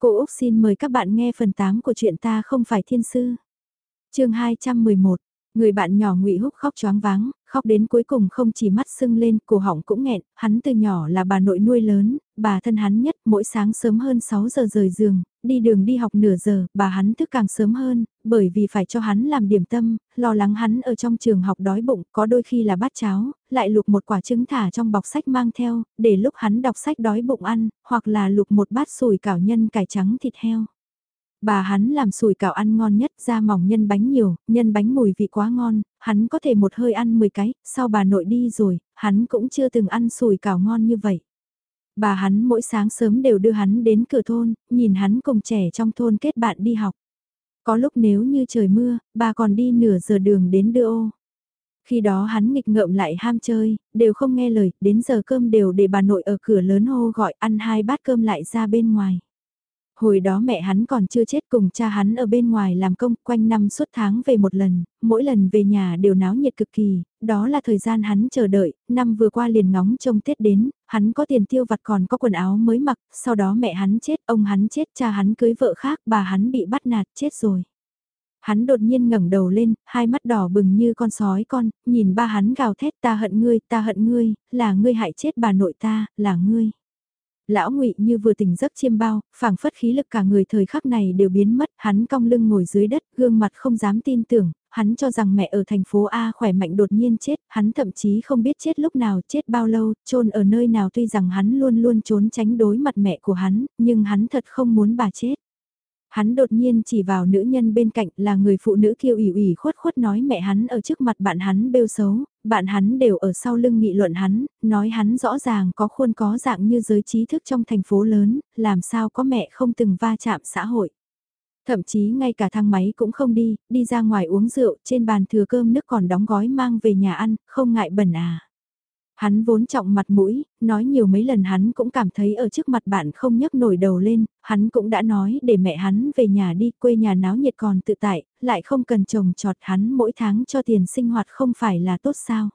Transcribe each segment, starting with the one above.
Cô Úc xin mời các bạn nghe phần 8 của chuyện ta không phải thiên sư. chương 211, người bạn nhỏ ngụy Húc khóc choáng váng, khóc đến cuối cùng không chỉ mắt sưng lên, cổ họng cũng nghẹn, hắn từ nhỏ là bà nội nuôi lớn, bà thân hắn nhất, mỗi sáng sớm hơn 6 giờ rời giường, đi đường đi học nửa giờ, bà hắn thức càng sớm hơn, bởi vì phải cho hắn làm điểm tâm, lo lắng hắn ở trong trường học đói bụng, có đôi khi là bát cháo, lại lục một quả trứng thả trong bọc sách mang theo, để lúc hắn đọc sách đói bụng ăn, hoặc là lục một bát sủi cảo nhân cải trắng thịt heo. Bà hắn làm sủi cảo ăn ngon nhất, da mỏng nhân bánh nhiều, nhân bánh mùi vị quá ngon, hắn có thể một hơi ăn 10 cái, sau bà nội đi rồi, hắn cũng chưa từng ăn sủi cảo ngon như vậy. Bà hắn mỗi sáng sớm đều đưa hắn đến cửa thôn, nhìn hắn cùng trẻ trong thôn kết bạn đi học. Có lúc nếu như trời mưa, bà còn đi nửa giờ đường đến đưa ô. Khi đó hắn nghịch ngợm lại ham chơi, đều không nghe lời, đến giờ cơm đều để bà nội ở cửa lớn hô gọi ăn hai bát cơm lại ra bên ngoài. Hồi đó mẹ hắn còn chưa chết cùng cha hắn ở bên ngoài làm công quanh năm suốt tháng về một lần, mỗi lần về nhà đều náo nhiệt cực kỳ, đó là thời gian hắn chờ đợi, năm vừa qua liền ngóng trông Tết đến, hắn có tiền tiêu vặt còn có quần áo mới mặc, sau đó mẹ hắn chết, ông hắn chết, cha hắn cưới vợ khác, bà hắn bị bắt nạt chết rồi. Hắn đột nhiên ngẩng đầu lên, hai mắt đỏ bừng như con sói con, nhìn ba hắn gào thét ta hận ngươi, ta hận ngươi, là ngươi hại chết bà nội ta, là ngươi lão ngụy như vừa tỉnh giấc chiêm bao, phảng phất khí lực cả người thời khắc này đều biến mất, hắn cong lưng ngồi dưới đất, gương mặt không dám tin tưởng, hắn cho rằng mẹ ở thành phố A khỏe mạnh đột nhiên chết, hắn thậm chí không biết chết lúc nào, chết bao lâu, chôn ở nơi nào tuy rằng hắn luôn luôn trốn tránh đối mặt mẹ của hắn, nhưng hắn thật không muốn bà chết. Hắn đột nhiên chỉ vào nữ nhân bên cạnh là người phụ nữ kia ủy ủy khuất khuất nói mẹ hắn ở trước mặt bạn hắn bêu xấu, bạn hắn đều ở sau lưng nghị luận hắn, nói hắn rõ ràng có khuôn có dạng như giới trí thức trong thành phố lớn, làm sao có mẹ không từng va chạm xã hội. Thậm chí ngay cả thang máy cũng không đi, đi ra ngoài uống rượu, trên bàn thừa cơm nước còn đóng gói mang về nhà ăn, không ngại bẩn à. Hắn vốn trọng mặt mũi, nói nhiều mấy lần hắn cũng cảm thấy ở trước mặt bạn không nhấc nổi đầu lên, hắn cũng đã nói để mẹ hắn về nhà đi, quê nhà náo nhiệt còn tự tại, lại không cần chồng trọt hắn mỗi tháng cho tiền sinh hoạt không phải là tốt sao.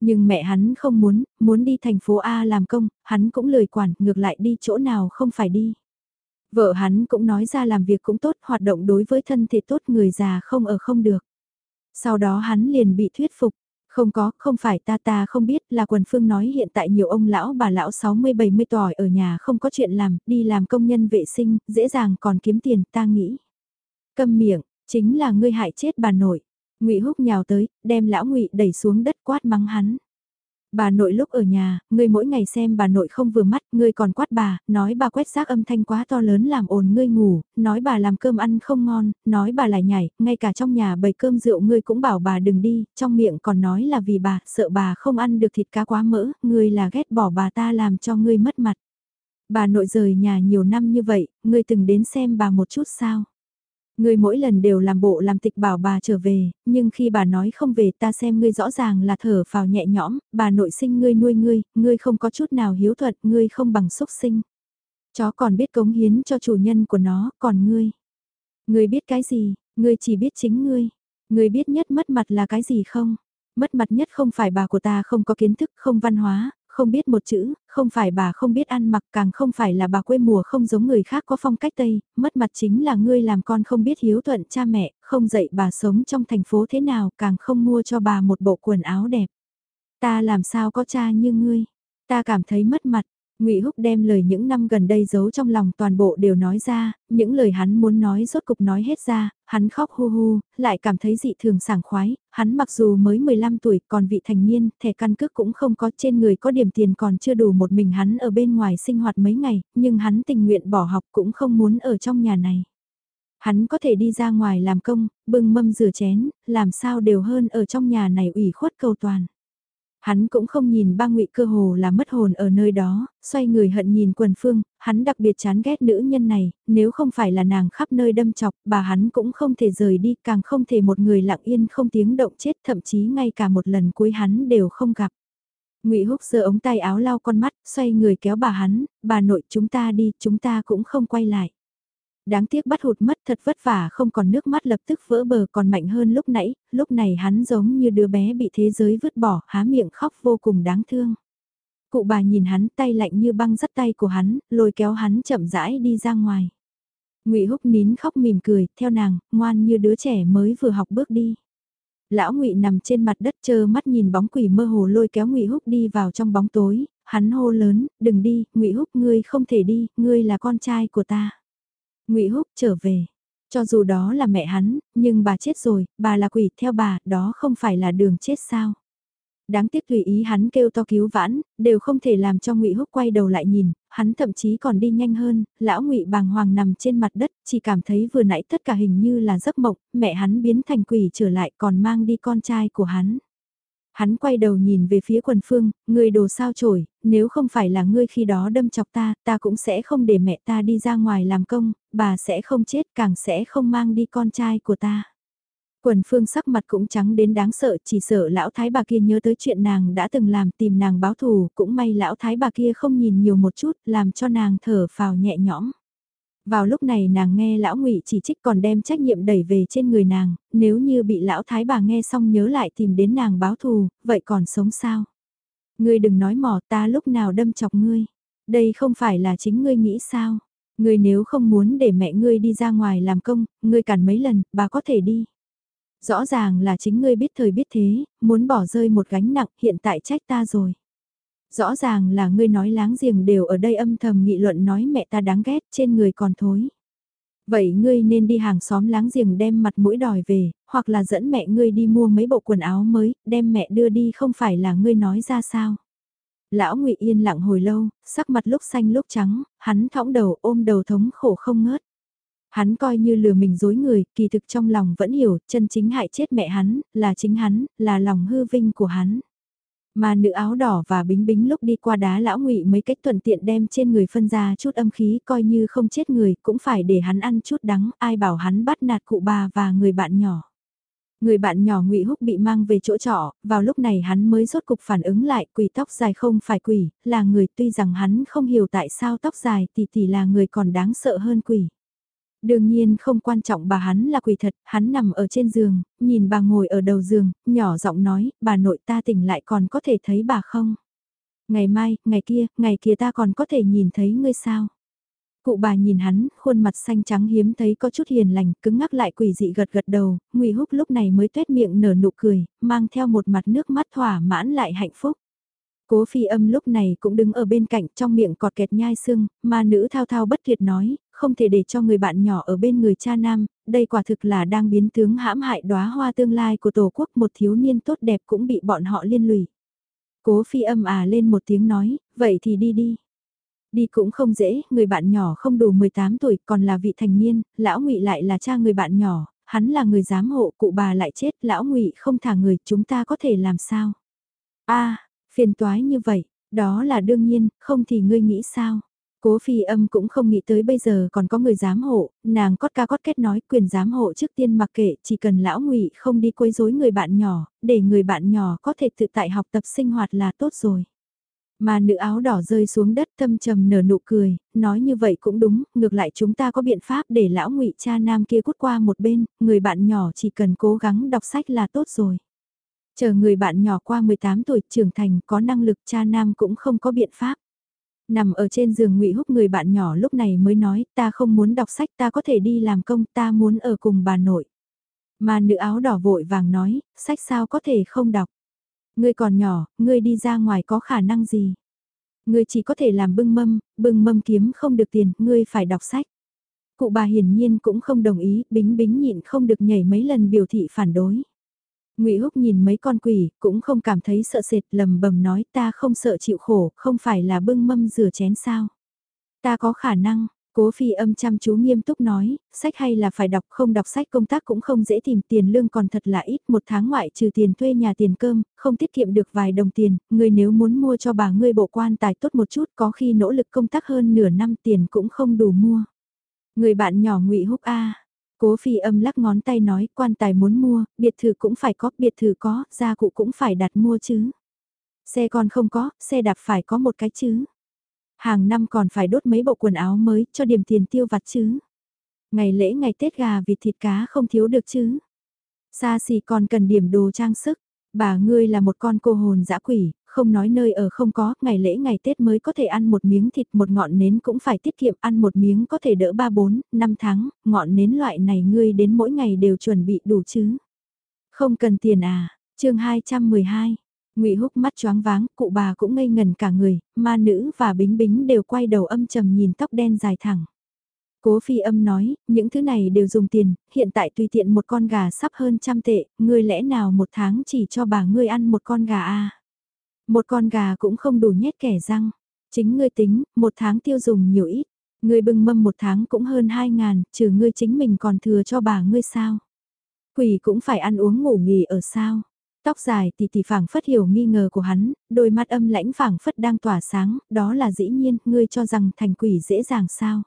Nhưng mẹ hắn không muốn, muốn đi thành phố A làm công, hắn cũng lười quản, ngược lại đi chỗ nào không phải đi. Vợ hắn cũng nói ra làm việc cũng tốt, hoạt động đối với thân thể tốt người già không ở không được. Sau đó hắn liền bị thuyết phục, không có, không phải ta ta không biết là quần phương nói hiện tại nhiều ông lão bà lão 60-70 tuổi ở nhà không có chuyện làm, đi làm công nhân vệ sinh, dễ dàng còn kiếm tiền ta nghĩ. Câm miệng, chính là ngươi hại chết bà nội. ngụy húc nhào tới, đem lão ngụy đẩy xuống đất quát mắng hắn. Bà nội lúc ở nhà, ngươi mỗi ngày xem bà nội không vừa mắt, ngươi còn quát bà, nói bà quét rác âm thanh quá to lớn làm ồn ngươi ngủ, nói bà làm cơm ăn không ngon, nói bà lại nhảy, ngay cả trong nhà bày cơm rượu ngươi cũng bảo bà đừng đi, trong miệng còn nói là vì bà, sợ bà không ăn được thịt cá quá mỡ, ngươi là ghét bỏ bà ta làm cho ngươi mất mặt. Bà nội rời nhà nhiều năm như vậy, ngươi từng đến xem bà một chút sao? Ngươi mỗi lần đều làm bộ làm tịch bảo bà trở về, nhưng khi bà nói không về ta xem ngươi rõ ràng là thở phào nhẹ nhõm, bà nội sinh ngươi nuôi ngươi, ngươi không có chút nào hiếu thuận, ngươi không bằng xúc sinh. Chó còn biết cống hiến cho chủ nhân của nó, còn ngươi. Ngươi biết cái gì, ngươi chỉ biết chính ngươi. Ngươi biết nhất mất mặt là cái gì không? Mất mặt nhất không phải bà của ta không có kiến thức, không văn hóa, không biết một chữ, không phải bà không biết ăn mặc càng không phải là bà quê mùa không giống người khác có phong cách Tây, mất mặt chính là ngươi làm con không biết hiếu thuận cha mẹ, không dạy bà sống trong thành phố thế nào, càng không mua cho bà một bộ quần áo đẹp. Ta làm sao có cha như ngươi, ta cảm thấy mất mặt, Ngụy Húc đem lời những năm gần đây giấu trong lòng toàn bộ đều nói ra, những lời hắn muốn nói rốt cục nói hết ra, hắn khóc hu hu, lại cảm thấy dị thường sảng khoái, hắn mặc dù mới 15 tuổi còn vị thành niên, thẻ căn cước cũng không có trên người có điểm tiền còn chưa đủ một mình hắn ở bên ngoài sinh hoạt mấy ngày, nhưng hắn tình nguyện bỏ học cũng không muốn ở trong nhà này. Hắn có thể đi ra ngoài làm công, bưng mâm rửa chén, làm sao đều hơn ở trong nhà này ủy khuất cầu toàn. Hắn cũng không nhìn ba ngụy cơ hồ là mất hồn ở nơi đó, xoay người hận nhìn quần phương, hắn đặc biệt chán ghét nữ nhân này, nếu không phải là nàng khắp nơi đâm chọc, bà hắn cũng không thể rời đi, càng không thể một người lặng yên không tiếng động chết, thậm chí ngay cả một lần cuối hắn đều không gặp. Ngụy Húc giơ ống tay áo lau con mắt, xoay người kéo bà hắn, bà nội chúng ta đi, chúng ta cũng không quay lại. Đáng tiếc bắt hụt mất thật vất vả không còn nước mắt lập tức vỡ bờ còn mạnh hơn lúc nãy, lúc này hắn giống như đứa bé bị thế giới vứt bỏ, há miệng khóc vô cùng đáng thương. Cụ bà nhìn hắn tay lạnh như băng dắt tay của hắn, lôi kéo hắn chậm rãi đi ra ngoài. Ngụy Húc nín khóc mỉm cười, theo nàng, ngoan như đứa trẻ mới vừa học bước đi. Lão Ngụy nằm trên mặt đất chơ mắt nhìn bóng quỷ mơ hồ lôi kéo Ngụy Húc đi vào trong bóng tối, hắn hô lớn, "Đừng đi, Ngụy Húc, ngươi không thể đi, ngươi là con trai của ta." Ngụy Húc trở về. Cho dù đó là mẹ hắn, nhưng bà chết rồi, bà là quỷ, theo bà, đó không phải là đường chết sao? Đáng tiếc tùy ý hắn kêu to cứu vãn, đều không thể làm cho Ngụy Húc quay đầu lại nhìn, hắn thậm chí còn đi nhanh hơn, lão Ngụy bàng hoàng nằm trên mặt đất, chỉ cảm thấy vừa nãy tất cả hình như là giấc mộng, mẹ hắn biến thành quỷ trở lại còn mang đi con trai của hắn. Hắn quay đầu nhìn về phía quần phương, người đồ sao chổi? nếu không phải là ngươi khi đó đâm chọc ta, ta cũng sẽ không để mẹ ta đi ra ngoài làm công, bà sẽ không chết càng sẽ không mang đi con trai của ta. Quần phương sắc mặt cũng trắng đến đáng sợ, chỉ sợ lão thái bà kia nhớ tới chuyện nàng đã từng làm tìm nàng báo thù, cũng may lão thái bà kia không nhìn nhiều một chút, làm cho nàng thở phào nhẹ nhõm. Vào lúc này nàng nghe lão ngụy chỉ trích còn đem trách nhiệm đẩy về trên người nàng, nếu như bị lão thái bà nghe xong nhớ lại tìm đến nàng báo thù, vậy còn sống sao? Ngươi đừng nói mỏ ta lúc nào đâm chọc ngươi. Đây không phải là chính ngươi nghĩ sao? Ngươi nếu không muốn để mẹ ngươi đi ra ngoài làm công, ngươi cản mấy lần, bà có thể đi. Rõ ràng là chính ngươi biết thời biết thế, muốn bỏ rơi một gánh nặng hiện tại trách ta rồi. Rõ ràng là ngươi nói láng giềng đều ở đây âm thầm nghị luận nói mẹ ta đáng ghét trên người còn thối. Vậy ngươi nên đi hàng xóm láng giềng đem mặt mũi đòi về, hoặc là dẫn mẹ ngươi đi mua mấy bộ quần áo mới, đem mẹ đưa đi không phải là ngươi nói ra sao. Lão ngụy yên lặng hồi lâu, sắc mặt lúc xanh lúc trắng, hắn thõng đầu ôm đầu thống khổ không ngớt. Hắn coi như lừa mình dối người, kỳ thực trong lòng vẫn hiểu, chân chính hại chết mẹ hắn, là chính hắn, là lòng hư vinh của hắn. Mà nữ áo đỏ và bính bính lúc đi qua đá lão ngụy mấy cách thuận tiện đem trên người phân ra chút âm khí coi như không chết người cũng phải để hắn ăn chút đắng ai bảo hắn bắt nạt cụ bà và người bạn nhỏ. Người bạn nhỏ ngụy Húc bị mang về chỗ trọ, vào lúc này hắn mới rốt cục phản ứng lại quỷ tóc dài không phải quỷ, là người tuy rằng hắn không hiểu tại sao tóc dài tỷ tỷ là người còn đáng sợ hơn quỷ. Đương nhiên không quan trọng bà hắn là quỷ thật, hắn nằm ở trên giường, nhìn bà ngồi ở đầu giường, nhỏ giọng nói, bà nội ta tỉnh lại còn có thể thấy bà không? Ngày mai, ngày kia, ngày kia ta còn có thể nhìn thấy ngươi sao? Cụ bà nhìn hắn, khuôn mặt xanh trắng hiếm thấy có chút hiền lành, cứng ngắc lại quỷ dị gật gật đầu, Ngụy Húc lúc này mới tuét miệng nở nụ cười, mang theo một mặt nước mắt thỏa mãn lại hạnh phúc. Cố phi âm lúc này cũng đứng ở bên cạnh trong miệng cọt kẹt nhai sưng, mà nữ thao thao bất tuyệt nói, không thể để cho người bạn nhỏ ở bên người cha nam, đây quả thực là đang biến tướng hãm hại đóa hoa tương lai của tổ quốc một thiếu niên tốt đẹp cũng bị bọn họ liên lụy. Cố phi âm à lên một tiếng nói, vậy thì đi đi. Đi cũng không dễ, người bạn nhỏ không đủ 18 tuổi còn là vị thành niên, lão ngụy lại là cha người bạn nhỏ, hắn là người giám hộ, cụ bà lại chết, lão ngụy không thả người, chúng ta có thể làm sao? a phiền toái như vậy, đó là đương nhiên, không thì ngươi nghĩ sao? Cố phi âm cũng không nghĩ tới bây giờ còn có người giám hộ, nàng cót ca cót kết nói quyền giám hộ trước tiên mặc kệ chỉ cần lão ngụy không đi quấy rối người bạn nhỏ, để người bạn nhỏ có thể tự tại học tập sinh hoạt là tốt rồi. Mà nữ áo đỏ rơi xuống đất thâm trầm nở nụ cười, nói như vậy cũng đúng, ngược lại chúng ta có biện pháp để lão ngụy cha nam kia cút qua một bên, người bạn nhỏ chỉ cần cố gắng đọc sách là tốt rồi. Chờ người bạn nhỏ qua 18 tuổi trưởng thành có năng lực cha nam cũng không có biện pháp. Nằm ở trên giường ngụy húc người bạn nhỏ lúc này mới nói ta không muốn đọc sách ta có thể đi làm công ta muốn ở cùng bà nội. Mà nữ áo đỏ vội vàng nói, sách sao có thể không đọc. Ngươi còn nhỏ, ngươi đi ra ngoài có khả năng gì? Ngươi chỉ có thể làm bưng mâm, bưng mâm kiếm không được tiền, ngươi phải đọc sách. Cụ bà hiển nhiên cũng không đồng ý, bính bính nhịn không được nhảy mấy lần biểu thị phản đối. Ngụy Húc nhìn mấy con quỷ, cũng không cảm thấy sợ sệt, lầm bầm nói ta không sợ chịu khổ, không phải là bưng mâm rửa chén sao. Ta có khả năng, Cố phi âm chăm chú nghiêm túc nói, sách hay là phải đọc không đọc sách công tác cũng không dễ tìm tiền lương còn thật là ít một tháng ngoại trừ tiền thuê nhà tiền cơm, không tiết kiệm được vài đồng tiền, người nếu muốn mua cho bà ngươi bộ quan tài tốt một chút có khi nỗ lực công tác hơn nửa năm tiền cũng không đủ mua. Người bạn nhỏ ngụy húc A, Cố phi âm lắc ngón tay nói quan tài muốn mua, biệt thự cũng phải có, biệt thự có, gia cụ cũng phải đặt mua chứ. Xe còn không có, xe đạp phải có một cái chứ. Hàng năm còn phải đốt mấy bộ quần áo mới cho điểm tiền tiêu vặt chứ. Ngày lễ ngày Tết gà vịt thịt cá không thiếu được chứ. Xa xỉ còn cần điểm đồ trang sức. Bà ngươi là một con cô hồn dã quỷ, không nói nơi ở không có, ngày lễ ngày Tết mới có thể ăn một miếng thịt một ngọn nến cũng phải tiết kiệm ăn một miếng có thể đỡ 3 4, 5 tháng, ngọn nến loại này ngươi đến mỗi ngày đều chuẩn bị đủ chứ. Không cần tiền à, chương 212. Ngụy Húc mắt choáng váng, cụ bà cũng ngây ngần cả người, ma nữ và bính bính đều quay đầu âm trầm nhìn tóc đen dài thẳng. Cố phi âm nói, những thứ này đều dùng tiền, hiện tại tùy tiện một con gà sắp hơn trăm tệ, ngươi lẽ nào một tháng chỉ cho bà ngươi ăn một con gà à? Một con gà cũng không đủ nhét kẻ răng. Chính ngươi tính, một tháng tiêu dùng nhiều ít. Ngươi bưng mâm một tháng cũng hơn hai ngàn, trừ ngươi chính mình còn thừa cho bà ngươi sao? Quỷ cũng phải ăn uống ngủ nghỉ ở sao? Tóc dài tỷ tỷ phảng phất hiểu nghi ngờ của hắn, đôi mắt âm lãnh phảng phất đang tỏa sáng, đó là dĩ nhiên, ngươi cho rằng thành quỷ dễ dàng sao?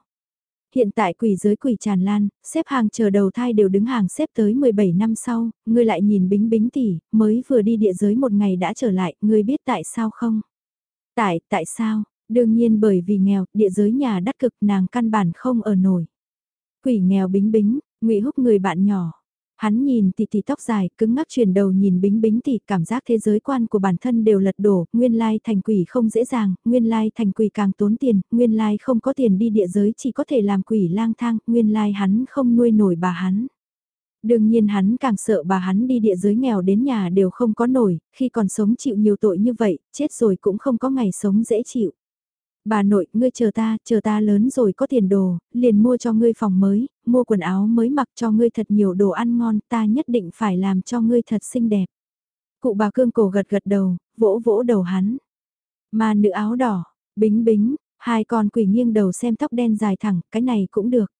Hiện tại quỷ giới quỷ tràn lan, xếp hàng chờ đầu thai đều đứng hàng xếp tới 17 năm sau, ngươi lại nhìn bính bính tỷ, mới vừa đi địa giới một ngày đã trở lại, ngươi biết tại sao không? Tại, tại sao? Đương nhiên bởi vì nghèo, địa giới nhà đắt cực nàng căn bản không ở nổi. Quỷ nghèo bính bính, ngụy húc người bạn nhỏ. Hắn nhìn tỷ tỷ tóc dài, cứng ngắc chuyển đầu nhìn bính bính tỷ, cảm giác thế giới quan của bản thân đều lật đổ, nguyên lai thành quỷ không dễ dàng, nguyên lai thành quỷ càng tốn tiền, nguyên lai không có tiền đi địa giới chỉ có thể làm quỷ lang thang, nguyên lai hắn không nuôi nổi bà hắn. Đương nhiên hắn càng sợ bà hắn đi địa giới nghèo đến nhà đều không có nổi, khi còn sống chịu nhiều tội như vậy, chết rồi cũng không có ngày sống dễ chịu. Bà nội, ngươi chờ ta, chờ ta lớn rồi có tiền đồ, liền mua cho ngươi phòng mới, mua quần áo mới mặc cho ngươi thật nhiều đồ ăn ngon, ta nhất định phải làm cho ngươi thật xinh đẹp. Cụ bà cương cổ gật gật đầu, vỗ vỗ đầu hắn. Mà nữ áo đỏ, bính bính, hai con quỷ nghiêng đầu xem tóc đen dài thẳng, cái này cũng được.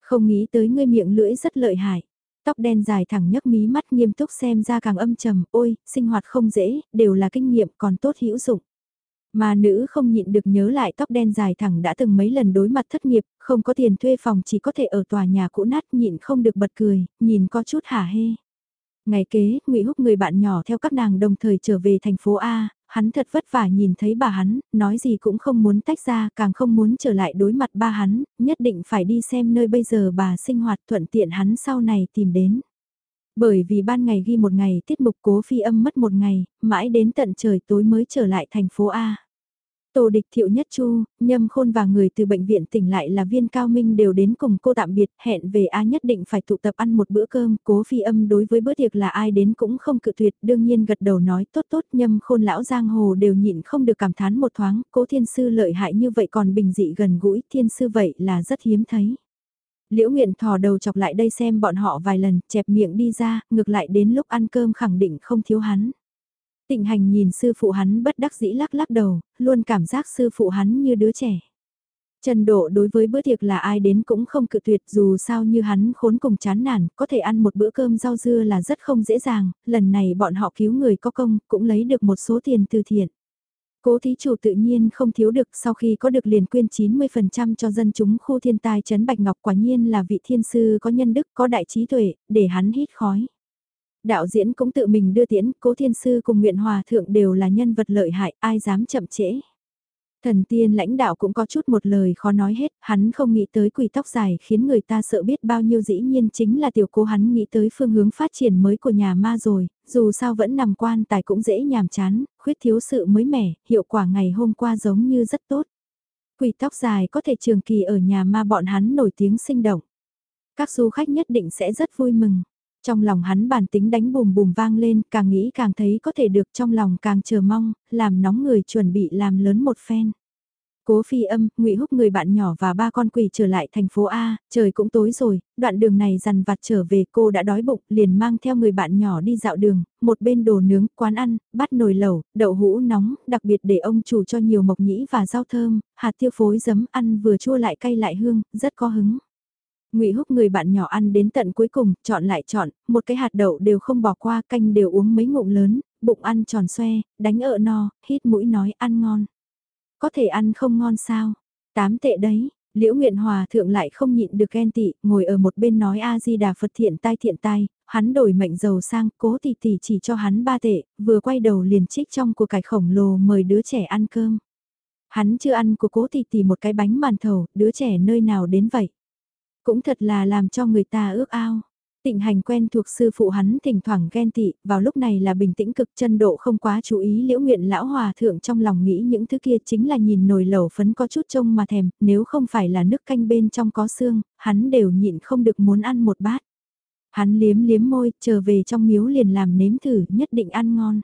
Không nghĩ tới ngươi miệng lưỡi rất lợi hại. Tóc đen dài thẳng nhấc mí mắt nghiêm túc xem ra càng âm trầm, ôi, sinh hoạt không dễ, đều là kinh nghiệm còn tốt hữu dụng. Mà nữ không nhịn được nhớ lại tóc đen dài thẳng đã từng mấy lần đối mặt thất nghiệp, không có tiền thuê phòng chỉ có thể ở tòa nhà cũ nát nhịn không được bật cười, nhìn có chút hả hê. Ngày kế, ngụy Húc người bạn nhỏ theo các nàng đồng thời trở về thành phố A, hắn thật vất vả nhìn thấy bà hắn, nói gì cũng không muốn tách ra, càng không muốn trở lại đối mặt ba hắn, nhất định phải đi xem nơi bây giờ bà sinh hoạt thuận tiện hắn sau này tìm đến. Bởi vì ban ngày ghi một ngày tiết mục cố phi âm mất một ngày, mãi đến tận trời tối mới trở lại thành phố A. Tô địch thiệu nhất chu, nhâm khôn và người từ bệnh viện tỉnh lại là viên cao minh đều đến cùng cô tạm biệt, hẹn về A nhất định phải tụ tập ăn một bữa cơm, cố phi âm đối với bữa tiệc là ai đến cũng không cự tuyệt, đương nhiên gật đầu nói tốt tốt nhâm khôn lão giang hồ đều nhịn không được cảm thán một thoáng, cố thiên sư lợi hại như vậy còn bình dị gần gũi, thiên sư vậy là rất hiếm thấy. Liễu Nguyện thò đầu chọc lại đây xem bọn họ vài lần, chẹp miệng đi ra, ngược lại đến lúc ăn cơm khẳng định không thiếu hắn. Tịnh hành nhìn sư phụ hắn bất đắc dĩ lắc lắc đầu, luôn cảm giác sư phụ hắn như đứa trẻ. Trần Độ đối với bữa tiệc là ai đến cũng không cự tuyệt dù sao như hắn khốn cùng chán nản, có thể ăn một bữa cơm rau dưa là rất không dễ dàng, lần này bọn họ cứu người có công, cũng lấy được một số tiền từ thiện. Cố thí chủ tự nhiên không thiếu được sau khi có được liền quyên 90% cho dân chúng khu thiên tai Trấn Bạch Ngọc quả nhiên là vị thiên sư có nhân đức có đại trí tuệ, để hắn hít khói. Đạo diễn cũng tự mình đưa tiễn, cố thiên sư cùng nguyện hòa thượng đều là nhân vật lợi hại, ai dám chậm trễ. Thần tiên lãnh đạo cũng có chút một lời khó nói hết, hắn không nghĩ tới quỳ tóc dài khiến người ta sợ biết bao nhiêu dĩ nhiên chính là tiểu cố hắn nghĩ tới phương hướng phát triển mới của nhà ma rồi, dù sao vẫn nằm quan tài cũng dễ nhàm chán, khuyết thiếu sự mới mẻ, hiệu quả ngày hôm qua giống như rất tốt. quỳ tóc dài có thể trường kỳ ở nhà ma bọn hắn nổi tiếng sinh động. Các du khách nhất định sẽ rất vui mừng. Trong lòng hắn bản tính đánh bùm bùm vang lên, càng nghĩ càng thấy có thể được trong lòng càng chờ mong, làm nóng người chuẩn bị làm lớn một phen. Cố phi âm, ngụy húc người bạn nhỏ và ba con quỷ trở lại thành phố A, trời cũng tối rồi, đoạn đường này dằn vặt trở về cô đã đói bụng, liền mang theo người bạn nhỏ đi dạo đường, một bên đồ nướng, quán ăn, bắt nồi lẩu, đậu hũ nóng, đặc biệt để ông chủ cho nhiều mộc nhĩ và rau thơm, hạt tiêu phối giấm ăn vừa chua lại cay lại hương, rất có hứng. Ngụy Húc người bạn nhỏ ăn đến tận cuối cùng, chọn lại chọn, một cái hạt đậu đều không bỏ qua, canh đều uống mấy ngụm lớn, bụng ăn tròn xoe, đánh ợ no, hít mũi nói ăn ngon. Có thể ăn không ngon sao? Tám tệ đấy, Liễu Nguyện Hòa thượng lại không nhịn được ghen tị, ngồi ở một bên nói A Di Đà Phật thiện tai thiện tai, hắn đổi mệnh giàu sang, cố tỷ tỷ chỉ cho hắn ba tệ, vừa quay đầu liền trích trong của cải khổng lồ mời đứa trẻ ăn cơm. Hắn chưa ăn của cố tỷ tỷ một cái bánh màn thầu, đứa trẻ nơi nào đến vậy? Cũng thật là làm cho người ta ước ao. Tịnh hành quen thuộc sư phụ hắn thỉnh thoảng ghen tị, vào lúc này là bình tĩnh cực chân độ không quá chú ý liễu nguyện lão hòa thượng trong lòng nghĩ những thứ kia chính là nhìn nồi lẩu phấn có chút trông mà thèm, nếu không phải là nước canh bên trong có xương, hắn đều nhịn không được muốn ăn một bát. Hắn liếm liếm môi, trở về trong miếu liền làm nếm thử, nhất định ăn ngon.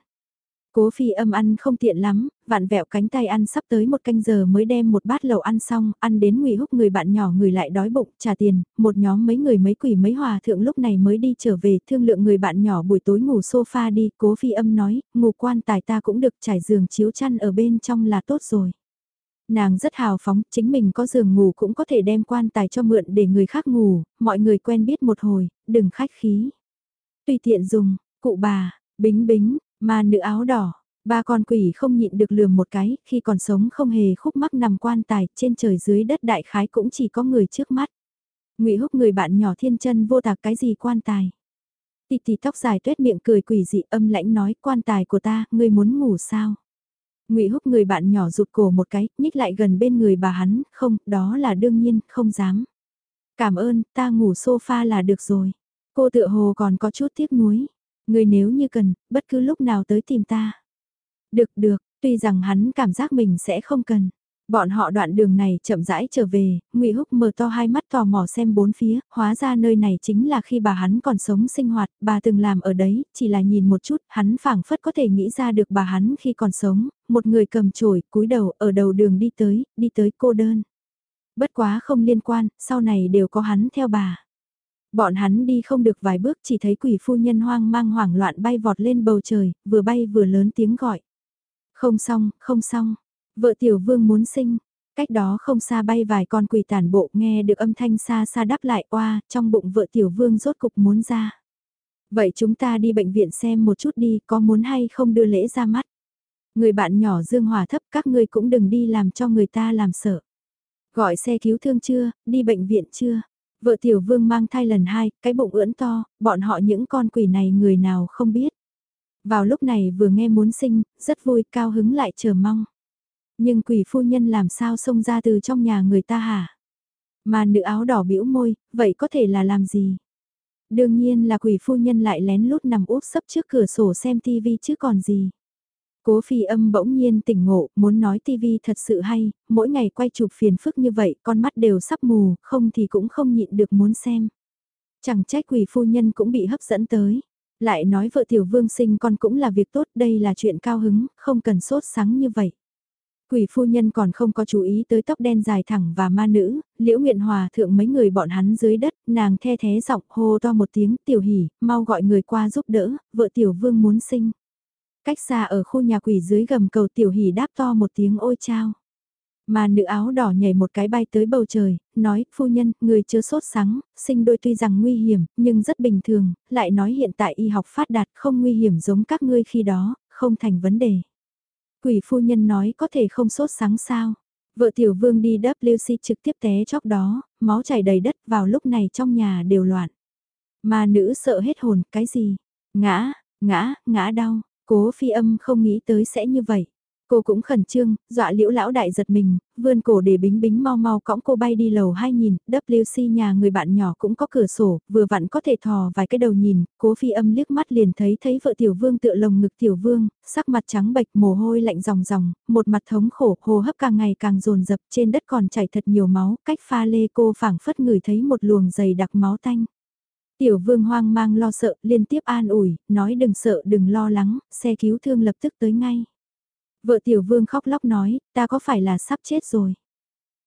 Cố phi âm ăn không tiện lắm, vạn vẹo cánh tay ăn sắp tới một canh giờ mới đem một bát lẩu ăn xong, ăn đến ngụy húc người bạn nhỏ người lại đói bụng, trả tiền, một nhóm mấy người mấy quỷ mấy hòa thượng lúc này mới đi trở về, thương lượng người bạn nhỏ buổi tối ngủ sofa đi, cố phi âm nói, ngủ quan tài ta cũng được trải giường chiếu chăn ở bên trong là tốt rồi. Nàng rất hào phóng, chính mình có giường ngủ cũng có thể đem quan tài cho mượn để người khác ngủ, mọi người quen biết một hồi, đừng khách khí. Tùy tiện dùng, cụ bà, bính bính, mà nữ áo đỏ, ba con quỷ không nhịn được lườm một cái, khi còn sống không hề khúc mắc nằm quan tài, trên trời dưới đất đại khái cũng chỉ có người trước mắt. ngụy húc người bạn nhỏ thiên chân vô tạc cái gì quan tài. Tì tì tóc dài tuyết miệng cười quỷ dị âm lãnh nói quan tài của ta, ngươi muốn ngủ sao? ngụy húc người bạn nhỏ rụt cổ một cái, nhích lại gần bên người bà hắn, không, đó là đương nhiên, không dám. Cảm ơn, ta ngủ sofa là được rồi. Cô tựa hồ còn có chút tiếc nuối. Người nếu như cần, bất cứ lúc nào tới tìm ta. Được được, tuy rằng hắn cảm giác mình sẽ không cần. Bọn họ đoạn đường này chậm rãi trở về, Ngụy Húc mở to hai mắt tò mò xem bốn phía, hóa ra nơi này chính là khi bà hắn còn sống sinh hoạt, bà từng làm ở đấy, chỉ là nhìn một chút, hắn phảng phất có thể nghĩ ra được bà hắn khi còn sống, một người cầm chổi, cúi đầu ở đầu đường đi tới, đi tới cô đơn. Bất quá không liên quan, sau này đều có hắn theo bà. Bọn hắn đi không được vài bước chỉ thấy quỷ phu nhân hoang mang hoảng loạn bay vọt lên bầu trời, vừa bay vừa lớn tiếng gọi. Không xong, không xong, vợ tiểu vương muốn sinh, cách đó không xa bay vài con quỷ tản bộ nghe được âm thanh xa xa đáp lại oa, trong bụng vợ tiểu vương rốt cục muốn ra. Vậy chúng ta đi bệnh viện xem một chút đi, có muốn hay không đưa lễ ra mắt. Người bạn nhỏ dương hòa thấp các ngươi cũng đừng đi làm cho người ta làm sợ. Gọi xe cứu thương chưa, đi bệnh viện chưa? Vợ tiểu vương mang thai lần hai, cái bụng ưỡn to, bọn họ những con quỷ này người nào không biết. Vào lúc này vừa nghe muốn sinh, rất vui cao hứng lại chờ mong. Nhưng quỷ phu nhân làm sao xông ra từ trong nhà người ta hả? Mà nữ áo đỏ bĩu môi, vậy có thể là làm gì? Đương nhiên là quỷ phu nhân lại lén lút nằm úp sấp trước cửa sổ xem tivi chứ còn gì. Cố phi âm bỗng nhiên tỉnh ngộ, muốn nói tivi thật sự hay, mỗi ngày quay chụp phiền phức như vậy, con mắt đều sắp mù, không thì cũng không nhịn được muốn xem. Chẳng trách quỷ phu nhân cũng bị hấp dẫn tới. Lại nói vợ tiểu vương sinh con cũng là việc tốt, đây là chuyện cao hứng, không cần sốt sáng như vậy. Quỷ phu nhân còn không có chú ý tới tóc đen dài thẳng và ma nữ, liễu nguyện hòa thượng mấy người bọn hắn dưới đất, nàng the thế giọng hô to một tiếng tiểu hỉ, mau gọi người qua giúp đỡ, vợ tiểu vương muốn sinh. Cách xa ở khu nhà quỷ dưới gầm cầu tiểu hỉ đáp to một tiếng ôi chao. Mà nữ áo đỏ nhảy một cái bay tới bầu trời, nói, phu nhân, người chưa sốt sắng, sinh đôi tuy rằng nguy hiểm, nhưng rất bình thường, lại nói hiện tại y học phát đạt không nguy hiểm giống các ngươi khi đó, không thành vấn đề. Quỷ phu nhân nói có thể không sốt sáng sao. Vợ tiểu vương đi WC trực tiếp té chóc đó, máu chảy đầy đất vào lúc này trong nhà đều loạn. Mà nữ sợ hết hồn, cái gì? Ngã, ngã, ngã đau, Cố phi âm không nghĩ tới sẽ như vậy. Cô cũng khẩn trương, dọa liễu lão đại giật mình, vươn cổ để bính bính mau mau cõng cô bay đi lầu hai nhìn, WC nhà người bạn nhỏ cũng có cửa sổ, vừa vặn có thể thò vài cái đầu nhìn, cố phi âm liếc mắt liền thấy thấy vợ tiểu vương tựa lồng ngực tiểu vương, sắc mặt trắng bệch mồ hôi lạnh ròng ròng, một mặt thống khổ, hô hấp càng ngày càng dồn dập trên đất còn chảy thật nhiều máu, cách pha lê cô phảng phất người thấy một luồng dày đặc máu tanh. Tiểu vương hoang mang lo sợ, liên tiếp an ủi, nói đừng sợ đừng lo lắng, xe cứu thương lập tức tới ngay. Vợ tiểu vương khóc lóc nói, ta có phải là sắp chết rồi?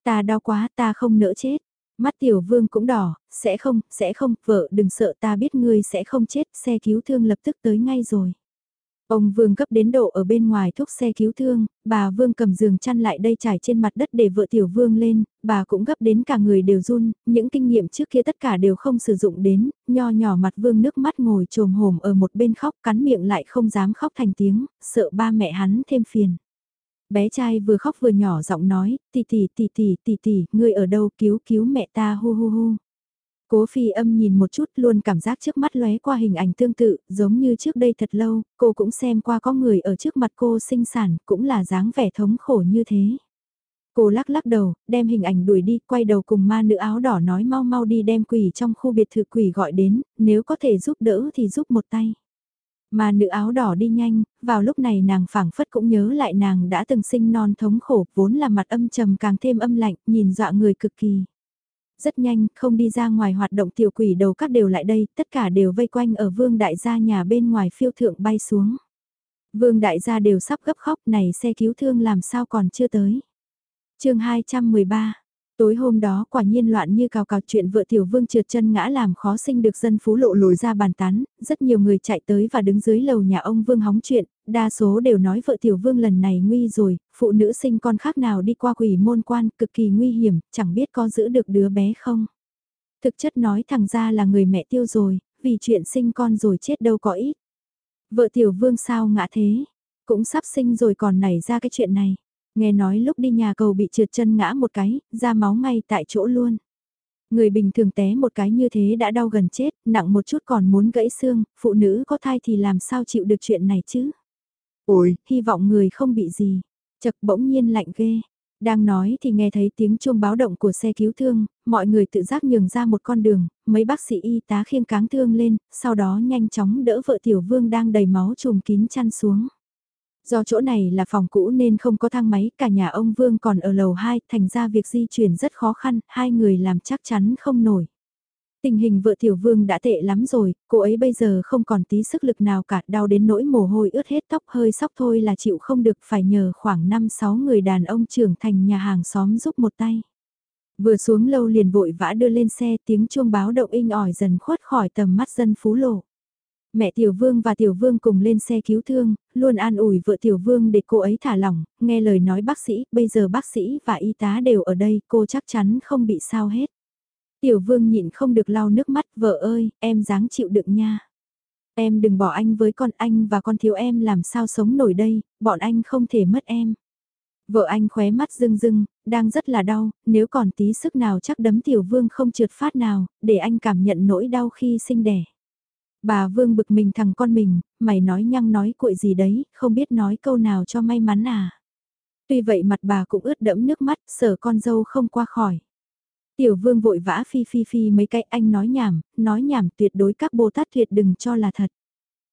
Ta đau quá, ta không nỡ chết. Mắt tiểu vương cũng đỏ, sẽ không, sẽ không, vợ đừng sợ ta biết ngươi sẽ không chết, xe cứu thương lập tức tới ngay rồi. Ông Vương gấp đến độ ở bên ngoài thúc xe cứu thương, bà Vương cầm giường chăn lại đây trải trên mặt đất để vợ Tiểu Vương lên, bà cũng gấp đến cả người đều run, những kinh nghiệm trước kia tất cả đều không sử dụng đến, nho nhỏ mặt Vương nước mắt ngồi trồm hổm ở một bên khóc cắn miệng lại không dám khóc thành tiếng, sợ ba mẹ hắn thêm phiền. Bé trai vừa khóc vừa nhỏ giọng nói, tì tì tì tì tì tì người ở đâu cứu cứu mẹ ta hu hu hu. Cố phi âm nhìn một chút luôn cảm giác trước mắt lóe qua hình ảnh tương tự, giống như trước đây thật lâu, cô cũng xem qua có người ở trước mặt cô sinh sản, cũng là dáng vẻ thống khổ như thế. Cô lắc lắc đầu, đem hình ảnh đuổi đi, quay đầu cùng ma nữ áo đỏ nói mau mau đi đem quỷ trong khu biệt thự quỷ gọi đến, nếu có thể giúp đỡ thì giúp một tay. Mà nữ áo đỏ đi nhanh, vào lúc này nàng phảng phất cũng nhớ lại nàng đã từng sinh non thống khổ, vốn là mặt âm trầm càng thêm âm lạnh, nhìn dọa người cực kỳ. Rất nhanh, không đi ra ngoài hoạt động tiểu quỷ đầu các đều lại đây, tất cả đều vây quanh ở vương đại gia nhà bên ngoài phiêu thượng bay xuống. Vương đại gia đều sắp gấp khóc này xe cứu thương làm sao còn chưa tới. chương 213 Tối hôm đó quả nhiên loạn như cào cào chuyện vợ tiểu vương trượt chân ngã làm khó sinh được dân phú lộ lùi ra bàn tán, rất nhiều người chạy tới và đứng dưới lầu nhà ông vương hóng chuyện, đa số đều nói vợ tiểu vương lần này nguy rồi, phụ nữ sinh con khác nào đi qua quỷ môn quan cực kỳ nguy hiểm, chẳng biết có giữ được đứa bé không. Thực chất nói thằng ra là người mẹ tiêu rồi, vì chuyện sinh con rồi chết đâu có ít. Vợ tiểu vương sao ngã thế, cũng sắp sinh rồi còn nảy ra cái chuyện này. Nghe nói lúc đi nhà cầu bị trượt chân ngã một cái, ra máu ngay tại chỗ luôn. Người bình thường té một cái như thế đã đau gần chết, nặng một chút còn muốn gãy xương, phụ nữ có thai thì làm sao chịu được chuyện này chứ? Ôi, hy vọng người không bị gì. Chật bỗng nhiên lạnh ghê. Đang nói thì nghe thấy tiếng chuông báo động của xe cứu thương, mọi người tự giác nhường ra một con đường, mấy bác sĩ y tá khiêng cáng thương lên, sau đó nhanh chóng đỡ vợ tiểu vương đang đầy máu trùm kín chăn xuống. Do chỗ này là phòng cũ nên không có thang máy, cả nhà ông Vương còn ở lầu 2, thành ra việc di chuyển rất khó khăn, hai người làm chắc chắn không nổi. Tình hình vợ tiểu vương đã tệ lắm rồi, cô ấy bây giờ không còn tí sức lực nào cả, đau đến nỗi mồ hôi ướt hết tóc hơi sóc thôi là chịu không được, phải nhờ khoảng 5-6 người đàn ông trưởng thành nhà hàng xóm giúp một tay. Vừa xuống lâu liền vội vã đưa lên xe tiếng chuông báo động inh ỏi dần khuất khỏi tầm mắt dân phú lộ. Mẹ Tiểu Vương và Tiểu Vương cùng lên xe cứu thương, luôn an ủi vợ Tiểu Vương để cô ấy thả lỏng, nghe lời nói bác sĩ, bây giờ bác sĩ và y tá đều ở đây, cô chắc chắn không bị sao hết. Tiểu Vương nhịn không được lau nước mắt, vợ ơi, em dáng chịu đựng nha. Em đừng bỏ anh với con anh và con thiếu em làm sao sống nổi đây, bọn anh không thể mất em. Vợ anh khóe mắt rưng rưng, đang rất là đau, nếu còn tí sức nào chắc đấm Tiểu Vương không trượt phát nào, để anh cảm nhận nỗi đau khi sinh đẻ. Bà Vương bực mình thằng con mình, mày nói nhăng nói cuội gì đấy, không biết nói câu nào cho may mắn à. Tuy vậy mặt bà cũng ướt đẫm nước mắt, sợ con dâu không qua khỏi. Tiểu vương vội vã phi phi phi mấy cái anh nói nhảm, nói nhảm tuyệt đối các bồ tát tuyệt đừng cho là thật.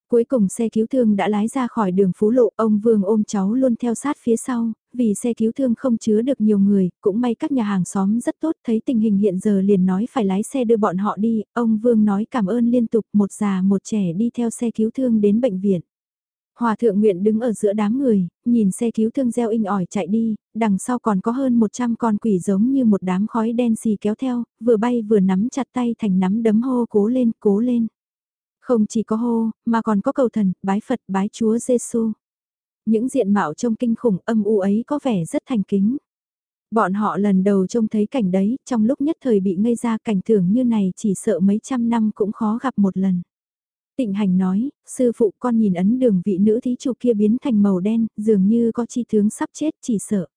Cuối cùng xe cứu thương đã lái ra khỏi đường Phú Lộ, ông Vương ôm cháu luôn theo sát phía sau, vì xe cứu thương không chứa được nhiều người, cũng may các nhà hàng xóm rất tốt, thấy tình hình hiện giờ liền nói phải lái xe đưa bọn họ đi, ông Vương nói cảm ơn liên tục, một già một trẻ đi theo xe cứu thương đến bệnh viện. Hòa thượng nguyện đứng ở giữa đám người, nhìn xe cứu thương gieo inh ỏi chạy đi, đằng sau còn có hơn 100 con quỷ giống như một đám khói đen xì kéo theo, vừa bay vừa nắm chặt tay thành nắm đấm hô cố lên, cố lên. Không chỉ có hô, mà còn có cầu thần, bái Phật, bái Chúa Giêsu. Những diện mạo trông kinh khủng âm u ấy có vẻ rất thành kính. Bọn họ lần đầu trông thấy cảnh đấy, trong lúc nhất thời bị ngây ra cảnh tưởng như này chỉ sợ mấy trăm năm cũng khó gặp một lần. Tịnh hành nói, sư phụ con nhìn ấn đường vị nữ thí chủ kia biến thành màu đen, dường như có chi tướng sắp chết chỉ sợ.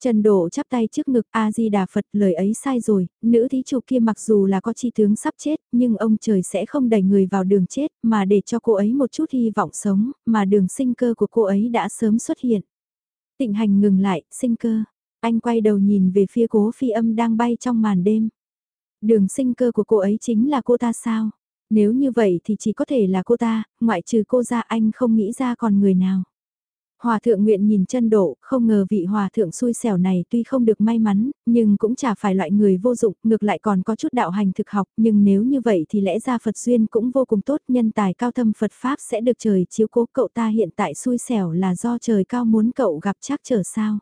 Trần Độ chắp tay trước ngực A-di-đà Phật lời ấy sai rồi, nữ thí chủ kia mặc dù là có chi tướng sắp chết, nhưng ông trời sẽ không đẩy người vào đường chết mà để cho cô ấy một chút hy vọng sống, mà đường sinh cơ của cô ấy đã sớm xuất hiện. Tịnh hành ngừng lại, sinh cơ. Anh quay đầu nhìn về phía cố phi âm đang bay trong màn đêm. Đường sinh cơ của cô ấy chính là cô ta sao? Nếu như vậy thì chỉ có thể là cô ta, ngoại trừ cô ra anh không nghĩ ra còn người nào. Hòa thượng nguyện nhìn chân độ, không ngờ vị hòa thượng xui xẻo này tuy không được may mắn, nhưng cũng chả phải loại người vô dụng, ngược lại còn có chút đạo hành thực học, nhưng nếu như vậy thì lẽ ra Phật duyên cũng vô cùng tốt, nhân tài cao thâm Phật Pháp sẽ được trời chiếu cố cậu ta hiện tại xui xẻo là do trời cao muốn cậu gặp chắc trở sao.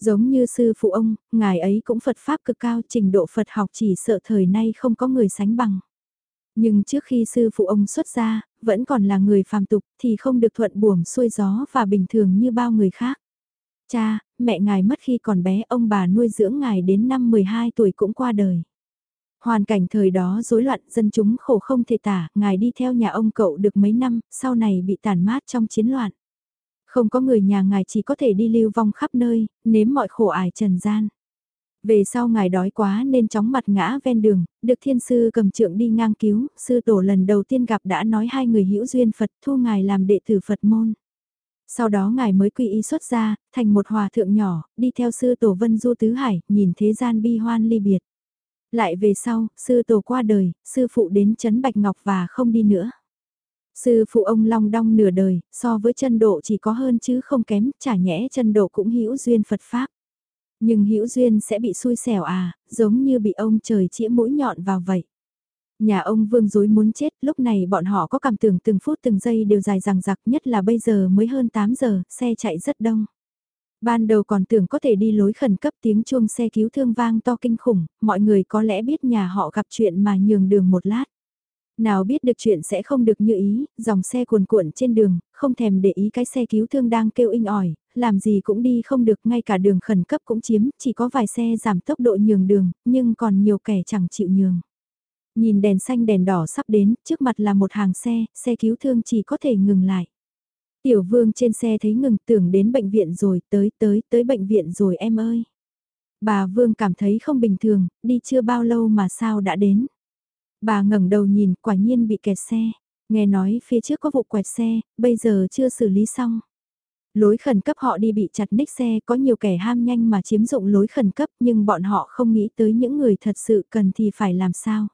Giống như sư phụ ông, ngài ấy cũng Phật Pháp cực cao, trình độ Phật học chỉ sợ thời nay không có người sánh bằng. Nhưng trước khi sư phụ ông xuất gia vẫn còn là người phàm tục thì không được thuận buồm xuôi gió và bình thường như bao người khác. Cha, mẹ ngài mất khi còn bé ông bà nuôi dưỡng ngài đến năm 12 tuổi cũng qua đời. Hoàn cảnh thời đó rối loạn dân chúng khổ không thể tả, ngài đi theo nhà ông cậu được mấy năm, sau này bị tàn mát trong chiến loạn. Không có người nhà ngài chỉ có thể đi lưu vong khắp nơi, nếm mọi khổ ải trần gian. Về sau ngài đói quá nên chóng mặt ngã ven đường, được thiên sư cầm trượng đi ngang cứu, sư tổ lần đầu tiên gặp đã nói hai người hữu duyên Phật thu ngài làm đệ tử Phật môn. Sau đó ngài mới quy y xuất ra, thành một hòa thượng nhỏ, đi theo sư tổ Vân Du Tứ Hải, nhìn thế gian bi hoan ly biệt. Lại về sau, sư tổ qua đời, sư phụ đến chấn Bạch Ngọc và không đi nữa. Sư phụ ông long đong nửa đời, so với chân độ chỉ có hơn chứ không kém, chả nhẽ chân độ cũng hữu duyên Phật Pháp. Nhưng hữu duyên sẽ bị xui xẻo à, giống như bị ông trời chĩa mũi nhọn vào vậy. Nhà ông vương dối muốn chết, lúc này bọn họ có cảm tưởng từng phút từng giây đều dài dằng dặc nhất là bây giờ mới hơn 8 giờ, xe chạy rất đông. Ban đầu còn tưởng có thể đi lối khẩn cấp tiếng chuông xe cứu thương vang to kinh khủng, mọi người có lẽ biết nhà họ gặp chuyện mà nhường đường một lát. Nào biết được chuyện sẽ không được như ý, dòng xe cuồn cuộn trên đường, không thèm để ý cái xe cứu thương đang kêu inh ỏi, làm gì cũng đi không được, ngay cả đường khẩn cấp cũng chiếm, chỉ có vài xe giảm tốc độ nhường đường, nhưng còn nhiều kẻ chẳng chịu nhường. Nhìn đèn xanh đèn đỏ sắp đến, trước mặt là một hàng xe, xe cứu thương chỉ có thể ngừng lại. Tiểu vương trên xe thấy ngừng tưởng đến bệnh viện rồi, tới tới tới bệnh viện rồi em ơi. Bà vương cảm thấy không bình thường, đi chưa bao lâu mà sao đã đến. Bà ngẩng đầu nhìn, quả nhiên bị kẹt xe. Nghe nói phía trước có vụ quẹt xe, bây giờ chưa xử lý xong. Lối khẩn cấp họ đi bị chặt ních xe, có nhiều kẻ ham nhanh mà chiếm dụng lối khẩn cấp nhưng bọn họ không nghĩ tới những người thật sự cần thì phải làm sao.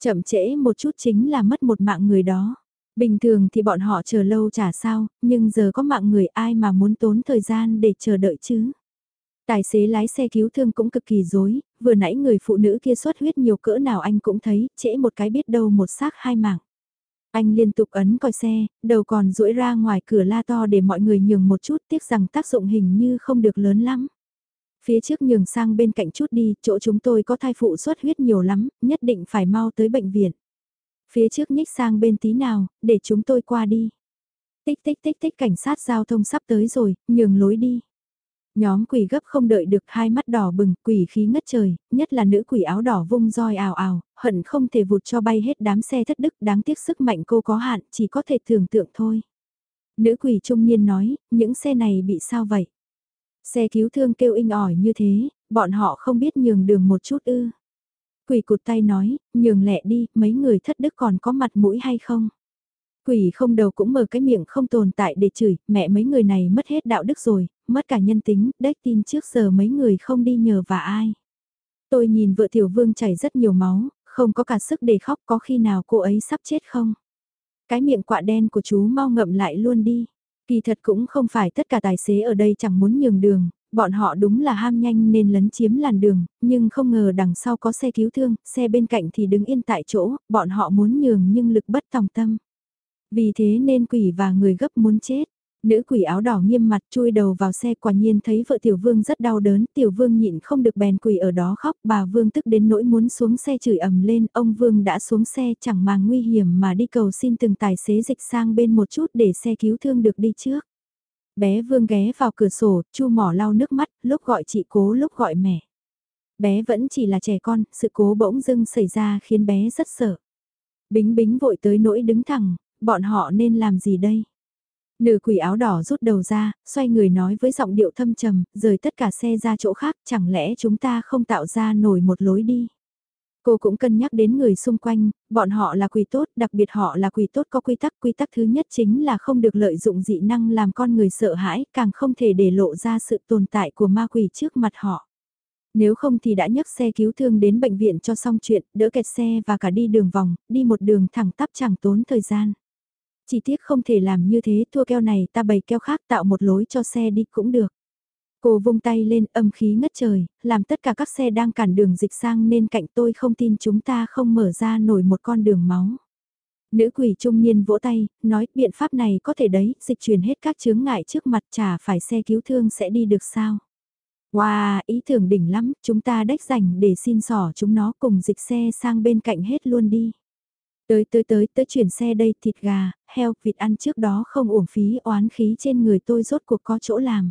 Chậm trễ một chút chính là mất một mạng người đó. Bình thường thì bọn họ chờ lâu chả sao, nhưng giờ có mạng người ai mà muốn tốn thời gian để chờ đợi chứ. Tài xế lái xe cứu thương cũng cực kỳ dối, vừa nãy người phụ nữ kia xuất huyết nhiều cỡ nào anh cũng thấy, trễ một cái biết đâu một xác hai mạng. Anh liên tục ấn coi xe, đầu còn duỗi ra ngoài cửa la to để mọi người nhường một chút tiếc rằng tác dụng hình như không được lớn lắm. Phía trước nhường sang bên cạnh chút đi, chỗ chúng tôi có thai phụ xuất huyết nhiều lắm, nhất định phải mau tới bệnh viện. Phía trước nhích sang bên tí nào, để chúng tôi qua đi. Tích tích tích tích cảnh sát giao thông sắp tới rồi, nhường lối đi. Nhóm quỷ gấp không đợi được hai mắt đỏ bừng, quỷ khí ngất trời, nhất là nữ quỷ áo đỏ vung roi ào ào, hận không thể vụt cho bay hết đám xe thất đức đáng tiếc sức mạnh cô có hạn, chỉ có thể tưởng tượng thôi. Nữ quỷ trung niên nói, những xe này bị sao vậy? Xe cứu thương kêu inh ỏi như thế, bọn họ không biết nhường đường một chút ư. Quỷ cụt tay nói, nhường lẹ đi, mấy người thất đức còn có mặt mũi hay không? Quỷ không đầu cũng mở cái miệng không tồn tại để chửi, mẹ mấy người này mất hết đạo đức rồi, mất cả nhân tính, đếch tin trước giờ mấy người không đi nhờ và ai. Tôi nhìn vợ tiểu vương chảy rất nhiều máu, không có cả sức để khóc có khi nào cô ấy sắp chết không? Cái miệng quạ đen của chú mau ngậm lại luôn đi. Kỳ thật cũng không phải tất cả tài xế ở đây chẳng muốn nhường đường, bọn họ đúng là ham nhanh nên lấn chiếm làn đường, nhưng không ngờ đằng sau có xe cứu thương, xe bên cạnh thì đứng yên tại chỗ, bọn họ muốn nhường nhưng lực bất tòng tâm. Vì thế nên quỷ và người gấp muốn chết. Nữ quỷ áo đỏ nghiêm mặt chui đầu vào xe quả nhiên thấy vợ tiểu vương rất đau đớn, tiểu vương nhịn không được bèn quỷ ở đó khóc, bà vương tức đến nỗi muốn xuống xe chửi ầm lên, ông vương đã xuống xe chẳng màng nguy hiểm mà đi cầu xin từng tài xế dịch sang bên một chút để xe cứu thương được đi trước. Bé vương ghé vào cửa sổ, chu mỏ lau nước mắt, lúc gọi chị cố lúc gọi mẹ. Bé vẫn chỉ là trẻ con, sự cố bỗng dưng xảy ra khiến bé rất sợ. Bính bính vội tới nỗi đứng thẳng, bọn họ nên làm gì đây? Nữ quỷ áo đỏ rút đầu ra, xoay người nói với giọng điệu thâm trầm, rời tất cả xe ra chỗ khác, chẳng lẽ chúng ta không tạo ra nổi một lối đi. Cô cũng cân nhắc đến người xung quanh, bọn họ là quỷ tốt, đặc biệt họ là quỷ tốt có quy tắc. Quy tắc thứ nhất chính là không được lợi dụng dị năng làm con người sợ hãi, càng không thể để lộ ra sự tồn tại của ma quỷ trước mặt họ. Nếu không thì đã nhấc xe cứu thương đến bệnh viện cho xong chuyện, đỡ kẹt xe và cả đi đường vòng, đi một đường thẳng tắp chẳng tốn thời gian. Chỉ tiếc không thể làm như thế, thua keo này ta bày keo khác tạo một lối cho xe đi cũng được. Cô vung tay lên âm khí ngất trời, làm tất cả các xe đang cản đường dịch sang nên cạnh tôi không tin chúng ta không mở ra nổi một con đường máu. Nữ quỷ trung niên vỗ tay, nói biện pháp này có thể đấy, dịch chuyển hết các chướng ngại trước mặt chả phải xe cứu thương sẽ đi được sao. Wow, ý tưởng đỉnh lắm, chúng ta đách dành để xin sỏ chúng nó cùng dịch xe sang bên cạnh hết luôn đi. Tới tới tới tới chuyển xe đây thịt gà, heo, vịt ăn trước đó không uổng phí oán khí trên người tôi rốt cuộc có chỗ làm.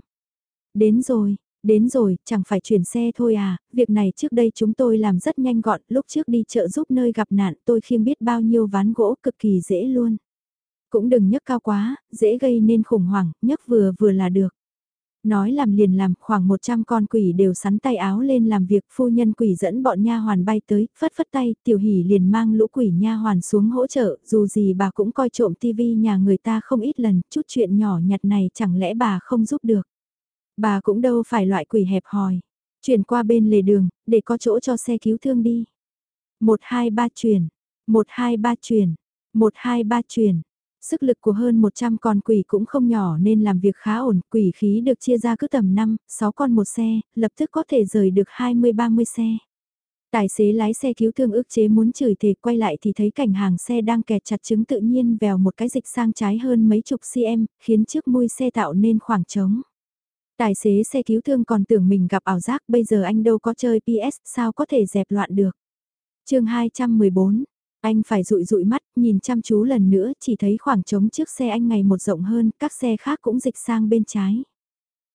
Đến rồi, đến rồi, chẳng phải chuyển xe thôi à, việc này trước đây chúng tôi làm rất nhanh gọn, lúc trước đi chợ giúp nơi gặp nạn tôi khiêng biết bao nhiêu ván gỗ cực kỳ dễ luôn. Cũng đừng nhấc cao quá, dễ gây nên khủng hoảng, nhấc vừa vừa là được. Nói làm liền làm, khoảng 100 con quỷ đều sắn tay áo lên làm việc, phu nhân quỷ dẫn bọn nha hoàn bay tới, phất phất tay, tiểu hỉ liền mang lũ quỷ nha hoàn xuống hỗ trợ, dù gì bà cũng coi trộm tivi nhà người ta không ít lần, chút chuyện nhỏ nhặt này chẳng lẽ bà không giúp được. Bà cũng đâu phải loại quỷ hẹp hòi, chuyển qua bên lề đường, để có chỗ cho xe cứu thương đi. 123 chuyển, 123 chuyển, 123 chuyển, Sức lực của hơn 100 con quỷ cũng không nhỏ nên làm việc khá ổn, quỷ khí được chia ra cứ tầm 5, 6 con một xe, lập tức có thể rời được 20-30 xe. Tài xế lái xe cứu thương ước chế muốn chửi thề quay lại thì thấy cảnh hàng xe đang kẹt chặt chứng tự nhiên vèo một cái dịch sang trái hơn mấy chục cm, khiến chiếc mui xe tạo nên khoảng trống. Tài xế xe cứu thương còn tưởng mình gặp ảo giác bây giờ anh đâu có chơi PS sao có thể dẹp loạn được. chương 214, anh phải rụi rụi mắt, nhìn chăm chú lần nữa, chỉ thấy khoảng trống trước xe anh ngày một rộng hơn, các xe khác cũng dịch sang bên trái.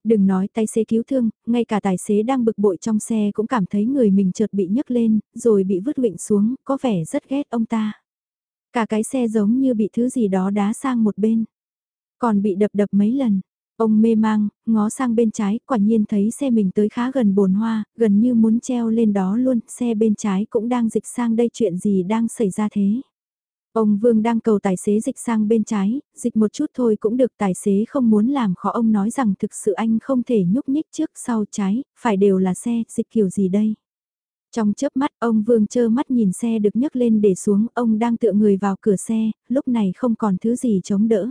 Đừng nói tài xế cứu thương, ngay cả tài xế đang bực bội trong xe cũng cảm thấy người mình chợt bị nhấc lên, rồi bị vứt vịnh xuống, có vẻ rất ghét ông ta. Cả cái xe giống như bị thứ gì đó đá sang một bên. Còn bị đập đập mấy lần. Ông mê mang, ngó sang bên trái, quả nhiên thấy xe mình tới khá gần bồn hoa, gần như muốn treo lên đó luôn, xe bên trái cũng đang dịch sang đây chuyện gì đang xảy ra thế. Ông Vương đang cầu tài xế dịch sang bên trái, dịch một chút thôi cũng được tài xế không muốn làm khó ông nói rằng thực sự anh không thể nhúc nhích trước sau trái, phải đều là xe, dịch kiểu gì đây. Trong chớp mắt ông Vương chơ mắt nhìn xe được nhấc lên để xuống, ông đang tựa người vào cửa xe, lúc này không còn thứ gì chống đỡ.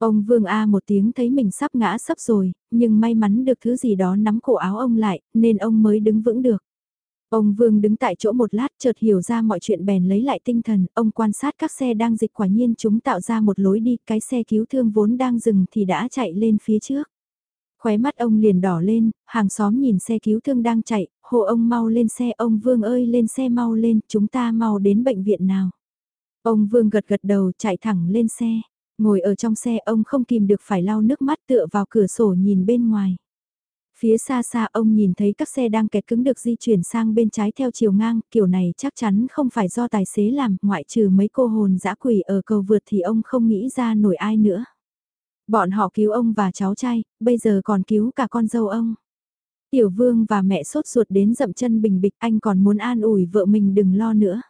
Ông Vương A một tiếng thấy mình sắp ngã sắp rồi, nhưng may mắn được thứ gì đó nắm cổ áo ông lại, nên ông mới đứng vững được. Ông Vương đứng tại chỗ một lát chợt hiểu ra mọi chuyện bèn lấy lại tinh thần, ông quan sát các xe đang dịch quả nhiên chúng tạo ra một lối đi, cái xe cứu thương vốn đang dừng thì đã chạy lên phía trước. Khóe mắt ông liền đỏ lên, hàng xóm nhìn xe cứu thương đang chạy, hộ ông mau lên xe, ông Vương ơi lên xe mau lên, chúng ta mau đến bệnh viện nào. Ông Vương gật gật đầu chạy thẳng lên xe. Ngồi ở trong xe ông không kìm được phải lau nước mắt tựa vào cửa sổ nhìn bên ngoài. Phía xa xa ông nhìn thấy các xe đang kẹt cứng được di chuyển sang bên trái theo chiều ngang, kiểu này chắc chắn không phải do tài xế làm, ngoại trừ mấy cô hồn dã quỷ ở cầu vượt thì ông không nghĩ ra nổi ai nữa. Bọn họ cứu ông và cháu trai, bây giờ còn cứu cả con dâu ông. Tiểu vương và mẹ sốt ruột đến dậm chân bình bịch anh còn muốn an ủi vợ mình đừng lo nữa.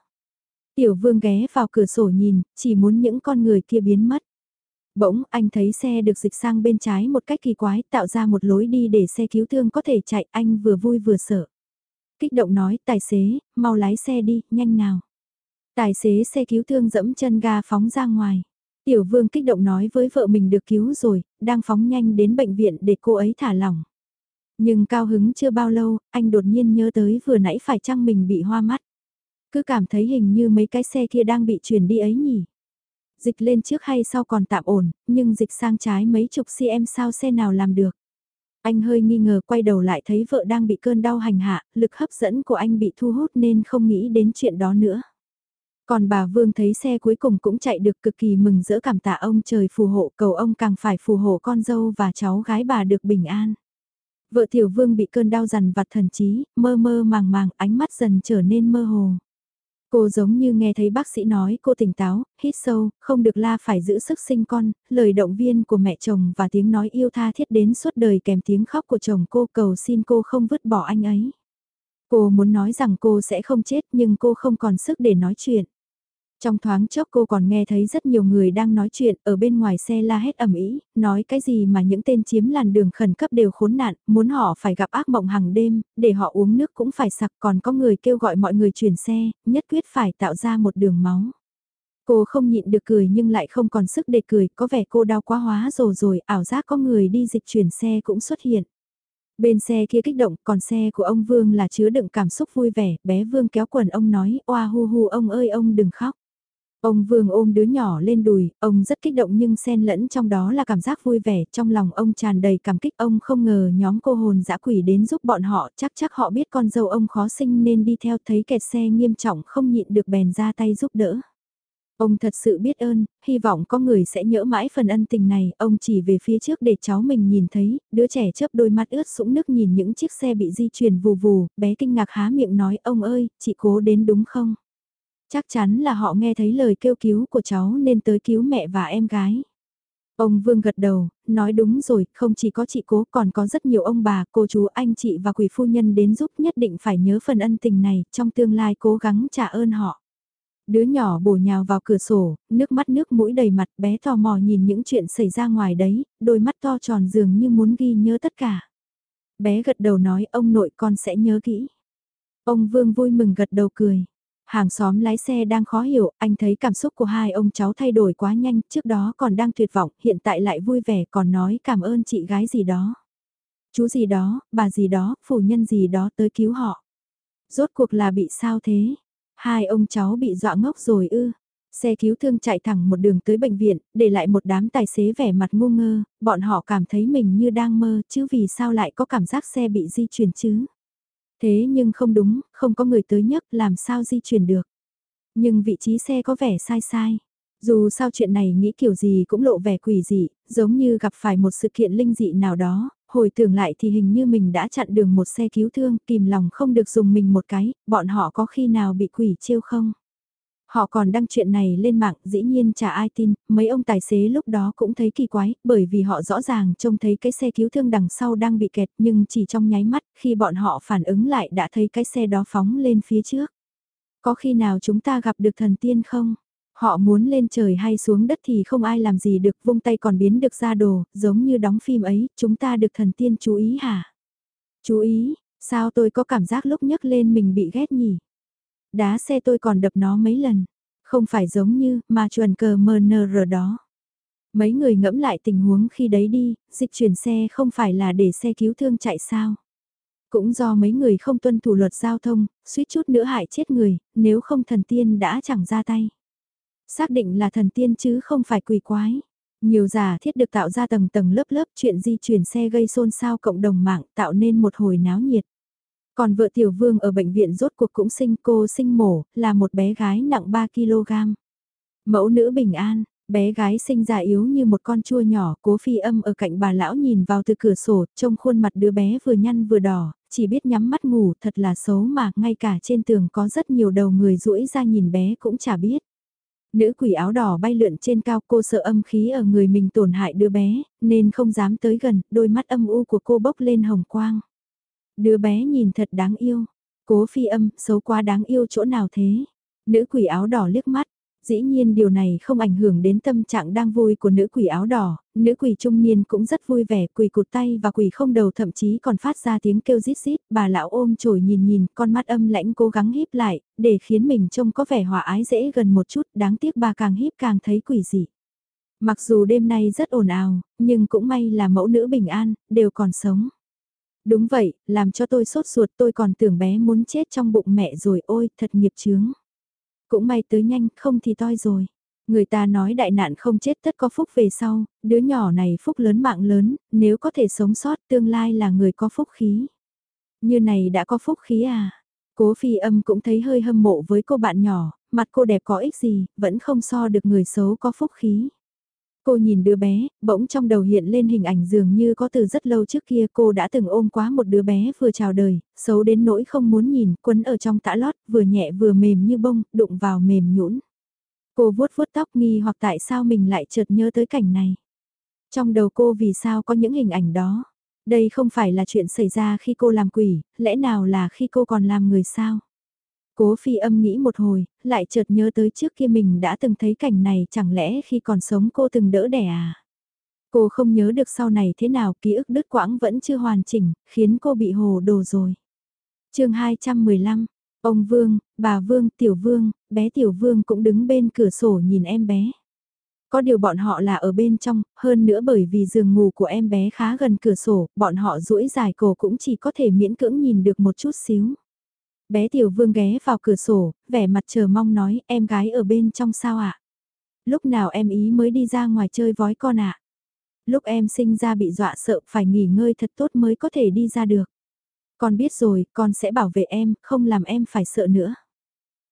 Tiểu vương ghé vào cửa sổ nhìn, chỉ muốn những con người kia biến mất. Bỗng anh thấy xe được dịch sang bên trái một cách kỳ quái tạo ra một lối đi để xe cứu thương có thể chạy anh vừa vui vừa sợ. Kích động nói tài xế, mau lái xe đi, nhanh nào. Tài xế xe cứu thương dẫm chân ga phóng ra ngoài. Tiểu vương kích động nói với vợ mình được cứu rồi, đang phóng nhanh đến bệnh viện để cô ấy thả lỏng. Nhưng cao hứng chưa bao lâu, anh đột nhiên nhớ tới vừa nãy phải chăng mình bị hoa mắt. Cứ cảm thấy hình như mấy cái xe kia đang bị chuyển đi ấy nhỉ dịch lên trước hay sau còn tạm ổn, nhưng dịch sang trái mấy chục cm sao xe nào làm được. Anh hơi nghi ngờ quay đầu lại thấy vợ đang bị cơn đau hành hạ, lực hấp dẫn của anh bị thu hút nên không nghĩ đến chuyện đó nữa. Còn bà Vương thấy xe cuối cùng cũng chạy được cực kỳ mừng rỡ cảm tạ ông trời phù hộ cầu ông càng phải phù hộ con dâu và cháu gái bà được bình an. Vợ Tiểu Vương bị cơn đau dằn vặt thần trí, mơ mơ màng màng, ánh mắt dần trở nên mơ hồ. Cô giống như nghe thấy bác sĩ nói cô tỉnh táo, hít sâu, không được la phải giữ sức sinh con, lời động viên của mẹ chồng và tiếng nói yêu tha thiết đến suốt đời kèm tiếng khóc của chồng cô cầu xin cô không vứt bỏ anh ấy. Cô muốn nói rằng cô sẽ không chết nhưng cô không còn sức để nói chuyện. Trong thoáng chốc cô còn nghe thấy rất nhiều người đang nói chuyện ở bên ngoài xe la hét ầm ĩ, nói cái gì mà những tên chiếm làn đường khẩn cấp đều khốn nạn, muốn họ phải gặp ác mộng hàng đêm, để họ uống nước cũng phải sặc còn có người kêu gọi mọi người chuyển xe, nhất quyết phải tạo ra một đường máu. Cô không nhịn được cười nhưng lại không còn sức để cười, có vẻ cô đau quá hóa rồi rồi, ảo giác có người đi dịch chuyển xe cũng xuất hiện. Bên xe kia kích động, còn xe của ông Vương là chứa đựng cảm xúc vui vẻ, bé Vương kéo quần ông nói, oa hu hu ông ơi ông đừng khóc. Ông Vương ôm đứa nhỏ lên đùi, ông rất kích động nhưng xen lẫn trong đó là cảm giác vui vẻ, trong lòng ông tràn đầy cảm kích ông không ngờ nhóm cô hồn dã quỷ đến giúp bọn họ, chắc chắc họ biết con dâu ông khó sinh nên đi theo thấy kẹt xe nghiêm trọng không nhịn được bèn ra tay giúp đỡ. Ông thật sự biết ơn, hy vọng có người sẽ nhỡ mãi phần ân tình này, ông chỉ về phía trước để cháu mình nhìn thấy, đứa trẻ chớp đôi mắt ướt sũng nước nhìn những chiếc xe bị di chuyển vù vù, bé kinh ngạc há miệng nói ông ơi, chị cố đến đúng không? Chắc chắn là họ nghe thấy lời kêu cứu của cháu nên tới cứu mẹ và em gái. Ông Vương gật đầu, nói đúng rồi, không chỉ có chị cố còn có rất nhiều ông bà, cô chú, anh chị và quỷ phu nhân đến giúp nhất định phải nhớ phần ân tình này, trong tương lai cố gắng trả ơn họ. Đứa nhỏ bổ nhào vào cửa sổ, nước mắt nước mũi đầy mặt bé tò mò nhìn những chuyện xảy ra ngoài đấy, đôi mắt to tròn dường như muốn ghi nhớ tất cả. Bé gật đầu nói ông nội con sẽ nhớ kỹ. Ông Vương vui mừng gật đầu cười. Hàng xóm lái xe đang khó hiểu, anh thấy cảm xúc của hai ông cháu thay đổi quá nhanh, trước đó còn đang tuyệt vọng, hiện tại lại vui vẻ còn nói cảm ơn chị gái gì đó. Chú gì đó, bà gì đó, phụ nhân gì đó tới cứu họ. Rốt cuộc là bị sao thế? Hai ông cháu bị dọa ngốc rồi ư. Xe cứu thương chạy thẳng một đường tới bệnh viện, để lại một đám tài xế vẻ mặt ngu ngơ, bọn họ cảm thấy mình như đang mơ, chứ vì sao lại có cảm giác xe bị di chuyển chứ. Thế nhưng không đúng, không có người tới nhấc làm sao di chuyển được. Nhưng vị trí xe có vẻ sai sai. Dù sao chuyện này nghĩ kiểu gì cũng lộ vẻ quỷ dị, giống như gặp phải một sự kiện linh dị nào đó, hồi tưởng lại thì hình như mình đã chặn đường một xe cứu thương, kìm lòng không được dùng mình một cái, bọn họ có khi nào bị quỷ trêu không? Họ còn đăng chuyện này lên mạng, dĩ nhiên chả ai tin, mấy ông tài xế lúc đó cũng thấy kỳ quái, bởi vì họ rõ ràng trông thấy cái xe cứu thương đằng sau đang bị kẹt nhưng chỉ trong nháy mắt khi bọn họ phản ứng lại đã thấy cái xe đó phóng lên phía trước. Có khi nào chúng ta gặp được thần tiên không? Họ muốn lên trời hay xuống đất thì không ai làm gì được, vung tay còn biến được ra đồ, giống như đóng phim ấy, chúng ta được thần tiên chú ý hả? Chú ý, sao tôi có cảm giác lúc nhấc lên mình bị ghét nhỉ? Đá xe tôi còn đập nó mấy lần, không phải giống như, mà chuẩn cờ MNR đó. Mấy người ngẫm lại tình huống khi đấy đi, dịch chuyển xe không phải là để xe cứu thương chạy sao? Cũng do mấy người không tuân thủ luật giao thông, suýt chút nữa hại chết người, nếu không thần tiên đã chẳng ra tay. Xác định là thần tiên chứ không phải quỷ quái. Nhiều giả thiết được tạo ra tầng tầng lớp lớp chuyện di chuyển xe gây xôn xao cộng đồng mạng tạo nên một hồi náo nhiệt. Còn vợ tiểu vương ở bệnh viện rốt cuộc cũng sinh cô sinh mổ, là một bé gái nặng 3kg. Mẫu nữ bình an, bé gái sinh ra yếu như một con chua nhỏ, cố phi âm ở cạnh bà lão nhìn vào từ cửa sổ, trông khuôn mặt đứa bé vừa nhăn vừa đỏ, chỉ biết nhắm mắt ngủ thật là xấu mà, ngay cả trên tường có rất nhiều đầu người rũi ra nhìn bé cũng chả biết. Nữ quỷ áo đỏ bay lượn trên cao cô sợ âm khí ở người mình tổn hại đứa bé, nên không dám tới gần, đôi mắt âm u của cô bốc lên hồng quang. Đứa bé nhìn thật đáng yêu, cố phi âm, xấu quá đáng yêu chỗ nào thế? Nữ quỷ áo đỏ liếc mắt, Dĩ nhiên điều này không ảnh hưởng đến tâm trạng đang vui của nữ quỷ áo đỏ, nữ quỷ trung niên cũng rất vui vẻ, quỷ cụt tay và quỷ không đầu thậm chí còn phát ra tiếng kêu rít rít, bà lão ôm chổi nhìn nhìn, con mắt âm lãnh cố gắng híp lại, để khiến mình trông có vẻ hòa ái dễ gần một chút, đáng tiếc bà càng híp càng thấy quỷ dị. Mặc dù đêm nay rất ồn ào, nhưng cũng may là mẫu nữ bình an, đều còn sống. Đúng vậy, làm cho tôi sốt ruột tôi còn tưởng bé muốn chết trong bụng mẹ rồi ôi, thật nghiệp chướng. Cũng may tới nhanh, không thì toi rồi. Người ta nói đại nạn không chết tất có phúc về sau, đứa nhỏ này phúc lớn mạng lớn, nếu có thể sống sót tương lai là người có phúc khí. Như này đã có phúc khí à? Cố phi âm cũng thấy hơi hâm mộ với cô bạn nhỏ, mặt cô đẹp có ích gì, vẫn không so được người xấu có phúc khí. Cô nhìn đứa bé, bỗng trong đầu hiện lên hình ảnh dường như có từ rất lâu trước kia cô đã từng ôm quá một đứa bé vừa chào đời, xấu đến nỗi không muốn nhìn, quấn ở trong tã lót, vừa nhẹ vừa mềm như bông, đụng vào mềm nhũn. Cô vuốt vuốt tóc nghi hoặc tại sao mình lại chợt nhớ tới cảnh này. Trong đầu cô vì sao có những hình ảnh đó. Đây không phải là chuyện xảy ra khi cô làm quỷ, lẽ nào là khi cô còn làm người sao? Cố phi âm nghĩ một hồi, lại chợt nhớ tới trước kia mình đã từng thấy cảnh này chẳng lẽ khi còn sống cô từng đỡ đẻ à? Cô không nhớ được sau này thế nào ký ức đứt quãng vẫn chưa hoàn chỉnh, khiến cô bị hồ đồ rồi. chương 215, ông Vương, bà Vương, Tiểu Vương, bé Tiểu Vương cũng đứng bên cửa sổ nhìn em bé. Có điều bọn họ là ở bên trong, hơn nữa bởi vì giường ngủ của em bé khá gần cửa sổ, bọn họ duỗi dài cổ cũng chỉ có thể miễn cưỡng nhìn được một chút xíu. Bé tiểu vương ghé vào cửa sổ, vẻ mặt chờ mong nói em gái ở bên trong sao ạ? Lúc nào em ý mới đi ra ngoài chơi vói con ạ? Lúc em sinh ra bị dọa sợ phải nghỉ ngơi thật tốt mới có thể đi ra được. Con biết rồi, con sẽ bảo vệ em, không làm em phải sợ nữa.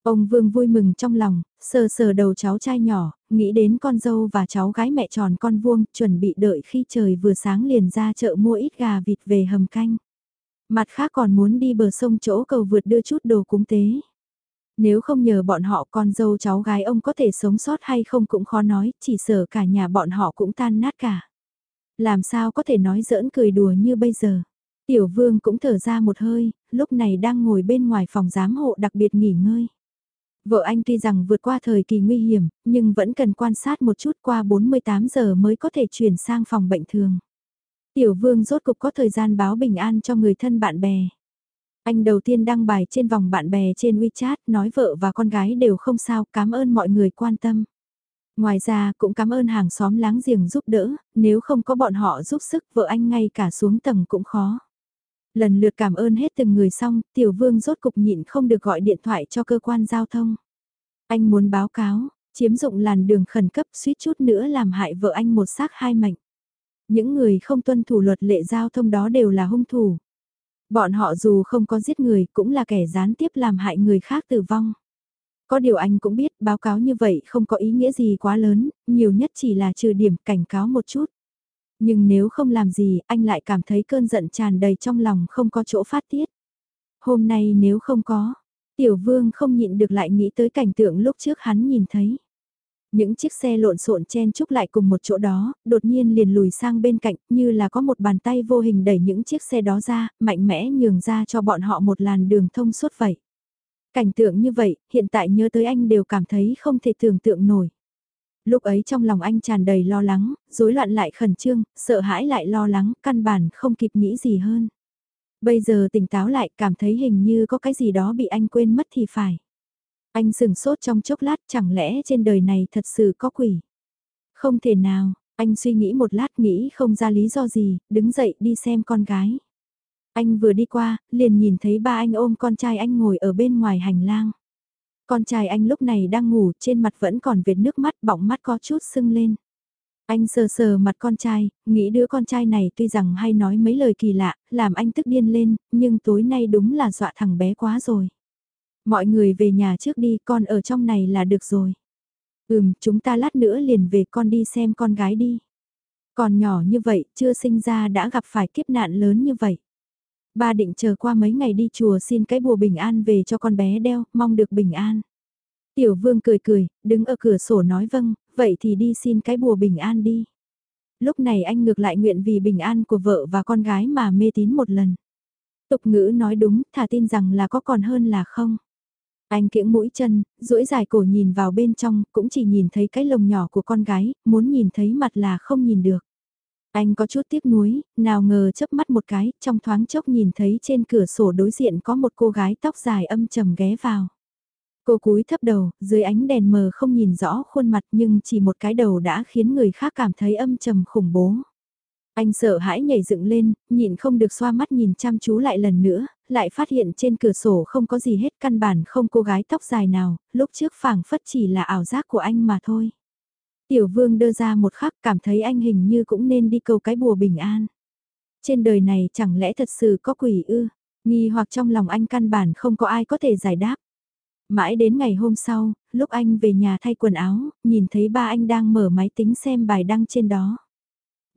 Ông Vương vui mừng trong lòng, sờ sờ đầu cháu trai nhỏ, nghĩ đến con dâu và cháu gái mẹ tròn con vuông, chuẩn bị đợi khi trời vừa sáng liền ra chợ mua ít gà vịt về hầm canh. Mặt khác còn muốn đi bờ sông chỗ cầu vượt đưa chút đồ cúng tế. Nếu không nhờ bọn họ con dâu cháu gái ông có thể sống sót hay không cũng khó nói, chỉ sợ cả nhà bọn họ cũng tan nát cả. Làm sao có thể nói giỡn cười đùa như bây giờ. Tiểu vương cũng thở ra một hơi, lúc này đang ngồi bên ngoài phòng giám hộ đặc biệt nghỉ ngơi. Vợ anh tuy rằng vượt qua thời kỳ nguy hiểm, nhưng vẫn cần quan sát một chút qua 48 giờ mới có thể chuyển sang phòng bệnh thường. Tiểu vương rốt cục có thời gian báo bình an cho người thân bạn bè. Anh đầu tiên đăng bài trên vòng bạn bè trên WeChat nói vợ và con gái đều không sao, cảm ơn mọi người quan tâm. Ngoài ra cũng cảm ơn hàng xóm láng giềng giúp đỡ, nếu không có bọn họ giúp sức vợ anh ngay cả xuống tầng cũng khó. Lần lượt cảm ơn hết từng người xong, tiểu vương rốt cục nhịn không được gọi điện thoại cho cơ quan giao thông. Anh muốn báo cáo, chiếm dụng làn đường khẩn cấp suýt chút nữa làm hại vợ anh một xác hai mệnh. Những người không tuân thủ luật lệ giao thông đó đều là hung thủ. Bọn họ dù không có giết người cũng là kẻ gián tiếp làm hại người khác tử vong. Có điều anh cũng biết báo cáo như vậy không có ý nghĩa gì quá lớn, nhiều nhất chỉ là trừ điểm cảnh cáo một chút. Nhưng nếu không làm gì anh lại cảm thấy cơn giận tràn đầy trong lòng không có chỗ phát tiết. Hôm nay nếu không có, tiểu vương không nhịn được lại nghĩ tới cảnh tượng lúc trước hắn nhìn thấy. Những chiếc xe lộn xộn chen chúc lại cùng một chỗ đó, đột nhiên liền lùi sang bên cạnh như là có một bàn tay vô hình đẩy những chiếc xe đó ra, mạnh mẽ nhường ra cho bọn họ một làn đường thông suốt vậy. Cảnh tượng như vậy, hiện tại nhớ tới anh đều cảm thấy không thể tưởng tượng nổi. Lúc ấy trong lòng anh tràn đầy lo lắng, rối loạn lại khẩn trương, sợ hãi lại lo lắng, căn bản không kịp nghĩ gì hơn. Bây giờ tỉnh táo lại cảm thấy hình như có cái gì đó bị anh quên mất thì phải. Anh sừng sốt trong chốc lát chẳng lẽ trên đời này thật sự có quỷ. Không thể nào, anh suy nghĩ một lát nghĩ không ra lý do gì, đứng dậy đi xem con gái. Anh vừa đi qua, liền nhìn thấy ba anh ôm con trai anh ngồi ở bên ngoài hành lang. Con trai anh lúc này đang ngủ, trên mặt vẫn còn vệt nước mắt, bọng mắt có chút sưng lên. Anh sờ sờ mặt con trai, nghĩ đứa con trai này tuy rằng hay nói mấy lời kỳ lạ, làm anh tức điên lên, nhưng tối nay đúng là dọa thằng bé quá rồi. Mọi người về nhà trước đi, con ở trong này là được rồi. Ừm, chúng ta lát nữa liền về con đi xem con gái đi. Còn nhỏ như vậy, chưa sinh ra đã gặp phải kiếp nạn lớn như vậy. Ba định chờ qua mấy ngày đi chùa xin cái bùa bình an về cho con bé đeo, mong được bình an. Tiểu vương cười cười, đứng ở cửa sổ nói vâng, vậy thì đi xin cái bùa bình an đi. Lúc này anh ngược lại nguyện vì bình an của vợ và con gái mà mê tín một lần. Tục ngữ nói đúng, thà tin rằng là có còn hơn là không. Anh kiễng mũi chân, duỗi dài cổ nhìn vào bên trong, cũng chỉ nhìn thấy cái lồng nhỏ của con gái, muốn nhìn thấy mặt là không nhìn được. Anh có chút tiếc nuối, nào ngờ chớp mắt một cái, trong thoáng chốc nhìn thấy trên cửa sổ đối diện có một cô gái tóc dài âm trầm ghé vào. Cô cúi thấp đầu, dưới ánh đèn mờ không nhìn rõ khuôn mặt nhưng chỉ một cái đầu đã khiến người khác cảm thấy âm trầm khủng bố. Anh sợ hãi nhảy dựng lên, nhịn không được xoa mắt nhìn chăm chú lại lần nữa, lại phát hiện trên cửa sổ không có gì hết căn bản không cô gái tóc dài nào, lúc trước phảng phất chỉ là ảo giác của anh mà thôi. Tiểu vương đưa ra một khắc cảm thấy anh hình như cũng nên đi cầu cái bùa bình an. Trên đời này chẳng lẽ thật sự có quỷ ư, nghi hoặc trong lòng anh căn bản không có ai có thể giải đáp. Mãi đến ngày hôm sau, lúc anh về nhà thay quần áo, nhìn thấy ba anh đang mở máy tính xem bài đăng trên đó.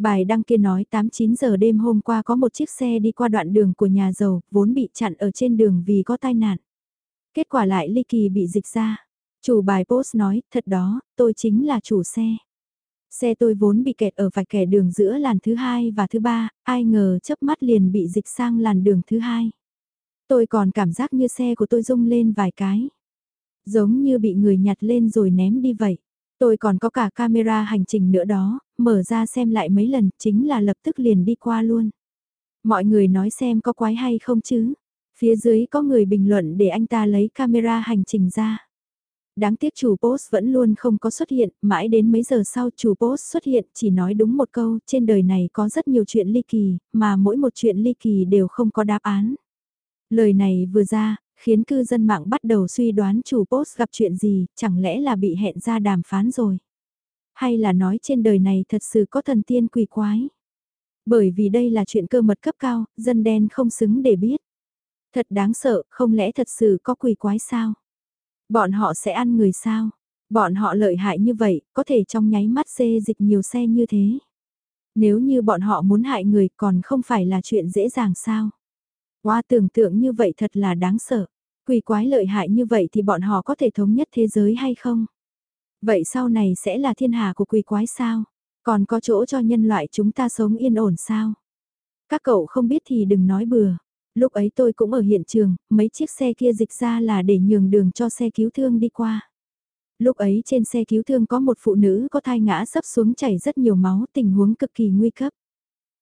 Bài đăng kia nói 8-9 giờ đêm hôm qua có một chiếc xe đi qua đoạn đường của nhà giàu, vốn bị chặn ở trên đường vì có tai nạn. Kết quả lại ly kỳ bị dịch ra. Chủ bài post nói, thật đó, tôi chính là chủ xe. Xe tôi vốn bị kẹt ở vạch kẻ đường giữa làn thứ hai và thứ ba, ai ngờ chớp mắt liền bị dịch sang làn đường thứ hai. Tôi còn cảm giác như xe của tôi rung lên vài cái. Giống như bị người nhặt lên rồi ném đi vậy. Tôi còn có cả camera hành trình nữa đó, mở ra xem lại mấy lần, chính là lập tức liền đi qua luôn. Mọi người nói xem có quái hay không chứ. Phía dưới có người bình luận để anh ta lấy camera hành trình ra. Đáng tiếc chủ post vẫn luôn không có xuất hiện, mãi đến mấy giờ sau chủ post xuất hiện chỉ nói đúng một câu, trên đời này có rất nhiều chuyện ly kỳ, mà mỗi một chuyện ly kỳ đều không có đáp án. Lời này vừa ra, khiến cư dân mạng bắt đầu suy đoán chủ post gặp chuyện gì, chẳng lẽ là bị hẹn ra đàm phán rồi. Hay là nói trên đời này thật sự có thần tiên quỷ quái. Bởi vì đây là chuyện cơ mật cấp cao, dân đen không xứng để biết. Thật đáng sợ, không lẽ thật sự có quỷ quái sao? Bọn họ sẽ ăn người sao? Bọn họ lợi hại như vậy, có thể trong nháy mắt xê dịch nhiều xe như thế. Nếu như bọn họ muốn hại người còn không phải là chuyện dễ dàng sao? Qua tưởng tượng như vậy thật là đáng sợ. Quỷ quái lợi hại như vậy thì bọn họ có thể thống nhất thế giới hay không? Vậy sau này sẽ là thiên hạ của quỷ quái sao? Còn có chỗ cho nhân loại chúng ta sống yên ổn sao? Các cậu không biết thì đừng nói bừa. Lúc ấy tôi cũng ở hiện trường, mấy chiếc xe kia dịch ra là để nhường đường cho xe cứu thương đi qua. Lúc ấy trên xe cứu thương có một phụ nữ có thai ngã sấp xuống chảy rất nhiều máu, tình huống cực kỳ nguy cấp.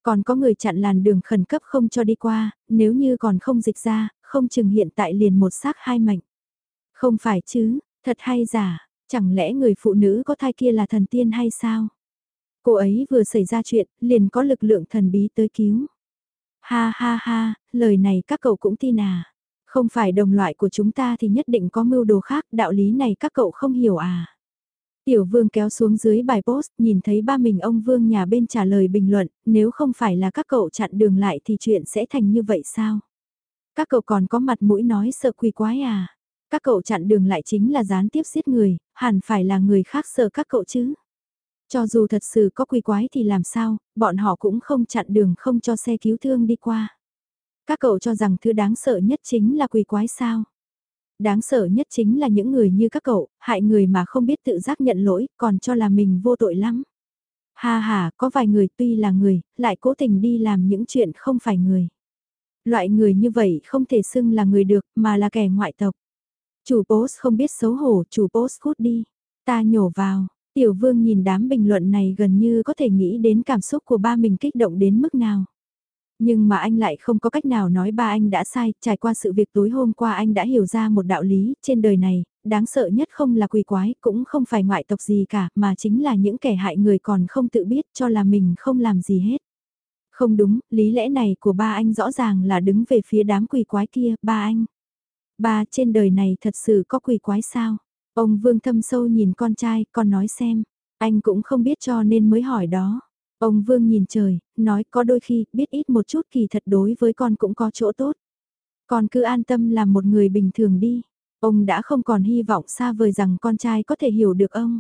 Còn có người chặn làn đường khẩn cấp không cho đi qua, nếu như còn không dịch ra, không chừng hiện tại liền một xác hai mệnh. Không phải chứ, thật hay giả, chẳng lẽ người phụ nữ có thai kia là thần tiên hay sao? Cô ấy vừa xảy ra chuyện, liền có lực lượng thần bí tới cứu. Ha ha ha, lời này các cậu cũng tin à. Không phải đồng loại của chúng ta thì nhất định có mưu đồ khác, đạo lý này các cậu không hiểu à. Tiểu vương kéo xuống dưới bài post, nhìn thấy ba mình ông vương nhà bên trả lời bình luận, nếu không phải là các cậu chặn đường lại thì chuyện sẽ thành như vậy sao? Các cậu còn có mặt mũi nói sợ quỷ quái à? Các cậu chặn đường lại chính là gián tiếp giết người, hẳn phải là người khác sợ các cậu chứ? Cho dù thật sự có quỷ quái thì làm sao, bọn họ cũng không chặn đường không cho xe cứu thương đi qua. Các cậu cho rằng thứ đáng sợ nhất chính là quỷ quái sao? Đáng sợ nhất chính là những người như các cậu, hại người mà không biết tự giác nhận lỗi, còn cho là mình vô tội lắm. Ha ha, có vài người tuy là người, lại cố tình đi làm những chuyện không phải người. Loại người như vậy không thể xưng là người được, mà là kẻ ngoại tộc. Chủ post không biết xấu hổ, chủ post cút đi. Ta nhổ vào, tiểu vương nhìn đám bình luận này gần như có thể nghĩ đến cảm xúc của ba mình kích động đến mức nào. Nhưng mà anh lại không có cách nào nói ba anh đã sai, trải qua sự việc tối hôm qua anh đã hiểu ra một đạo lý, trên đời này, đáng sợ nhất không là quỷ quái, cũng không phải ngoại tộc gì cả, mà chính là những kẻ hại người còn không tự biết cho là mình không làm gì hết. Không đúng, lý lẽ này của ba anh rõ ràng là đứng về phía đám quỷ quái kia, ba anh. Ba, trên đời này thật sự có quỷ quái sao? Ông Vương thâm sâu nhìn con trai, con nói xem. Anh cũng không biết cho nên mới hỏi đó. Ông Vương nhìn trời, nói có đôi khi biết ít một chút kỳ thật đối với con cũng có chỗ tốt. Con cứ an tâm làm một người bình thường đi. Ông đã không còn hy vọng xa vời rằng con trai có thể hiểu được ông.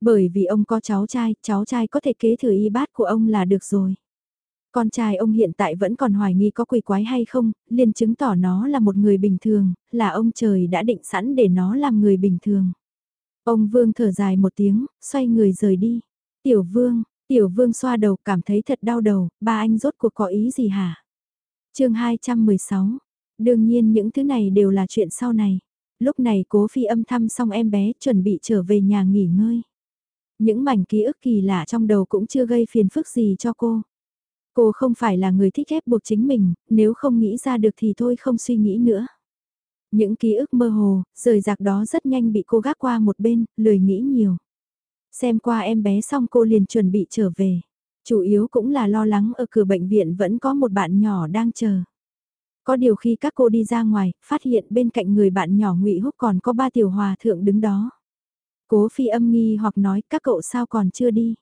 Bởi vì ông có cháu trai, cháu trai có thể kế thừa y bát của ông là được rồi. Con trai ông hiện tại vẫn còn hoài nghi có quỷ quái hay không, liền chứng tỏ nó là một người bình thường, là ông trời đã định sẵn để nó làm người bình thường. Ông Vương thở dài một tiếng, xoay người rời đi. Tiểu Vương, Tiểu Vương xoa đầu cảm thấy thật đau đầu, ba anh rốt cuộc có ý gì hả? chương 216, đương nhiên những thứ này đều là chuyện sau này. Lúc này cố phi âm thăm xong em bé chuẩn bị trở về nhà nghỉ ngơi. Những mảnh ký ức kỳ lạ trong đầu cũng chưa gây phiền phức gì cho cô. Cô không phải là người thích ép buộc chính mình, nếu không nghĩ ra được thì thôi không suy nghĩ nữa. Những ký ức mơ hồ, rời rạc đó rất nhanh bị cô gác qua một bên, lười nghĩ nhiều. Xem qua em bé xong cô liền chuẩn bị trở về. Chủ yếu cũng là lo lắng ở cửa bệnh viện vẫn có một bạn nhỏ đang chờ. Có điều khi các cô đi ra ngoài, phát hiện bên cạnh người bạn nhỏ ngụy Húc còn có ba tiểu hòa thượng đứng đó. Cố phi âm nghi hoặc nói các cậu sao còn chưa đi.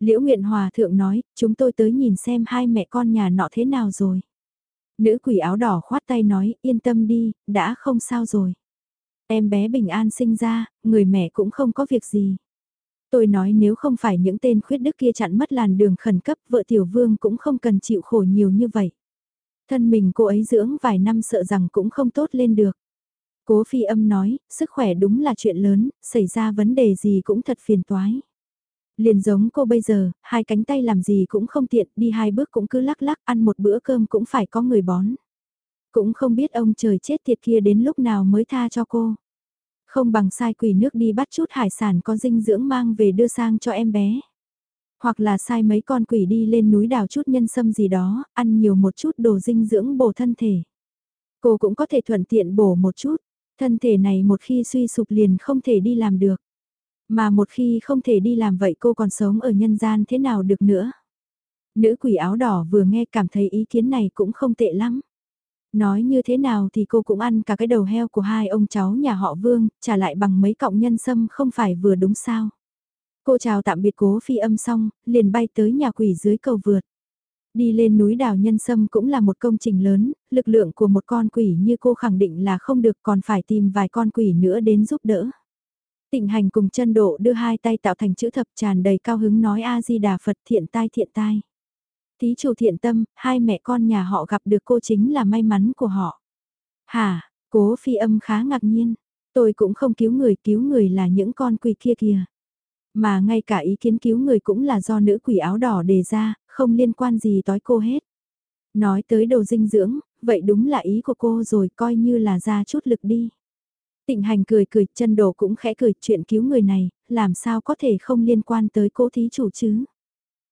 Liễu Nguyện Hòa thượng nói, chúng tôi tới nhìn xem hai mẹ con nhà nọ thế nào rồi. Nữ quỷ áo đỏ khoát tay nói, yên tâm đi, đã không sao rồi. Em bé bình an sinh ra, người mẹ cũng không có việc gì. Tôi nói nếu không phải những tên khuyết đức kia chặn mất làn đường khẩn cấp, vợ tiểu vương cũng không cần chịu khổ nhiều như vậy. Thân mình cô ấy dưỡng vài năm sợ rằng cũng không tốt lên được. Cố phi âm nói, sức khỏe đúng là chuyện lớn, xảy ra vấn đề gì cũng thật phiền toái. Liền giống cô bây giờ, hai cánh tay làm gì cũng không tiện, đi hai bước cũng cứ lắc lắc, ăn một bữa cơm cũng phải có người bón. Cũng không biết ông trời chết tiệt kia đến lúc nào mới tha cho cô. Không bằng sai quỷ nước đi bắt chút hải sản có dinh dưỡng mang về đưa sang cho em bé. Hoặc là sai mấy con quỷ đi lên núi đào chút nhân sâm gì đó, ăn nhiều một chút đồ dinh dưỡng bổ thân thể. Cô cũng có thể thuận tiện bổ một chút, thân thể này một khi suy sụp liền không thể đi làm được. Mà một khi không thể đi làm vậy cô còn sống ở nhân gian thế nào được nữa. Nữ quỷ áo đỏ vừa nghe cảm thấy ý kiến này cũng không tệ lắm. Nói như thế nào thì cô cũng ăn cả cái đầu heo của hai ông cháu nhà họ Vương, trả lại bằng mấy cọng nhân sâm không phải vừa đúng sao. Cô chào tạm biệt cố phi âm xong, liền bay tới nhà quỷ dưới cầu vượt. Đi lên núi đào nhân sâm cũng là một công trình lớn, lực lượng của một con quỷ như cô khẳng định là không được còn phải tìm vài con quỷ nữa đến giúp đỡ. Tịnh hành cùng chân độ đưa hai tay tạo thành chữ thập tràn đầy cao hứng nói A-di-đà Phật thiện tai thiện tai. Thí chủ thiện tâm, hai mẹ con nhà họ gặp được cô chính là may mắn của họ. Hà, Cố phi âm khá ngạc nhiên. Tôi cũng không cứu người, cứu người là những con quỷ kia kìa. Mà ngay cả ý kiến cứu người cũng là do nữ quỷ áo đỏ đề ra, không liên quan gì tới cô hết. Nói tới đồ dinh dưỡng, vậy đúng là ý của cô rồi coi như là ra chút lực đi. Tịnh hành cười cười, chân đồ cũng khẽ cười chuyện cứu người này, làm sao có thể không liên quan tới cố thí chủ chứ.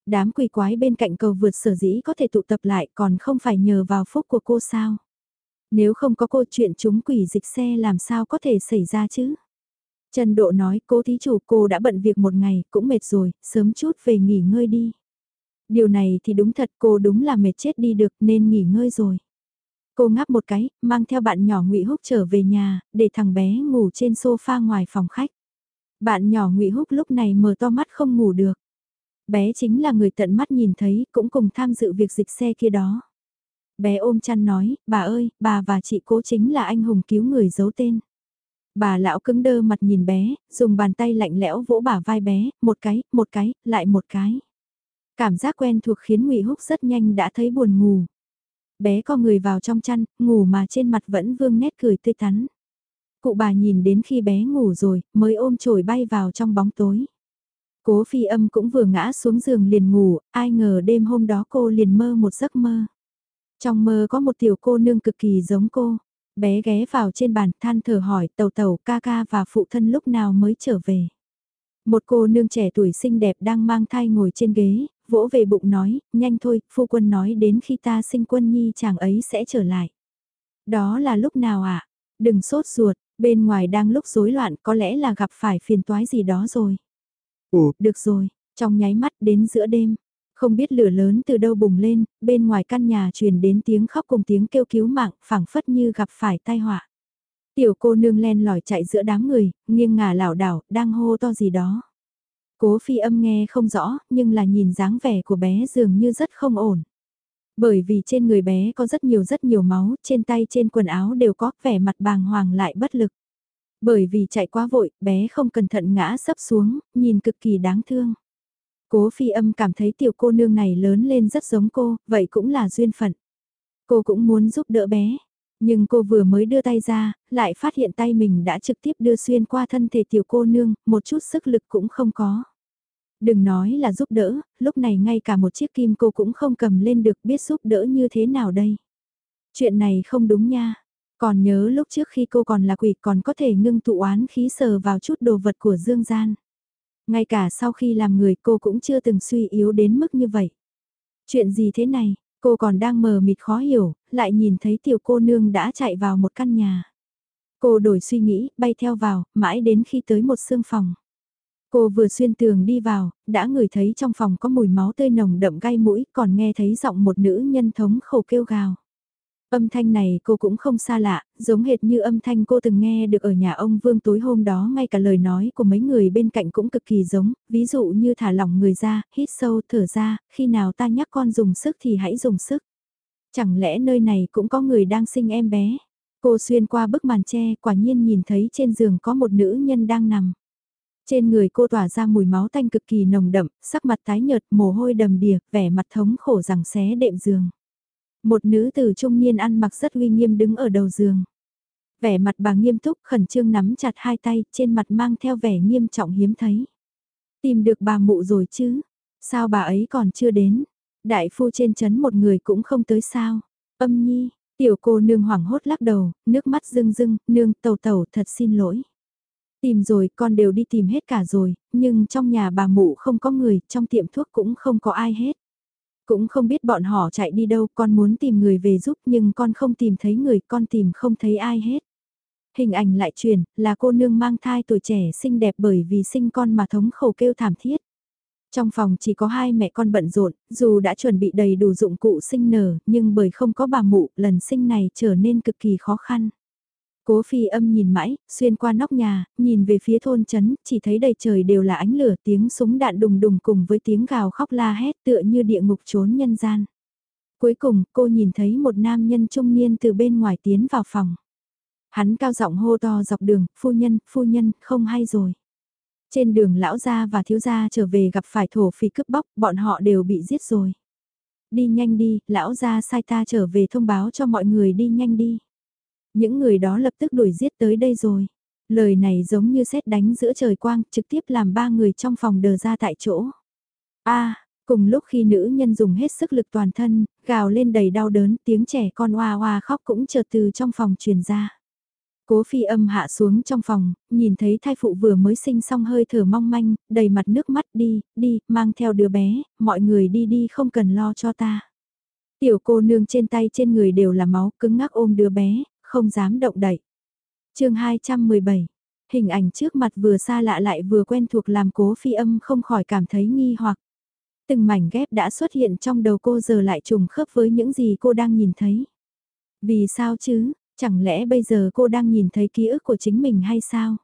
Đám quỷ quái bên cạnh cầu vượt sở dĩ có thể tụ tập lại còn không phải nhờ vào phúc của cô sao. Nếu không có cô chuyện chúng quỷ dịch xe làm sao có thể xảy ra chứ. Trần Độ nói cô thí chủ cô đã bận việc một ngày cũng mệt rồi, sớm chút về nghỉ ngơi đi. Điều này thì đúng thật cô đúng là mệt chết đi được nên nghỉ ngơi rồi. Cô ngáp một cái, mang theo bạn nhỏ Ngụy Húc trở về nhà, để thằng bé ngủ trên sofa ngoài phòng khách. Bạn nhỏ Ngụy Húc lúc này mở to mắt không ngủ được. Bé chính là người tận mắt nhìn thấy, cũng cùng tham dự việc dịch xe kia đó. Bé ôm chăn nói, bà ơi, bà và chị cố chính là anh hùng cứu người giấu tên. Bà lão cứng đơ mặt nhìn bé, dùng bàn tay lạnh lẽo vỗ bả vai bé, một cái, một cái, lại một cái. Cảm giác quen thuộc khiến Ngụy Húc rất nhanh đã thấy buồn ngủ. Bé co người vào trong chăn, ngủ mà trên mặt vẫn vương nét cười tươi tắn. Cụ bà nhìn đến khi bé ngủ rồi, mới ôm chổi bay vào trong bóng tối. Cố phi âm cũng vừa ngã xuống giường liền ngủ, ai ngờ đêm hôm đó cô liền mơ một giấc mơ. Trong mơ có một tiểu cô nương cực kỳ giống cô. Bé ghé vào trên bàn than thở hỏi tàu tàu ca ca và phụ thân lúc nào mới trở về. Một cô nương trẻ tuổi xinh đẹp đang mang thai ngồi trên ghế, vỗ về bụng nói, nhanh thôi, phu quân nói đến khi ta sinh quân nhi chàng ấy sẽ trở lại. Đó là lúc nào ạ? À? Đừng sốt ruột, bên ngoài đang lúc rối loạn có lẽ là gặp phải phiền toái gì đó rồi. Ủa, được rồi, trong nháy mắt đến giữa đêm, không biết lửa lớn từ đâu bùng lên, bên ngoài căn nhà truyền đến tiếng khóc cùng tiếng kêu cứu mạng, phảng phất như gặp phải tai họa. Tiểu cô nương len lỏi chạy giữa đám người, nghiêng ngả lảo đảo, đang hô to gì đó. Cố phi âm nghe không rõ, nhưng là nhìn dáng vẻ của bé dường như rất không ổn. Bởi vì trên người bé có rất nhiều rất nhiều máu, trên tay trên quần áo đều có vẻ mặt bàng hoàng lại bất lực. Bởi vì chạy quá vội, bé không cẩn thận ngã sấp xuống, nhìn cực kỳ đáng thương. Cố phi âm cảm thấy tiểu cô nương này lớn lên rất giống cô, vậy cũng là duyên phận. Cô cũng muốn giúp đỡ bé, nhưng cô vừa mới đưa tay ra, lại phát hiện tay mình đã trực tiếp đưa xuyên qua thân thể tiểu cô nương, một chút sức lực cũng không có. Đừng nói là giúp đỡ, lúc này ngay cả một chiếc kim cô cũng không cầm lên được biết giúp đỡ như thế nào đây. Chuyện này không đúng nha. Còn nhớ lúc trước khi cô còn là quỷ còn có thể ngưng tụ oán khí sờ vào chút đồ vật của Dương Gian. Ngay cả sau khi làm người cô cũng chưa từng suy yếu đến mức như vậy. Chuyện gì thế này, cô còn đang mờ mịt khó hiểu, lại nhìn thấy tiểu cô nương đã chạy vào một căn nhà. Cô đổi suy nghĩ, bay theo vào, mãi đến khi tới một xương phòng. Cô vừa xuyên tường đi vào, đã ngửi thấy trong phòng có mùi máu tươi nồng đậm gai mũi, còn nghe thấy giọng một nữ nhân thống khổ kêu gào. Âm thanh này cô cũng không xa lạ, giống hệt như âm thanh cô từng nghe được ở nhà ông Vương tối hôm đó ngay cả lời nói của mấy người bên cạnh cũng cực kỳ giống, ví dụ như thả lỏng người ra, hít sâu thở ra, khi nào ta nhắc con dùng sức thì hãy dùng sức. Chẳng lẽ nơi này cũng có người đang sinh em bé? Cô xuyên qua bức màn tre quả nhiên nhìn thấy trên giường có một nữ nhân đang nằm. Trên người cô tỏa ra mùi máu tanh cực kỳ nồng đậm, sắc mặt tái nhợt, mồ hôi đầm đìa, vẻ mặt thống khổ rằng xé đệm giường. Một nữ tử trung niên ăn mặc rất uy nghiêm đứng ở đầu giường. Vẻ mặt bà nghiêm túc khẩn trương nắm chặt hai tay, trên mặt mang theo vẻ nghiêm trọng hiếm thấy. Tìm được bà mụ rồi chứ? Sao bà ấy còn chưa đến? Đại phu trên chấn một người cũng không tới sao? Âm nhi, tiểu cô nương hoảng hốt lắc đầu, nước mắt rưng rưng, nương tàu tàu thật xin lỗi. Tìm rồi con đều đi tìm hết cả rồi, nhưng trong nhà bà mụ không có người, trong tiệm thuốc cũng không có ai hết. Cũng không biết bọn họ chạy đi đâu, con muốn tìm người về giúp nhưng con không tìm thấy người, con tìm không thấy ai hết. Hình ảnh lại truyền, là cô nương mang thai tuổi trẻ xinh đẹp bởi vì sinh con mà thống khổ kêu thảm thiết. Trong phòng chỉ có hai mẹ con bận rộn, dù đã chuẩn bị đầy đủ dụng cụ sinh nở, nhưng bởi không có bà mụ, lần sinh này trở nên cực kỳ khó khăn. Cố phi âm nhìn mãi, xuyên qua nóc nhà, nhìn về phía thôn chấn, chỉ thấy đầy trời đều là ánh lửa tiếng súng đạn đùng đùng cùng với tiếng gào khóc la hét tựa như địa ngục trốn nhân gian. Cuối cùng, cô nhìn thấy một nam nhân trung niên từ bên ngoài tiến vào phòng. Hắn cao giọng hô to dọc đường, phu nhân, phu nhân, không hay rồi. Trên đường lão gia và thiếu gia trở về gặp phải thổ phỉ cướp bóc, bọn họ đều bị giết rồi. Đi nhanh đi, lão gia sai ta trở về thông báo cho mọi người đi nhanh đi. Những người đó lập tức đuổi giết tới đây rồi. Lời này giống như xét đánh giữa trời quang, trực tiếp làm ba người trong phòng đờ ra tại chỗ. a cùng lúc khi nữ nhân dùng hết sức lực toàn thân, gào lên đầy đau đớn, tiếng trẻ con oa oa khóc cũng chợt từ trong phòng truyền ra. Cố phi âm hạ xuống trong phòng, nhìn thấy thai phụ vừa mới sinh xong hơi thở mong manh, đầy mặt nước mắt đi, đi, mang theo đứa bé, mọi người đi đi không cần lo cho ta. Tiểu cô nương trên tay trên người đều là máu cứng ngắc ôm đứa bé, không dám động đậy. chương 217, hình ảnh trước mặt vừa xa lạ lại vừa quen thuộc làm cố phi âm không khỏi cảm thấy nghi hoặc. Từng mảnh ghép đã xuất hiện trong đầu cô giờ lại trùng khớp với những gì cô đang nhìn thấy. Vì sao chứ, chẳng lẽ bây giờ cô đang nhìn thấy ký ức của chính mình hay sao?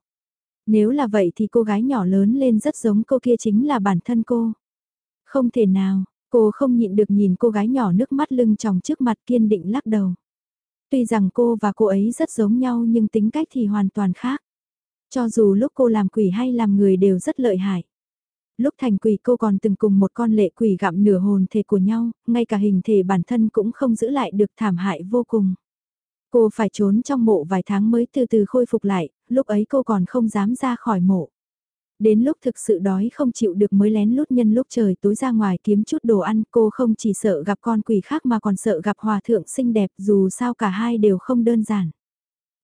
Nếu là vậy thì cô gái nhỏ lớn lên rất giống cô kia chính là bản thân cô. Không thể nào, cô không nhịn được nhìn cô gái nhỏ nước mắt lưng tròng trước mặt kiên định lắc đầu. Tuy rằng cô và cô ấy rất giống nhau nhưng tính cách thì hoàn toàn khác. Cho dù lúc cô làm quỷ hay làm người đều rất lợi hại. Lúc thành quỷ cô còn từng cùng một con lệ quỷ gặm nửa hồn thể của nhau, ngay cả hình thể bản thân cũng không giữ lại được thảm hại vô cùng. Cô phải trốn trong mộ vài tháng mới từ từ khôi phục lại, lúc ấy cô còn không dám ra khỏi mộ. Đến lúc thực sự đói không chịu được mới lén lút nhân lúc trời tối ra ngoài kiếm chút đồ ăn, cô không chỉ sợ gặp con quỷ khác mà còn sợ gặp hòa thượng xinh đẹp, dù sao cả hai đều không đơn giản.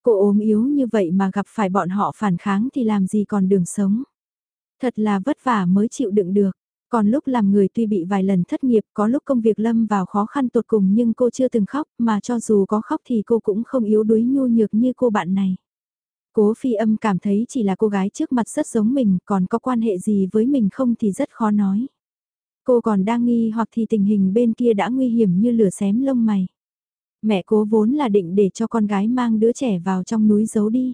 Cô ốm yếu như vậy mà gặp phải bọn họ phản kháng thì làm gì còn đường sống. Thật là vất vả mới chịu đựng được. Còn lúc làm người tuy bị vài lần thất nghiệp, có lúc công việc lâm vào khó khăn tột cùng nhưng cô chưa từng khóc, mà cho dù có khóc thì cô cũng không yếu đuối nhu nhược như cô bạn này. Cố phi âm cảm thấy chỉ là cô gái trước mặt rất giống mình còn có quan hệ gì với mình không thì rất khó nói. Cô còn đang nghi hoặc thì tình hình bên kia đã nguy hiểm như lửa xém lông mày. Mẹ cố vốn là định để cho con gái mang đứa trẻ vào trong núi giấu đi.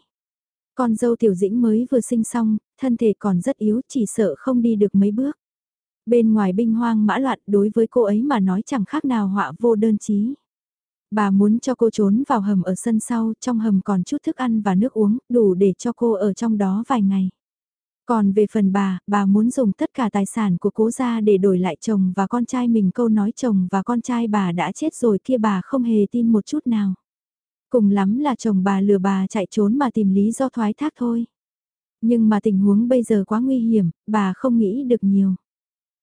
Con dâu tiểu dĩnh mới vừa sinh xong, thân thể còn rất yếu chỉ sợ không đi được mấy bước. Bên ngoài binh hoang mã loạn đối với cô ấy mà nói chẳng khác nào họa vô đơn chí. Bà muốn cho cô trốn vào hầm ở sân sau, trong hầm còn chút thức ăn và nước uống, đủ để cho cô ở trong đó vài ngày. Còn về phần bà, bà muốn dùng tất cả tài sản của cố gia để đổi lại chồng và con trai mình câu nói chồng và con trai bà đã chết rồi kia bà không hề tin một chút nào. Cùng lắm là chồng bà lừa bà chạy trốn mà tìm lý do thoái thác thôi. Nhưng mà tình huống bây giờ quá nguy hiểm, bà không nghĩ được nhiều.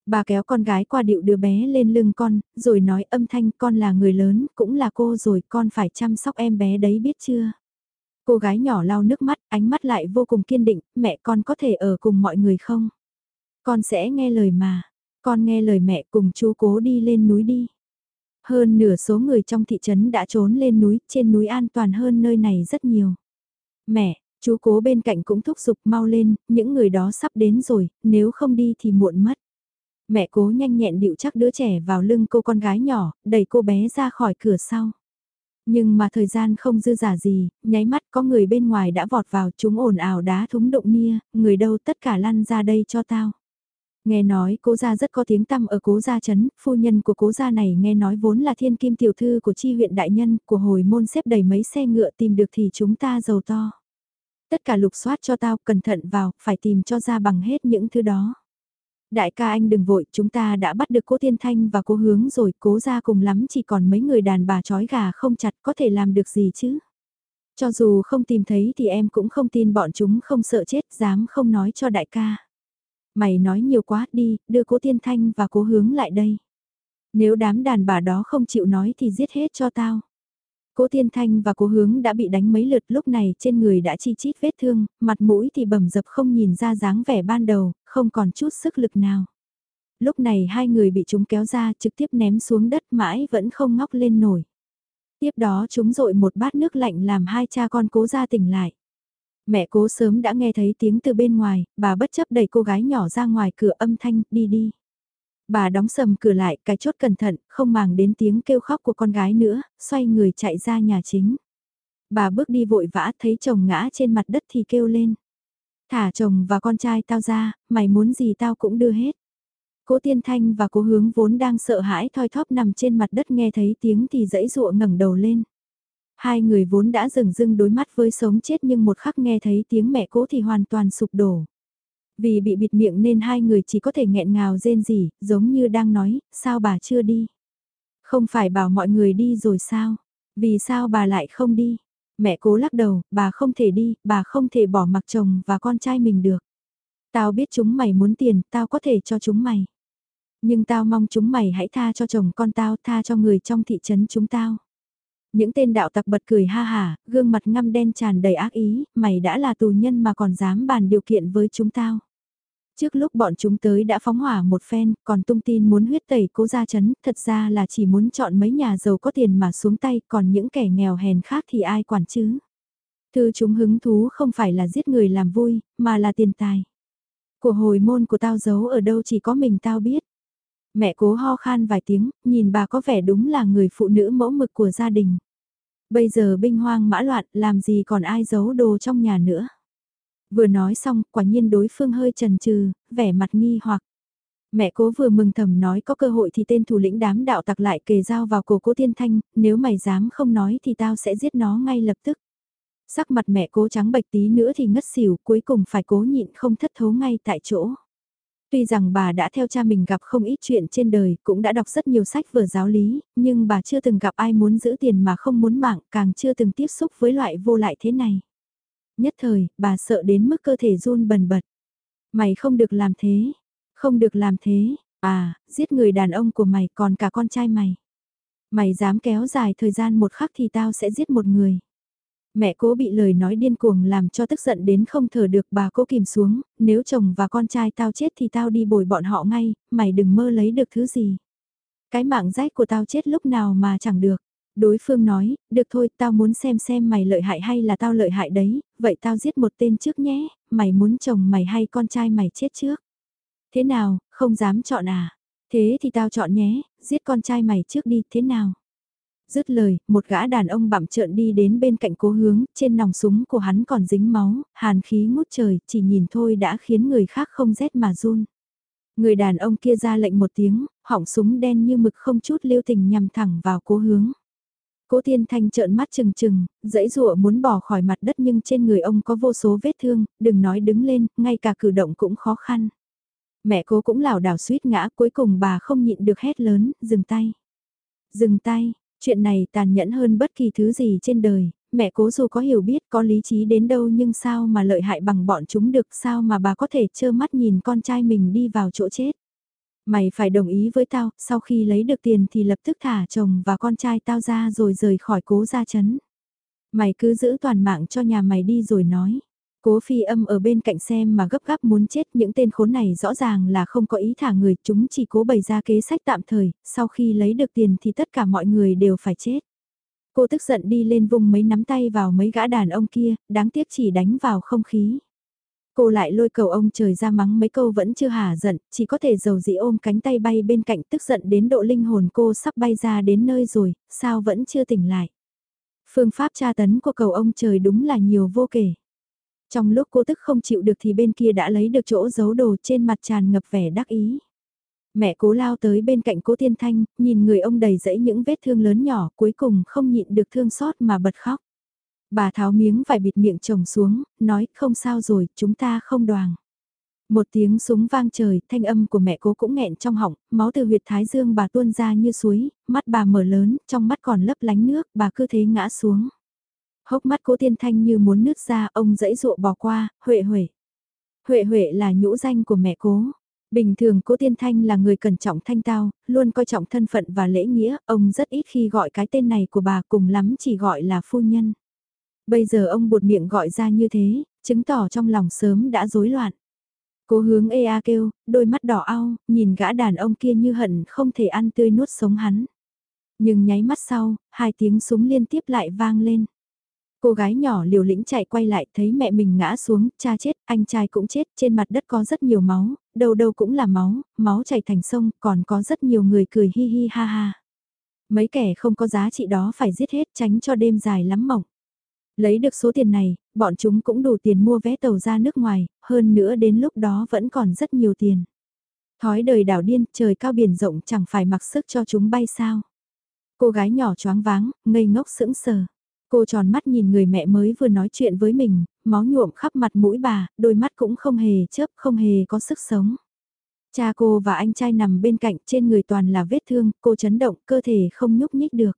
Bà kéo con gái qua điệu đứa bé lên lưng con, rồi nói âm thanh con là người lớn, cũng là cô rồi, con phải chăm sóc em bé đấy biết chưa? Cô gái nhỏ lau nước mắt, ánh mắt lại vô cùng kiên định, mẹ con có thể ở cùng mọi người không? Con sẽ nghe lời mà, con nghe lời mẹ cùng chú cố đi lên núi đi. Hơn nửa số người trong thị trấn đã trốn lên núi, trên núi an toàn hơn nơi này rất nhiều. Mẹ, chú cố bên cạnh cũng thúc giục mau lên, những người đó sắp đến rồi, nếu không đi thì muộn mất. Mẹ cố nhanh nhẹn điệu chắc đứa trẻ vào lưng cô con gái nhỏ, đẩy cô bé ra khỏi cửa sau. Nhưng mà thời gian không dư giả gì, nháy mắt có người bên ngoài đã vọt vào chúng ồn ào đá thúng động nia, người đâu tất cả lăn ra đây cho tao. Nghe nói cố gia rất có tiếng tăm ở cố gia chấn, phu nhân của cố gia này nghe nói vốn là thiên kim tiểu thư của chi huyện đại nhân, của hồi môn xếp đầy mấy xe ngựa tìm được thì chúng ta giàu to. Tất cả lục soát cho tao, cẩn thận vào, phải tìm cho ra bằng hết những thứ đó. Đại ca anh đừng vội, chúng ta đã bắt được cố Tiên Thanh và cố Hướng rồi, cố ra cùng lắm chỉ còn mấy người đàn bà trói gà không chặt có thể làm được gì chứ. Cho dù không tìm thấy thì em cũng không tin bọn chúng không sợ chết, dám không nói cho đại ca. Mày nói nhiều quá đi, đưa cố Tiên Thanh và cố Hướng lại đây. Nếu đám đàn bà đó không chịu nói thì giết hết cho tao. Cố Tiên Thanh và cố hướng đã bị đánh mấy lượt lúc này trên người đã chi chít vết thương, mặt mũi thì bầm dập không nhìn ra dáng vẻ ban đầu, không còn chút sức lực nào. Lúc này hai người bị chúng kéo ra trực tiếp ném xuống đất mãi vẫn không ngóc lên nổi. Tiếp đó chúng rội một bát nước lạnh làm hai cha con cố ra tỉnh lại. Mẹ cố sớm đã nghe thấy tiếng từ bên ngoài, bà bất chấp đẩy cô gái nhỏ ra ngoài cửa âm thanh, đi đi. Bà đóng sầm cửa lại, cái chốt cẩn thận, không màng đến tiếng kêu khóc của con gái nữa, xoay người chạy ra nhà chính. Bà bước đi vội vã thấy chồng ngã trên mặt đất thì kêu lên. Thả chồng và con trai tao ra, mày muốn gì tao cũng đưa hết. Cố Tiên Thanh và cố hướng vốn đang sợ hãi thoi thóp nằm trên mặt đất nghe thấy tiếng thì dãy dụa ngẩng đầu lên. Hai người vốn đã rừng rưng đối mắt với sống chết nhưng một khắc nghe thấy tiếng mẹ cố thì hoàn toàn sụp đổ. Vì bị bịt miệng nên hai người chỉ có thể nghẹn ngào rên rỉ, giống như đang nói, sao bà chưa đi? Không phải bảo mọi người đi rồi sao? Vì sao bà lại không đi? Mẹ cố lắc đầu, bà không thể đi, bà không thể bỏ mặc chồng và con trai mình được. Tao biết chúng mày muốn tiền, tao có thể cho chúng mày. Nhưng tao mong chúng mày hãy tha cho chồng con tao, tha cho người trong thị trấn chúng tao. Những tên đạo tặc bật cười ha hà gương mặt ngăm đen tràn đầy ác ý, mày đã là tù nhân mà còn dám bàn điều kiện với chúng tao. Trước lúc bọn chúng tới đã phóng hỏa một phen, còn tung tin muốn huyết tẩy cố gia chấn, thật ra là chỉ muốn chọn mấy nhà giàu có tiền mà xuống tay, còn những kẻ nghèo hèn khác thì ai quản chứ. Thư chúng hứng thú không phải là giết người làm vui, mà là tiền tài. Của hồi môn của tao giấu ở đâu chỉ có mình tao biết. Mẹ cố ho khan vài tiếng, nhìn bà có vẻ đúng là người phụ nữ mẫu mực của gia đình. Bây giờ binh hoang mã loạn, làm gì còn ai giấu đồ trong nhà nữa. Vừa nói xong, quả nhiên đối phương hơi trần trừ, vẻ mặt nghi hoặc. Mẹ cố vừa mừng thầm nói có cơ hội thì tên thủ lĩnh đám đạo tặc lại kề dao vào cổ cố tiên thanh, nếu mày dám không nói thì tao sẽ giết nó ngay lập tức. Sắc mặt mẹ cố trắng bạch tí nữa thì ngất xỉu, cuối cùng phải cố nhịn không thất thố ngay tại chỗ. Tuy rằng bà đã theo cha mình gặp không ít chuyện trên đời, cũng đã đọc rất nhiều sách vừa giáo lý, nhưng bà chưa từng gặp ai muốn giữ tiền mà không muốn mạng, càng chưa từng tiếp xúc với loại vô lại thế này. Nhất thời, bà sợ đến mức cơ thể run bần bật. Mày không được làm thế, không được làm thế, à, giết người đàn ông của mày còn cả con trai mày. Mày dám kéo dài thời gian một khắc thì tao sẽ giết một người. Mẹ cố bị lời nói điên cuồng làm cho tức giận đến không thở được bà cố kìm xuống, nếu chồng và con trai tao chết thì tao đi bồi bọn họ ngay, mày đừng mơ lấy được thứ gì. Cái mạng rách của tao chết lúc nào mà chẳng được. Đối phương nói, được thôi, tao muốn xem xem mày lợi hại hay là tao lợi hại đấy, vậy tao giết một tên trước nhé, mày muốn chồng mày hay con trai mày chết trước. Thế nào, không dám chọn à? Thế thì tao chọn nhé, giết con trai mày trước đi, thế nào? Dứt lời, một gã đàn ông bặm trợn đi đến bên cạnh cố hướng, trên nòng súng của hắn còn dính máu, hàn khí ngút trời, chỉ nhìn thôi đã khiến người khác không rét mà run. Người đàn ông kia ra lệnh một tiếng, họng súng đen như mực không chút lưu tình nhằm thẳng vào cố hướng. Cố Tiên Thanh trợn mắt trừng trừng, dãy rụa muốn bỏ khỏi mặt đất nhưng trên người ông có vô số vết thương, đừng nói đứng lên, ngay cả cử động cũng khó khăn. Mẹ cố cũng lảo đảo suýt ngã, cuối cùng bà không nhịn được hét lớn, dừng tay. Dừng tay, chuyện này tàn nhẫn hơn bất kỳ thứ gì trên đời, mẹ cố dù có hiểu biết có lý trí đến đâu nhưng sao mà lợi hại bằng bọn chúng được sao mà bà có thể trơ mắt nhìn con trai mình đi vào chỗ chết. Mày phải đồng ý với tao, sau khi lấy được tiền thì lập tức thả chồng và con trai tao ra rồi rời khỏi cố gia chấn. Mày cứ giữ toàn mạng cho nhà mày đi rồi nói. Cố phi âm ở bên cạnh xem mà gấp gáp muốn chết những tên khốn này rõ ràng là không có ý thả người chúng chỉ cố bày ra kế sách tạm thời, sau khi lấy được tiền thì tất cả mọi người đều phải chết. Cô tức giận đi lên vùng mấy nắm tay vào mấy gã đàn ông kia, đáng tiếc chỉ đánh vào không khí. Cô lại lôi cầu ông trời ra mắng mấy câu vẫn chưa hả giận, chỉ có thể dầu dĩ ôm cánh tay bay bên cạnh tức giận đến độ linh hồn cô sắp bay ra đến nơi rồi, sao vẫn chưa tỉnh lại. Phương pháp tra tấn của cầu ông trời đúng là nhiều vô kể. Trong lúc cô tức không chịu được thì bên kia đã lấy được chỗ giấu đồ trên mặt tràn ngập vẻ đắc ý. Mẹ cố lao tới bên cạnh cố tiên thanh, nhìn người ông đầy dẫy những vết thương lớn nhỏ cuối cùng không nhịn được thương xót mà bật khóc. Bà tháo miếng vải bịt miệng chồng xuống, nói không sao rồi, chúng ta không đoàn. Một tiếng súng vang trời, thanh âm của mẹ cố cũng nghẹn trong họng, máu từ huyệt thái dương bà tuôn ra như suối, mắt bà mở lớn, trong mắt còn lấp lánh nước, bà cứ thế ngã xuống. Hốc mắt cố tiên thanh như muốn nứt ra, ông dãy dụa bỏ qua, Huệ Huệ. Huệ Huệ là nhũ danh của mẹ cố. Bình thường cố tiên thanh là người cẩn trọng thanh tao, luôn coi trọng thân phận và lễ nghĩa, ông rất ít khi gọi cái tên này của bà cùng lắm chỉ gọi là phu nhân. Bây giờ ông buột miệng gọi ra như thế, chứng tỏ trong lòng sớm đã rối loạn. Cố hướng ea a kêu, đôi mắt đỏ ao, nhìn gã đàn ông kia như hận không thể ăn tươi nuốt sống hắn. Nhưng nháy mắt sau, hai tiếng súng liên tiếp lại vang lên. Cô gái nhỏ liều lĩnh chạy quay lại thấy mẹ mình ngã xuống, cha chết, anh trai cũng chết, trên mặt đất có rất nhiều máu, đâu đâu cũng là máu, máu chảy thành sông, còn có rất nhiều người cười hi hi ha ha. Mấy kẻ không có giá trị đó phải giết hết tránh cho đêm dài lắm mộng. Lấy được số tiền này, bọn chúng cũng đủ tiền mua vé tàu ra nước ngoài, hơn nữa đến lúc đó vẫn còn rất nhiều tiền. Thói đời đảo điên, trời cao biển rộng chẳng phải mặc sức cho chúng bay sao. Cô gái nhỏ choáng váng, ngây ngốc sững sờ. Cô tròn mắt nhìn người mẹ mới vừa nói chuyện với mình, máu nhuộm khắp mặt mũi bà, đôi mắt cũng không hề chớp, không hề có sức sống. Cha cô và anh trai nằm bên cạnh trên người toàn là vết thương, cô chấn động, cơ thể không nhúc nhích được.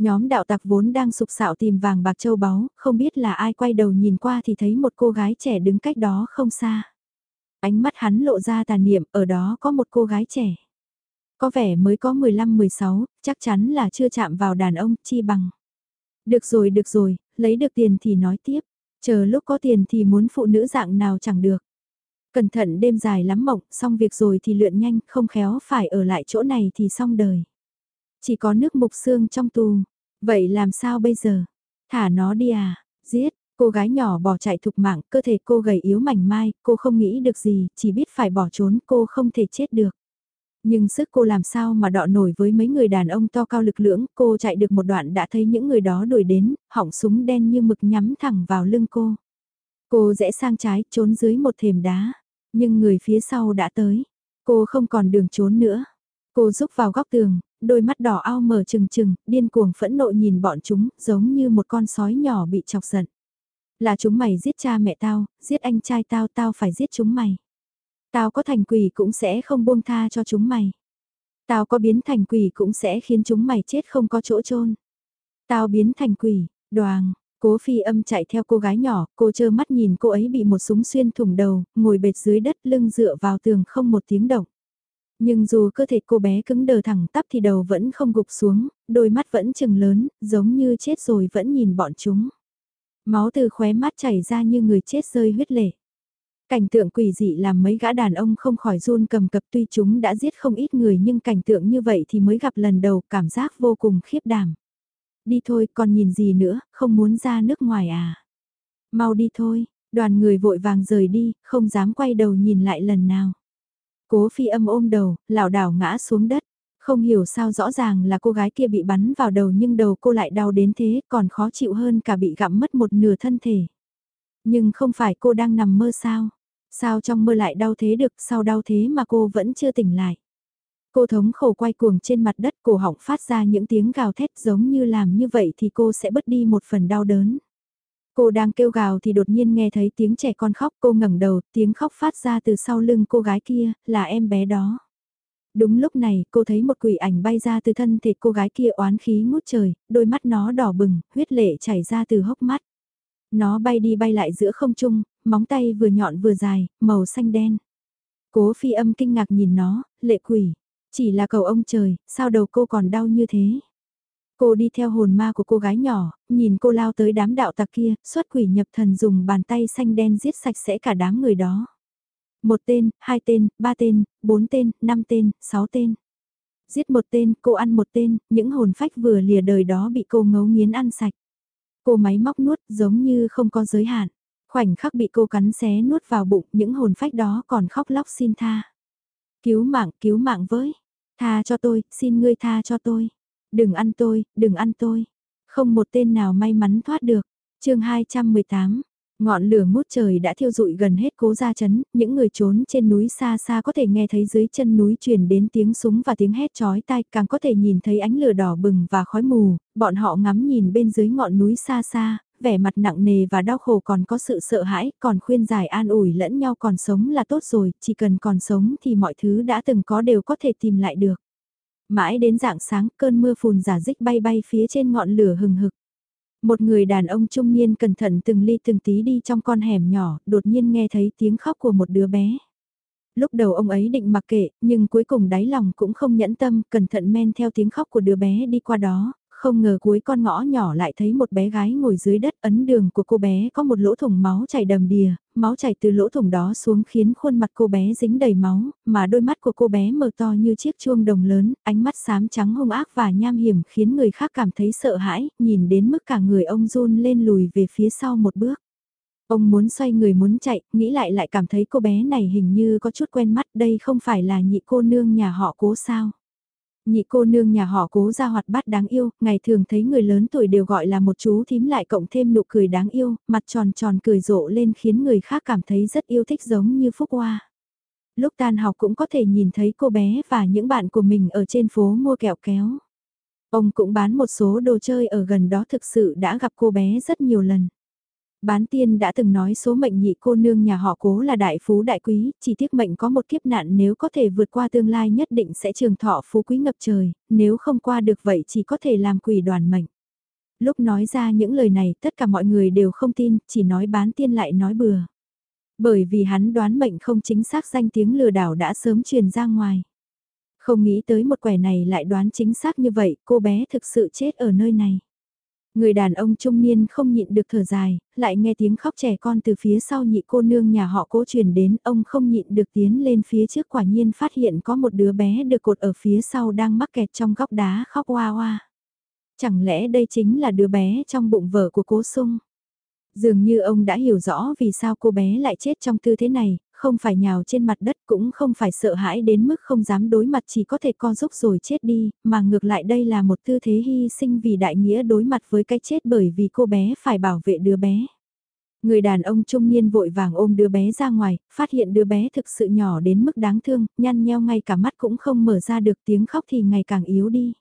Nhóm đạo tặc vốn đang sục sạo tìm vàng bạc châu báu, không biết là ai quay đầu nhìn qua thì thấy một cô gái trẻ đứng cách đó không xa. Ánh mắt hắn lộ ra tàn niệm, ở đó có một cô gái trẻ. Có vẻ mới có 15-16, chắc chắn là chưa chạm vào đàn ông, chi bằng. Được rồi, được rồi, lấy được tiền thì nói tiếp. Chờ lúc có tiền thì muốn phụ nữ dạng nào chẳng được. Cẩn thận đêm dài lắm mộng, xong việc rồi thì lượn nhanh, không khéo phải ở lại chỗ này thì xong đời. Chỉ có nước mục xương trong tù. Vậy làm sao bây giờ? Thả nó đi à? Giết, cô gái nhỏ bỏ chạy thục mạng, cơ thể cô gầy yếu mảnh mai, cô không nghĩ được gì, chỉ biết phải bỏ trốn, cô không thể chết được. Nhưng sức cô làm sao mà đọ nổi với mấy người đàn ông to cao lực lưỡng, cô chạy được một đoạn đã thấy những người đó đuổi đến, hỏng súng đen như mực nhắm thẳng vào lưng cô. Cô rẽ sang trái, trốn dưới một thềm đá, nhưng người phía sau đã tới. Cô không còn đường trốn nữa. Cô rúc vào góc tường, đôi mắt đỏ ao mở trừng trừng, điên cuồng phẫn nộ nhìn bọn chúng, giống như một con sói nhỏ bị chọc giận. Là chúng mày giết cha mẹ tao, giết anh trai tao, tao phải giết chúng mày. Tao có thành quỷ cũng sẽ không buông tha cho chúng mày. Tao có biến thành quỷ cũng sẽ khiến chúng mày chết không có chỗ chôn. Tao biến thành quỷ, đoàn, cố phi âm chạy theo cô gái nhỏ, cô chơ mắt nhìn cô ấy bị một súng xuyên thủng đầu, ngồi bệt dưới đất lưng dựa vào tường không một tiếng động. Nhưng dù cơ thể cô bé cứng đờ thẳng tắp thì đầu vẫn không gục xuống, đôi mắt vẫn chừng lớn, giống như chết rồi vẫn nhìn bọn chúng. Máu từ khóe mắt chảy ra như người chết rơi huyết lệ. Cảnh tượng quỷ dị làm mấy gã đàn ông không khỏi run cầm cập tuy chúng đã giết không ít người nhưng cảnh tượng như vậy thì mới gặp lần đầu cảm giác vô cùng khiếp đảm. Đi thôi còn nhìn gì nữa, không muốn ra nước ngoài à. Mau đi thôi, đoàn người vội vàng rời đi, không dám quay đầu nhìn lại lần nào. Cố phi âm ôm đầu, lảo đảo ngã xuống đất. Không hiểu sao rõ ràng là cô gái kia bị bắn vào đầu nhưng đầu cô lại đau đến thế còn khó chịu hơn cả bị gặm mất một nửa thân thể. Nhưng không phải cô đang nằm mơ sao? Sao trong mơ lại đau thế được sao đau thế mà cô vẫn chưa tỉnh lại? Cô thống khổ quay cuồng trên mặt đất cổ họng phát ra những tiếng gào thét giống như làm như vậy thì cô sẽ bớt đi một phần đau đớn. Cô đang kêu gào thì đột nhiên nghe thấy tiếng trẻ con khóc cô ngẩng đầu tiếng khóc phát ra từ sau lưng cô gái kia là em bé đó. Đúng lúc này cô thấy một quỷ ảnh bay ra từ thân thể cô gái kia oán khí ngút trời, đôi mắt nó đỏ bừng, huyết lệ chảy ra từ hốc mắt. Nó bay đi bay lại giữa không trung, móng tay vừa nhọn vừa dài, màu xanh đen. Cố phi âm kinh ngạc nhìn nó, lệ quỷ. Chỉ là cầu ông trời, sao đầu cô còn đau như thế? Cô đi theo hồn ma của cô gái nhỏ, nhìn cô lao tới đám đạo tặc kia, xuất quỷ nhập thần dùng bàn tay xanh đen giết sạch sẽ cả đám người đó. Một tên, hai tên, ba tên, bốn tên, năm tên, sáu tên. Giết một tên, cô ăn một tên, những hồn phách vừa lìa đời đó bị cô ngấu nghiến ăn sạch. Cô máy móc nuốt giống như không có giới hạn. Khoảnh khắc bị cô cắn xé nuốt vào bụng những hồn phách đó còn khóc lóc xin tha. Cứu mạng, cứu mạng với. Tha cho tôi, xin ngươi tha cho tôi. Đừng ăn tôi, đừng ăn tôi. Không một tên nào may mắn thoát được. chương 218, Ngọn lửa ngút trời đã thiêu rụi gần hết cố gia chấn, những người trốn trên núi xa xa có thể nghe thấy dưới chân núi truyền đến tiếng súng và tiếng hét chói tai, càng có thể nhìn thấy ánh lửa đỏ bừng và khói mù, bọn họ ngắm nhìn bên dưới ngọn núi xa xa, vẻ mặt nặng nề và đau khổ còn có sự sợ hãi, còn khuyên giải an ủi lẫn nhau còn sống là tốt rồi, chỉ cần còn sống thì mọi thứ đã từng có đều có thể tìm lại được. Mãi đến dạng sáng cơn mưa phùn giả dích bay bay phía trên ngọn lửa hừng hực. Một người đàn ông trung niên cẩn thận từng ly từng tí đi trong con hẻm nhỏ, đột nhiên nghe thấy tiếng khóc của một đứa bé. Lúc đầu ông ấy định mặc kệ, nhưng cuối cùng đáy lòng cũng không nhẫn tâm, cẩn thận men theo tiếng khóc của đứa bé đi qua đó, không ngờ cuối con ngõ nhỏ lại thấy một bé gái ngồi dưới đất ấn đường của cô bé có một lỗ thủng máu chảy đầm đìa, máu chảy từ lỗ thủng đó xuống khiến khuôn mặt cô bé dính đầy máu, mà đôi mắt của cô bé mở to như chiếc chuông đồng lớn, ánh mắt xám trắng hung ác và nham hiểm khiến người khác cảm thấy sợ hãi, nhìn đến mức cả người ông run lên lùi về phía sau một bước. Ông muốn xoay người muốn chạy, nghĩ lại lại cảm thấy cô bé này hình như có chút quen mắt đây không phải là nhị cô nương nhà họ cố sao. Nhị cô nương nhà họ cố ra hoạt bát đáng yêu, ngày thường thấy người lớn tuổi đều gọi là một chú thím lại cộng thêm nụ cười đáng yêu, mặt tròn tròn cười rộ lên khiến người khác cảm thấy rất yêu thích giống như Phúc Hoa. Lúc tan học cũng có thể nhìn thấy cô bé và những bạn của mình ở trên phố mua kẹo kéo. Ông cũng bán một số đồ chơi ở gần đó thực sự đã gặp cô bé rất nhiều lần. Bán tiên đã từng nói số mệnh nhị cô nương nhà họ cố là đại phú đại quý, chỉ tiếc mệnh có một kiếp nạn nếu có thể vượt qua tương lai nhất định sẽ trường thọ phú quý ngập trời, nếu không qua được vậy chỉ có thể làm quỷ đoàn mệnh. Lúc nói ra những lời này tất cả mọi người đều không tin, chỉ nói bán tiên lại nói bừa. Bởi vì hắn đoán mệnh không chính xác danh tiếng lừa đảo đã sớm truyền ra ngoài. Không nghĩ tới một quẻ này lại đoán chính xác như vậy, cô bé thực sự chết ở nơi này. Người đàn ông trung niên không nhịn được thở dài, lại nghe tiếng khóc trẻ con từ phía sau nhị cô nương nhà họ cố truyền đến, ông không nhịn được tiến lên phía trước quả nhiên phát hiện có một đứa bé được cột ở phía sau đang mắc kẹt trong góc đá khóc hoa hoa. Chẳng lẽ đây chính là đứa bé trong bụng vợ của cố sung? Dường như ông đã hiểu rõ vì sao cô bé lại chết trong tư thế này, không phải nhào trên mặt đất cũng không phải sợ hãi đến mức không dám đối mặt chỉ có thể co giúp rồi chết đi, mà ngược lại đây là một tư thế hy sinh vì đại nghĩa đối mặt với cái chết bởi vì cô bé phải bảo vệ đứa bé. Người đàn ông trung niên vội vàng ôm đứa bé ra ngoài, phát hiện đứa bé thực sự nhỏ đến mức đáng thương, nhăn nheo ngay cả mắt cũng không mở ra được tiếng khóc thì ngày càng yếu đi.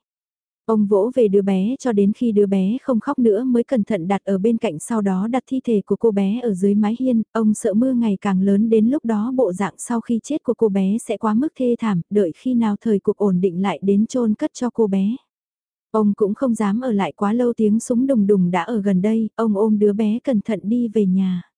Ông vỗ về đứa bé cho đến khi đứa bé không khóc nữa mới cẩn thận đặt ở bên cạnh sau đó đặt thi thể của cô bé ở dưới mái hiên, ông sợ mưa ngày càng lớn đến lúc đó bộ dạng sau khi chết của cô bé sẽ quá mức thê thảm, đợi khi nào thời cuộc ổn định lại đến chôn cất cho cô bé. Ông cũng không dám ở lại quá lâu tiếng súng đùng đùng đã ở gần đây, ông ôm đứa bé cẩn thận đi về nhà.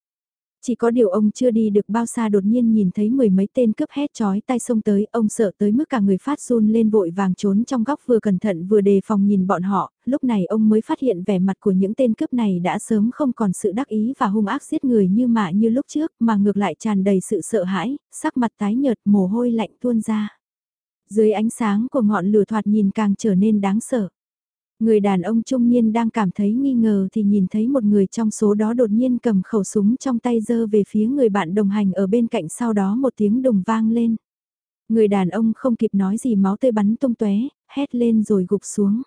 Chỉ có điều ông chưa đi được bao xa đột nhiên nhìn thấy mười mấy tên cướp hét chói tay xông tới, ông sợ tới mức cả người phát run lên vội vàng trốn trong góc vừa cẩn thận vừa đề phòng nhìn bọn họ, lúc này ông mới phát hiện vẻ mặt của những tên cướp này đã sớm không còn sự đắc ý và hung ác giết người như mạ như lúc trước, mà ngược lại tràn đầy sự sợ hãi, sắc mặt tái nhợt mồ hôi lạnh tuôn ra. Dưới ánh sáng của ngọn lửa thoạt nhìn càng trở nên đáng sợ. Người đàn ông trung niên đang cảm thấy nghi ngờ thì nhìn thấy một người trong số đó đột nhiên cầm khẩu súng trong tay dơ về phía người bạn đồng hành ở bên cạnh sau đó một tiếng đồng vang lên. Người đàn ông không kịp nói gì máu tươi bắn tung tóe, hét lên rồi gục xuống.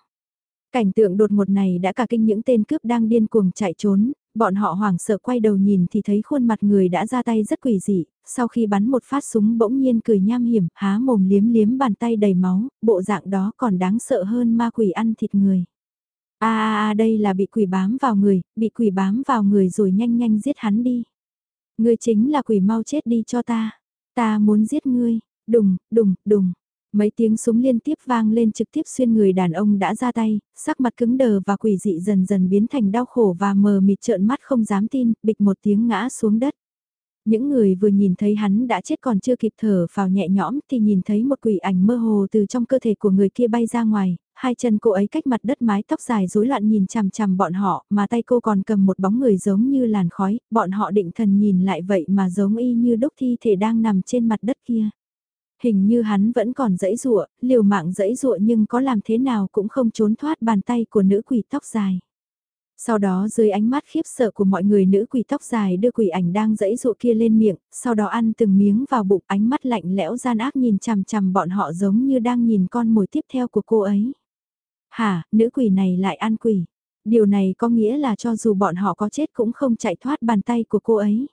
Cảnh tượng đột ngột này đã cả kinh những tên cướp đang điên cuồng chạy trốn, bọn họ hoảng sợ quay đầu nhìn thì thấy khuôn mặt người đã ra tay rất quỷ dị, sau khi bắn một phát súng bỗng nhiên cười nham hiểm, há mồm liếm liếm bàn tay đầy máu, bộ dạng đó còn đáng sợ hơn ma quỷ ăn thịt người. a a a đây là bị quỷ bám vào người, bị quỷ bám vào người rồi nhanh nhanh giết hắn đi. Ngươi chính là quỷ mau chết đi cho ta, ta muốn giết ngươi, đùng, đùng, đùng. Mấy tiếng súng liên tiếp vang lên trực tiếp xuyên người đàn ông đã ra tay, sắc mặt cứng đờ và quỷ dị dần dần biến thành đau khổ và mờ mịt trợn mắt không dám tin, bịch một tiếng ngã xuống đất. Những người vừa nhìn thấy hắn đã chết còn chưa kịp thở vào nhẹ nhõm thì nhìn thấy một quỷ ảnh mơ hồ từ trong cơ thể của người kia bay ra ngoài, hai chân cô ấy cách mặt đất mái tóc dài rối loạn nhìn chằm chằm bọn họ mà tay cô còn cầm một bóng người giống như làn khói, bọn họ định thần nhìn lại vậy mà giống y như đúc thi thể đang nằm trên mặt đất kia. Hình như hắn vẫn còn dẫy dụa, liều mạng dẫy dụa nhưng có làm thế nào cũng không trốn thoát bàn tay của nữ quỷ tóc dài. Sau đó dưới ánh mắt khiếp sợ của mọi người nữ quỷ tóc dài đưa quỷ ảnh đang dẫy dụa kia lên miệng, sau đó ăn từng miếng vào bụng ánh mắt lạnh lẽo gian ác nhìn chằm chằm bọn họ giống như đang nhìn con mồi tiếp theo của cô ấy. Hả, nữ quỷ này lại ăn quỷ. Điều này có nghĩa là cho dù bọn họ có chết cũng không chạy thoát bàn tay của cô ấy.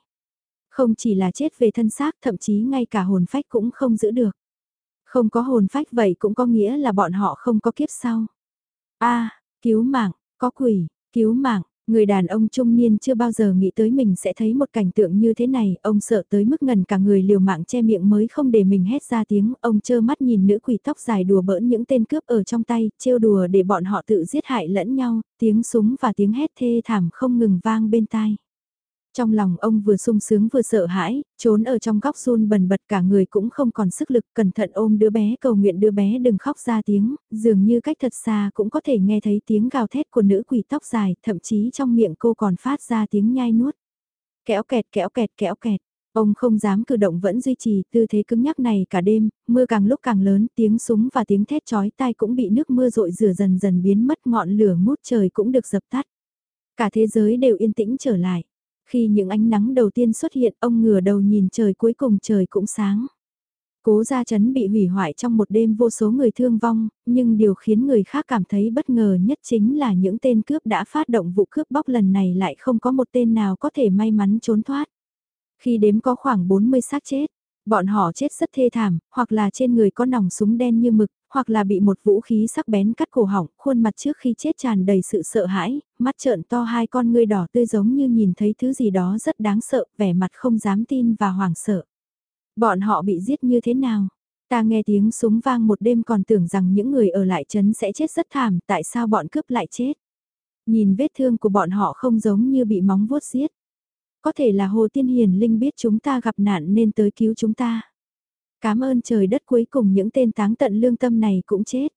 Không chỉ là chết về thân xác thậm chí ngay cả hồn phách cũng không giữ được. Không có hồn phách vậy cũng có nghĩa là bọn họ không có kiếp sau. a cứu mạng, có quỷ, cứu mạng, người đàn ông trung niên chưa bao giờ nghĩ tới mình sẽ thấy một cảnh tượng như thế này, ông sợ tới mức ngần cả người liều mạng che miệng mới không để mình hét ra tiếng, ông trơ mắt nhìn nữ quỷ tóc dài đùa bỡn những tên cướp ở trong tay, trêu đùa để bọn họ tự giết hại lẫn nhau, tiếng súng và tiếng hét thê thảm không ngừng vang bên tai. Trong lòng ông vừa sung sướng vừa sợ hãi, trốn ở trong góc run bần bật cả người cũng không còn sức lực cẩn thận ôm đứa bé cầu nguyện đứa bé đừng khóc ra tiếng, dường như cách thật xa cũng có thể nghe thấy tiếng gào thét của nữ quỷ tóc dài, thậm chí trong miệng cô còn phát ra tiếng nhai nuốt. Kéo kẹt kéo kẹt kéo kẹt, ông không dám cử động vẫn duy trì tư thế cứng nhắc này cả đêm, mưa càng lúc càng lớn, tiếng súng và tiếng thét chói tai cũng bị nước mưa rội rửa dần dần biến mất ngọn lửa ngút trời cũng được dập tắt. Cả thế giới đều yên tĩnh trở lại. Khi những ánh nắng đầu tiên xuất hiện ông ngửa đầu nhìn trời cuối cùng trời cũng sáng. Cố gia chấn bị hủy hoại trong một đêm vô số người thương vong, nhưng điều khiến người khác cảm thấy bất ngờ nhất chính là những tên cướp đã phát động vụ cướp bóc lần này lại không có một tên nào có thể may mắn trốn thoát. Khi đếm có khoảng 40 xác chết, bọn họ chết rất thê thảm, hoặc là trên người có nòng súng đen như mực, hoặc là bị một vũ khí sắc bén cắt cổ họng, khuôn mặt trước khi chết tràn đầy sự sợ hãi, mắt trợn to hai con ngươi đỏ tươi giống như nhìn thấy thứ gì đó rất đáng sợ, vẻ mặt không dám tin và hoảng sợ. Bọn họ bị giết như thế nào? Ta nghe tiếng súng vang một đêm còn tưởng rằng những người ở lại trấn sẽ chết rất thảm, tại sao bọn cướp lại chết? Nhìn vết thương của bọn họ không giống như bị móng vuốt giết. Có thể là Hồ Tiên Hiền Linh biết chúng ta gặp nạn nên tới cứu chúng ta. Cảm ơn trời đất cuối cùng những tên táng tận lương tâm này cũng chết.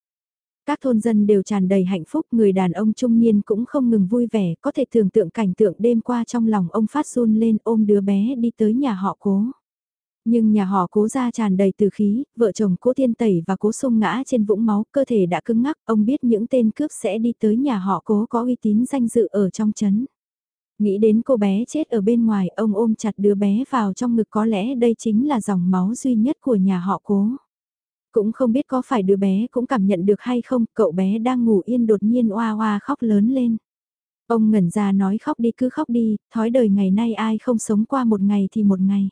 Các thôn dân đều tràn đầy hạnh phúc, người đàn ông trung niên cũng không ngừng vui vẻ, có thể tưởng tượng cảnh tượng đêm qua trong lòng ông phát run lên ôm đứa bé đi tới nhà họ cố. Nhưng nhà họ cố ra tràn đầy từ khí, vợ chồng cố tiên tẩy và cố sung ngã trên vũng máu, cơ thể đã cứng ngắc, ông biết những tên cướp sẽ đi tới nhà họ cố có uy tín danh dự ở trong chấn. Nghĩ đến cô bé chết ở bên ngoài, ông ôm chặt đứa bé vào trong ngực có lẽ đây chính là dòng máu duy nhất của nhà họ cố. Cũng không biết có phải đứa bé cũng cảm nhận được hay không, cậu bé đang ngủ yên đột nhiên oa oa khóc lớn lên. Ông ngẩn ra nói khóc đi cứ khóc đi, thói đời ngày nay ai không sống qua một ngày thì một ngày.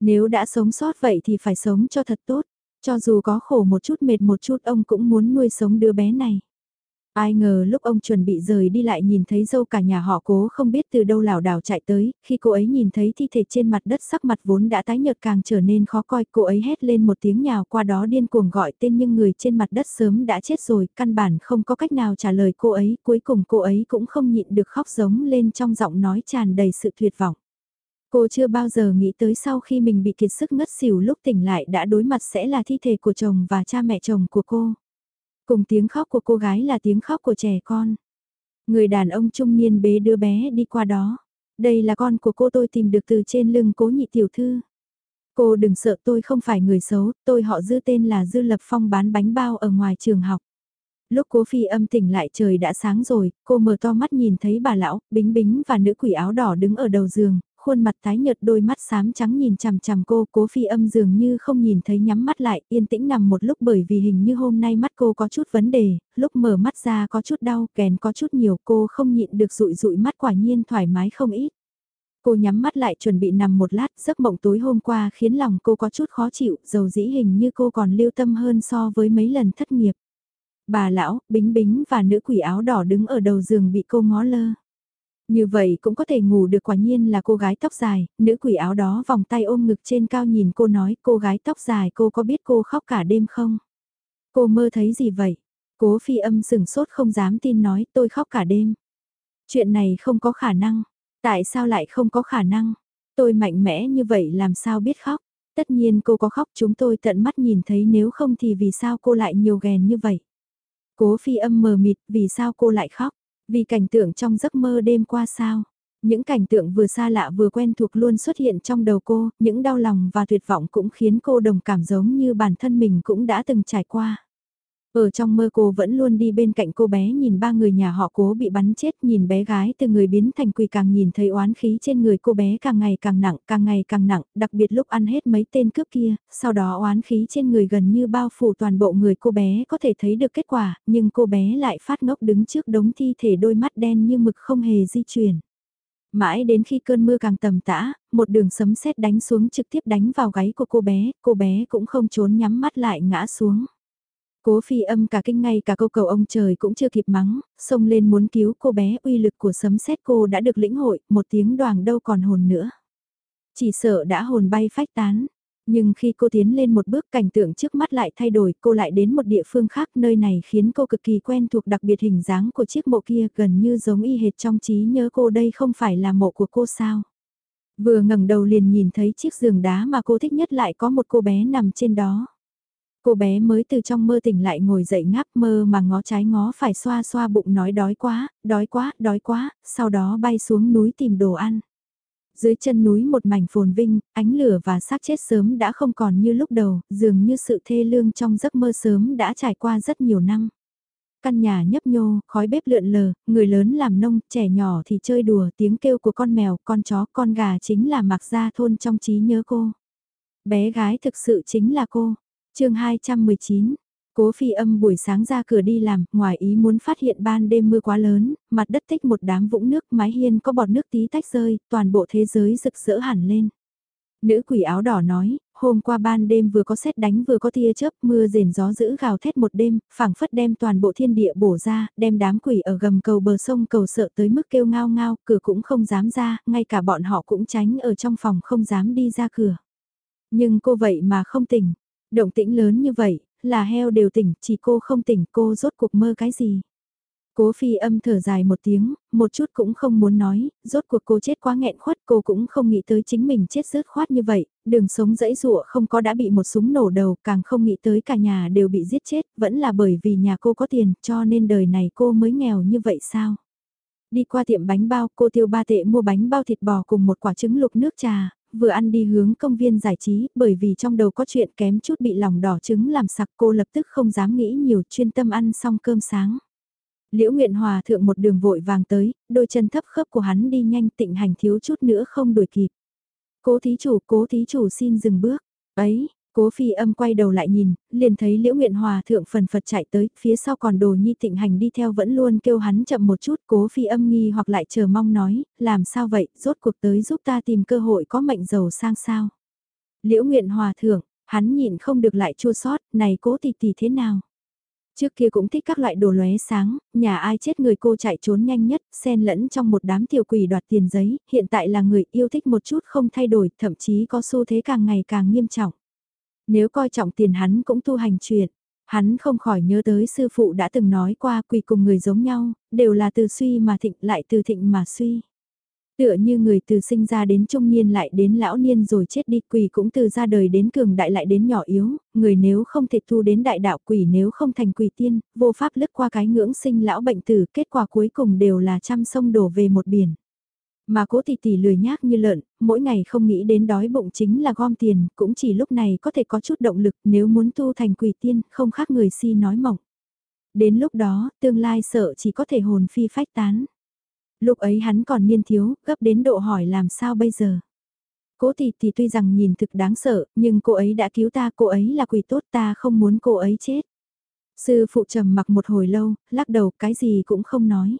Nếu đã sống sót vậy thì phải sống cho thật tốt, cho dù có khổ một chút mệt một chút ông cũng muốn nuôi sống đứa bé này. Ai ngờ lúc ông chuẩn bị rời đi lại nhìn thấy dâu cả nhà họ cố không biết từ đâu lảo đảo chạy tới, khi cô ấy nhìn thấy thi thể trên mặt đất sắc mặt vốn đã tái nhợt càng trở nên khó coi, cô ấy hét lên một tiếng nhào qua đó điên cuồng gọi tên nhưng người trên mặt đất sớm đã chết rồi, căn bản không có cách nào trả lời cô ấy, cuối cùng cô ấy cũng không nhịn được khóc giống lên trong giọng nói tràn đầy sự tuyệt vọng. Cô chưa bao giờ nghĩ tới sau khi mình bị kiệt sức ngất xỉu lúc tỉnh lại đã đối mặt sẽ là thi thể của chồng và cha mẹ chồng của cô. Cùng tiếng khóc của cô gái là tiếng khóc của trẻ con. Người đàn ông trung niên bế đứa bé đi qua đó. Đây là con của cô tôi tìm được từ trên lưng cố nhị tiểu thư. Cô đừng sợ tôi không phải người xấu, tôi họ dư tên là Dư Lập Phong bán bánh bao ở ngoài trường học. Lúc cố phi âm tỉnh lại trời đã sáng rồi, cô mở to mắt nhìn thấy bà lão, bính bính và nữ quỷ áo đỏ đứng ở đầu giường, khuôn mặt tái nhợt đôi mắt xám trắng nhìn chằm chằm cô, cố phi âm dường như không nhìn thấy nhắm mắt lại, yên tĩnh nằm một lúc bởi vì hình như hôm nay mắt cô có chút vấn đề, lúc mở mắt ra có chút đau, kèn có chút nhiều, cô không nhịn được rụi rụi mắt quả nhiên thoải mái không ít. Cô nhắm mắt lại chuẩn bị nằm một lát, giấc mộng tối hôm qua khiến lòng cô có chút khó chịu, dầu dĩ hình như cô còn lưu tâm hơn so với mấy lần thất nghiệp. Bà lão, bính bính và nữ quỷ áo đỏ đứng ở đầu giường bị cô ngó lơ. Như vậy cũng có thể ngủ được quả nhiên là cô gái tóc dài, nữ quỷ áo đó vòng tay ôm ngực trên cao nhìn cô nói cô gái tóc dài cô có biết cô khóc cả đêm không? Cô mơ thấy gì vậy? Cố phi âm sừng sốt không dám tin nói tôi khóc cả đêm. Chuyện này không có khả năng. Tại sao lại không có khả năng? Tôi mạnh mẽ như vậy làm sao biết khóc? Tất nhiên cô có khóc chúng tôi tận mắt nhìn thấy nếu không thì vì sao cô lại nhiều ghen như vậy? Cố phi âm mờ mịt vì sao cô lại khóc? Vì cảnh tượng trong giấc mơ đêm qua sao? Những cảnh tượng vừa xa lạ vừa quen thuộc luôn xuất hiện trong đầu cô, những đau lòng và tuyệt vọng cũng khiến cô đồng cảm giống như bản thân mình cũng đã từng trải qua. Ở trong mơ cô vẫn luôn đi bên cạnh cô bé nhìn ba người nhà họ cố bị bắn chết nhìn bé gái từ người biến thành quỳ càng nhìn thấy oán khí trên người cô bé càng ngày càng nặng, càng ngày càng nặng, đặc biệt lúc ăn hết mấy tên cướp kia, sau đó oán khí trên người gần như bao phủ toàn bộ người cô bé có thể thấy được kết quả, nhưng cô bé lại phát ngốc đứng trước đống thi thể đôi mắt đen như mực không hề di chuyển. Mãi đến khi cơn mưa càng tầm tã, một đường sấm sét đánh xuống trực tiếp đánh vào gáy của cô bé, cô bé cũng không trốn nhắm mắt lại ngã xuống. Cố phi âm cả kinh ngay cả câu cầu ông trời cũng chưa kịp mắng, xông lên muốn cứu cô bé uy lực của sấm sét cô đã được lĩnh hội, một tiếng đoàn đâu còn hồn nữa. Chỉ sợ đã hồn bay phách tán, nhưng khi cô tiến lên một bước cảnh tượng trước mắt lại thay đổi cô lại đến một địa phương khác nơi này khiến cô cực kỳ quen thuộc đặc biệt hình dáng của chiếc mộ kia gần như giống y hệt trong trí nhớ cô đây không phải là mộ của cô sao. Vừa ngẩng đầu liền nhìn thấy chiếc giường đá mà cô thích nhất lại có một cô bé nằm trên đó. Cô bé mới từ trong mơ tỉnh lại ngồi dậy ngáp mơ mà ngó trái ngó phải xoa xoa bụng nói đói quá, đói quá, đói quá, sau đó bay xuống núi tìm đồ ăn. Dưới chân núi một mảnh phồn vinh, ánh lửa và xác chết sớm đã không còn như lúc đầu, dường như sự thê lương trong giấc mơ sớm đã trải qua rất nhiều năm. Căn nhà nhấp nhô, khói bếp lượn lờ, người lớn làm nông, trẻ nhỏ thì chơi đùa, tiếng kêu của con mèo, con chó, con gà chính là mặc gia thôn trong trí nhớ cô. Bé gái thực sự chính là cô chương 219, Cố phi âm buổi sáng ra cửa đi làm, ngoài ý muốn phát hiện ban đêm mưa quá lớn, mặt đất tích một đám vũng nước, mái hiên có bọt nước tí tách rơi, toàn bộ thế giới rực rỡ hẳn lên. Nữ quỷ áo đỏ nói, hôm qua ban đêm vừa có xét đánh vừa có tia chớp mưa rền gió giữ gào thét một đêm, phảng phất đem toàn bộ thiên địa bổ ra, đem đám quỷ ở gầm cầu bờ sông cầu sợ tới mức kêu ngao ngao, cửa cũng không dám ra, ngay cả bọn họ cũng tránh ở trong phòng không dám đi ra cửa. Nhưng cô vậy mà không tỉnh, động tĩnh lớn như vậy, là heo đều tỉnh, chỉ cô không tỉnh, cô rốt cuộc mơ cái gì. Cố phi âm thở dài một tiếng, một chút cũng không muốn nói, rốt cuộc cô chết quá nghẹn khuất cô cũng không nghĩ tới chính mình chết rớt khoát như vậy, đường sống dẫy dụa không có đã bị một súng nổ đầu, càng không nghĩ tới cả nhà đều bị giết chết, vẫn là bởi vì nhà cô có tiền, cho nên đời này cô mới nghèo như vậy sao? Đi qua tiệm bánh bao, cô tiêu ba tệ mua bánh bao thịt bò cùng một quả trứng lục nước trà, vừa ăn đi hướng công viên giải trí, bởi vì trong đầu có chuyện kém chút bị lòng đỏ trứng làm sặc cô lập tức không dám nghĩ nhiều chuyên tâm ăn xong cơm sáng. Liễu Nguyện Hòa thượng một đường vội vàng tới, đôi chân thấp khớp của hắn đi nhanh tịnh hành thiếu chút nữa không đuổi kịp. Cố thí chủ, cố thí chủ xin dừng bước. Ấy, cố phi âm quay đầu lại nhìn, liền thấy Liễu Nguyện Hòa thượng phần phật chạy tới, phía sau còn đồ nhi tịnh hành đi theo vẫn luôn kêu hắn chậm một chút, cố phi âm nghi hoặc lại chờ mong nói, làm sao vậy, rốt cuộc tới giúp ta tìm cơ hội có mệnh giàu sang sao. Liễu Nguyện Hòa thượng, hắn nhìn không được lại chua sót, này cố tỷ tỷ thế nào? Trước kia cũng thích các loại đồ lóe sáng, nhà ai chết người cô chạy trốn nhanh nhất, xen lẫn trong một đám tiểu quỷ đoạt tiền giấy, hiện tại là người yêu thích một chút không thay đổi, thậm chí có xu thế càng ngày càng nghiêm trọng. Nếu coi trọng tiền hắn cũng tu hành chuyện, hắn không khỏi nhớ tới sư phụ đã từng nói qua quỳ cùng người giống nhau, đều là từ suy mà thịnh lại từ thịnh mà suy. Tựa như người từ sinh ra đến trung niên lại đến lão niên rồi chết đi quỳ cũng từ ra đời đến cường đại lại đến nhỏ yếu, người nếu không thể thu đến đại đạo quỷ nếu không thành quỷ tiên, vô pháp lướt qua cái ngưỡng sinh lão bệnh tử, kết quả cuối cùng đều là trăm sông đổ về một biển. Mà cố tỷ tỷ lười nhác như lợn, mỗi ngày không nghĩ đến đói bụng chính là gom tiền, cũng chỉ lúc này có thể có chút động lực nếu muốn tu thành quỷ tiên, không khác người si nói mỏng. Đến lúc đó, tương lai sợ chỉ có thể hồn phi phách tán. Lúc ấy hắn còn niên thiếu, gấp đến độ hỏi làm sao bây giờ. Cố tỷ tỷ tuy rằng nhìn thực đáng sợ, nhưng cô ấy đã cứu ta, cô ấy là quỷ tốt ta không muốn cô ấy chết. Sư phụ trầm mặc một hồi lâu, lắc đầu cái gì cũng không nói.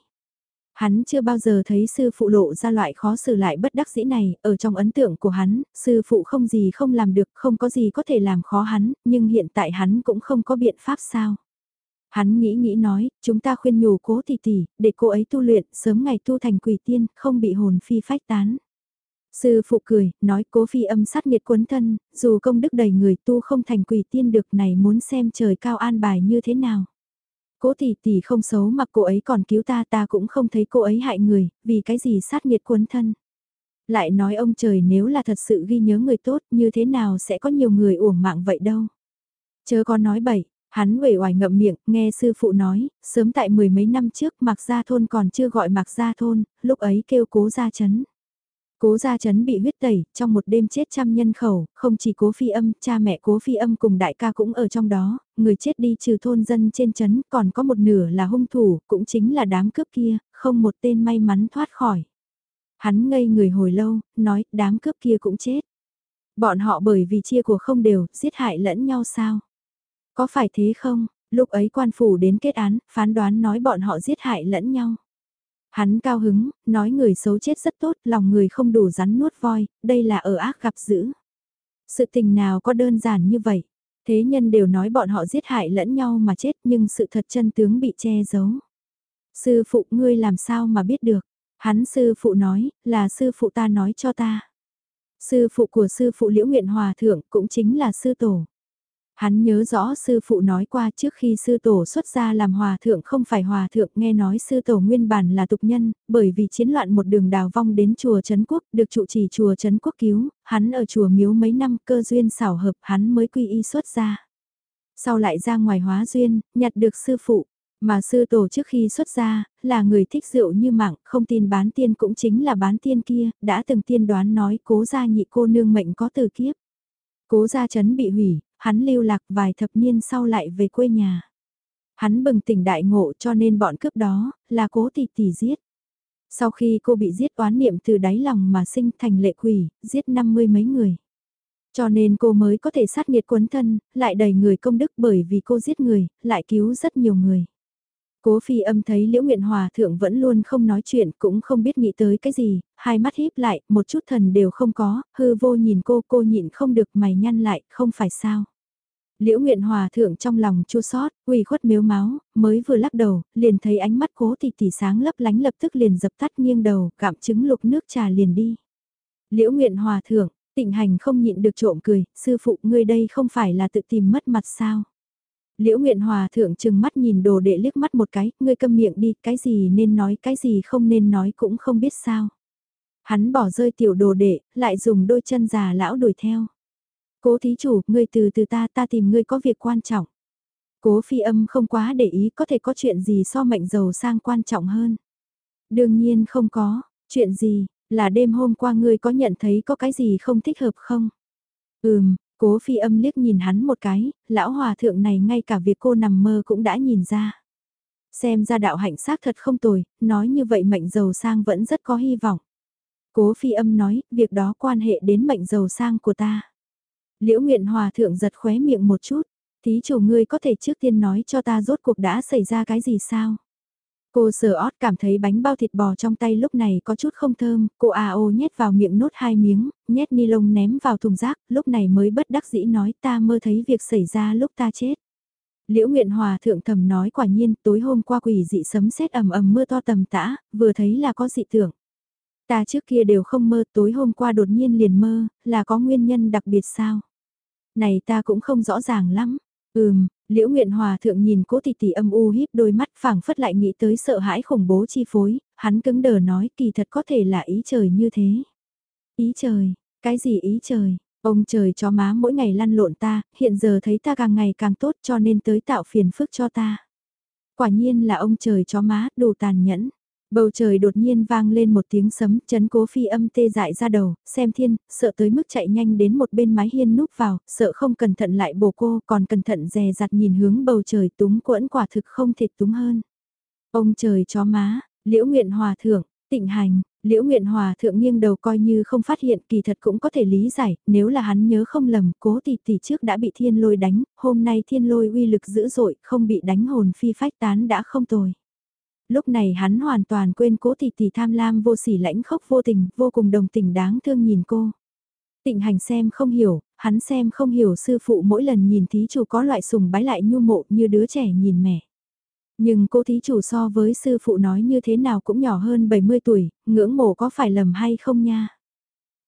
Hắn chưa bao giờ thấy sư phụ lộ ra loại khó xử lại bất đắc dĩ này, ở trong ấn tượng của hắn, sư phụ không gì không làm được, không có gì có thể làm khó hắn, nhưng hiện tại hắn cũng không có biện pháp sao. Hắn nghĩ nghĩ nói, chúng ta khuyên nhủ cố tỷ tỷ, để cô ấy tu luyện, sớm ngày tu thành quỷ tiên, không bị hồn phi phách tán. Sư phụ cười, nói cố phi âm sát nghiệt quấn thân, dù công đức đầy người tu không thành quỷ tiên được này muốn xem trời cao an bài như thế nào. Cố tỷ tỷ không xấu mà cô ấy còn cứu ta ta cũng không thấy cô ấy hại người, vì cái gì sát nghiệt cuốn thân. Lại nói ông trời nếu là thật sự ghi nhớ người tốt như thế nào sẽ có nhiều người uổng mạng vậy đâu. Chớ có nói bậy, Hắn uể oải ngậm miệng, nghe sư phụ nói, sớm tại mười mấy năm trước Mạc Gia Thôn còn chưa gọi Mạc Gia Thôn, lúc ấy kêu cố gia chấn. Cố gia chấn bị huyết tẩy, trong một đêm chết trăm nhân khẩu, không chỉ cố phi âm, cha mẹ cố phi âm cùng đại ca cũng ở trong đó, người chết đi trừ thôn dân trên chấn, còn có một nửa là hung thủ, cũng chính là đám cướp kia, không một tên may mắn thoát khỏi. Hắn ngây người hồi lâu, nói, đám cướp kia cũng chết. Bọn họ bởi vì chia của không đều, giết hại lẫn nhau sao? Có phải thế không? Lúc ấy quan phủ đến kết án, phán đoán nói bọn họ giết hại lẫn nhau. Hắn cao hứng, nói người xấu chết rất tốt, lòng người không đủ rắn nuốt voi, đây là ở ác gặp dữ. Sự tình nào có đơn giản như vậy? Thế nhân đều nói bọn họ giết hại lẫn nhau mà chết nhưng sự thật chân tướng bị che giấu. Sư phụ ngươi làm sao mà biết được? Hắn sư phụ nói, là sư phụ ta nói cho ta. Sư phụ của sư phụ Liễu Nguyện Hòa Thượng cũng chính là sư tổ. Hắn nhớ rõ sư phụ nói qua trước khi sư tổ xuất gia làm hòa thượng không phải hòa thượng nghe nói sư tổ nguyên bản là tục nhân, bởi vì chiến loạn một đường đào vong đến chùa Trấn Quốc, được trụ trì chùa Trấn Quốc cứu, hắn ở chùa miếu mấy năm cơ duyên xảo hợp hắn mới quy y xuất gia. Sau lại ra ngoài hóa duyên, nhặt được sư phụ, mà sư tổ trước khi xuất gia, là người thích rượu như mạng, không tin bán tiên cũng chính là bán tiên kia, đã từng tiên đoán nói cố gia nhị cô nương mệnh có từ kiếp. Cố gia chấn bị hủy, hắn lưu lạc vài thập niên sau lại về quê nhà. Hắn bừng tỉnh đại ngộ cho nên bọn cướp đó, là cố tỷ tỷ giết. Sau khi cô bị giết oán niệm từ đáy lòng mà sinh thành lệ quỷ, giết năm mươi mấy người. Cho nên cô mới có thể sát nghiệt quấn thân, lại đầy người công đức bởi vì cô giết người, lại cứu rất nhiều người. Cố phi âm thấy Liễu Nguyện Hòa thượng vẫn luôn không nói chuyện cũng không biết nghĩ tới cái gì, hai mắt híp lại, một chút thần đều không có, hư vô nhìn cô cô nhịn không được mày nhăn lại, không phải sao. Liễu Nguyện Hòa thượng trong lòng chua xót, quỳ khuất miếu máu, mới vừa lắc đầu, liền thấy ánh mắt cố tỷ tỷ sáng lấp lánh lập tức liền dập tắt nghiêng đầu, cảm chứng lục nước trà liền đi. Liễu Nguyện Hòa thượng, tịnh hành không nhịn được trộm cười, sư phụ ngươi đây không phải là tự tìm mất mặt sao. Liễu Nguyện Hòa thượng chừng mắt nhìn đồ đệ liếc mắt một cái, ngươi câm miệng đi, cái gì nên nói cái gì không nên nói cũng không biết sao. Hắn bỏ rơi tiểu đồ đệ, lại dùng đôi chân già lão đuổi theo. Cố thí chủ, ngươi từ từ ta, ta tìm ngươi có việc quan trọng. Cố phi âm không quá để ý có thể có chuyện gì so mệnh giàu sang quan trọng hơn. Đương nhiên không có, chuyện gì, là đêm hôm qua ngươi có nhận thấy có cái gì không thích hợp không? Ừm, cố phi âm liếc nhìn hắn một cái, lão hòa thượng này ngay cả việc cô nằm mơ cũng đã nhìn ra. Xem ra đạo hạnh xác thật không tồi, nói như vậy mệnh giàu sang vẫn rất có hy vọng. Cố phi âm nói, việc đó quan hệ đến mệnh giàu sang của ta. Liễu Nguyện Hòa thượng giật khóe miệng một chút, thí chủ ngươi có thể trước tiên nói cho ta rốt cuộc đã xảy ra cái gì sao? Cô sờ ót cảm thấy bánh bao thịt bò trong tay lúc này có chút không thơm, cô à ô nhét vào miệng nốt hai miếng, nhét ni lông ném vào thùng rác, lúc này mới bất đắc dĩ nói ta mơ thấy việc xảy ra lúc ta chết. Liễu Nguyện Hòa thượng thầm nói quả nhiên tối hôm qua quỷ dị sấm sét ầm ầm mưa to tầm tã, vừa thấy là có dị tưởng. Ta trước kia đều không mơ tối hôm qua đột nhiên liền mơ, là có nguyên nhân đặc biệt sao? Này ta cũng không rõ ràng lắm. Ừm, Liễu Nguyện Hòa thượng nhìn cố tỷ tỷ âm u híp đôi mắt phảng phất lại nghĩ tới sợ hãi khủng bố chi phối, hắn cứng đờ nói kỳ thật có thể là ý trời như thế. Ý trời, cái gì ý trời? Ông trời cho má mỗi ngày lăn lộn ta, hiện giờ thấy ta càng ngày càng tốt cho nên tới tạo phiền phức cho ta. Quả nhiên là ông trời cho má đủ tàn nhẫn. Bầu trời đột nhiên vang lên một tiếng sấm, chấn cố phi âm tê dại ra đầu, xem thiên, sợ tới mức chạy nhanh đến một bên mái hiên núp vào, sợ không cẩn thận lại bổ cô, còn cẩn thận dè dặt nhìn hướng bầu trời túng quẫn quả thực không thịt túng hơn. Ông trời chó má, liễu nguyện hòa thượng, tịnh hành, liễu nguyện hòa thượng nghiêng đầu coi như không phát hiện kỳ thật cũng có thể lý giải, nếu là hắn nhớ không lầm, cố tỷ tỷ trước đã bị thiên lôi đánh, hôm nay thiên lôi uy lực dữ dội, không bị đánh hồn phi phách tán đã không tồi lúc này hắn hoàn toàn quên cố tỷ tỷ tham lam vô sỉ lãnh khốc vô tình, vô cùng đồng tình đáng thương nhìn cô. Tịnh hành xem không hiểu, hắn xem không hiểu sư phụ mỗi lần nhìn thí chủ có loại sùng bái lại nhu mộ như đứa trẻ nhìn mẹ. Nhưng cô thí chủ so với sư phụ nói như thế nào cũng nhỏ hơn 70 tuổi, ngưỡng mộ có phải lầm hay không nha?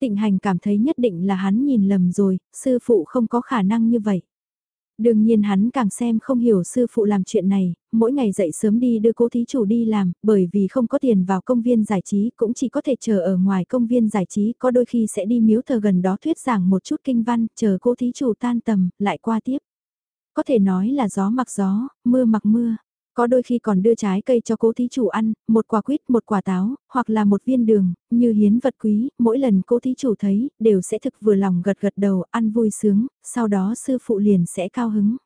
Tịnh hành cảm thấy nhất định là hắn nhìn lầm rồi, sư phụ không có khả năng như vậy. Đương nhiên hắn càng xem không hiểu sư phụ làm chuyện này, mỗi ngày dậy sớm đi đưa cố thí chủ đi làm, bởi vì không có tiền vào công viên giải trí cũng chỉ có thể chờ ở ngoài công viên giải trí, có đôi khi sẽ đi miếu thờ gần đó thuyết giảng một chút kinh văn, chờ cố thí chủ tan tầm, lại qua tiếp. Có thể nói là gió mặc gió, mưa mặc mưa. Có đôi khi còn đưa trái cây cho cố thí chủ ăn, một quả quýt, một quả táo, hoặc là một viên đường, như hiến vật quý, mỗi lần cố thí chủ thấy, đều sẽ thực vừa lòng gật gật đầu, ăn vui sướng, sau đó sư phụ liền sẽ cao hứng.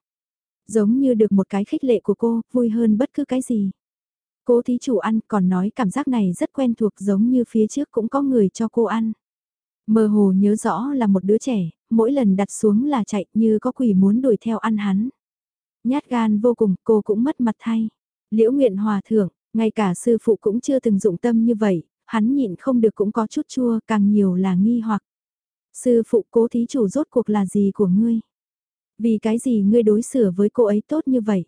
Giống như được một cái khích lệ của cô, vui hơn bất cứ cái gì. Cố thí chủ ăn còn nói cảm giác này rất quen thuộc giống như phía trước cũng có người cho cô ăn. Mơ hồ nhớ rõ là một đứa trẻ, mỗi lần đặt xuống là chạy như có quỷ muốn đuổi theo ăn hắn. Nhát gan vô cùng, cô cũng mất mặt thay. Liễu nguyện hòa thượng, ngay cả sư phụ cũng chưa từng dụng tâm như vậy, hắn nhịn không được cũng có chút chua, càng nhiều là nghi hoặc. Sư phụ cố thí chủ rốt cuộc là gì của ngươi? Vì cái gì ngươi đối xử với cô ấy tốt như vậy?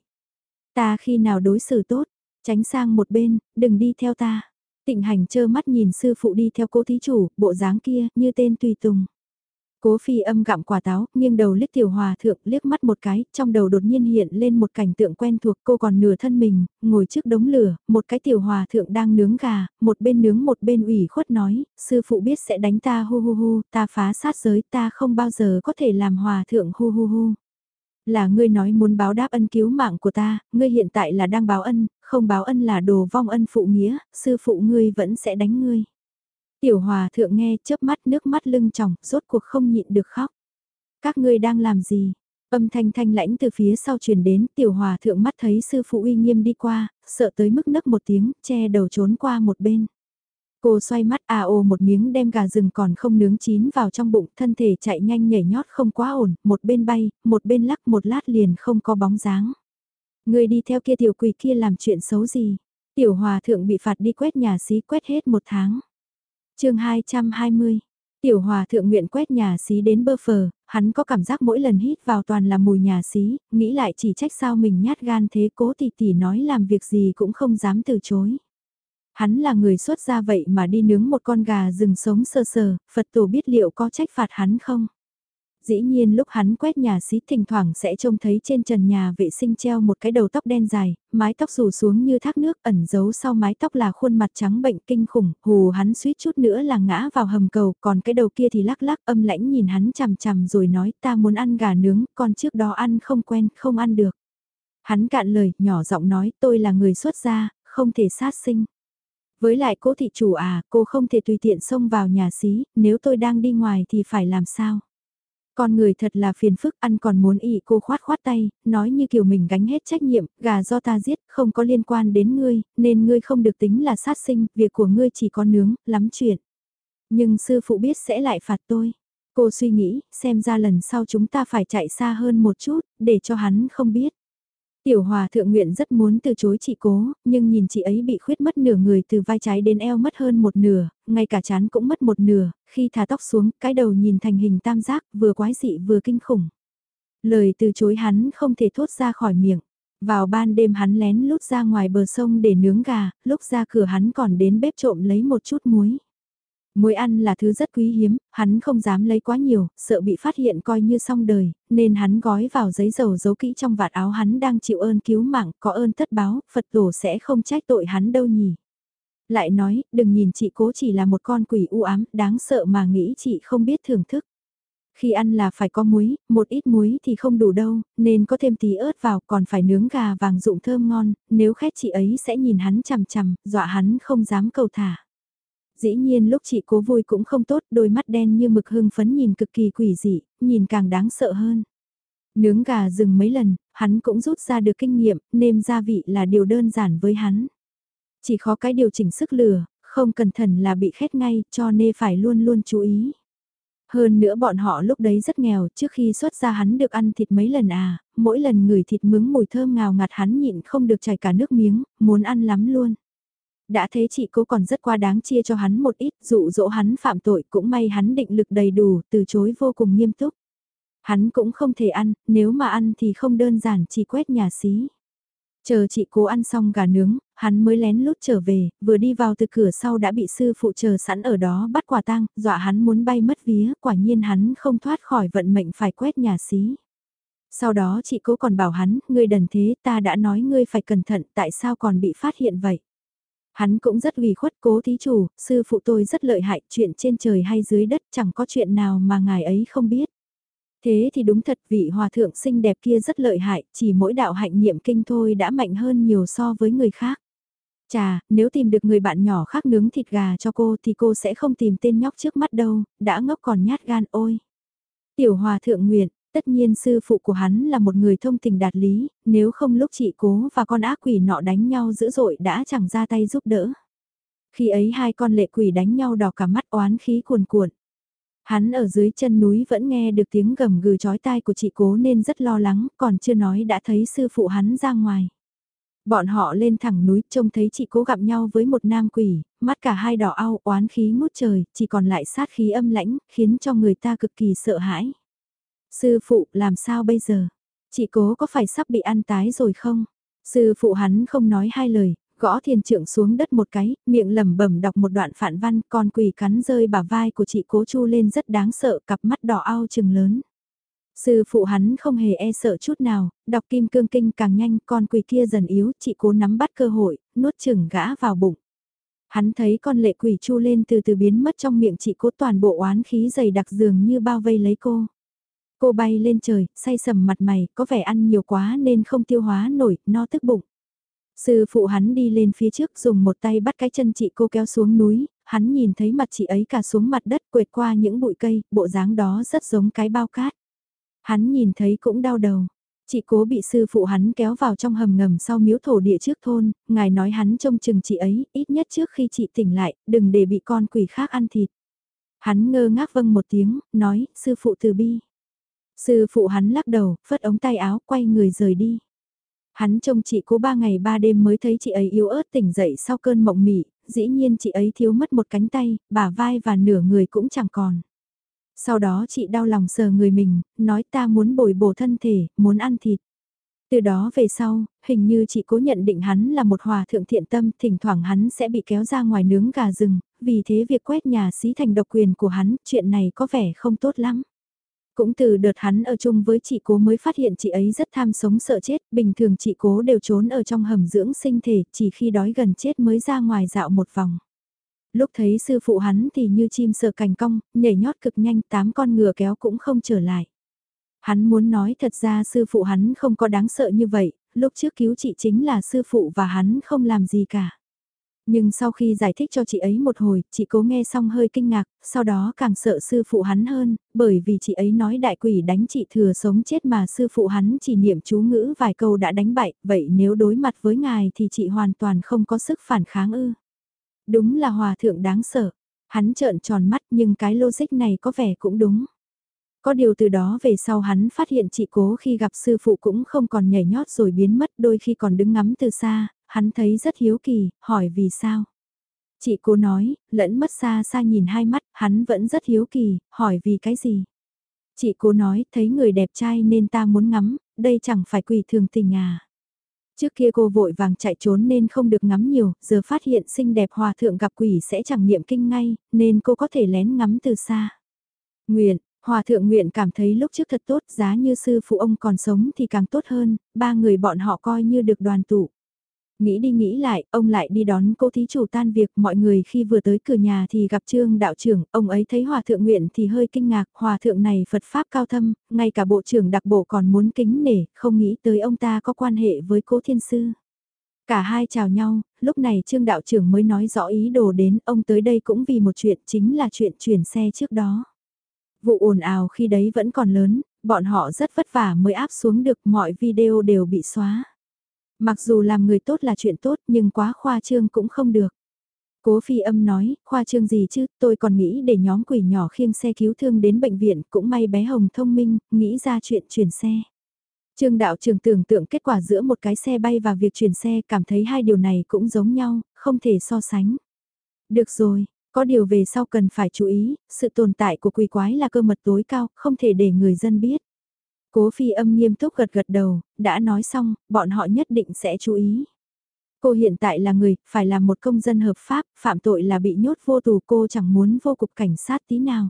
Ta khi nào đối xử tốt? Tránh sang một bên, đừng đi theo ta. Tịnh hành chơ mắt nhìn sư phụ đi theo cố thí chủ, bộ dáng kia, như tên tùy tùng. Cố phi âm gặm quả táo, nghiêng đầu liếc tiểu hòa thượng liếc mắt một cái, trong đầu đột nhiên hiện lên một cảnh tượng quen thuộc cô còn nửa thân mình, ngồi trước đống lửa, một cái tiểu hòa thượng đang nướng gà, một bên nướng một bên ủy khuất nói, sư phụ biết sẽ đánh ta hu hu hu, ta phá sát giới ta không bao giờ có thể làm hòa thượng hu hu hu. Là ngươi nói muốn báo đáp ân cứu mạng của ta, ngươi hiện tại là đang báo ân, không báo ân là đồ vong ân phụ nghĩa, sư phụ ngươi vẫn sẽ đánh ngươi. Tiểu hòa thượng nghe chớp mắt nước mắt lưng tròng, rốt cuộc không nhịn được khóc. Các ngươi đang làm gì? Âm thanh thanh lãnh từ phía sau truyền đến, tiểu hòa thượng mắt thấy sư phụ uy nghiêm đi qua, sợ tới mức nấc một tiếng, che đầu trốn qua một bên. Cô xoay mắt à ô một miếng đem gà rừng còn không nướng chín vào trong bụng, thân thể chạy nhanh nhảy nhót không quá ổn, một bên bay, một bên lắc một lát liền không có bóng dáng. Ngươi đi theo kia tiểu quỷ kia làm chuyện xấu gì? Tiểu hòa thượng bị phạt đi quét nhà xí quét hết một tháng chương 220 Tiểu hòa thượng nguyện quét nhà xí đến bơ phờ, hắn có cảm giác mỗi lần hít vào toàn là mùi nhà xí, nghĩ lại chỉ trách sao mình nhát gan thế cố tỷ tỷ nói làm việc gì cũng không dám từ chối. Hắn là người xuất gia vậy mà đi nướng một con gà rừng sống sơ sờ, Phật tổ biết liệu có trách phạt hắn không? Dĩ nhiên lúc hắn quét nhà xí thỉnh thoảng sẽ trông thấy trên trần nhà vệ sinh treo một cái đầu tóc đen dài, mái tóc rủ xuống như thác nước ẩn giấu sau mái tóc là khuôn mặt trắng bệnh kinh khủng, hù hắn suýt chút nữa là ngã vào hầm cầu, còn cái đầu kia thì lắc lắc âm lãnh nhìn hắn chằm chằm rồi nói ta muốn ăn gà nướng, còn trước đó ăn không quen, không ăn được. Hắn cạn lời, nhỏ giọng nói tôi là người xuất gia, không thể sát sinh. Với lại cô thị chủ à, cô không thể tùy tiện xông vào nhà xí, nếu tôi đang đi ngoài thì phải làm sao? Con người thật là phiền phức ăn còn muốn ị cô khoát khoát tay, nói như kiểu mình gánh hết trách nhiệm, gà do ta giết, không có liên quan đến ngươi, nên ngươi không được tính là sát sinh, việc của ngươi chỉ có nướng, lắm chuyện. Nhưng sư phụ biết sẽ lại phạt tôi. Cô suy nghĩ, xem ra lần sau chúng ta phải chạy xa hơn một chút, để cho hắn không biết. Tiểu hòa thượng nguyện rất muốn từ chối chị cố, nhưng nhìn chị ấy bị khuyết mất nửa người từ vai trái đến eo mất hơn một nửa, ngay cả chán cũng mất một nửa, khi thả tóc xuống, cái đầu nhìn thành hình tam giác, vừa quái dị vừa kinh khủng. Lời từ chối hắn không thể thốt ra khỏi miệng. Vào ban đêm hắn lén lút ra ngoài bờ sông để nướng gà, lúc ra cửa hắn còn đến bếp trộm lấy một chút muối. Muối ăn là thứ rất quý hiếm, hắn không dám lấy quá nhiều, sợ bị phát hiện coi như xong đời, nên hắn gói vào giấy dầu giấu kỹ trong vạt áo hắn đang chịu ơn cứu mạng, có ơn tất báo, Phật tổ sẽ không trách tội hắn đâu nhỉ. Lại nói, đừng nhìn chị cố chỉ là một con quỷ u ám, đáng sợ mà nghĩ chị không biết thưởng thức. Khi ăn là phải có muối, một ít muối thì không đủ đâu, nên có thêm tí ớt vào còn phải nướng gà vàng rụng thơm ngon, nếu khét chị ấy sẽ nhìn hắn chằm chằm, dọa hắn không dám cầu thả dĩ nhiên lúc chị cố vui cũng không tốt, đôi mắt đen như mực hưng phấn nhìn cực kỳ quỷ dị, nhìn càng đáng sợ hơn. Nướng gà rừng mấy lần, hắn cũng rút ra được kinh nghiệm, nêm gia vị là điều đơn giản với hắn. Chỉ khó cái điều chỉnh sức lửa, không cẩn thận là bị khét ngay, cho nên phải luôn luôn chú ý. Hơn nữa bọn họ lúc đấy rất nghèo, trước khi xuất ra hắn được ăn thịt mấy lần à, mỗi lần người thịt mướng mùi thơm ngào ngạt hắn nhịn không được chảy cả nước miếng, muốn ăn lắm luôn. Đã thế chị cố còn rất qua đáng chia cho hắn một ít, dụ dỗ hắn phạm tội cũng may hắn định lực đầy đủ, từ chối vô cùng nghiêm túc. Hắn cũng không thể ăn, nếu mà ăn thì không đơn giản chỉ quét nhà xí. Chờ chị cố ăn xong gà nướng, hắn mới lén lút trở về, vừa đi vào từ cửa sau đã bị sư phụ chờ sẵn ở đó bắt quả tang, dọa hắn muốn bay mất vía, quả nhiên hắn không thoát khỏi vận mệnh phải quét nhà xí. Sau đó chị cố còn bảo hắn, ngươi đần thế ta đã nói ngươi phải cẩn thận tại sao còn bị phát hiện vậy. Hắn cũng rất ủy khuất cố thí chủ, sư phụ tôi rất lợi hại, chuyện trên trời hay dưới đất chẳng có chuyện nào mà ngài ấy không biết. Thế thì đúng thật vị hòa thượng xinh đẹp kia rất lợi hại, chỉ mỗi đạo hạnh niệm kinh thôi đã mạnh hơn nhiều so với người khác. Chà, nếu tìm được người bạn nhỏ khác nướng thịt gà cho cô thì cô sẽ không tìm tên nhóc trước mắt đâu, đã ngốc còn nhát gan ôi. Tiểu hòa thượng nguyện, Tất nhiên sư phụ của hắn là một người thông tình đạt lý, nếu không lúc chị cố và con ác quỷ nọ đánh nhau dữ dội đã chẳng ra tay giúp đỡ. Khi ấy hai con lệ quỷ đánh nhau đỏ cả mắt oán khí cuồn cuộn. Hắn ở dưới chân núi vẫn nghe được tiếng gầm gừ chói tai của chị cố nên rất lo lắng, còn chưa nói đã thấy sư phụ hắn ra ngoài. Bọn họ lên thẳng núi trông thấy chị cố gặp nhau với một nam quỷ, mắt cả hai đỏ ao oán khí ngút trời, chỉ còn lại sát khí âm lãnh, khiến cho người ta cực kỳ sợ hãi. Sư phụ, làm sao bây giờ? Chị cố có phải sắp bị ăn tái rồi không? Sư phụ hắn không nói hai lời, gõ thiền trượng xuống đất một cái, miệng lẩm bẩm đọc một đoạn phản văn, con quỷ cắn rơi bả vai của chị cố chu lên rất đáng sợ, cặp mắt đỏ ao chừng lớn. Sư phụ hắn không hề e sợ chút nào, đọc kim cương kinh càng nhanh, con quỷ kia dần yếu, chị cố nắm bắt cơ hội, nuốt chừng gã vào bụng. Hắn thấy con lệ quỷ chu lên từ từ biến mất trong miệng chị cố toàn bộ oán khí dày đặc dường như bao vây lấy cô. Cô bay lên trời, say sầm mặt mày, có vẻ ăn nhiều quá nên không tiêu hóa nổi, no tức bụng. Sư phụ hắn đi lên phía trước dùng một tay bắt cái chân chị cô kéo xuống núi, hắn nhìn thấy mặt chị ấy cả xuống mặt đất quệt qua những bụi cây, bộ dáng đó rất giống cái bao cát. Hắn nhìn thấy cũng đau đầu. Chị cố bị sư phụ hắn kéo vào trong hầm ngầm sau miếu thổ địa trước thôn, ngài nói hắn trông chừng chị ấy, ít nhất trước khi chị tỉnh lại, đừng để bị con quỷ khác ăn thịt. Hắn ngơ ngác vâng một tiếng, nói, sư phụ từ bi. Sư phụ hắn lắc đầu, phất ống tay áo, quay người rời đi. Hắn trông chị cố ba ngày ba đêm mới thấy chị ấy yếu ớt tỉnh dậy sau cơn mộng mị, dĩ nhiên chị ấy thiếu mất một cánh tay, bả vai và nửa người cũng chẳng còn. Sau đó chị đau lòng sờ người mình, nói ta muốn bồi bổ thân thể, muốn ăn thịt. Từ đó về sau, hình như chị cố nhận định hắn là một hòa thượng thiện tâm, thỉnh thoảng hắn sẽ bị kéo ra ngoài nướng gà rừng, vì thế việc quét nhà xí thành độc quyền của hắn, chuyện này có vẻ không tốt lắm. Cũng từ đợt hắn ở chung với chị cố mới phát hiện chị ấy rất tham sống sợ chết, bình thường chị cố đều trốn ở trong hầm dưỡng sinh thể, chỉ khi đói gần chết mới ra ngoài dạo một vòng. Lúc thấy sư phụ hắn thì như chim sợ cành cong, nhảy nhót cực nhanh tám con ngựa kéo cũng không trở lại. Hắn muốn nói thật ra sư phụ hắn không có đáng sợ như vậy, lúc trước cứu chị chính là sư phụ và hắn không làm gì cả. Nhưng sau khi giải thích cho chị ấy một hồi, chị cố nghe xong hơi kinh ngạc, sau đó càng sợ sư phụ hắn hơn, bởi vì chị ấy nói đại quỷ đánh chị thừa sống chết mà sư phụ hắn chỉ niệm chú ngữ vài câu đã đánh bại, vậy nếu đối mặt với ngài thì chị hoàn toàn không có sức phản kháng ư. Đúng là hòa thượng đáng sợ, hắn trợn tròn mắt nhưng cái logic này có vẻ cũng đúng. Có điều từ đó về sau hắn phát hiện chị cố khi gặp sư phụ cũng không còn nhảy nhót rồi biến mất đôi khi còn đứng ngắm từ xa, hắn thấy rất hiếu kỳ, hỏi vì sao. Chị cố nói, lẫn mất xa xa nhìn hai mắt, hắn vẫn rất hiếu kỳ, hỏi vì cái gì. Chị cố nói, thấy người đẹp trai nên ta muốn ngắm, đây chẳng phải quỷ thường tình à. Trước kia cô vội vàng chạy trốn nên không được ngắm nhiều, giờ phát hiện xinh đẹp hòa thượng gặp quỷ sẽ chẳng niệm kinh ngay, nên cô có thể lén ngắm từ xa. Nguyện, hòa thượng nguyện cảm thấy lúc trước thật tốt, giá như sư phụ ông còn sống thì càng tốt hơn, ba người bọn họ coi như được đoàn tụ. Nghĩ đi nghĩ lại, ông lại đi đón cô thí chủ tan việc, mọi người khi vừa tới cửa nhà thì gặp trương đạo trưởng, ông ấy thấy hòa thượng nguyện thì hơi kinh ngạc, hòa thượng này Phật Pháp cao thâm, ngay cả bộ trưởng đặc bộ còn muốn kính nể, không nghĩ tới ông ta có quan hệ với cố thiên sư. Cả hai chào nhau, lúc này trương đạo trưởng mới nói rõ ý đồ đến, ông tới đây cũng vì một chuyện chính là chuyện chuyển xe trước đó. Vụ ồn ào khi đấy vẫn còn lớn, bọn họ rất vất vả mới áp xuống được mọi video đều bị xóa. Mặc dù làm người tốt là chuyện tốt nhưng quá khoa trương cũng không được. Cố phi âm nói, khoa trương gì chứ, tôi còn nghĩ để nhóm quỷ nhỏ khiêng xe cứu thương đến bệnh viện, cũng may bé Hồng thông minh, nghĩ ra chuyện chuyển xe. Trương đạo trường tưởng tượng kết quả giữa một cái xe bay và việc chuyển xe cảm thấy hai điều này cũng giống nhau, không thể so sánh. Được rồi, có điều về sau cần phải chú ý, sự tồn tại của quỷ quái là cơ mật tối cao, không thể để người dân biết. Cố phi âm nghiêm túc gật gật đầu, đã nói xong, bọn họ nhất định sẽ chú ý. Cô hiện tại là người, phải là một công dân hợp pháp, phạm tội là bị nhốt vô tù cô chẳng muốn vô cục cảnh sát tí nào.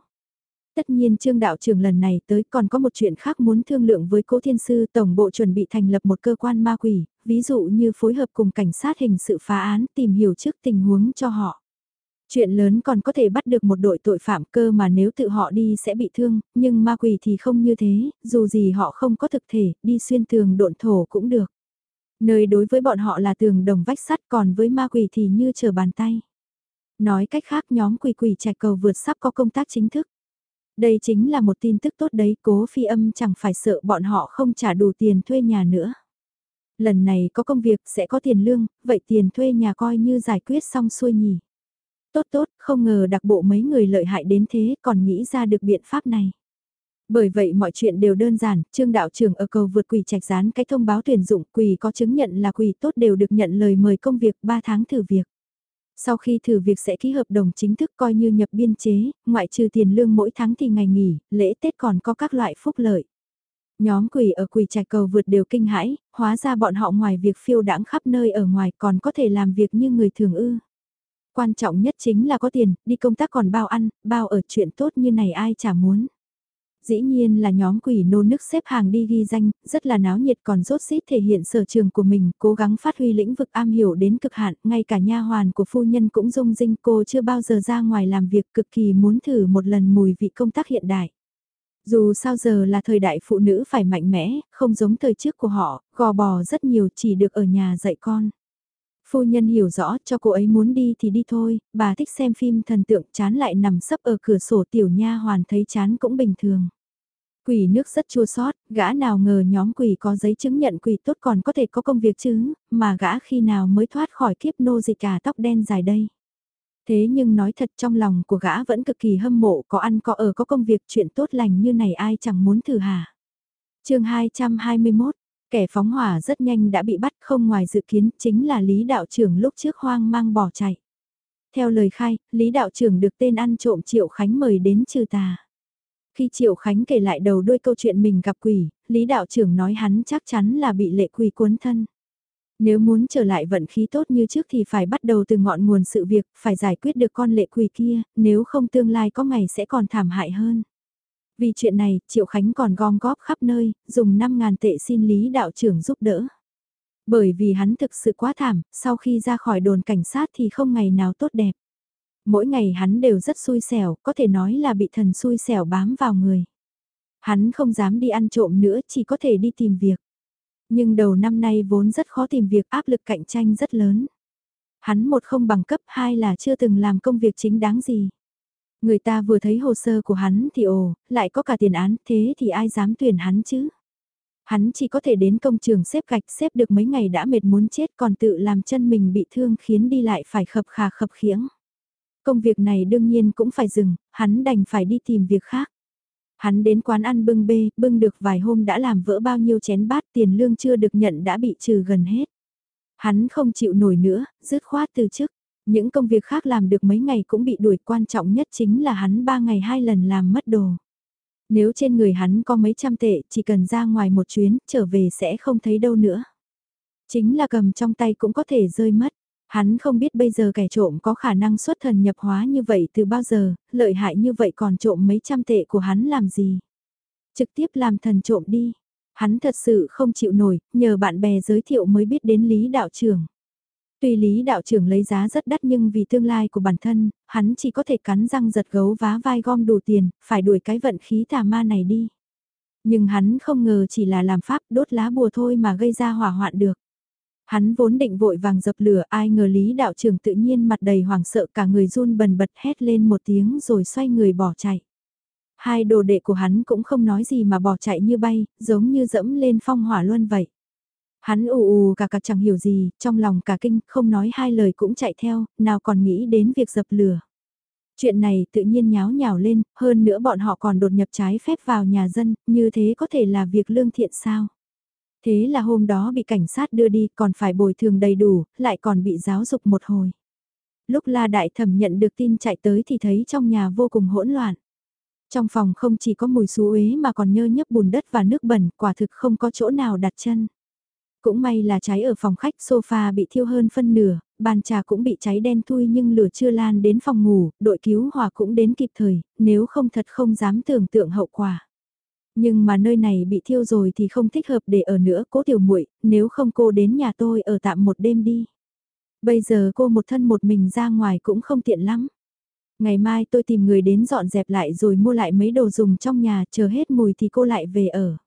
Tất nhiên trương đạo trưởng lần này tới còn có một chuyện khác muốn thương lượng với cố thiên sư tổng bộ chuẩn bị thành lập một cơ quan ma quỷ, ví dụ như phối hợp cùng cảnh sát hình sự phá án tìm hiểu trước tình huống cho họ. Chuyện lớn còn có thể bắt được một đội tội phạm cơ mà nếu tự họ đi sẽ bị thương, nhưng ma quỷ thì không như thế, dù gì họ không có thực thể, đi xuyên tường độn thổ cũng được. Nơi đối với bọn họ là tường đồng vách sắt còn với ma quỷ thì như chờ bàn tay. Nói cách khác nhóm quỷ quỷ trạch cầu vượt sắp có công tác chính thức. Đây chính là một tin tức tốt đấy, cố phi âm chẳng phải sợ bọn họ không trả đủ tiền thuê nhà nữa. Lần này có công việc sẽ có tiền lương, vậy tiền thuê nhà coi như giải quyết xong xuôi nhỉ. Tốt tốt, không ngờ đặc bộ mấy người lợi hại đến thế còn nghĩ ra được biện pháp này. Bởi vậy mọi chuyện đều đơn giản, trương đạo trưởng ở cầu vượt quỳ trạch dán cái thông báo tuyển dụng quỳ có chứng nhận là quỳ tốt đều được nhận lời mời công việc 3 tháng thử việc. Sau khi thử việc sẽ ký hợp đồng chính thức coi như nhập biên chế, ngoại trừ tiền lương mỗi tháng thì ngày nghỉ, lễ Tết còn có các loại phúc lợi. Nhóm quỷ ở quỷ trạch cầu vượt đều kinh hãi, hóa ra bọn họ ngoài việc phiêu đãng khắp nơi ở ngoài còn có thể làm việc như người thường ư. Quan trọng nhất chính là có tiền, đi công tác còn bao ăn, bao ở chuyện tốt như này ai chả muốn. Dĩ nhiên là nhóm quỷ nô nức xếp hàng đi ghi danh, rất là náo nhiệt còn rốt xít thể hiện sở trường của mình, cố gắng phát huy lĩnh vực am hiểu đến cực hạn, ngay cả nha hoàn của phu nhân cũng rung rinh cô chưa bao giờ ra ngoài làm việc cực kỳ muốn thử một lần mùi vị công tác hiện đại. Dù sao giờ là thời đại phụ nữ phải mạnh mẽ, không giống thời trước của họ, gò bò rất nhiều chỉ được ở nhà dạy con. Phu nhân hiểu rõ cho cô ấy muốn đi thì đi thôi, bà thích xem phim thần tượng chán lại nằm sấp ở cửa sổ tiểu nha hoàn thấy chán cũng bình thường. Quỷ nước rất chua sót, gã nào ngờ nhóm quỷ có giấy chứng nhận quỷ tốt còn có thể có công việc chứ, mà gã khi nào mới thoát khỏi kiếp nô dịch cả tóc đen dài đây. Thế nhưng nói thật trong lòng của gã vẫn cực kỳ hâm mộ có ăn có ở có công việc chuyện tốt lành như này ai chẳng muốn thử hả. chương 221 Kẻ phóng hỏa rất nhanh đã bị bắt không ngoài dự kiến chính là Lý Đạo trưởng lúc trước hoang mang bỏ chạy. Theo lời khai, Lý Đạo trưởng được tên ăn trộm Triệu Khánh mời đến trừ tà. Khi Triệu Khánh kể lại đầu đuôi câu chuyện mình gặp quỷ, Lý Đạo trưởng nói hắn chắc chắn là bị lệ quỷ cuốn thân. Nếu muốn trở lại vận khí tốt như trước thì phải bắt đầu từ ngọn nguồn sự việc, phải giải quyết được con lệ quỷ kia, nếu không tương lai có ngày sẽ còn thảm hại hơn. Vì chuyện này, Triệu Khánh còn gom góp khắp nơi, dùng 5.000 tệ xin Lý đạo trưởng giúp đỡ. Bởi vì hắn thực sự quá thảm, sau khi ra khỏi đồn cảnh sát thì không ngày nào tốt đẹp. Mỗi ngày hắn đều rất xui xẻo, có thể nói là bị thần xui xẻo bám vào người. Hắn không dám đi ăn trộm nữa, chỉ có thể đi tìm việc. Nhưng đầu năm nay vốn rất khó tìm việc áp lực cạnh tranh rất lớn. Hắn một không bằng cấp hai là chưa từng làm công việc chính đáng gì. Người ta vừa thấy hồ sơ của hắn thì ồ, lại có cả tiền án, thế thì ai dám tuyển hắn chứ? Hắn chỉ có thể đến công trường xếp gạch xếp được mấy ngày đã mệt muốn chết còn tự làm chân mình bị thương khiến đi lại phải khập khà khập khiễng. Công việc này đương nhiên cũng phải dừng, hắn đành phải đi tìm việc khác. Hắn đến quán ăn bưng bê, bưng được vài hôm đã làm vỡ bao nhiêu chén bát tiền lương chưa được nhận đã bị trừ gần hết. Hắn không chịu nổi nữa, dứt khoát từ chức. Những công việc khác làm được mấy ngày cũng bị đuổi quan trọng nhất chính là hắn ba ngày hai lần làm mất đồ. Nếu trên người hắn có mấy trăm tệ, chỉ cần ra ngoài một chuyến, trở về sẽ không thấy đâu nữa. Chính là cầm trong tay cũng có thể rơi mất. Hắn không biết bây giờ kẻ trộm có khả năng xuất thần nhập hóa như vậy từ bao giờ, lợi hại như vậy còn trộm mấy trăm tệ của hắn làm gì. Trực tiếp làm thần trộm đi. Hắn thật sự không chịu nổi, nhờ bạn bè giới thiệu mới biết đến Lý Đạo trưởng. Tuy Lý đạo trưởng lấy giá rất đắt nhưng vì tương lai của bản thân, hắn chỉ có thể cắn răng giật gấu vá vai gom đủ tiền, phải đuổi cái vận khí tà ma này đi. Nhưng hắn không ngờ chỉ là làm pháp đốt lá bùa thôi mà gây ra hỏa hoạn được. Hắn vốn định vội vàng dập lửa ai ngờ Lý đạo trưởng tự nhiên mặt đầy hoảng sợ cả người run bần bật hét lên một tiếng rồi xoay người bỏ chạy. Hai đồ đệ của hắn cũng không nói gì mà bỏ chạy như bay, giống như dẫm lên phong hỏa luân vậy. Hắn ù ù cả cả chẳng hiểu gì, trong lòng cả kinh, không nói hai lời cũng chạy theo, nào còn nghĩ đến việc dập lửa. Chuyện này tự nhiên nháo nhào lên, hơn nữa bọn họ còn đột nhập trái phép vào nhà dân, như thế có thể là việc lương thiện sao? Thế là hôm đó bị cảnh sát đưa đi còn phải bồi thường đầy đủ, lại còn bị giáo dục một hồi. Lúc La Đại Thẩm nhận được tin chạy tới thì thấy trong nhà vô cùng hỗn loạn. Trong phòng không chỉ có mùi xú uế mà còn nhơ nhấp bùn đất và nước bẩn, quả thực không có chỗ nào đặt chân. Cũng may là cháy ở phòng khách sofa bị thiêu hơn phân nửa, bàn trà cũng bị cháy đen thui nhưng lửa chưa lan đến phòng ngủ, đội cứu hỏa cũng đến kịp thời, nếu không thật không dám tưởng tượng hậu quả. Nhưng mà nơi này bị thiêu rồi thì không thích hợp để ở nữa, cố tiểu muội nếu không cô đến nhà tôi ở tạm một đêm đi. Bây giờ cô một thân một mình ra ngoài cũng không tiện lắm. Ngày mai tôi tìm người đến dọn dẹp lại rồi mua lại mấy đồ dùng trong nhà, chờ hết mùi thì cô lại về ở.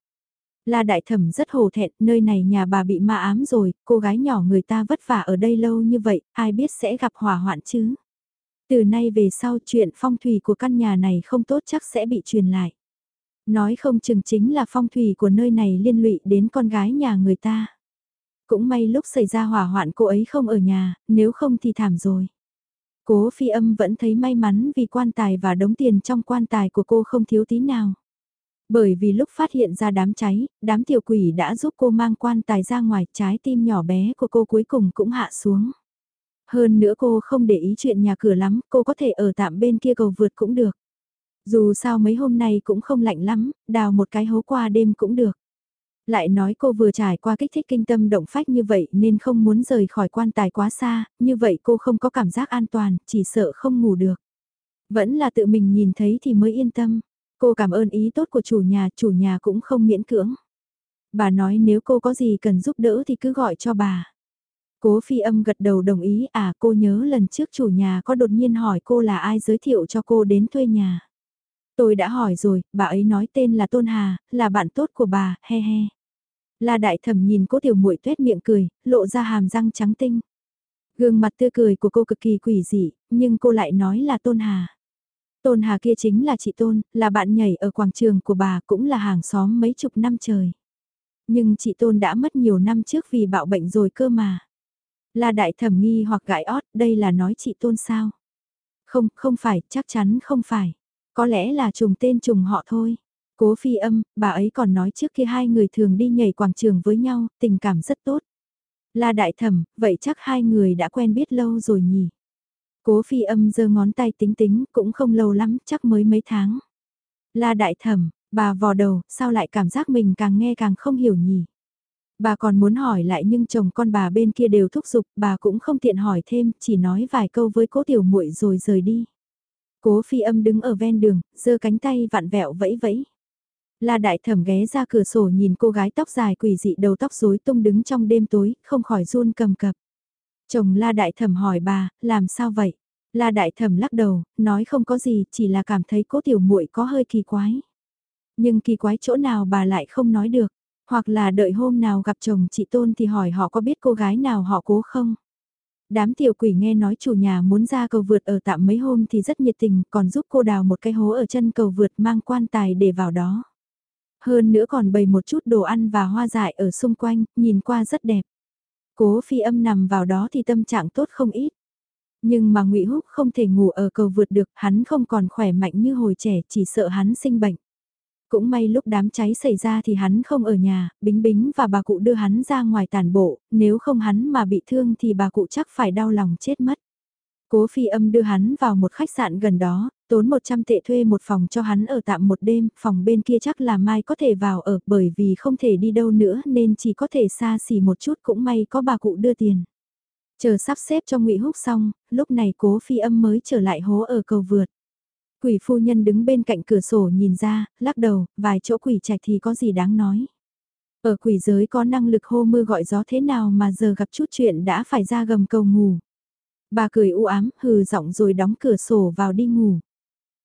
La đại thẩm rất hổ thẹn, nơi này nhà bà bị ma ám rồi, cô gái nhỏ người ta vất vả ở đây lâu như vậy, ai biết sẽ gặp hỏa hoạn chứ. Từ nay về sau chuyện phong thủy của căn nhà này không tốt chắc sẽ bị truyền lại. Nói không chừng chính là phong thủy của nơi này liên lụy đến con gái nhà người ta. Cũng may lúc xảy ra hỏa hoạn cô ấy không ở nhà, nếu không thì thảm rồi. Cố phi âm vẫn thấy may mắn vì quan tài và đống tiền trong quan tài của cô không thiếu tí nào. Bởi vì lúc phát hiện ra đám cháy, đám tiểu quỷ đã giúp cô mang quan tài ra ngoài, trái tim nhỏ bé của cô cuối cùng cũng hạ xuống. Hơn nữa cô không để ý chuyện nhà cửa lắm, cô có thể ở tạm bên kia cầu vượt cũng được. Dù sao mấy hôm nay cũng không lạnh lắm, đào một cái hố qua đêm cũng được. Lại nói cô vừa trải qua kích thích kinh tâm động phách như vậy nên không muốn rời khỏi quan tài quá xa, như vậy cô không có cảm giác an toàn, chỉ sợ không ngủ được. Vẫn là tự mình nhìn thấy thì mới yên tâm. Cô cảm ơn ý tốt của chủ nhà, chủ nhà cũng không miễn cưỡng. Bà nói nếu cô có gì cần giúp đỡ thì cứ gọi cho bà. Cố phi âm gật đầu đồng ý à cô nhớ lần trước chủ nhà có đột nhiên hỏi cô là ai giới thiệu cho cô đến thuê nhà. Tôi đã hỏi rồi, bà ấy nói tên là Tôn Hà, là bạn tốt của bà, he he. La đại thẩm nhìn cố tiểu muội tuét miệng cười, lộ ra hàm răng trắng tinh. Gương mặt tươi cười của cô cực kỳ quỷ dị, nhưng cô lại nói là Tôn Hà. Tôn Hà kia chính là chị Tôn, là bạn nhảy ở quảng trường của bà cũng là hàng xóm mấy chục năm trời. Nhưng chị Tôn đã mất nhiều năm trước vì bạo bệnh rồi cơ mà. Là đại thẩm nghi hoặc gãi ót, đây là nói chị Tôn sao? Không, không phải, chắc chắn không phải. Có lẽ là trùng tên trùng họ thôi. Cố phi âm, bà ấy còn nói trước kia hai người thường đi nhảy quảng trường với nhau, tình cảm rất tốt. Là đại thẩm, vậy chắc hai người đã quen biết lâu rồi nhỉ? Cố phi âm giơ ngón tay tính tính, cũng không lâu lắm, chắc mới mấy tháng. La đại thẩm, bà vò đầu, sao lại cảm giác mình càng nghe càng không hiểu nhỉ? Bà còn muốn hỏi lại nhưng chồng con bà bên kia đều thúc giục, bà cũng không tiện hỏi thêm, chỉ nói vài câu với cố tiểu muội rồi rời đi. Cố phi âm đứng ở ven đường, giơ cánh tay vặn vẹo vẫy vẫy. La đại thẩm ghé ra cửa sổ nhìn cô gái tóc dài quỷ dị đầu tóc rối tung đứng trong đêm tối, không khỏi run cầm cập. Chồng La đại thẩm hỏi bà, làm sao vậy? La đại thẩm lắc đầu, nói không có gì, chỉ là cảm thấy cố tiểu muội có hơi kỳ quái. Nhưng kỳ quái chỗ nào bà lại không nói được, hoặc là đợi hôm nào gặp chồng chị Tôn thì hỏi họ có biết cô gái nào họ cố không? Đám tiểu quỷ nghe nói chủ nhà muốn ra cầu vượt ở tạm mấy hôm thì rất nhiệt tình, còn giúp cô đào một cái hố ở chân cầu vượt mang quan tài để vào đó. Hơn nữa còn bày một chút đồ ăn và hoa dại ở xung quanh, nhìn qua rất đẹp. Cố phi âm nằm vào đó thì tâm trạng tốt không ít. Nhưng mà ngụy Húc không thể ngủ ở cầu vượt được, hắn không còn khỏe mạnh như hồi trẻ, chỉ sợ hắn sinh bệnh. Cũng may lúc đám cháy xảy ra thì hắn không ở nhà, Bính Bính và bà cụ đưa hắn ra ngoài tàn bộ, nếu không hắn mà bị thương thì bà cụ chắc phải đau lòng chết mất. Cố phi âm đưa hắn vào một khách sạn gần đó, tốn 100 tệ thuê một phòng cho hắn ở tạm một đêm, phòng bên kia chắc là mai có thể vào ở bởi vì không thể đi đâu nữa nên chỉ có thể xa xỉ một chút cũng may có bà cụ đưa tiền. Chờ sắp xếp cho ngụy Húc xong, lúc này cố phi âm mới trở lại hố ở cầu vượt. Quỷ phu nhân đứng bên cạnh cửa sổ nhìn ra, lắc đầu, vài chỗ quỷ trạch thì có gì đáng nói. Ở quỷ giới có năng lực hô mưa gọi gió thế nào mà giờ gặp chút chuyện đã phải ra gầm cầu ngủ. Bà cười u ám, hừ giọng rồi đóng cửa sổ vào đi ngủ.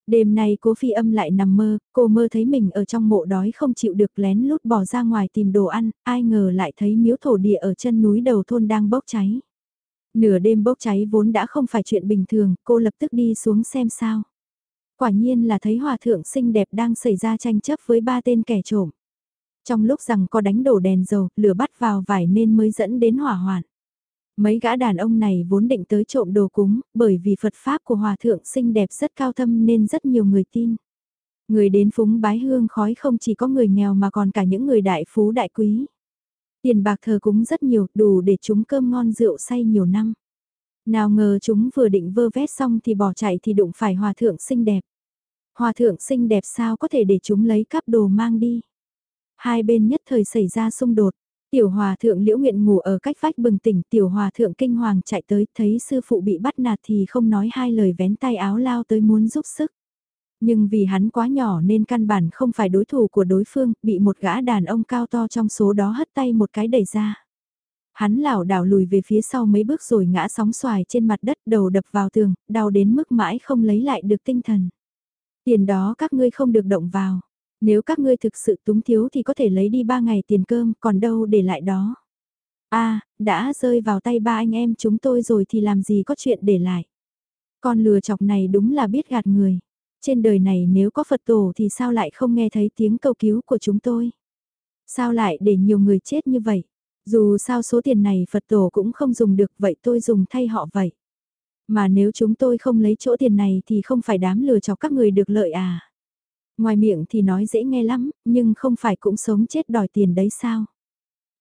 Đêm nay cố phi âm lại nằm mơ, cô mơ thấy mình ở trong mộ đói không chịu được lén lút bỏ ra ngoài tìm đồ ăn, ai ngờ lại thấy miếu thổ địa ở chân núi đầu thôn đang bốc cháy. Nửa đêm bốc cháy vốn đã không phải chuyện bình thường, cô lập tức đi xuống xem sao. Quả nhiên là thấy hòa thượng xinh đẹp đang xảy ra tranh chấp với ba tên kẻ trộm. Trong lúc rằng có đánh đổ đèn dầu, lửa bắt vào vải nên mới dẫn đến hỏa hoạn. Mấy gã đàn ông này vốn định tới trộm đồ cúng, bởi vì Phật Pháp của Hòa Thượng xinh đẹp rất cao thâm nên rất nhiều người tin. Người đến phúng bái hương khói không chỉ có người nghèo mà còn cả những người đại phú đại quý. Tiền bạc thờ cúng rất nhiều, đủ để chúng cơm ngon rượu say nhiều năm. Nào ngờ chúng vừa định vơ vét xong thì bỏ chạy thì đụng phải hòa thượng xinh đẹp. Hòa thượng xinh đẹp sao có thể để chúng lấy cắp đồ mang đi. Hai bên nhất thời xảy ra xung đột. Tiểu hòa thượng liễu nguyện ngủ ở cách vách bừng tỉnh, tiểu hòa thượng kinh hoàng chạy tới, thấy sư phụ bị bắt nạt thì không nói hai lời vén tay áo lao tới muốn giúp sức. Nhưng vì hắn quá nhỏ nên căn bản không phải đối thủ của đối phương, bị một gã đàn ông cao to trong số đó hất tay một cái đẩy ra. Hắn lảo đảo lùi về phía sau mấy bước rồi ngã sóng xoài trên mặt đất đầu đập vào tường, đau đến mức mãi không lấy lại được tinh thần. Tiền đó các ngươi không được động vào. Nếu các ngươi thực sự túng thiếu thì có thể lấy đi ba ngày tiền cơm, còn đâu để lại đó. a đã rơi vào tay ba anh em chúng tôi rồi thì làm gì có chuyện để lại. Con lừa chọc này đúng là biết gạt người. Trên đời này nếu có Phật tổ thì sao lại không nghe thấy tiếng cầu cứu của chúng tôi? Sao lại để nhiều người chết như vậy? Dù sao số tiền này Phật tổ cũng không dùng được vậy tôi dùng thay họ vậy. Mà nếu chúng tôi không lấy chỗ tiền này thì không phải đám lừa chọc các người được lợi à? Ngoài miệng thì nói dễ nghe lắm, nhưng không phải cũng sống chết đòi tiền đấy sao?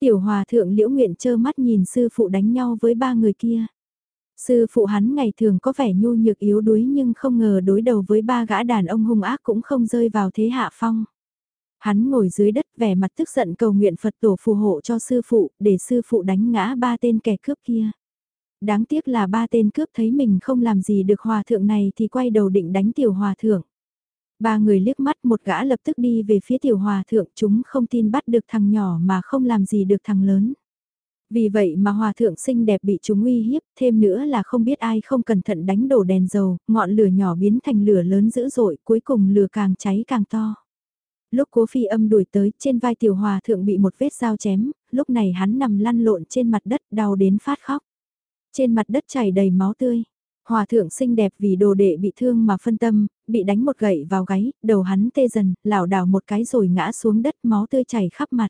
Tiểu hòa thượng liễu nguyện trơ mắt nhìn sư phụ đánh nhau với ba người kia. Sư phụ hắn ngày thường có vẻ nhu nhược yếu đuối nhưng không ngờ đối đầu với ba gã đàn ông hung ác cũng không rơi vào thế hạ phong. Hắn ngồi dưới đất vẻ mặt tức giận cầu nguyện Phật tổ phù hộ cho sư phụ để sư phụ đánh ngã ba tên kẻ cướp kia. Đáng tiếc là ba tên cướp thấy mình không làm gì được hòa thượng này thì quay đầu định đánh tiểu hòa thượng. Ba người liếc mắt một gã lập tức đi về phía tiểu hòa thượng chúng không tin bắt được thằng nhỏ mà không làm gì được thằng lớn. Vì vậy mà hòa thượng xinh đẹp bị chúng uy hiếp, thêm nữa là không biết ai không cẩn thận đánh đổ đèn dầu, ngọn lửa nhỏ biến thành lửa lớn dữ dội, cuối cùng lửa càng cháy càng to. Lúc cố phi âm đuổi tới, trên vai tiểu hòa thượng bị một vết dao chém, lúc này hắn nằm lăn lộn trên mặt đất đau đến phát khóc. Trên mặt đất chảy đầy máu tươi. Hòa thượng xinh đẹp vì đồ đệ bị thương mà phân tâm, bị đánh một gậy vào gáy, đầu hắn tê dần, lảo đảo một cái rồi ngã xuống đất máu tươi chảy khắp mặt.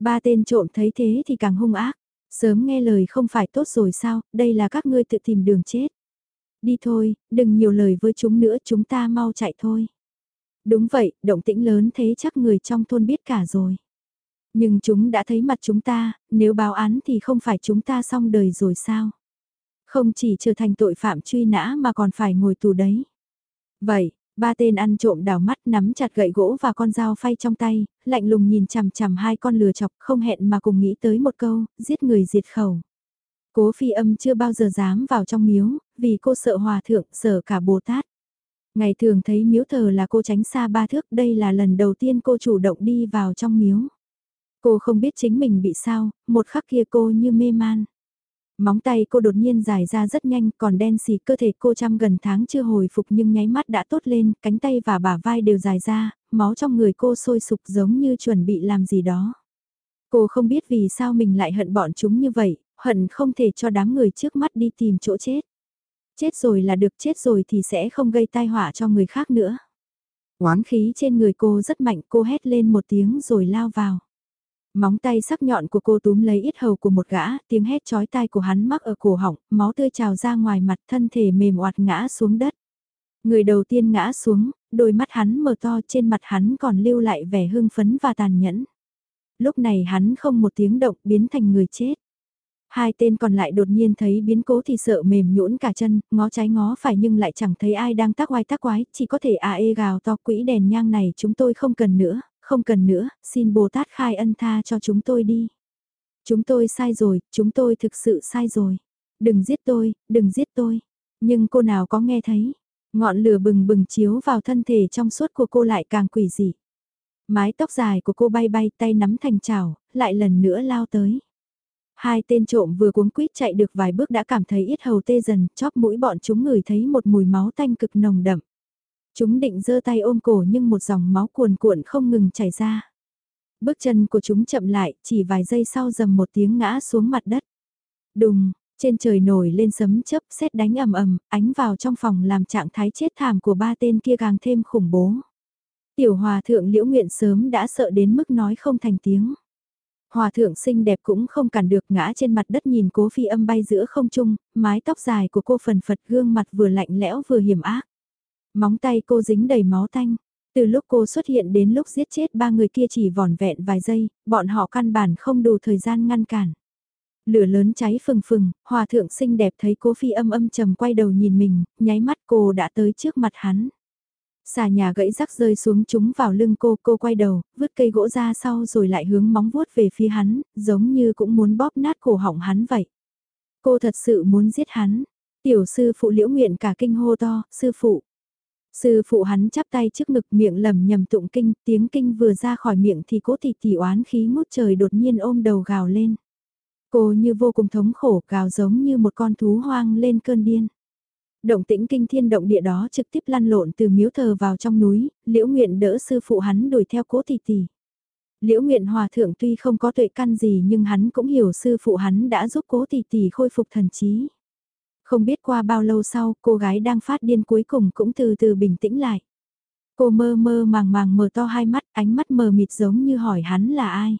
Ba tên trộm thấy thế thì càng hung ác. Sớm nghe lời không phải tốt rồi sao, đây là các ngươi tự tìm đường chết. Đi thôi, đừng nhiều lời với chúng nữa, chúng ta mau chạy thôi. Đúng vậy, động tĩnh lớn thế chắc người trong thôn biết cả rồi. Nhưng chúng đã thấy mặt chúng ta, nếu báo án thì không phải chúng ta xong đời rồi sao? Không chỉ trở thành tội phạm truy nã mà còn phải ngồi tù đấy. Vậy, ba tên ăn trộm đảo mắt nắm chặt gậy gỗ và con dao phay trong tay, lạnh lùng nhìn chằm chằm hai con lừa chọc không hẹn mà cùng nghĩ tới một câu, giết người diệt khẩu. Cố phi âm chưa bao giờ dám vào trong miếu, vì cô sợ hòa thượng, sợ cả Bồ Tát. Ngày thường thấy miếu thờ là cô tránh xa ba thước, đây là lần đầu tiên cô chủ động đi vào trong miếu. Cô không biết chính mình bị sao, một khắc kia cô như mê man. Móng tay cô đột nhiên dài ra rất nhanh, còn đen xì cơ thể cô trăm gần tháng chưa hồi phục nhưng nháy mắt đã tốt lên, cánh tay và bả vai đều dài ra, máu trong người cô sôi sục giống như chuẩn bị làm gì đó. Cô không biết vì sao mình lại hận bọn chúng như vậy, hận không thể cho đám người trước mắt đi tìm chỗ chết. Chết rồi là được chết rồi thì sẽ không gây tai họa cho người khác nữa. Oán khí trên người cô rất mạnh cô hét lên một tiếng rồi lao vào. Móng tay sắc nhọn của cô túm lấy ít hầu của một gã, tiếng hét chói tai của hắn mắc ở cổ họng, máu tươi trào ra ngoài mặt thân thể mềm oạt ngã xuống đất. Người đầu tiên ngã xuống, đôi mắt hắn mở to trên mặt hắn còn lưu lại vẻ hưng phấn và tàn nhẫn. Lúc này hắn không một tiếng động biến thành người chết. Hai tên còn lại đột nhiên thấy biến cố thì sợ mềm nhũn cả chân, ngó trái ngó phải nhưng lại chẳng thấy ai đang tác oai tác quái, chỉ có thể à ê gào to quỹ đèn nhang này chúng tôi không cần nữa, không cần nữa, xin Bồ Tát khai ân tha cho chúng tôi đi. Chúng tôi sai rồi, chúng tôi thực sự sai rồi. Đừng giết tôi, đừng giết tôi. Nhưng cô nào có nghe thấy, ngọn lửa bừng bừng chiếu vào thân thể trong suốt của cô lại càng quỷ dị. Mái tóc dài của cô bay bay tay nắm thành chảo, lại lần nữa lao tới. Hai tên trộm vừa cuống quýt chạy được vài bước đã cảm thấy ít hầu tê dần, chóp mũi bọn chúng ngửi thấy một mùi máu tanh cực nồng đậm. Chúng định giơ tay ôm cổ nhưng một dòng máu cuồn cuộn không ngừng chảy ra. Bước chân của chúng chậm lại, chỉ vài giây sau dầm một tiếng ngã xuống mặt đất. Đùng, trên trời nổi lên sấm chớp xét đánh ầm ầm, ánh vào trong phòng làm trạng thái chết thảm của ba tên kia càng thêm khủng bố. Tiểu hòa thượng liễu nguyện sớm đã sợ đến mức nói không thành tiếng. Hòa thượng xinh đẹp cũng không cản được ngã trên mặt đất nhìn cố phi âm bay giữa không trung, mái tóc dài của cô phần phật gương mặt vừa lạnh lẽo vừa hiểm ác. Móng tay cô dính đầy máu tanh. Từ lúc cô xuất hiện đến lúc giết chết ba người kia chỉ vỏn vẹn vài giây, bọn họ căn bản không đủ thời gian ngăn cản. Lửa lớn cháy phừng phừng, hòa thượng xinh đẹp thấy cô phi âm âm trầm quay đầu nhìn mình, nháy mắt cô đã tới trước mặt hắn. Xà nhà gãy rắc rơi xuống chúng vào lưng cô, cô quay đầu, vứt cây gỗ ra sau rồi lại hướng móng vuốt về phía hắn, giống như cũng muốn bóp nát cổ họng hắn vậy. Cô thật sự muốn giết hắn. Tiểu sư phụ liễu nguyện cả kinh hô to, sư phụ. Sư phụ hắn chắp tay trước ngực miệng lầm nhầm tụng kinh, tiếng kinh vừa ra khỏi miệng thì cố thị tỷ oán khí ngút trời đột nhiên ôm đầu gào lên. Cô như vô cùng thống khổ gào giống như một con thú hoang lên cơn điên. Động tĩnh kinh thiên động địa đó trực tiếp lăn lộn từ miếu thờ vào trong núi, liễu nguyện đỡ sư phụ hắn đuổi theo cố thị tỷ. Liễu nguyện hòa thượng tuy không có tuệ căn gì nhưng hắn cũng hiểu sư phụ hắn đã giúp cố tỷ tỷ khôi phục thần trí. Không biết qua bao lâu sau, cô gái đang phát điên cuối cùng cũng từ từ bình tĩnh lại. Cô mơ mơ màng màng mở to hai mắt, ánh mắt mờ mịt giống như hỏi hắn là ai.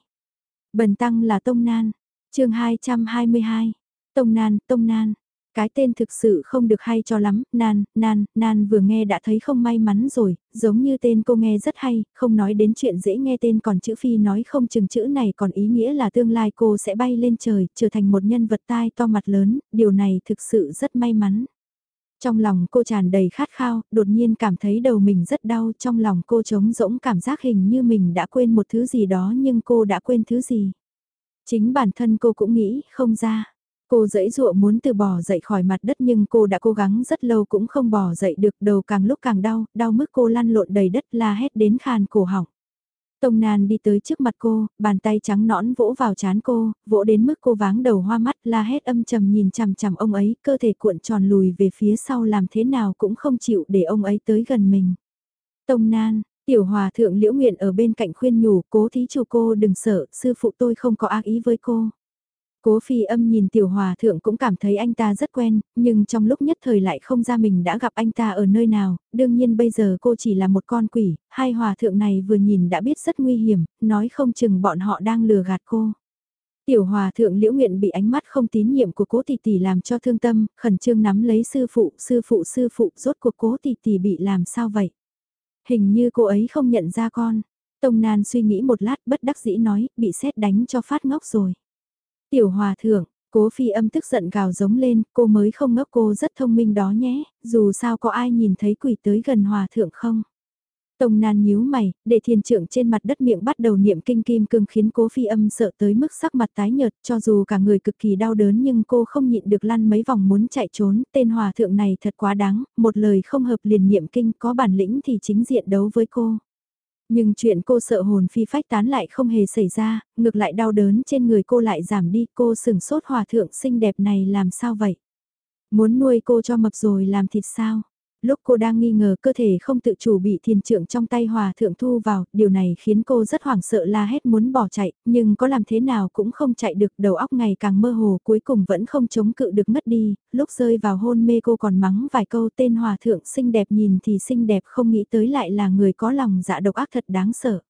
Bần tăng là Tông Nan, chương 222. Tông Nan, Tông Nan, cái tên thực sự không được hay cho lắm, nan, nan, nan vừa nghe đã thấy không may mắn rồi, giống như tên cô nghe rất hay, không nói đến chuyện dễ nghe tên còn chữ phi nói không chừng chữ này còn ý nghĩa là tương lai cô sẽ bay lên trời, trở thành một nhân vật tai to mặt lớn, điều này thực sự rất may mắn. Trong lòng cô tràn đầy khát khao, đột nhiên cảm thấy đầu mình rất đau, trong lòng cô trống rỗng cảm giác hình như mình đã quên một thứ gì đó nhưng cô đã quên thứ gì. Chính bản thân cô cũng nghĩ không ra. Cô dãy dụa muốn từ bỏ dậy khỏi mặt đất nhưng cô đã cố gắng rất lâu cũng không bỏ dậy được đầu càng lúc càng đau, đau mức cô lăn lộn đầy đất la hét đến khàn cổ họng. Tông Nan đi tới trước mặt cô, bàn tay trắng nõn vỗ vào chán cô, vỗ đến mức cô váng đầu hoa mắt la hét âm trầm nhìn chằm chằm ông ấy, cơ thể cuộn tròn lùi về phía sau làm thế nào cũng không chịu để ông ấy tới gần mình. Tông Nan, tiểu hòa thượng liễu nguyện ở bên cạnh khuyên nhủ cố thí chủ cô đừng sợ, sư phụ tôi không có ác ý với cô. Cố phi âm nhìn tiểu hòa thượng cũng cảm thấy anh ta rất quen, nhưng trong lúc nhất thời lại không ra mình đã gặp anh ta ở nơi nào, đương nhiên bây giờ cô chỉ là một con quỷ, hai hòa thượng này vừa nhìn đã biết rất nguy hiểm, nói không chừng bọn họ đang lừa gạt cô. Tiểu hòa thượng liễu nguyện bị ánh mắt không tín nhiệm của cố tỷ tỷ làm cho thương tâm, khẩn trương nắm lấy sư phụ, sư phụ sư phụ, rốt cuộc cố tỷ tỷ bị làm sao vậy? Hình như cô ấy không nhận ra con. Tông Nan suy nghĩ một lát bất đắc dĩ nói, bị xét đánh cho phát ngốc rồi. Tiểu hòa thượng, cố phi âm tức giận gào giống lên, cô mới không ngốc cô rất thông minh đó nhé, dù sao có ai nhìn thấy quỷ tới gần hòa thượng không? Tông nan nhíu mày, để thiền trưởng trên mặt đất miệng bắt đầu niệm kinh kim cương khiến cố phi âm sợ tới mức sắc mặt tái nhợt cho dù cả người cực kỳ đau đớn nhưng cô không nhịn được lăn mấy vòng muốn chạy trốn, tên hòa thượng này thật quá đáng, một lời không hợp liền niệm kinh có bản lĩnh thì chính diện đấu với cô. Nhưng chuyện cô sợ hồn phi phách tán lại không hề xảy ra, ngược lại đau đớn trên người cô lại giảm đi, cô sừng sốt hòa thượng xinh đẹp này làm sao vậy? Muốn nuôi cô cho mập rồi làm thịt sao? Lúc cô đang nghi ngờ cơ thể không tự chủ bị thiền trưởng trong tay hòa thượng thu vào, điều này khiến cô rất hoảng sợ la hét muốn bỏ chạy, nhưng có làm thế nào cũng không chạy được, đầu óc ngày càng mơ hồ cuối cùng vẫn không chống cự được ngất đi, lúc rơi vào hôn mê cô còn mắng vài câu tên hòa thượng xinh đẹp nhìn thì xinh đẹp không nghĩ tới lại là người có lòng dạ độc ác thật đáng sợ.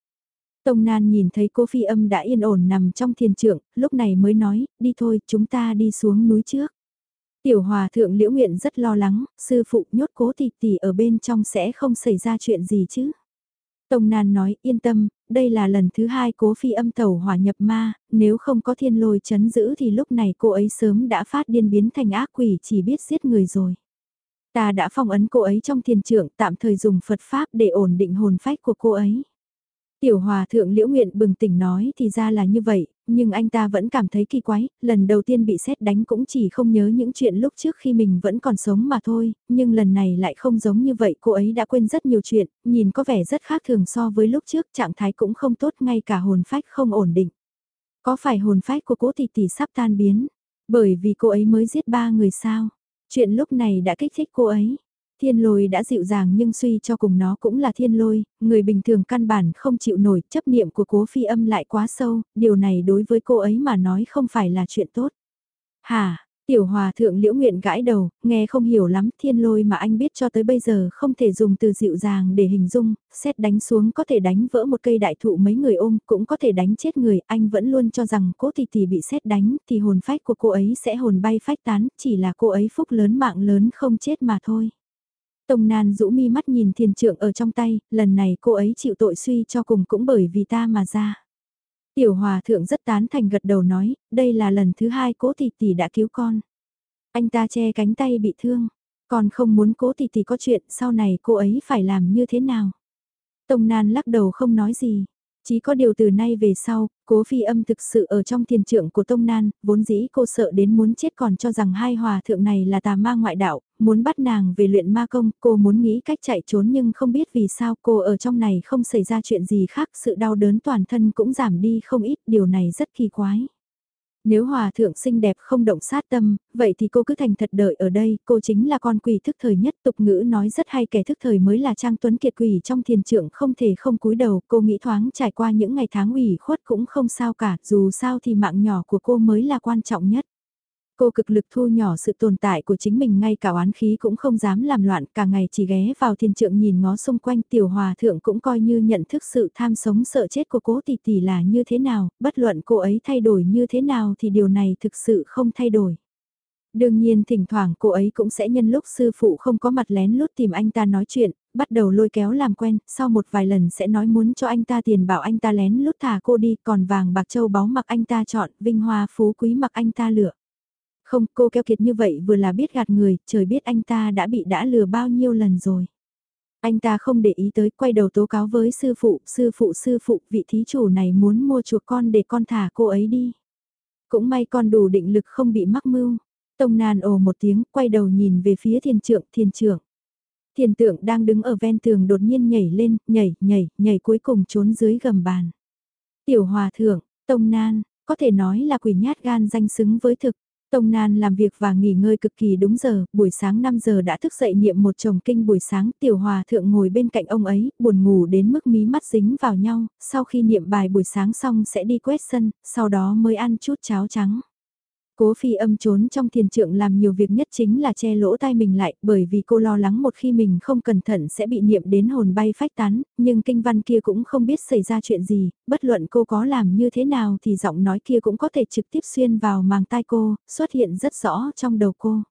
Tông Nan nhìn thấy cô phi âm đã yên ổn nằm trong thiền trượng, lúc này mới nói, đi thôi, chúng ta đi xuống núi trước. Tiểu hòa thượng liễu nguyện rất lo lắng, sư phụ nhốt cố tỷ tỷ ở bên trong sẽ không xảy ra chuyện gì chứ. Tông Nan nói yên tâm, đây là lần thứ hai cố phi âm tẩu hỏa nhập ma, nếu không có thiên lôi chấn giữ thì lúc này cô ấy sớm đã phát điên biến thành ác quỷ chỉ biết giết người rồi. Ta đã phong ấn cô ấy trong thiền trưởng tạm thời dùng Phật Pháp để ổn định hồn phách của cô ấy. Tiểu hòa thượng liễu nguyện bừng tỉnh nói thì ra là như vậy, nhưng anh ta vẫn cảm thấy kỳ quái, lần đầu tiên bị xét đánh cũng chỉ không nhớ những chuyện lúc trước khi mình vẫn còn sống mà thôi, nhưng lần này lại không giống như vậy, cô ấy đã quên rất nhiều chuyện, nhìn có vẻ rất khác thường so với lúc trước, trạng thái cũng không tốt ngay cả hồn phách không ổn định. Có phải hồn phách của cố tỷ tỷ sắp tan biến, bởi vì cô ấy mới giết ba người sao? Chuyện lúc này đã kích thích cô ấy. Thiên lôi đã dịu dàng nhưng suy cho cùng nó cũng là thiên lôi, người bình thường căn bản không chịu nổi, chấp niệm của cố phi âm lại quá sâu, điều này đối với cô ấy mà nói không phải là chuyện tốt. Hà, tiểu hòa thượng liễu nguyện gãi đầu, nghe không hiểu lắm, thiên lôi mà anh biết cho tới bây giờ không thể dùng từ dịu dàng để hình dung, xét đánh xuống có thể đánh vỡ một cây đại thụ mấy người ôm, cũng có thể đánh chết người, anh vẫn luôn cho rằng cố tỷ tỷ bị xét đánh, thì hồn phách của cô ấy sẽ hồn bay phách tán, chỉ là cô ấy phúc lớn mạng lớn không chết mà thôi. Tông Nan rũ mi mắt nhìn thiền trượng ở trong tay, lần này cô ấy chịu tội suy cho cùng cũng bởi vì ta mà ra. Tiểu hòa thượng rất tán thành gật đầu nói, đây là lần thứ hai cố tỷ tỷ đã cứu con. Anh ta che cánh tay bị thương, còn không muốn cố tỷ tỷ có chuyện sau này cô ấy phải làm như thế nào. Tông Nan lắc đầu không nói gì, chỉ có điều từ nay về sau, cố phi âm thực sự ở trong thiền trượng của Tông Nan, vốn dĩ cô sợ đến muốn chết còn cho rằng hai hòa thượng này là tà ma ngoại đạo, muốn bắt nàng về luyện ma công, cô muốn nghĩ cách chạy trốn nhưng không biết vì sao cô ở trong này không xảy ra chuyện gì khác, sự đau đớn toàn thân cũng giảm đi không ít, điều này rất kỳ quái. Nếu hòa thượng xinh đẹp không động sát tâm, vậy thì cô cứ thành thật đợi ở đây, cô chính là con quỷ thức thời nhất, tục ngữ nói rất hay kẻ thức thời mới là trang tuấn kiệt quỷ trong thiền trưởng không thể không cúi đầu, cô nghĩ thoáng trải qua những ngày tháng ủy khuất cũng không sao cả, dù sao thì mạng nhỏ của cô mới là quan trọng nhất. Cô cực lực thu nhỏ sự tồn tại của chính mình ngay cả oán khí cũng không dám làm loạn, cả ngày chỉ ghé vào thiên trượng nhìn ngó xung quanh tiểu hòa thượng cũng coi như nhận thức sự tham sống sợ chết của cố tỷ tỷ là như thế nào, bất luận cô ấy thay đổi như thế nào thì điều này thực sự không thay đổi. Đương nhiên thỉnh thoảng cô ấy cũng sẽ nhân lúc sư phụ không có mặt lén lút tìm anh ta nói chuyện, bắt đầu lôi kéo làm quen, sau một vài lần sẽ nói muốn cho anh ta tiền bảo anh ta lén lút thả cô đi, còn vàng bạc châu báu mặc anh ta chọn, vinh hoa phú quý mặc anh ta lựa. Không, cô keo kiệt như vậy vừa là biết gạt người, trời biết anh ta đã bị đã lừa bao nhiêu lần rồi. Anh ta không để ý tới, quay đầu tố cáo với sư phụ, sư phụ sư phụ, vị thí chủ này muốn mua chuộc con để con thả cô ấy đi. Cũng may con đủ định lực không bị mắc mưu. Tông nàn ồ một tiếng, quay đầu nhìn về phía thiền trượng, thiền trưởng. Thiền tượng đang đứng ở ven tường đột nhiên nhảy lên, nhảy, nhảy, nhảy cuối cùng trốn dưới gầm bàn. Tiểu hòa thượng, tông nan, có thể nói là quỷ nhát gan danh xứng với thực. Tông Nan làm việc và nghỉ ngơi cực kỳ đúng giờ, buổi sáng 5 giờ đã thức dậy niệm một chồng kinh buổi sáng, tiểu hòa thượng ngồi bên cạnh ông ấy, buồn ngủ đến mức mí mắt dính vào nhau, sau khi niệm bài buổi sáng xong sẽ đi quét sân, sau đó mới ăn chút cháo trắng. Cố phi âm trốn trong thiền trượng làm nhiều việc nhất chính là che lỗ tai mình lại bởi vì cô lo lắng một khi mình không cẩn thận sẽ bị niệm đến hồn bay phách tán, nhưng kinh văn kia cũng không biết xảy ra chuyện gì, bất luận cô có làm như thế nào thì giọng nói kia cũng có thể trực tiếp xuyên vào màng tai cô, xuất hiện rất rõ trong đầu cô.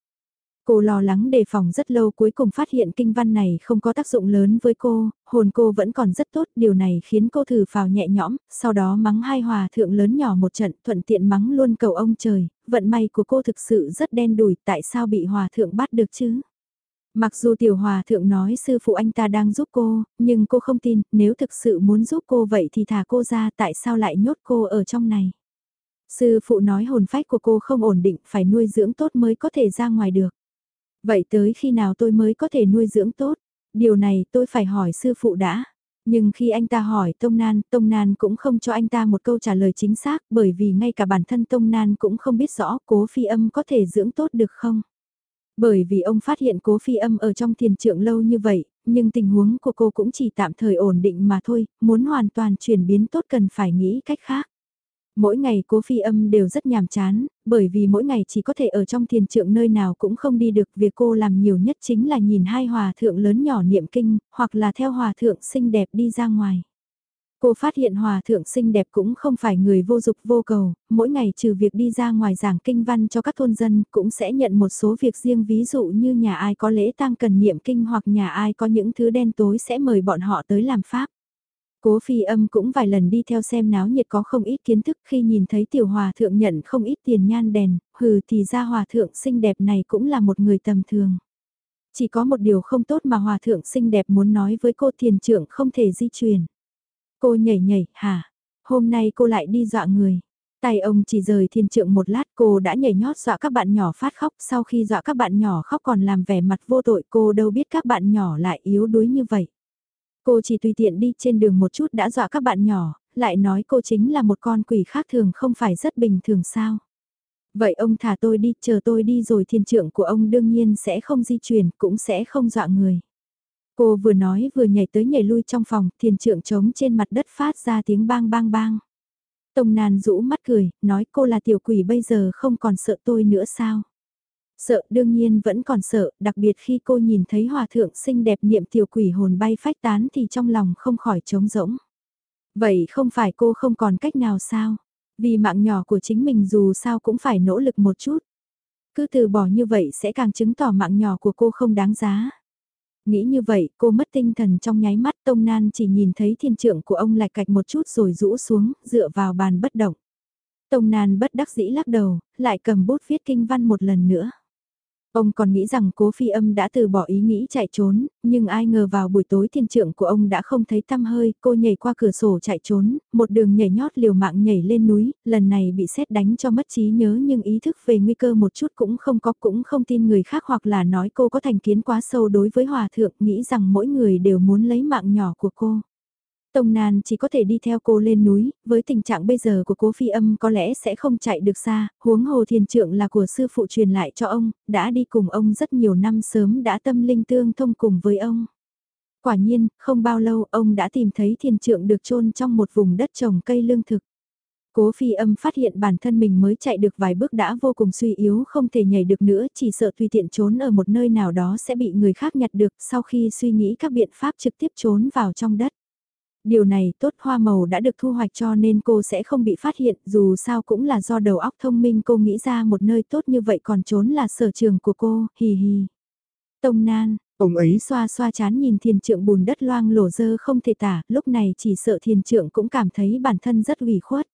Cô lo lắng đề phòng rất lâu cuối cùng phát hiện kinh văn này không có tác dụng lớn với cô, hồn cô vẫn còn rất tốt, điều này khiến cô thử phào nhẹ nhõm, sau đó mắng hai hòa thượng lớn nhỏ một trận, thuận tiện mắng luôn cầu ông trời, vận may của cô thực sự rất đen đủi, tại sao bị hòa thượng bắt được chứ? Mặc dù tiểu hòa thượng nói sư phụ anh ta đang giúp cô, nhưng cô không tin, nếu thực sự muốn giúp cô vậy thì thả cô ra tại sao lại nhốt cô ở trong này. Sư phụ nói hồn phách của cô không ổn định, phải nuôi dưỡng tốt mới có thể ra ngoài được. Vậy tới khi nào tôi mới có thể nuôi dưỡng tốt? Điều này tôi phải hỏi sư phụ đã. Nhưng khi anh ta hỏi Tông Nan, Tông Nan cũng không cho anh ta một câu trả lời chính xác bởi vì ngay cả bản thân Tông Nan cũng không biết rõ cố phi âm có thể dưỡng tốt được không. Bởi vì ông phát hiện cố phi âm ở trong thiền trượng lâu như vậy, nhưng tình huống của cô cũng chỉ tạm thời ổn định mà thôi, muốn hoàn toàn chuyển biến tốt cần phải nghĩ cách khác. Mỗi ngày cố phi âm đều rất nhàm chán, bởi vì mỗi ngày chỉ có thể ở trong thiền trượng nơi nào cũng không đi được. Việc cô làm nhiều nhất chính là nhìn hai hòa thượng lớn nhỏ niệm kinh, hoặc là theo hòa thượng xinh đẹp đi ra ngoài. Cô phát hiện hòa thượng xinh đẹp cũng không phải người vô dục vô cầu, mỗi ngày trừ việc đi ra ngoài giảng kinh văn cho các thôn dân cũng sẽ nhận một số việc riêng ví dụ như nhà ai có lễ tang cần niệm kinh hoặc nhà ai có những thứ đen tối sẽ mời bọn họ tới làm pháp. Cố phi âm cũng vài lần đi theo xem náo nhiệt có không ít kiến thức khi nhìn thấy tiểu hòa thượng nhận không ít tiền nhan đèn, hừ thì ra hòa thượng xinh đẹp này cũng là một người tầm thường. Chỉ có một điều không tốt mà hòa thượng xinh đẹp muốn nói với cô thiền trưởng không thể di chuyển. Cô nhảy nhảy, hả? Hôm nay cô lại đi dọa người. Tay ông chỉ rời thiên trượng một lát cô đã nhảy nhót dọa các bạn nhỏ phát khóc sau khi dọa các bạn nhỏ khóc còn làm vẻ mặt vô tội cô đâu biết các bạn nhỏ lại yếu đuối như vậy. Cô chỉ tùy tiện đi trên đường một chút đã dọa các bạn nhỏ, lại nói cô chính là một con quỷ khác thường không phải rất bình thường sao. Vậy ông thả tôi đi, chờ tôi đi rồi thiên trượng của ông đương nhiên sẽ không di chuyển, cũng sẽ không dọa người. Cô vừa nói vừa nhảy tới nhảy lui trong phòng, thiên trượng trống trên mặt đất phát ra tiếng bang bang bang. Tông Nan rũ mắt cười, nói cô là tiểu quỷ bây giờ không còn sợ tôi nữa sao? Sợ đương nhiên vẫn còn sợ, đặc biệt khi cô nhìn thấy hòa thượng xinh đẹp niệm tiểu quỷ hồn bay phách tán thì trong lòng không khỏi trống rỗng. Vậy không phải cô không còn cách nào sao? Vì mạng nhỏ của chính mình dù sao cũng phải nỗ lực một chút. Cứ từ bỏ như vậy sẽ càng chứng tỏ mạng nhỏ của cô không đáng giá. Nghĩ như vậy, cô mất tinh thần trong nháy mắt Tông Nan chỉ nhìn thấy thiên trượng của ông lạch cạch một chút rồi rũ xuống, dựa vào bàn bất động. Tông Nan bất đắc dĩ lắc đầu, lại cầm bút viết kinh văn một lần nữa. Ông còn nghĩ rằng cố phi âm đã từ bỏ ý nghĩ chạy trốn, nhưng ai ngờ vào buổi tối thiên trượng của ông đã không thấy tăm hơi, cô nhảy qua cửa sổ chạy trốn, một đường nhảy nhót liều mạng nhảy lên núi, lần này bị xét đánh cho mất trí nhớ nhưng ý thức về nguy cơ một chút cũng không có cũng không tin người khác hoặc là nói cô có thành kiến quá sâu đối với hòa thượng nghĩ rằng mỗi người đều muốn lấy mạng nhỏ của cô. Tông Nan chỉ có thể đi theo cô lên núi, với tình trạng bây giờ của cố phi âm có lẽ sẽ không chạy được xa, huống hồ thiền trượng là của sư phụ truyền lại cho ông, đã đi cùng ông rất nhiều năm sớm đã tâm linh tương thông cùng với ông. Quả nhiên, không bao lâu ông đã tìm thấy thiền trượng được chôn trong một vùng đất trồng cây lương thực. Cố phi âm phát hiện bản thân mình mới chạy được vài bước đã vô cùng suy yếu không thể nhảy được nữa chỉ sợ tùy tiện trốn ở một nơi nào đó sẽ bị người khác nhặt được sau khi suy nghĩ các biện pháp trực tiếp trốn vào trong đất. Điều này tốt hoa màu đã được thu hoạch cho nên cô sẽ không bị phát hiện dù sao cũng là do đầu óc thông minh cô nghĩ ra một nơi tốt như vậy còn trốn là sở trường của cô, hì hì. Tông Nan, ông ấy xoa xoa chán nhìn thiền trượng bùn đất loang lổ dơ không thể tả, lúc này chỉ sợ thiền trượng cũng cảm thấy bản thân rất ủy khuất.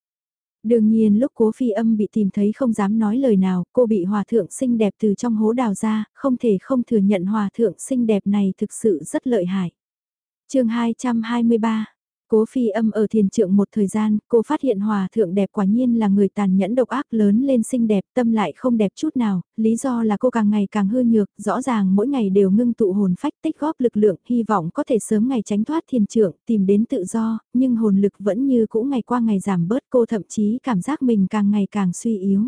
Đương nhiên lúc cố phi âm bị tìm thấy không dám nói lời nào, cô bị hòa thượng xinh đẹp từ trong hố đào ra, không thể không thừa nhận hòa thượng xinh đẹp này thực sự rất lợi hại. chương 223 Cố phi âm ở thiền trượng một thời gian, cô phát hiện hòa thượng đẹp quả nhiên là người tàn nhẫn độc ác lớn lên xinh đẹp, tâm lại không đẹp chút nào, lý do là cô càng ngày càng hư nhược, rõ ràng mỗi ngày đều ngưng tụ hồn phách tích góp lực lượng, hy vọng có thể sớm ngày tránh thoát thiền trượng, tìm đến tự do, nhưng hồn lực vẫn như cũ ngày qua ngày giảm bớt cô thậm chí cảm giác mình càng ngày càng suy yếu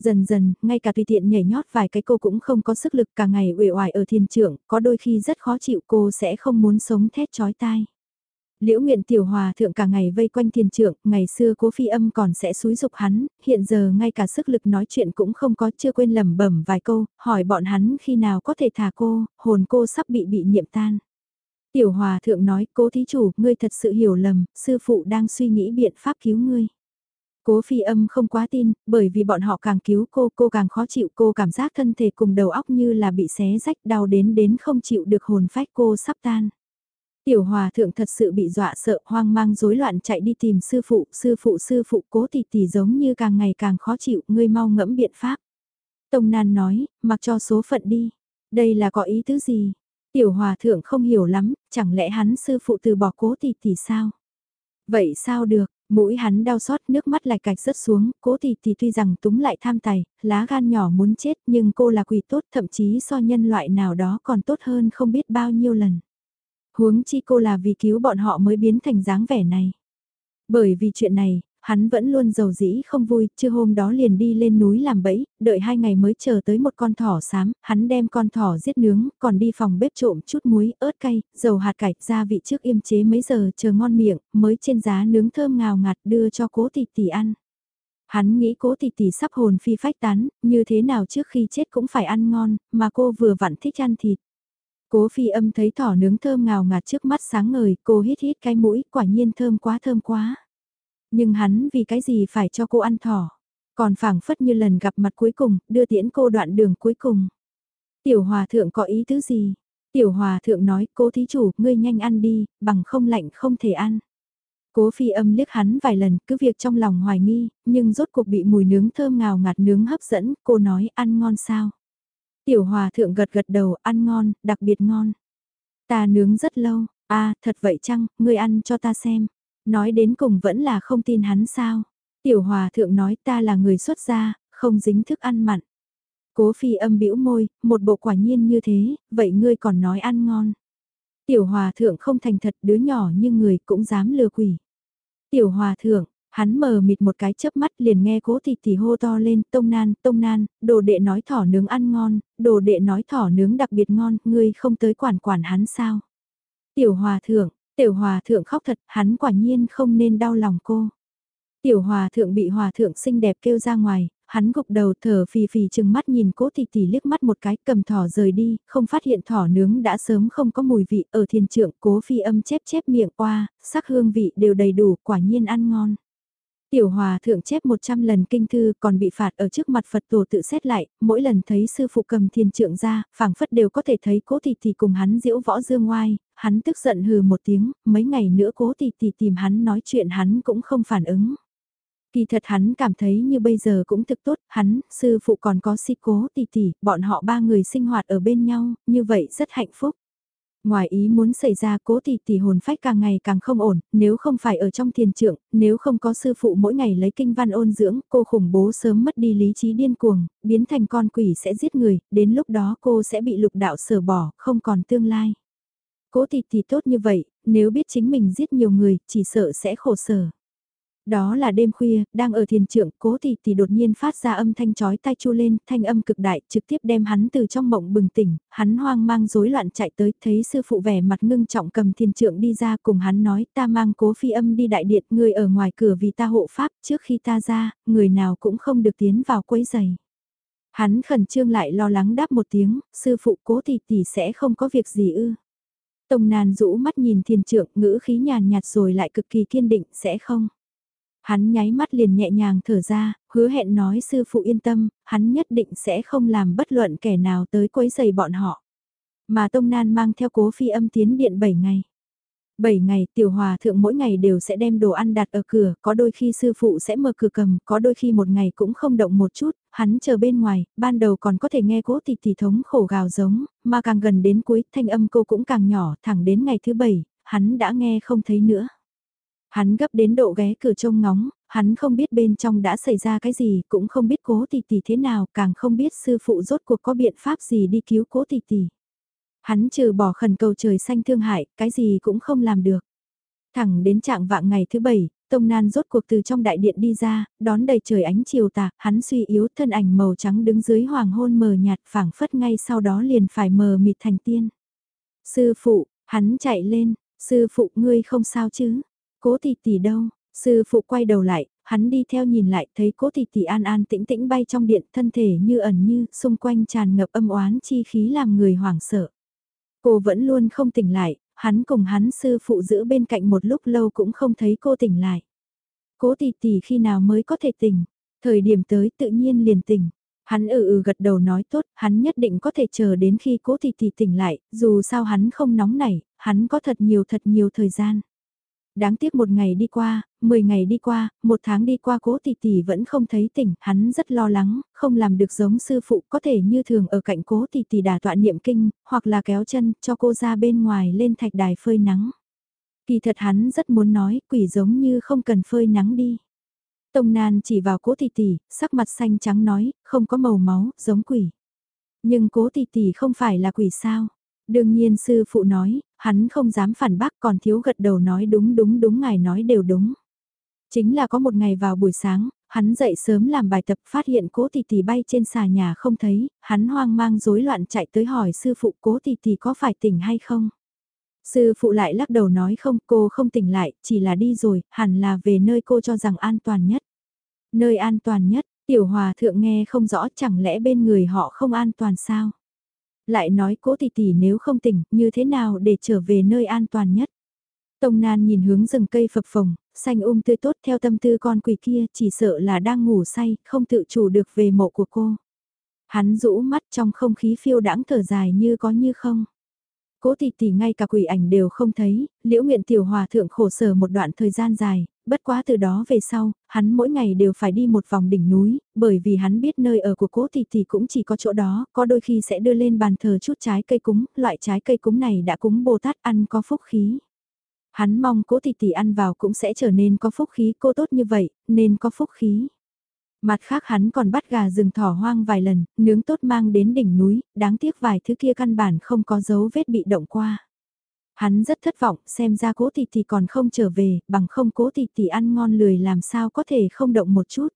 dần dần, ngay cả tùy tiện nhảy nhót vài cái cô cũng không có sức lực cả ngày uể oải ở thiền trưởng, có đôi khi rất khó chịu cô sẽ không muốn sống thét chói tai. Liễu nguyện tiểu hòa thượng cả ngày vây quanh thiền trượng, ngày xưa cố phi âm còn sẽ xúi dục hắn, hiện giờ ngay cả sức lực nói chuyện cũng không có chưa quên lẩm bẩm vài câu, hỏi bọn hắn khi nào có thể thả cô, hồn cô sắp bị bị niệm tan. Tiểu hòa thượng nói, cố thí chủ, ngươi thật sự hiểu lầm, sư phụ đang suy nghĩ biện pháp cứu ngươi. Cố phi âm không quá tin, bởi vì bọn họ càng cứu cô, cô càng khó chịu, cô cảm giác thân thể cùng đầu óc như là bị xé rách đau đến đến không chịu được hồn phách cô sắp tan. Tiểu hòa thượng thật sự bị dọa sợ hoang mang rối loạn chạy đi tìm sư phụ, sư phụ sư phụ cố tỷ tỷ giống như càng ngày càng khó chịu, ngươi mau ngẫm biện pháp. Tông Nan nói, mặc cho số phận đi. Đây là có ý tứ gì? Tiểu hòa thượng không hiểu lắm, chẳng lẽ hắn sư phụ từ bỏ cố tỷ tỷ sao? Vậy sao được, mũi hắn đau xót nước mắt lại cạch rớt xuống, cố tỷ tỷ tuy rằng túng lại tham tài, lá gan nhỏ muốn chết nhưng cô là quỷ tốt thậm chí so nhân loại nào đó còn tốt hơn không biết bao nhiêu lần. Huống chi cô là vì cứu bọn họ mới biến thành dáng vẻ này. Bởi vì chuyện này, hắn vẫn luôn giàu dĩ không vui, chưa hôm đó liền đi lên núi làm bẫy, đợi hai ngày mới chờ tới một con thỏ xám, hắn đem con thỏ giết nướng, còn đi phòng bếp trộm chút muối, ớt cay, dầu hạt cải, gia vị trước im chế mấy giờ chờ ngon miệng, mới trên giá nướng thơm ngào ngạt đưa cho cố tỷ tỷ ăn. Hắn nghĩ cố tỷ tỷ sắp hồn phi phách tán, như thế nào trước khi chết cũng phải ăn ngon, mà cô vừa vặn thích ăn thịt. Cố phi âm thấy thỏ nướng thơm ngào ngạt trước mắt sáng ngời, cô hít hít cái mũi, quả nhiên thơm quá thơm quá. Nhưng hắn vì cái gì phải cho cô ăn thỏ, còn phảng phất như lần gặp mặt cuối cùng, đưa tiễn cô đoạn đường cuối cùng. Tiểu hòa thượng có ý tứ gì? Tiểu hòa thượng nói, cố thí chủ, ngươi nhanh ăn đi, bằng không lạnh không thể ăn. Cố phi âm liếc hắn vài lần, cứ việc trong lòng hoài nghi, nhưng rốt cuộc bị mùi nướng thơm ngào ngạt nướng hấp dẫn, cô nói ăn ngon sao. Tiểu hòa thượng gật gật đầu, ăn ngon, đặc biệt ngon. Ta nướng rất lâu, a thật vậy chăng, ngươi ăn cho ta xem. Nói đến cùng vẫn là không tin hắn sao. Tiểu hòa thượng nói ta là người xuất gia, không dính thức ăn mặn. Cố phi âm bĩu môi, một bộ quả nhiên như thế, vậy ngươi còn nói ăn ngon. Tiểu hòa thượng không thành thật đứa nhỏ như người cũng dám lừa quỷ. Tiểu hòa thượng, hắn mờ mịt một cái chớp mắt liền nghe cố thịt thì hô to lên, tông nan, tông nan, đồ đệ nói thỏ nướng ăn ngon, đồ đệ nói thỏ nướng đặc biệt ngon, ngươi không tới quản quản hắn sao. Tiểu hòa thượng, tiểu hòa thượng khóc thật, hắn quả nhiên không nên đau lòng cô. Tiểu hòa thượng bị hòa thượng xinh đẹp kêu ra ngoài, hắn gục đầu thở phì phì chừng mắt nhìn cố tỷ tỷ liếc mắt một cái cầm thỏ rời đi, không phát hiện thỏ nướng đã sớm không có mùi vị ở thiền trượng cố phi âm chép chép miệng qua, sắc hương vị đều đầy đủ quả nhiên ăn ngon. Tiểu hòa thượng chép 100 lần kinh thư còn bị phạt ở trước mặt Phật tổ tự xét lại, mỗi lần thấy sư phụ cầm thiên trượng ra, phảng phất đều có thể thấy cố tỷ tỷ cùng hắn diễu võ dương ngoai, hắn tức giận hừ một tiếng, mấy ngày nữa cố tỷ tỷ tìm hắn nói chuyện hắn cũng không phản ứng. Kỳ thật hắn cảm thấy như bây giờ cũng thực tốt, hắn, sư phụ còn có si cố tỷ tỷ, bọn họ ba người sinh hoạt ở bên nhau, như vậy rất hạnh phúc. Ngoài ý muốn xảy ra cố tỷ tỷ hồn phách càng ngày càng không ổn, nếu không phải ở trong thiền trượng, nếu không có sư phụ mỗi ngày lấy kinh văn ôn dưỡng, cô khủng bố sớm mất đi lý trí điên cuồng, biến thành con quỷ sẽ giết người, đến lúc đó cô sẽ bị lục đạo sở bỏ, không còn tương lai. Cố tỷ tỷ tốt như vậy, nếu biết chính mình giết nhiều người, chỉ sợ sẽ khổ sở. Đó là đêm khuya, đang ở thiền trượng, cố tỷ tỷ đột nhiên phát ra âm thanh chói tai chu lên, thanh âm cực đại, trực tiếp đem hắn từ trong mộng bừng tỉnh, hắn hoang mang rối loạn chạy tới, thấy sư phụ vẻ mặt ngưng trọng cầm thiền trượng đi ra cùng hắn nói, ta mang cố phi âm đi đại điện, người ở ngoài cửa vì ta hộ pháp, trước khi ta ra, người nào cũng không được tiến vào quấy giày. Hắn khẩn trương lại lo lắng đáp một tiếng, sư phụ cố tỷ tỷ sẽ không có việc gì ư. Tông nàn rũ mắt nhìn thiền trượng ngữ khí nhàn nhạt rồi lại cực kỳ kiên định sẽ không. Hắn nháy mắt liền nhẹ nhàng thở ra, hứa hẹn nói sư phụ yên tâm, hắn nhất định sẽ không làm bất luận kẻ nào tới quấy giày bọn họ. Mà Tông Nan mang theo cố phi âm tiến điện 7 ngày. 7 ngày tiểu hòa thượng mỗi ngày đều sẽ đem đồ ăn đặt ở cửa, có đôi khi sư phụ sẽ mở cửa cầm, có đôi khi một ngày cũng không động một chút, hắn chờ bên ngoài, ban đầu còn có thể nghe cố tỷ thì thống khổ gào giống, mà càng gần đến cuối thanh âm cô cũng càng nhỏ, thẳng đến ngày thứ 7, hắn đã nghe không thấy nữa. Hắn gấp đến độ ghé cửa trông ngóng, hắn không biết bên trong đã xảy ra cái gì, cũng không biết cố tỷ tỷ thế nào, càng không biết sư phụ rốt cuộc có biện pháp gì đi cứu cố tỷ tỷ. Hắn trừ bỏ khẩn cầu trời xanh thương hại, cái gì cũng không làm được. Thẳng đến trạng vạng ngày thứ bảy, Tông Nan rốt cuộc từ trong đại điện đi ra, đón đầy trời ánh chiều tà, hắn suy yếu thân ảnh màu trắng đứng dưới hoàng hôn mờ nhạt phảng phất ngay sau đó liền phải mờ mịt thành tiên. Sư phụ, hắn chạy lên, sư phụ ngươi không sao chứ? Cố tỷ tỷ đâu? Sư phụ quay đầu lại, hắn đi theo nhìn lại thấy cố tỷ tỷ an an tĩnh tĩnh bay trong điện thân thể như ẩn như, xung quanh tràn ngập âm oán chi khí làm người hoảng sợ. Cô vẫn luôn không tỉnh lại, hắn cùng hắn sư phụ giữ bên cạnh một lúc lâu cũng không thấy cô tỉnh lại. Cố tỷ tỷ khi nào mới có thể tỉnh, thời điểm tới tự nhiên liền tỉnh. Hắn ừ ừ gật đầu nói tốt, hắn nhất định có thể chờ đến khi cố tỷ tỷ tỉnh lại, dù sao hắn không nóng nảy, hắn có thật nhiều thật nhiều thời gian. Đáng tiếc một ngày đi qua, 10 ngày đi qua, một tháng đi qua cố tỷ tỷ vẫn không thấy tỉnh, hắn rất lo lắng, không làm được giống sư phụ có thể như thường ở cạnh cố tỷ tỷ đà tọa niệm kinh, hoặc là kéo chân cho cô ra bên ngoài lên thạch đài phơi nắng. Kỳ thật hắn rất muốn nói quỷ giống như không cần phơi nắng đi. Tông Nan chỉ vào cố tỷ tỷ, sắc mặt xanh trắng nói, không có màu máu, giống quỷ. Nhưng cố tỷ tỷ không phải là quỷ sao? Đương nhiên sư phụ nói, hắn không dám phản bác còn thiếu gật đầu nói đúng đúng đúng ngài nói đều đúng. Chính là có một ngày vào buổi sáng, hắn dậy sớm làm bài tập phát hiện cố tỷ tỷ bay trên xà nhà không thấy, hắn hoang mang rối loạn chạy tới hỏi sư phụ cố tỷ tỷ có phải tỉnh hay không. Sư phụ lại lắc đầu nói không cô không tỉnh lại, chỉ là đi rồi, hẳn là về nơi cô cho rằng an toàn nhất. Nơi an toàn nhất, tiểu hòa thượng nghe không rõ chẳng lẽ bên người họ không an toàn sao? Lại nói cố tỷ tỷ nếu không tỉnh, như thế nào để trở về nơi an toàn nhất? Tông Nan nhìn hướng rừng cây phập phồng, xanh um tươi tốt theo tâm tư con quỷ kia chỉ sợ là đang ngủ say, không tự chủ được về mộ của cô. Hắn rũ mắt trong không khí phiêu đãng thở dài như có như không. Cố tỷ tỷ ngay cả quỷ ảnh đều không thấy, liễu nguyện tiểu hòa thượng khổ sở một đoạn thời gian dài, bất quá từ đó về sau, hắn mỗi ngày đều phải đi một vòng đỉnh núi, bởi vì hắn biết nơi ở của cố tỷ tỷ cũng chỉ có chỗ đó, có đôi khi sẽ đưa lên bàn thờ chút trái cây cúng, loại trái cây cúng này đã cúng Bồ Tát ăn có phúc khí. Hắn mong cố tỷ tỷ ăn vào cũng sẽ trở nên có phúc khí, cô tốt như vậy, nên có phúc khí. Mặt khác hắn còn bắt gà rừng thỏ hoang vài lần, nướng tốt mang đến đỉnh núi, đáng tiếc vài thứ kia căn bản không có dấu vết bị động qua. Hắn rất thất vọng, xem ra cố tỷ tỷ còn không trở về, bằng không cố tỷ tỷ ăn ngon lười làm sao có thể không động một chút.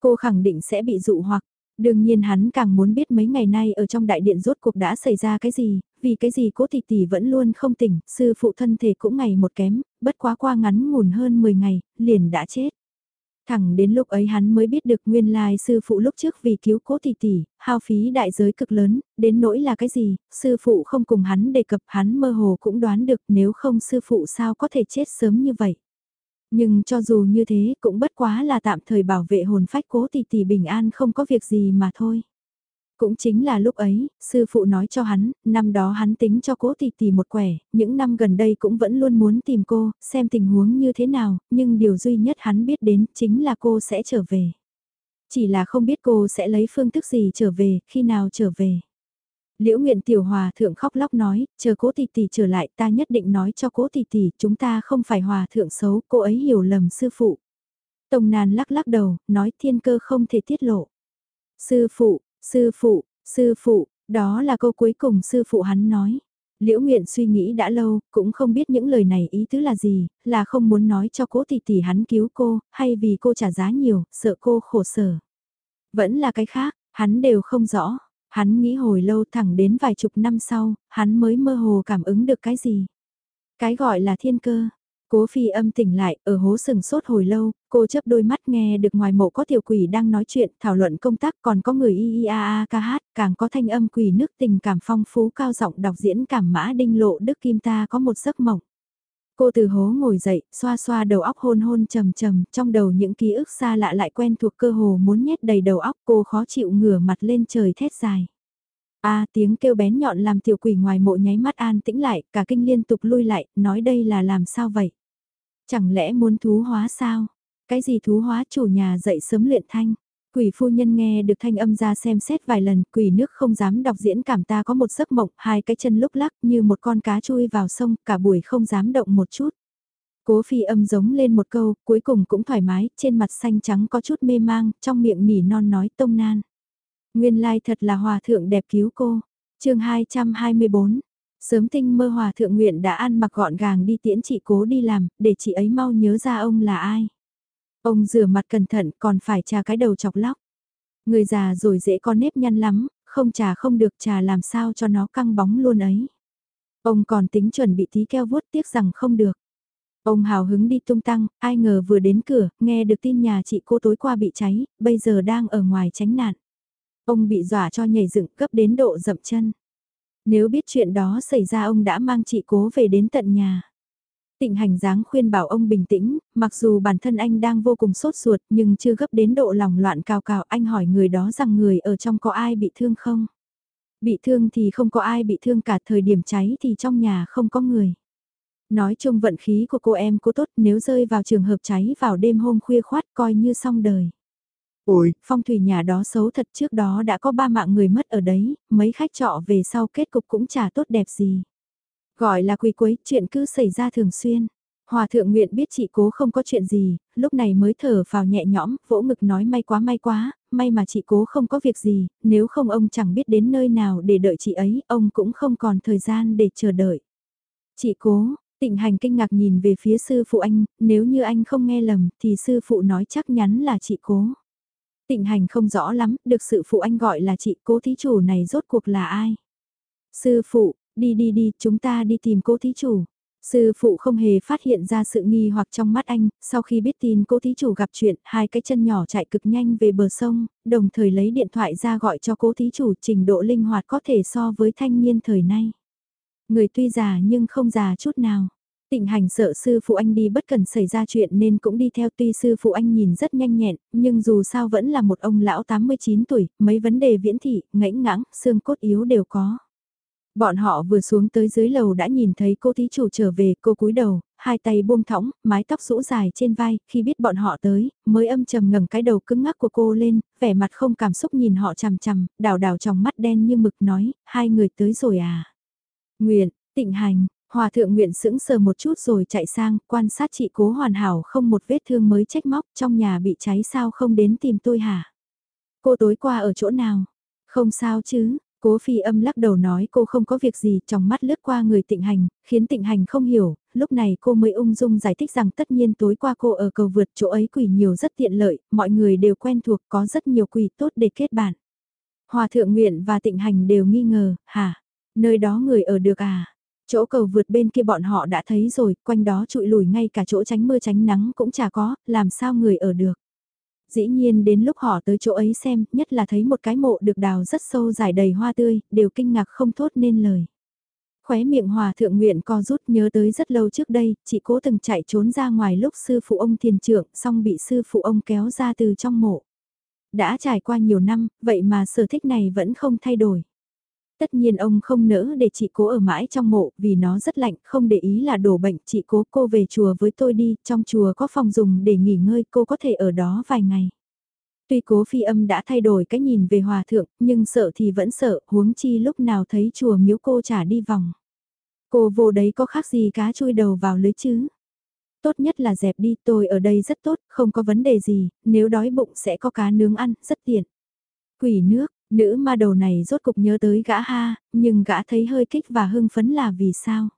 Cô khẳng định sẽ bị dụ hoặc, đương nhiên hắn càng muốn biết mấy ngày nay ở trong đại điện rốt cuộc đã xảy ra cái gì, vì cái gì cố tỷ tỷ vẫn luôn không tỉnh, sư phụ thân thể cũng ngày một kém, bất quá qua ngắn ngủn hơn 10 ngày, liền đã chết. Thẳng đến lúc ấy hắn mới biết được nguyên lai sư phụ lúc trước vì cứu cố tỷ tỷ, hao phí đại giới cực lớn, đến nỗi là cái gì, sư phụ không cùng hắn đề cập hắn mơ hồ cũng đoán được nếu không sư phụ sao có thể chết sớm như vậy. Nhưng cho dù như thế cũng bất quá là tạm thời bảo vệ hồn phách cố tỷ tỷ bình an không có việc gì mà thôi. Cũng chính là lúc ấy, sư phụ nói cho hắn, năm đó hắn tính cho cố tỷ tỷ một quẻ, những năm gần đây cũng vẫn luôn muốn tìm cô, xem tình huống như thế nào, nhưng điều duy nhất hắn biết đến chính là cô sẽ trở về. Chỉ là không biết cô sẽ lấy phương thức gì trở về, khi nào trở về. Liễu Nguyện Tiểu Hòa thượng khóc lóc nói, chờ cố tỷ tỷ trở lại ta nhất định nói cho cố tỷ tỷ, chúng ta không phải hòa thượng xấu, cô ấy hiểu lầm sư phụ. Tông Nàn lắc lắc đầu, nói thiên cơ không thể tiết lộ. Sư phụ, Sư phụ, sư phụ, đó là câu cuối cùng sư phụ hắn nói. Liễu Nguyện suy nghĩ đã lâu, cũng không biết những lời này ý tứ là gì, là không muốn nói cho cố tỷ tỷ hắn cứu cô, hay vì cô trả giá nhiều, sợ cô khổ sở. Vẫn là cái khác, hắn đều không rõ, hắn nghĩ hồi lâu thẳng đến vài chục năm sau, hắn mới mơ hồ cảm ứng được cái gì. Cái gọi là thiên cơ, Cố phi âm tỉnh lại, ở hố sừng sốt hồi lâu, cô chấp đôi mắt nghe được ngoài mộ có tiểu quỷ đang nói chuyện, thảo luận công tác còn có người y y a a ca hát, càng có thanh âm quỷ nước tình cảm phong phú cao giọng đọc diễn cảm mã đinh lộ đức kim ta có một giấc mộng. Cô từ hố ngồi dậy, xoa xoa đầu óc hôn hôn trầm trầm, trong đầu những ký ức xa lạ lại quen thuộc cơ hồ muốn nhét đầy đầu óc cô khó chịu ngửa mặt lên trời thét dài. A tiếng kêu bén nhọn làm tiểu quỷ ngoài mộ nháy mắt an tĩnh lại, cả kinh liên tục lui lại, nói đây là làm sao vậy? Chẳng lẽ muốn thú hóa sao? Cái gì thú hóa chủ nhà dậy sớm luyện thanh? Quỷ phu nhân nghe được thanh âm ra xem xét vài lần, quỷ nước không dám đọc diễn cảm ta có một giấc mộng, hai cái chân lúc lắc như một con cá chui vào sông, cả buổi không dám động một chút. Cố phi âm giống lên một câu, cuối cùng cũng thoải mái, trên mặt xanh trắng có chút mê mang, trong miệng nỉ non nói tông nan. Nguyên lai thật là hòa thượng đẹp cứu cô. chương 224, sớm tinh mơ hòa thượng nguyện đã ăn mặc gọn gàng đi tiễn chị cố đi làm, để chị ấy mau nhớ ra ông là ai. Ông rửa mặt cẩn thận còn phải trà cái đầu chọc lóc. Người già rồi dễ có nếp nhăn lắm, không trà không được trà làm sao cho nó căng bóng luôn ấy. Ông còn tính chuẩn bị tí keo vuốt tiếc rằng không được. Ông hào hứng đi tung tăng, ai ngờ vừa đến cửa, nghe được tin nhà chị cô tối qua bị cháy, bây giờ đang ở ngoài tránh nạn. Ông bị dọa cho nhảy dựng cấp đến độ dậm chân. Nếu biết chuyện đó xảy ra ông đã mang chị cố về đến tận nhà. Tịnh hành dáng khuyên bảo ông bình tĩnh, mặc dù bản thân anh đang vô cùng sốt ruột nhưng chưa gấp đến độ lòng loạn cào cào anh hỏi người đó rằng người ở trong có ai bị thương không? Bị thương thì không có ai bị thương cả thời điểm cháy thì trong nhà không có người. Nói chung vận khí của cô em cô tốt nếu rơi vào trường hợp cháy vào đêm hôm khuya khoát coi như xong đời. Ôi, phong thủy nhà đó xấu thật trước đó đã có ba mạng người mất ở đấy, mấy khách trọ về sau kết cục cũng chả tốt đẹp gì. Gọi là quỳ quấy, chuyện cứ xảy ra thường xuyên. Hòa thượng nguyện biết chị cố không có chuyện gì, lúc này mới thở vào nhẹ nhõm, vỗ ngực nói may quá may quá, may mà chị cố không có việc gì, nếu không ông chẳng biết đến nơi nào để đợi chị ấy, ông cũng không còn thời gian để chờ đợi. Chị cố, tịnh hành kinh ngạc nhìn về phía sư phụ anh, nếu như anh không nghe lầm thì sư phụ nói chắc nhắn là chị cố. Tịnh hành không rõ lắm, được sự phụ anh gọi là chị cố thí chủ này rốt cuộc là ai? Sư phụ, đi đi đi, chúng ta đi tìm cố thí chủ. Sư phụ không hề phát hiện ra sự nghi hoặc trong mắt anh, sau khi biết tin cố thí chủ gặp chuyện, hai cái chân nhỏ chạy cực nhanh về bờ sông, đồng thời lấy điện thoại ra gọi cho cố thí chủ trình độ linh hoạt có thể so với thanh niên thời nay. Người tuy già nhưng không già chút nào. Tịnh hành sợ sư phụ anh đi bất cần xảy ra chuyện nên cũng đi theo tuy sư phụ anh nhìn rất nhanh nhẹn, nhưng dù sao vẫn là một ông lão 89 tuổi, mấy vấn đề viễn thị, ngãnh ngãng, xương cốt yếu đều có. Bọn họ vừa xuống tới dưới lầu đã nhìn thấy cô thí chủ trở về, cô cúi đầu, hai tay buông thõng, mái tóc rũ dài trên vai, khi biết bọn họ tới, mới âm trầm ngẩng cái đầu cứng ngắc của cô lên, vẻ mặt không cảm xúc nhìn họ chằm chằm, đào đào trong mắt đen như mực nói, hai người tới rồi à. Nguyện, tịnh hành, hòa thượng nguyện sững sờ một chút rồi chạy sang, quan sát chị cố hoàn hảo không một vết thương mới trách móc, trong nhà bị cháy sao không đến tìm tôi hả? Cô tối qua ở chỗ nào? Không sao chứ, Cố phi âm lắc đầu nói cô không có việc gì, trong mắt lướt qua người tịnh hành, khiến tịnh hành không hiểu, lúc này cô mới ung dung giải thích rằng tất nhiên tối qua cô ở cầu vượt chỗ ấy quỷ nhiều rất tiện lợi, mọi người đều quen thuộc có rất nhiều quỷ tốt để kết bạn. Hòa thượng nguyện và tịnh hành đều nghi ngờ, hả, nơi đó người ở được à? Chỗ cầu vượt bên kia bọn họ đã thấy rồi, quanh đó trụi lùi ngay cả chỗ tránh mưa tránh nắng cũng chả có, làm sao người ở được. Dĩ nhiên đến lúc họ tới chỗ ấy xem, nhất là thấy một cái mộ được đào rất sâu dài đầy hoa tươi, đều kinh ngạc không thốt nên lời. Khóe miệng hòa thượng nguyện co rút nhớ tới rất lâu trước đây, chị cố từng chạy trốn ra ngoài lúc sư phụ ông thiền trưởng, xong bị sư phụ ông kéo ra từ trong mộ. Đã trải qua nhiều năm, vậy mà sở thích này vẫn không thay đổi. Tất nhiên ông không nỡ để chị cố ở mãi trong mộ vì nó rất lạnh, không để ý là đổ bệnh chị cố cô về chùa với tôi đi, trong chùa có phòng dùng để nghỉ ngơi cô có thể ở đó vài ngày. Tuy cố phi âm đã thay đổi cái nhìn về hòa thượng, nhưng sợ thì vẫn sợ, huống chi lúc nào thấy chùa miếu cô trả đi vòng. Cô vô đấy có khác gì cá chui đầu vào lưới chứ? Tốt nhất là dẹp đi, tôi ở đây rất tốt, không có vấn đề gì, nếu đói bụng sẽ có cá nướng ăn, rất tiện. Quỷ nước, Nữ ma đầu này rốt cục nhớ tới gã ha, nhưng gã thấy hơi kích và hưng phấn là vì sao?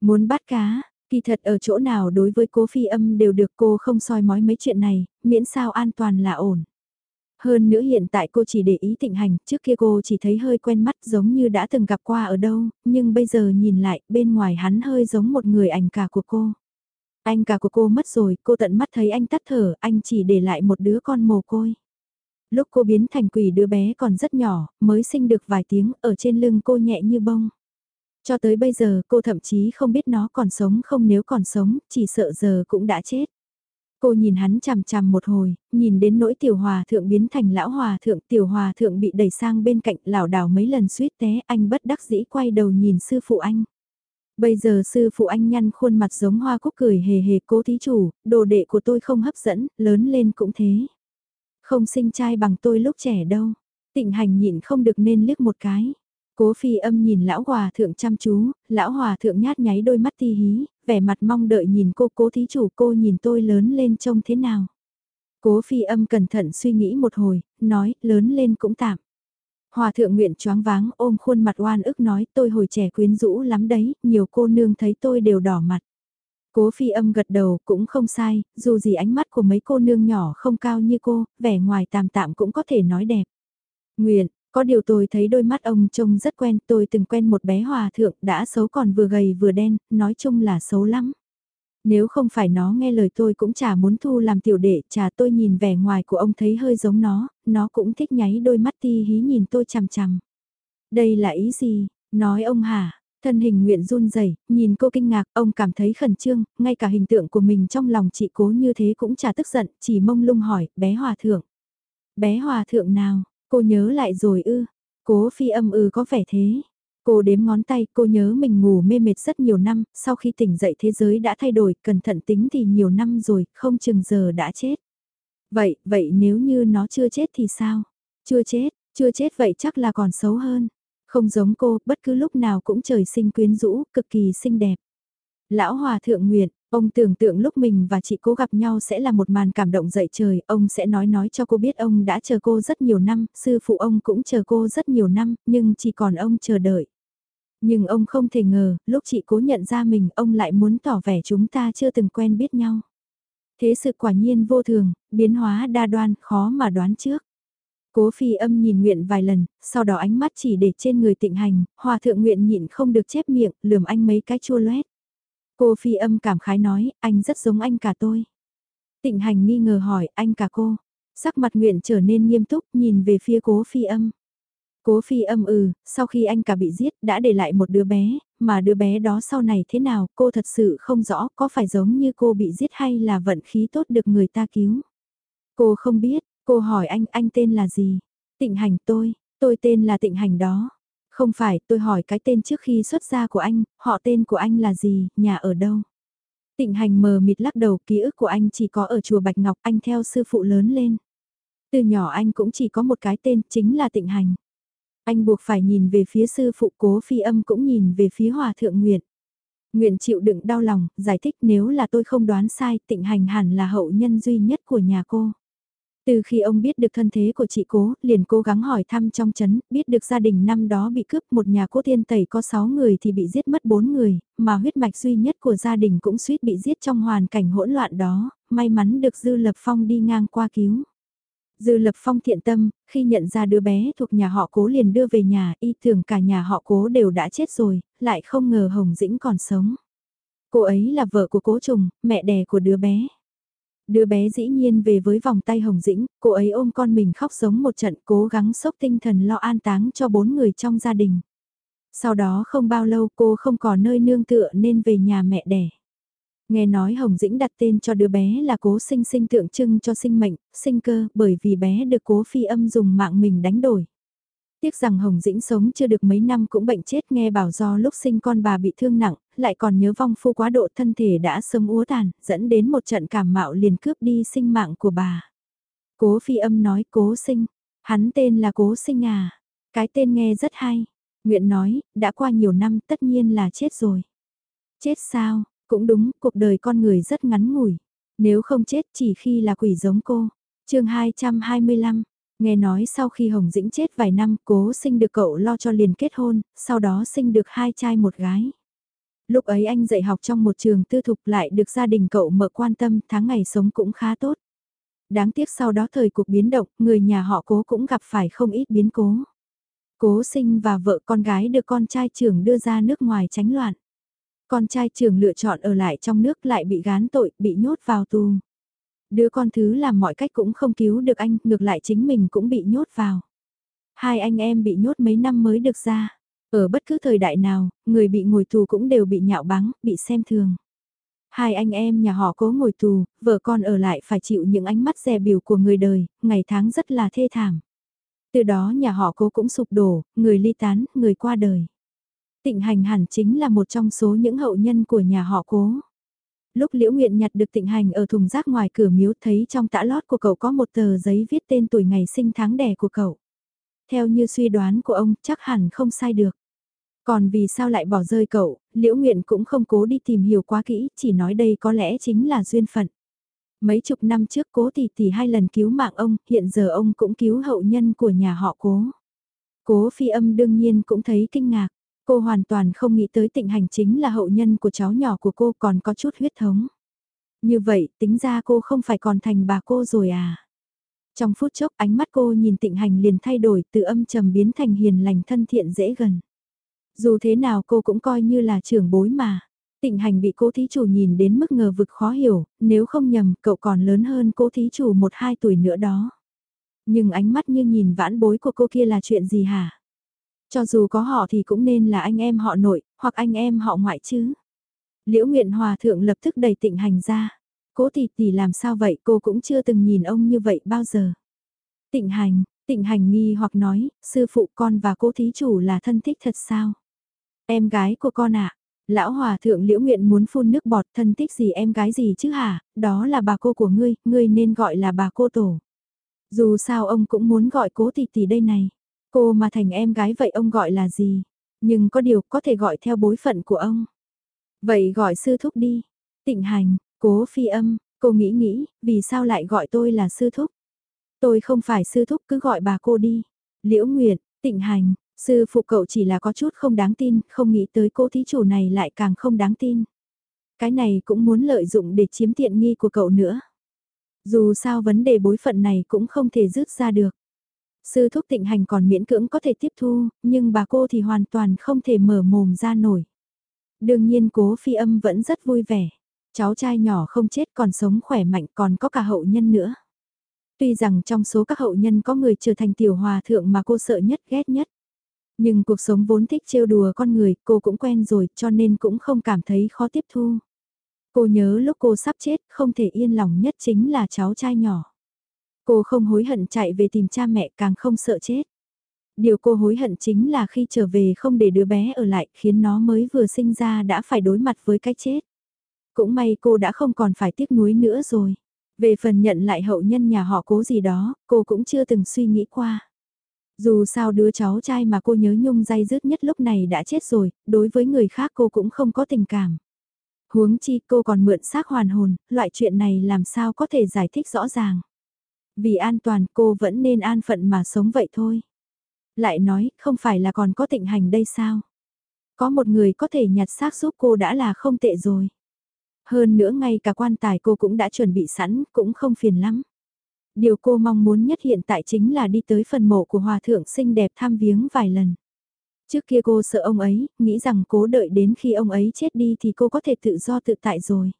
Muốn bắt cá, kỳ thật ở chỗ nào đối với cố phi âm đều được cô không soi mói mấy chuyện này, miễn sao an toàn là ổn. Hơn nữa hiện tại cô chỉ để ý tịnh hành, trước kia cô chỉ thấy hơi quen mắt giống như đã từng gặp qua ở đâu, nhưng bây giờ nhìn lại bên ngoài hắn hơi giống một người ảnh cả của cô. Anh cả của cô mất rồi, cô tận mắt thấy anh tắt thở, anh chỉ để lại một đứa con mồ côi. Lúc cô biến thành quỷ đứa bé còn rất nhỏ, mới sinh được vài tiếng, ở trên lưng cô nhẹ như bông. Cho tới bây giờ cô thậm chí không biết nó còn sống không nếu còn sống, chỉ sợ giờ cũng đã chết. Cô nhìn hắn chằm chằm một hồi, nhìn đến nỗi tiểu hòa thượng biến thành lão hòa thượng, tiểu hòa thượng bị đẩy sang bên cạnh lảo đảo mấy lần suýt té, anh bất đắc dĩ quay đầu nhìn sư phụ anh. Bây giờ sư phụ anh nhăn khuôn mặt giống hoa cúc cười hề hề cố thí chủ, đồ đệ của tôi không hấp dẫn, lớn lên cũng thế. Không sinh trai bằng tôi lúc trẻ đâu. Tịnh hành nhịn không được nên liếc một cái. Cố phi âm nhìn lão hòa thượng chăm chú, lão hòa thượng nhát nháy đôi mắt ti hí, vẻ mặt mong đợi nhìn cô cố thí chủ cô nhìn tôi lớn lên trông thế nào. Cố phi âm cẩn thận suy nghĩ một hồi, nói lớn lên cũng tạm. Hòa thượng nguyện choáng váng ôm khuôn mặt oan ức nói tôi hồi trẻ quyến rũ lắm đấy, nhiều cô nương thấy tôi đều đỏ mặt. Cố phi âm gật đầu cũng không sai, dù gì ánh mắt của mấy cô nương nhỏ không cao như cô, vẻ ngoài tạm tạm cũng có thể nói đẹp. Nguyện, có điều tôi thấy đôi mắt ông trông rất quen, tôi từng quen một bé hòa thượng đã xấu còn vừa gầy vừa đen, nói chung là xấu lắm. Nếu không phải nó nghe lời tôi cũng chả muốn thu làm tiểu đệ, chả tôi nhìn vẻ ngoài của ông thấy hơi giống nó, nó cũng thích nháy đôi mắt ti hí nhìn tôi chằm chằm. Đây là ý gì, nói ông hả, Thân hình nguyện run rẩy nhìn cô kinh ngạc, ông cảm thấy khẩn trương, ngay cả hình tượng của mình trong lòng chị cố như thế cũng chả tức giận, chỉ mông lung hỏi, bé hòa thượng. Bé hòa thượng nào, cô nhớ lại rồi ư, cố phi âm ư có vẻ thế. Cô đếm ngón tay, cô nhớ mình ngủ mê mệt rất nhiều năm, sau khi tỉnh dậy thế giới đã thay đổi, cẩn thận tính thì nhiều năm rồi, không chừng giờ đã chết. Vậy, vậy nếu như nó chưa chết thì sao? Chưa chết, chưa chết vậy chắc là còn xấu hơn. Không giống cô, bất cứ lúc nào cũng trời sinh quyến rũ, cực kỳ xinh đẹp. Lão Hòa Thượng Nguyện, ông tưởng tượng lúc mình và chị cố gặp nhau sẽ là một màn cảm động dậy trời, ông sẽ nói nói cho cô biết ông đã chờ cô rất nhiều năm, sư phụ ông cũng chờ cô rất nhiều năm, nhưng chỉ còn ông chờ đợi. Nhưng ông không thể ngờ, lúc chị cố nhận ra mình, ông lại muốn tỏ vẻ chúng ta chưa từng quen biết nhau. Thế sự quả nhiên vô thường, biến hóa đa đoan, khó mà đoán trước. Cố phi âm nhìn nguyện vài lần, sau đó ánh mắt chỉ để trên người tịnh hành, hòa thượng nguyện nhịn không được chép miệng, lườm anh mấy cái chua loét. Cô phi âm cảm khái nói, anh rất giống anh cả tôi. Tịnh hành nghi ngờ hỏi, anh cả cô. Sắc mặt nguyện trở nên nghiêm túc, nhìn về phía cố phi âm. Cố phi âm ừ, sau khi anh cả bị giết đã để lại một đứa bé, mà đứa bé đó sau này thế nào cô thật sự không rõ có phải giống như cô bị giết hay là vận khí tốt được người ta cứu. Cô không biết, cô hỏi anh anh tên là gì? Tịnh hành tôi, tôi tên là tịnh hành đó. Không phải tôi hỏi cái tên trước khi xuất gia của anh, họ tên của anh là gì, nhà ở đâu? Tịnh hành mờ mịt lắc đầu ký ức của anh chỉ có ở chùa Bạch Ngọc anh theo sư phụ lớn lên. Từ nhỏ anh cũng chỉ có một cái tên chính là tịnh hành. Anh buộc phải nhìn về phía sư phụ cố phi âm cũng nhìn về phía hòa thượng Nguyện. Nguyện chịu đựng đau lòng, giải thích nếu là tôi không đoán sai tịnh hành hẳn là hậu nhân duy nhất của nhà cô. Từ khi ông biết được thân thế của chị cố, liền cố gắng hỏi thăm trong chấn, biết được gia đình năm đó bị cướp một nhà cố tiên tẩy có 6 người thì bị giết mất 4 người, mà huyết mạch duy nhất của gia đình cũng suýt bị giết trong hoàn cảnh hỗn loạn đó, may mắn được Dư Lập Phong đi ngang qua cứu. Dư lập phong thiện tâm, khi nhận ra đứa bé thuộc nhà họ cố liền đưa về nhà, y tưởng cả nhà họ cố đều đã chết rồi, lại không ngờ Hồng Dĩnh còn sống. Cô ấy là vợ của cố trùng, mẹ đẻ của đứa bé. Đứa bé dĩ nhiên về với vòng tay Hồng Dĩnh, cô ấy ôm con mình khóc sống một trận cố gắng sốc tinh thần lo an táng cho bốn người trong gia đình. Sau đó không bao lâu cô không còn nơi nương tựa nên về nhà mẹ đẻ. Nghe nói Hồng Dĩnh đặt tên cho đứa bé là cố sinh sinh tượng trưng cho sinh mệnh, sinh cơ, bởi vì bé được cố phi âm dùng mạng mình đánh đổi. Tiếc rằng Hồng Dĩnh sống chưa được mấy năm cũng bệnh chết nghe bảo do lúc sinh con bà bị thương nặng, lại còn nhớ vong phu quá độ thân thể đã sớm úa tàn, dẫn đến một trận cảm mạo liền cướp đi sinh mạng của bà. Cố phi âm nói cố sinh, hắn tên là cố sinh à, cái tên nghe rất hay. Nguyện nói, đã qua nhiều năm tất nhiên là chết rồi. Chết sao, cũng đúng, cuộc đời con người rất ngắn ngủi. Nếu không chết chỉ khi là quỷ giống cô. chương 225, nghe nói sau khi Hồng Dĩnh chết vài năm cố sinh được cậu lo cho liền kết hôn, sau đó sinh được hai trai một gái. Lúc ấy anh dạy học trong một trường tư thục lại được gia đình cậu mở quan tâm tháng ngày sống cũng khá tốt. Đáng tiếc sau đó thời cuộc biến động, người nhà họ cố cũng gặp phải không ít biến cố. Cố sinh và vợ con gái được con trai trưởng đưa ra nước ngoài tránh loạn. Con trai trưởng lựa chọn ở lại trong nước lại bị gán tội, bị nhốt vào tù. Đứa con thứ làm mọi cách cũng không cứu được anh, ngược lại chính mình cũng bị nhốt vào. Hai anh em bị nhốt mấy năm mới được ra. Ở bất cứ thời đại nào, người bị ngồi tù cũng đều bị nhạo báng, bị xem thường. Hai anh em nhà họ cố ngồi tù, vợ con ở lại phải chịu những ánh mắt dè biểu của người đời, ngày tháng rất là thê thảm. Từ đó nhà họ cố cũng sụp đổ, người ly tán, người qua đời. Tịnh hành hẳn chính là một trong số những hậu nhân của nhà họ cố. Lúc Liễu Nguyện nhặt được tịnh hành ở thùng rác ngoài cửa miếu thấy trong tã lót của cậu có một tờ giấy viết tên tuổi ngày sinh tháng đẻ của cậu. Theo như suy đoán của ông chắc hẳn không sai được. Còn vì sao lại bỏ rơi cậu, Liễu Nguyện cũng không cố đi tìm hiểu quá kỹ, chỉ nói đây có lẽ chính là duyên phận. Mấy chục năm trước cố tỷ tỷ hai lần cứu mạng ông, hiện giờ ông cũng cứu hậu nhân của nhà họ cố. Cố phi âm đương nhiên cũng thấy kinh ngạc. Cô hoàn toàn không nghĩ tới tịnh hành chính là hậu nhân của cháu nhỏ của cô còn có chút huyết thống. Như vậy tính ra cô không phải còn thành bà cô rồi à. Trong phút chốc ánh mắt cô nhìn tịnh hành liền thay đổi từ âm trầm biến thành hiền lành thân thiện dễ gần. Dù thế nào cô cũng coi như là trưởng bối mà. Tịnh hành bị cố thí chủ nhìn đến mức ngờ vực khó hiểu, nếu không nhầm cậu còn lớn hơn cố thí chủ một hai tuổi nữa đó. Nhưng ánh mắt như nhìn vãn bối của cô kia là chuyện gì hả? Cho dù có họ thì cũng nên là anh em họ nội, hoặc anh em họ ngoại chứ. Liễu Nguyện Hòa Thượng lập tức đầy tịnh hành ra. Cố tỷ tỷ làm sao vậy cô cũng chưa từng nhìn ông như vậy bao giờ. Tịnh hành, tịnh hành nghi hoặc nói, sư phụ con và cố thí chủ là thân thích thật sao? Em gái của con ạ, Lão Hòa Thượng Liễu Nguyện muốn phun nước bọt thân thích gì em gái gì chứ hả, đó là bà cô của ngươi, ngươi nên gọi là bà cô tổ. Dù sao ông cũng muốn gọi cố tỷ tỷ đây này, cô mà thành em gái vậy ông gọi là gì, nhưng có điều có thể gọi theo bối phận của ông. Vậy gọi sư thúc đi, tịnh hành, cố phi âm, cô nghĩ nghĩ, vì sao lại gọi tôi là sư thúc? Tôi không phải sư thúc cứ gọi bà cô đi. Liễu Nguyệt, tịnh hành, Sư phụ cậu chỉ là có chút không đáng tin, không nghĩ tới cô thí chủ này lại càng không đáng tin. Cái này cũng muốn lợi dụng để chiếm tiện nghi của cậu nữa. Dù sao vấn đề bối phận này cũng không thể rước ra được. Sư thúc tịnh hành còn miễn cưỡng có thể tiếp thu, nhưng bà cô thì hoàn toàn không thể mở mồm ra nổi. Đương nhiên cố phi âm vẫn rất vui vẻ. Cháu trai nhỏ không chết còn sống khỏe mạnh còn có cả hậu nhân nữa. Tuy rằng trong số các hậu nhân có người trở thành tiểu hòa thượng mà cô sợ nhất ghét nhất. Nhưng cuộc sống vốn thích trêu đùa con người, cô cũng quen rồi, cho nên cũng không cảm thấy khó tiếp thu. Cô nhớ lúc cô sắp chết, không thể yên lòng nhất chính là cháu trai nhỏ. Cô không hối hận chạy về tìm cha mẹ càng không sợ chết. Điều cô hối hận chính là khi trở về không để đứa bé ở lại khiến nó mới vừa sinh ra đã phải đối mặt với cái chết. Cũng may cô đã không còn phải tiếc nuối nữa rồi. Về phần nhận lại hậu nhân nhà họ cố gì đó, cô cũng chưa từng suy nghĩ qua. Dù sao đứa cháu trai mà cô nhớ nhung dây dứt nhất lúc này đã chết rồi, đối với người khác cô cũng không có tình cảm. Huống chi cô còn mượn xác hoàn hồn, loại chuyện này làm sao có thể giải thích rõ ràng. Vì an toàn cô vẫn nên an phận mà sống vậy thôi. Lại nói, không phải là còn có tịnh hành đây sao? Có một người có thể nhặt xác giúp cô đã là không tệ rồi. Hơn nữa ngay cả quan tài cô cũng đã chuẩn bị sẵn, cũng không phiền lắm điều cô mong muốn nhất hiện tại chính là đi tới phần mộ của hòa thượng xinh đẹp tham viếng vài lần. Trước kia cô sợ ông ấy, nghĩ rằng cố đợi đến khi ông ấy chết đi thì cô có thể tự do tự tại rồi.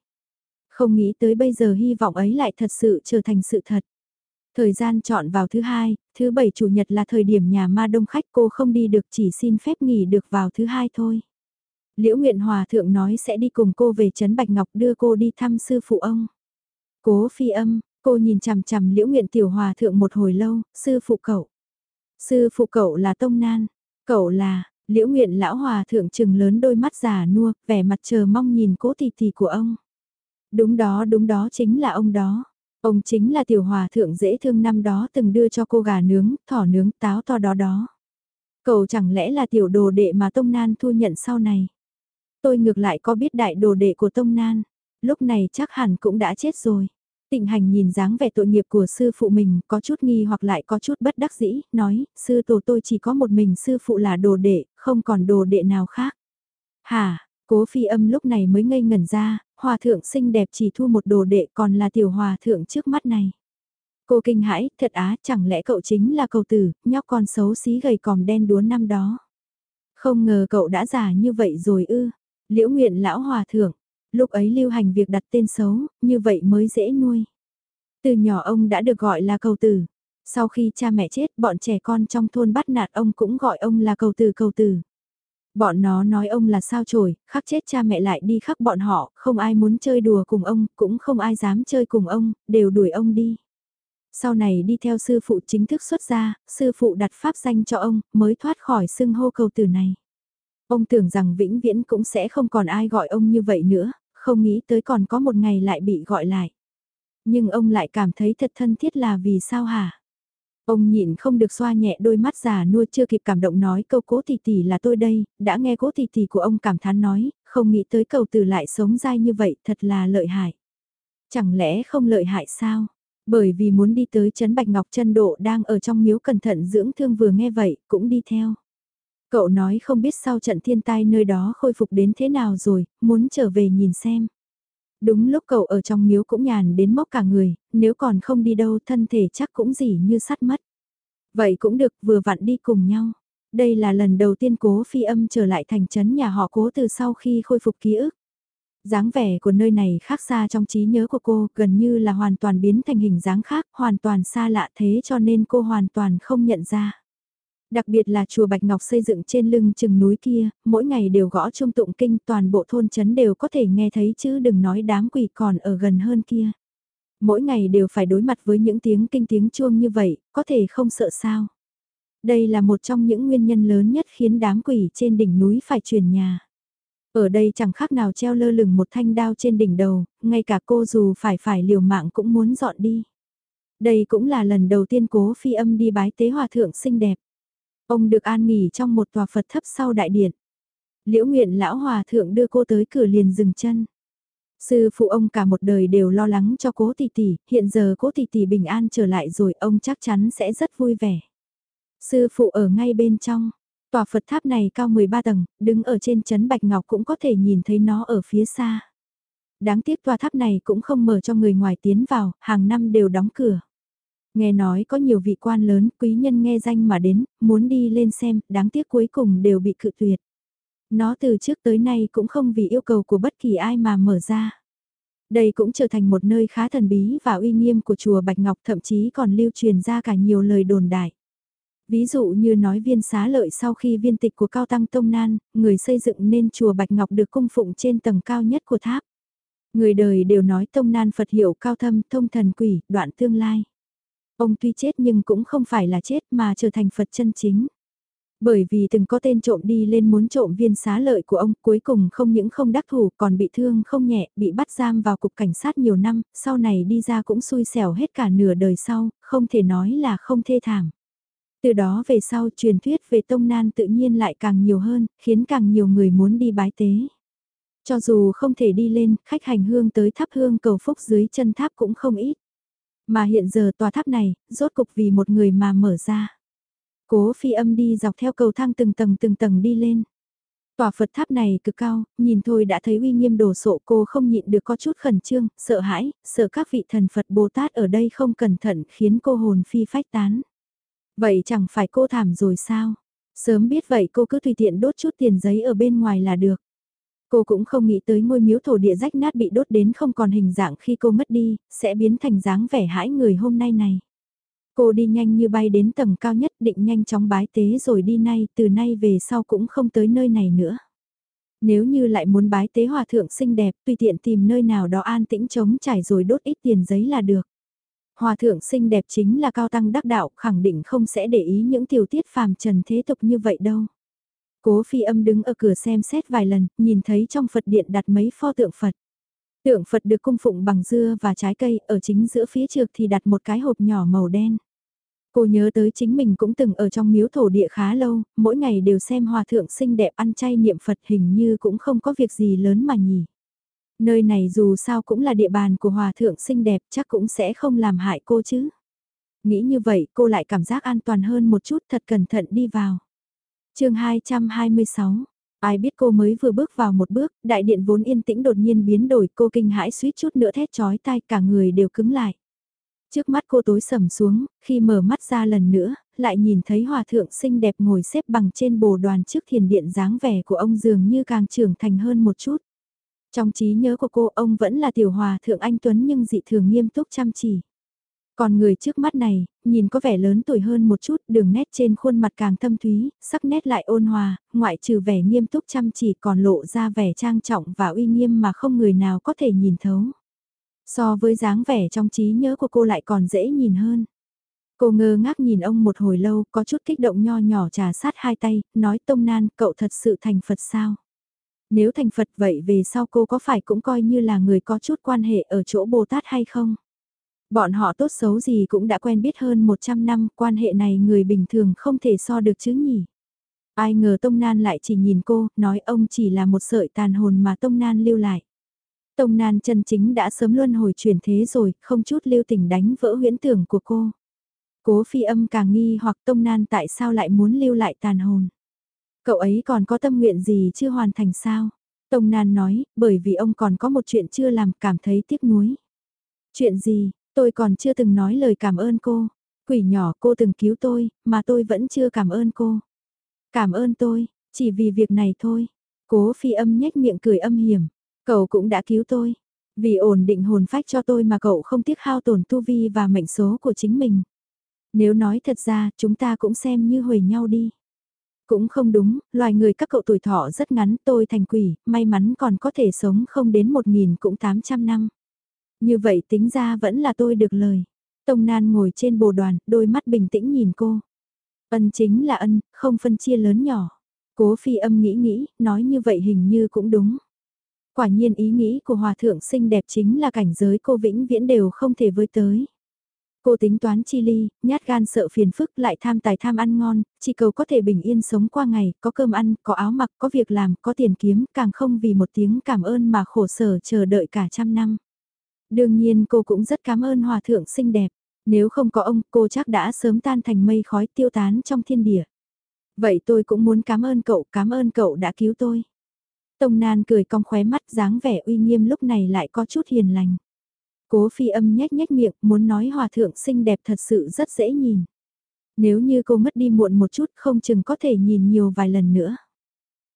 Không nghĩ tới bây giờ hy vọng ấy lại thật sự trở thành sự thật. Thời gian chọn vào thứ hai, thứ bảy chủ nhật là thời điểm nhà ma đông khách cô không đi được chỉ xin phép nghỉ được vào thứ hai thôi. Liễu Nguyện Hòa Thượng nói sẽ đi cùng cô về Trấn Bạch Ngọc đưa cô đi thăm sư phụ ông. Cố phi âm, Cô nhìn chằm chằm liễu nguyện tiểu hòa thượng một hồi lâu, sư phụ cậu. Sư phụ cậu là Tông Nan, cậu là, liễu nguyện lão hòa thượng trừng lớn đôi mắt già nua, vẻ mặt chờ mong nhìn cố tỷ tỷ của ông. Đúng đó đúng đó chính là ông đó. Ông chính là tiểu hòa thượng dễ thương năm đó từng đưa cho cô gà nướng, thỏ nướng, táo to đó đó. Cậu chẳng lẽ là tiểu đồ đệ mà Tông Nan thu nhận sau này? Tôi ngược lại có biết đại đồ đệ của Tông Nan, lúc này chắc hẳn cũng đã chết rồi. Tịnh hành nhìn dáng vẻ tội nghiệp của sư phụ mình, có chút nghi hoặc lại có chút bất đắc dĩ, nói, sư tổ tôi chỉ có một mình sư phụ là đồ đệ, không còn đồ đệ nào khác. Hả, cố phi âm lúc này mới ngây ngẩn ra, hòa thượng xinh đẹp chỉ thu một đồ đệ còn là tiểu hòa thượng trước mắt này. Cô kinh hãi, thật á, chẳng lẽ cậu chính là cầu tử, nhóc con xấu xí gầy còm đen đúa năm đó. Không ngờ cậu đã già như vậy rồi ư, liễu nguyện lão hòa thượng, Lúc ấy lưu hành việc đặt tên xấu, như vậy mới dễ nuôi. Từ nhỏ ông đã được gọi là cầu tử. Sau khi cha mẹ chết, bọn trẻ con trong thôn bắt nạt ông cũng gọi ông là cầu tử cầu tử. Bọn nó nói ông là sao chổi, khắc chết cha mẹ lại đi khắc bọn họ, không ai muốn chơi đùa cùng ông, cũng không ai dám chơi cùng ông, đều đuổi ông đi. Sau này đi theo sư phụ chính thức xuất gia, sư phụ đặt pháp danh cho ông, mới thoát khỏi xưng hô cầu tử này. Ông tưởng rằng vĩnh viễn cũng sẽ không còn ai gọi ông như vậy nữa, không nghĩ tới còn có một ngày lại bị gọi lại. Nhưng ông lại cảm thấy thật thân thiết là vì sao hả? Ông nhịn không được xoa nhẹ đôi mắt già nua chưa kịp cảm động nói câu cố tỷ tỷ là tôi đây, đã nghe cố tỷ tỷ của ông cảm thán nói, không nghĩ tới cầu từ lại sống dai như vậy thật là lợi hại. Chẳng lẽ không lợi hại sao? Bởi vì muốn đi tới Trấn Bạch Ngọc chân độ đang ở trong miếu cẩn thận dưỡng thương vừa nghe vậy, cũng đi theo. Cậu nói không biết sau trận thiên tai nơi đó khôi phục đến thế nào rồi, muốn trở về nhìn xem. Đúng lúc cậu ở trong miếu cũng nhàn đến mốc cả người, nếu còn không đi đâu thân thể chắc cũng gì như sắt mất. Vậy cũng được vừa vặn đi cùng nhau. Đây là lần đầu tiên cố phi âm trở lại thành trấn nhà họ cố từ sau khi khôi phục ký ức. dáng vẻ của nơi này khác xa trong trí nhớ của cô, gần như là hoàn toàn biến thành hình dáng khác, hoàn toàn xa lạ thế cho nên cô hoàn toàn không nhận ra. Đặc biệt là chùa Bạch Ngọc xây dựng trên lưng chừng núi kia, mỗi ngày đều gõ trung tụng kinh toàn bộ thôn chấn đều có thể nghe thấy chứ đừng nói đám quỷ còn ở gần hơn kia. Mỗi ngày đều phải đối mặt với những tiếng kinh tiếng chuông như vậy, có thể không sợ sao. Đây là một trong những nguyên nhân lớn nhất khiến đám quỷ trên đỉnh núi phải chuyển nhà. Ở đây chẳng khác nào treo lơ lửng một thanh đao trên đỉnh đầu, ngay cả cô dù phải phải liều mạng cũng muốn dọn đi. Đây cũng là lần đầu tiên cố phi âm đi bái tế hòa thượng xinh đẹp. Ông được an nghỉ trong một tòa Phật thấp sau đại điện. Liễu nguyện lão hòa thượng đưa cô tới cửa liền dừng chân. Sư phụ ông cả một đời đều lo lắng cho cố tỷ tỷ, hiện giờ cố tỷ tỷ bình an trở lại rồi ông chắc chắn sẽ rất vui vẻ. Sư phụ ở ngay bên trong, tòa Phật tháp này cao 13 tầng, đứng ở trên chấn Bạch Ngọc cũng có thể nhìn thấy nó ở phía xa. Đáng tiếc tòa tháp này cũng không mở cho người ngoài tiến vào, hàng năm đều đóng cửa. Nghe nói có nhiều vị quan lớn, quý nhân nghe danh mà đến, muốn đi lên xem, đáng tiếc cuối cùng đều bị cự tuyệt. Nó từ trước tới nay cũng không vì yêu cầu của bất kỳ ai mà mở ra. Đây cũng trở thành một nơi khá thần bí và uy nghiêm của chùa Bạch Ngọc thậm chí còn lưu truyền ra cả nhiều lời đồn đại. Ví dụ như nói viên xá lợi sau khi viên tịch của Cao Tăng Tông Nan, người xây dựng nên chùa Bạch Ngọc được cung phụng trên tầng cao nhất của tháp. Người đời đều nói Tông Nan Phật hiệu cao thâm thông thần quỷ, đoạn tương lai. Ông tuy chết nhưng cũng không phải là chết mà trở thành Phật chân chính. Bởi vì từng có tên trộm đi lên muốn trộm viên xá lợi của ông, cuối cùng không những không đắc thủ còn bị thương không nhẹ, bị bắt giam vào cục cảnh sát nhiều năm, sau này đi ra cũng xui xẻo hết cả nửa đời sau, không thể nói là không thê thảm. Từ đó về sau truyền thuyết về tông nan tự nhiên lại càng nhiều hơn, khiến càng nhiều người muốn đi bái tế. Cho dù không thể đi lên, khách hành hương tới tháp hương cầu phúc dưới chân tháp cũng không ít. Mà hiện giờ tòa tháp này, rốt cục vì một người mà mở ra. Cố phi âm đi dọc theo cầu thang từng tầng từng tầng đi lên. Tòa Phật tháp này cực cao, nhìn thôi đã thấy uy nghiêm đồ sộ cô không nhịn được có chút khẩn trương, sợ hãi, sợ các vị thần Phật Bồ Tát ở đây không cẩn thận khiến cô hồn phi phách tán. Vậy chẳng phải cô thảm rồi sao? Sớm biết vậy cô cứ tùy tiện đốt chút tiền giấy ở bên ngoài là được. Cô cũng không nghĩ tới ngôi miếu thổ địa rách nát bị đốt đến không còn hình dạng khi cô mất đi, sẽ biến thành dáng vẻ hãi người hôm nay này. Cô đi nhanh như bay đến tầng cao nhất định nhanh chóng bái tế rồi đi nay, từ nay về sau cũng không tới nơi này nữa. Nếu như lại muốn bái tế hòa thượng xinh đẹp, tùy tiện tìm nơi nào đó an tĩnh trống trải rồi đốt ít tiền giấy là được. Hòa thượng xinh đẹp chính là cao tăng đắc đạo, khẳng định không sẽ để ý những tiểu tiết phàm trần thế tục như vậy đâu. Cố phi âm đứng ở cửa xem xét vài lần, nhìn thấy trong Phật điện đặt mấy pho tượng Phật. Tượng Phật được cung phụng bằng dưa và trái cây, ở chính giữa phía trước thì đặt một cái hộp nhỏ màu đen. Cô nhớ tới chính mình cũng từng ở trong miếu thổ địa khá lâu, mỗi ngày đều xem hòa thượng xinh đẹp ăn chay niệm Phật hình như cũng không có việc gì lớn mà nhỉ. Nơi này dù sao cũng là địa bàn của hòa thượng xinh đẹp chắc cũng sẽ không làm hại cô chứ. Nghĩ như vậy cô lại cảm giác an toàn hơn một chút thật cẩn thận đi vào chương 226 Ai biết cô mới vừa bước vào một bước, đại điện vốn yên tĩnh đột nhiên biến đổi cô kinh hãi suýt chút nữa thét chói tai cả người đều cứng lại. Trước mắt cô tối sầm xuống, khi mở mắt ra lần nữa, lại nhìn thấy hòa thượng xinh đẹp ngồi xếp bằng trên bồ đoàn trước thiền điện dáng vẻ của ông dường như càng trưởng thành hơn một chút. Trong trí nhớ của cô ông vẫn là tiểu hòa thượng anh Tuấn nhưng dị thường nghiêm túc chăm chỉ. Còn người trước mắt này, nhìn có vẻ lớn tuổi hơn một chút, đường nét trên khuôn mặt càng thâm thúy, sắc nét lại ôn hòa, ngoại trừ vẻ nghiêm túc chăm chỉ còn lộ ra vẻ trang trọng và uy nghiêm mà không người nào có thể nhìn thấu. So với dáng vẻ trong trí nhớ của cô lại còn dễ nhìn hơn. Cô ngơ ngác nhìn ông một hồi lâu, có chút kích động nho nhỏ trà sát hai tay, nói tông nan, cậu thật sự thành Phật sao? Nếu thành Phật vậy về sau cô có phải cũng coi như là người có chút quan hệ ở chỗ Bồ Tát hay không? Bọn họ tốt xấu gì cũng đã quen biết hơn 100 năm, quan hệ này người bình thường không thể so được chứ nhỉ? Ai ngờ Tông Nan lại chỉ nhìn cô, nói ông chỉ là một sợi tàn hồn mà Tông Nan lưu lại. Tông Nan chân chính đã sớm luân hồi chuyển thế rồi, không chút lưu tình đánh vỡ huyễn tưởng của cô. Cố phi âm càng nghi hoặc Tông Nan tại sao lại muốn lưu lại tàn hồn. Cậu ấy còn có tâm nguyện gì chưa hoàn thành sao? Tông Nan nói, bởi vì ông còn có một chuyện chưa làm cảm thấy tiếc nuối. Chuyện gì, tôi còn chưa từng nói lời cảm ơn cô. Quỷ nhỏ cô từng cứu tôi, mà tôi vẫn chưa cảm ơn cô. Cảm ơn tôi, chỉ vì việc này thôi. Cố phi âm nhếch miệng cười âm hiểm. Cậu cũng đã cứu tôi. Vì ổn định hồn phách cho tôi mà cậu không tiếc hao tổn tu vi và mệnh số của chính mình. Nếu nói thật ra, chúng ta cũng xem như huề nhau đi. Cũng không đúng, loài người các cậu tuổi thọ rất ngắn, tôi thành quỷ, may mắn còn có thể sống không đến một nghìn cũng tám trăm năm. Như vậy tính ra vẫn là tôi được lời. Tông Nan ngồi trên bồ đoàn, đôi mắt bình tĩnh nhìn cô. Ân chính là ân, không phân chia lớn nhỏ. Cố phi âm nghĩ nghĩ, nói như vậy hình như cũng đúng. Quả nhiên ý nghĩ của hòa thượng xinh đẹp chính là cảnh giới cô vĩnh viễn đều không thể với tới. Cô tính toán chi ly, nhát gan sợ phiền phức lại tham tài tham ăn ngon, chỉ cầu có thể bình yên sống qua ngày, có cơm ăn, có áo mặc, có việc làm, có tiền kiếm, càng không vì một tiếng cảm ơn mà khổ sở chờ đợi cả trăm năm. Đương nhiên cô cũng rất cảm ơn hòa thượng xinh đẹp, nếu không có ông cô chắc đã sớm tan thành mây khói tiêu tán trong thiên địa. Vậy tôi cũng muốn cảm ơn cậu, cảm ơn cậu đã cứu tôi. Tông Nan cười cong khóe mắt dáng vẻ uy nghiêm lúc này lại có chút hiền lành. Cố phi âm nhếch nhếch miệng muốn nói hòa thượng xinh đẹp thật sự rất dễ nhìn. Nếu như cô mất đi muộn một chút không chừng có thể nhìn nhiều vài lần nữa.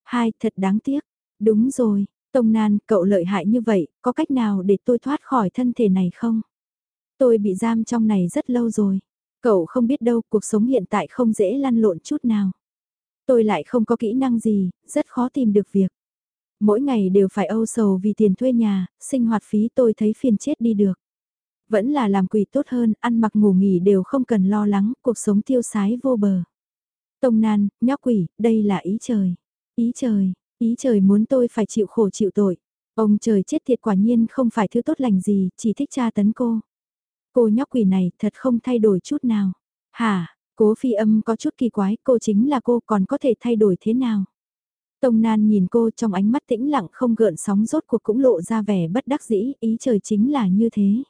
Hai, thật đáng tiếc. Đúng rồi, Tông Nan, cậu lợi hại như vậy, có cách nào để tôi thoát khỏi thân thể này không? Tôi bị giam trong này rất lâu rồi. Cậu không biết đâu, cuộc sống hiện tại không dễ lăn lộn chút nào. Tôi lại không có kỹ năng gì, rất khó tìm được việc. Mỗi ngày đều phải âu sầu vì tiền thuê nhà, sinh hoạt phí tôi thấy phiền chết đi được. Vẫn là làm quỷ tốt hơn, ăn mặc ngủ nghỉ đều không cần lo lắng, cuộc sống tiêu sái vô bờ. Tông nan, nhóc quỷ, đây là ý trời. Ý trời, ý trời muốn tôi phải chịu khổ chịu tội. Ông trời chết thiệt quả nhiên không phải thứ tốt lành gì, chỉ thích tra tấn cô. Cô nhóc quỷ này thật không thay đổi chút nào. Hả, cố phi âm có chút kỳ quái, cô chính là cô còn có thể thay đổi thế nào? Tông Nan nhìn cô trong ánh mắt tĩnh lặng không gợn sóng rốt cuộc cũng lộ ra vẻ bất đắc dĩ, ý trời chính là như thế.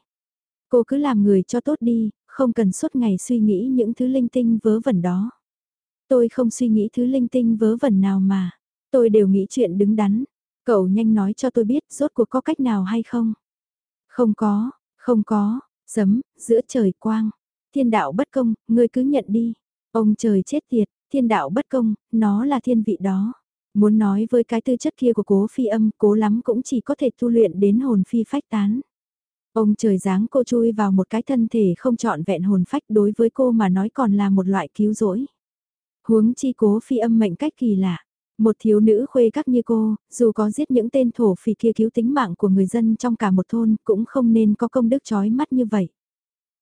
Cô cứ làm người cho tốt đi, không cần suốt ngày suy nghĩ những thứ linh tinh vớ vẩn đó. Tôi không suy nghĩ thứ linh tinh vớ vẩn nào mà, tôi đều nghĩ chuyện đứng đắn. Cậu nhanh nói cho tôi biết rốt cuộc có cách nào hay không? Không có, không có, sấm, giữa trời quang. Thiên đạo bất công, ngươi cứ nhận đi. Ông trời chết tiệt, thiên đạo bất công, nó là thiên vị đó. Muốn nói với cái tư chất kia của cố phi âm, cố lắm cũng chỉ có thể tu luyện đến hồn phi phách tán. Ông trời giáng cô chui vào một cái thân thể không trọn vẹn hồn phách đối với cô mà nói còn là một loại cứu rỗi. Huống chi cố phi âm mệnh cách kỳ lạ. Một thiếu nữ khuê các như cô, dù có giết những tên thổ phỉ kia cứu tính mạng của người dân trong cả một thôn, cũng không nên có công đức chói mắt như vậy.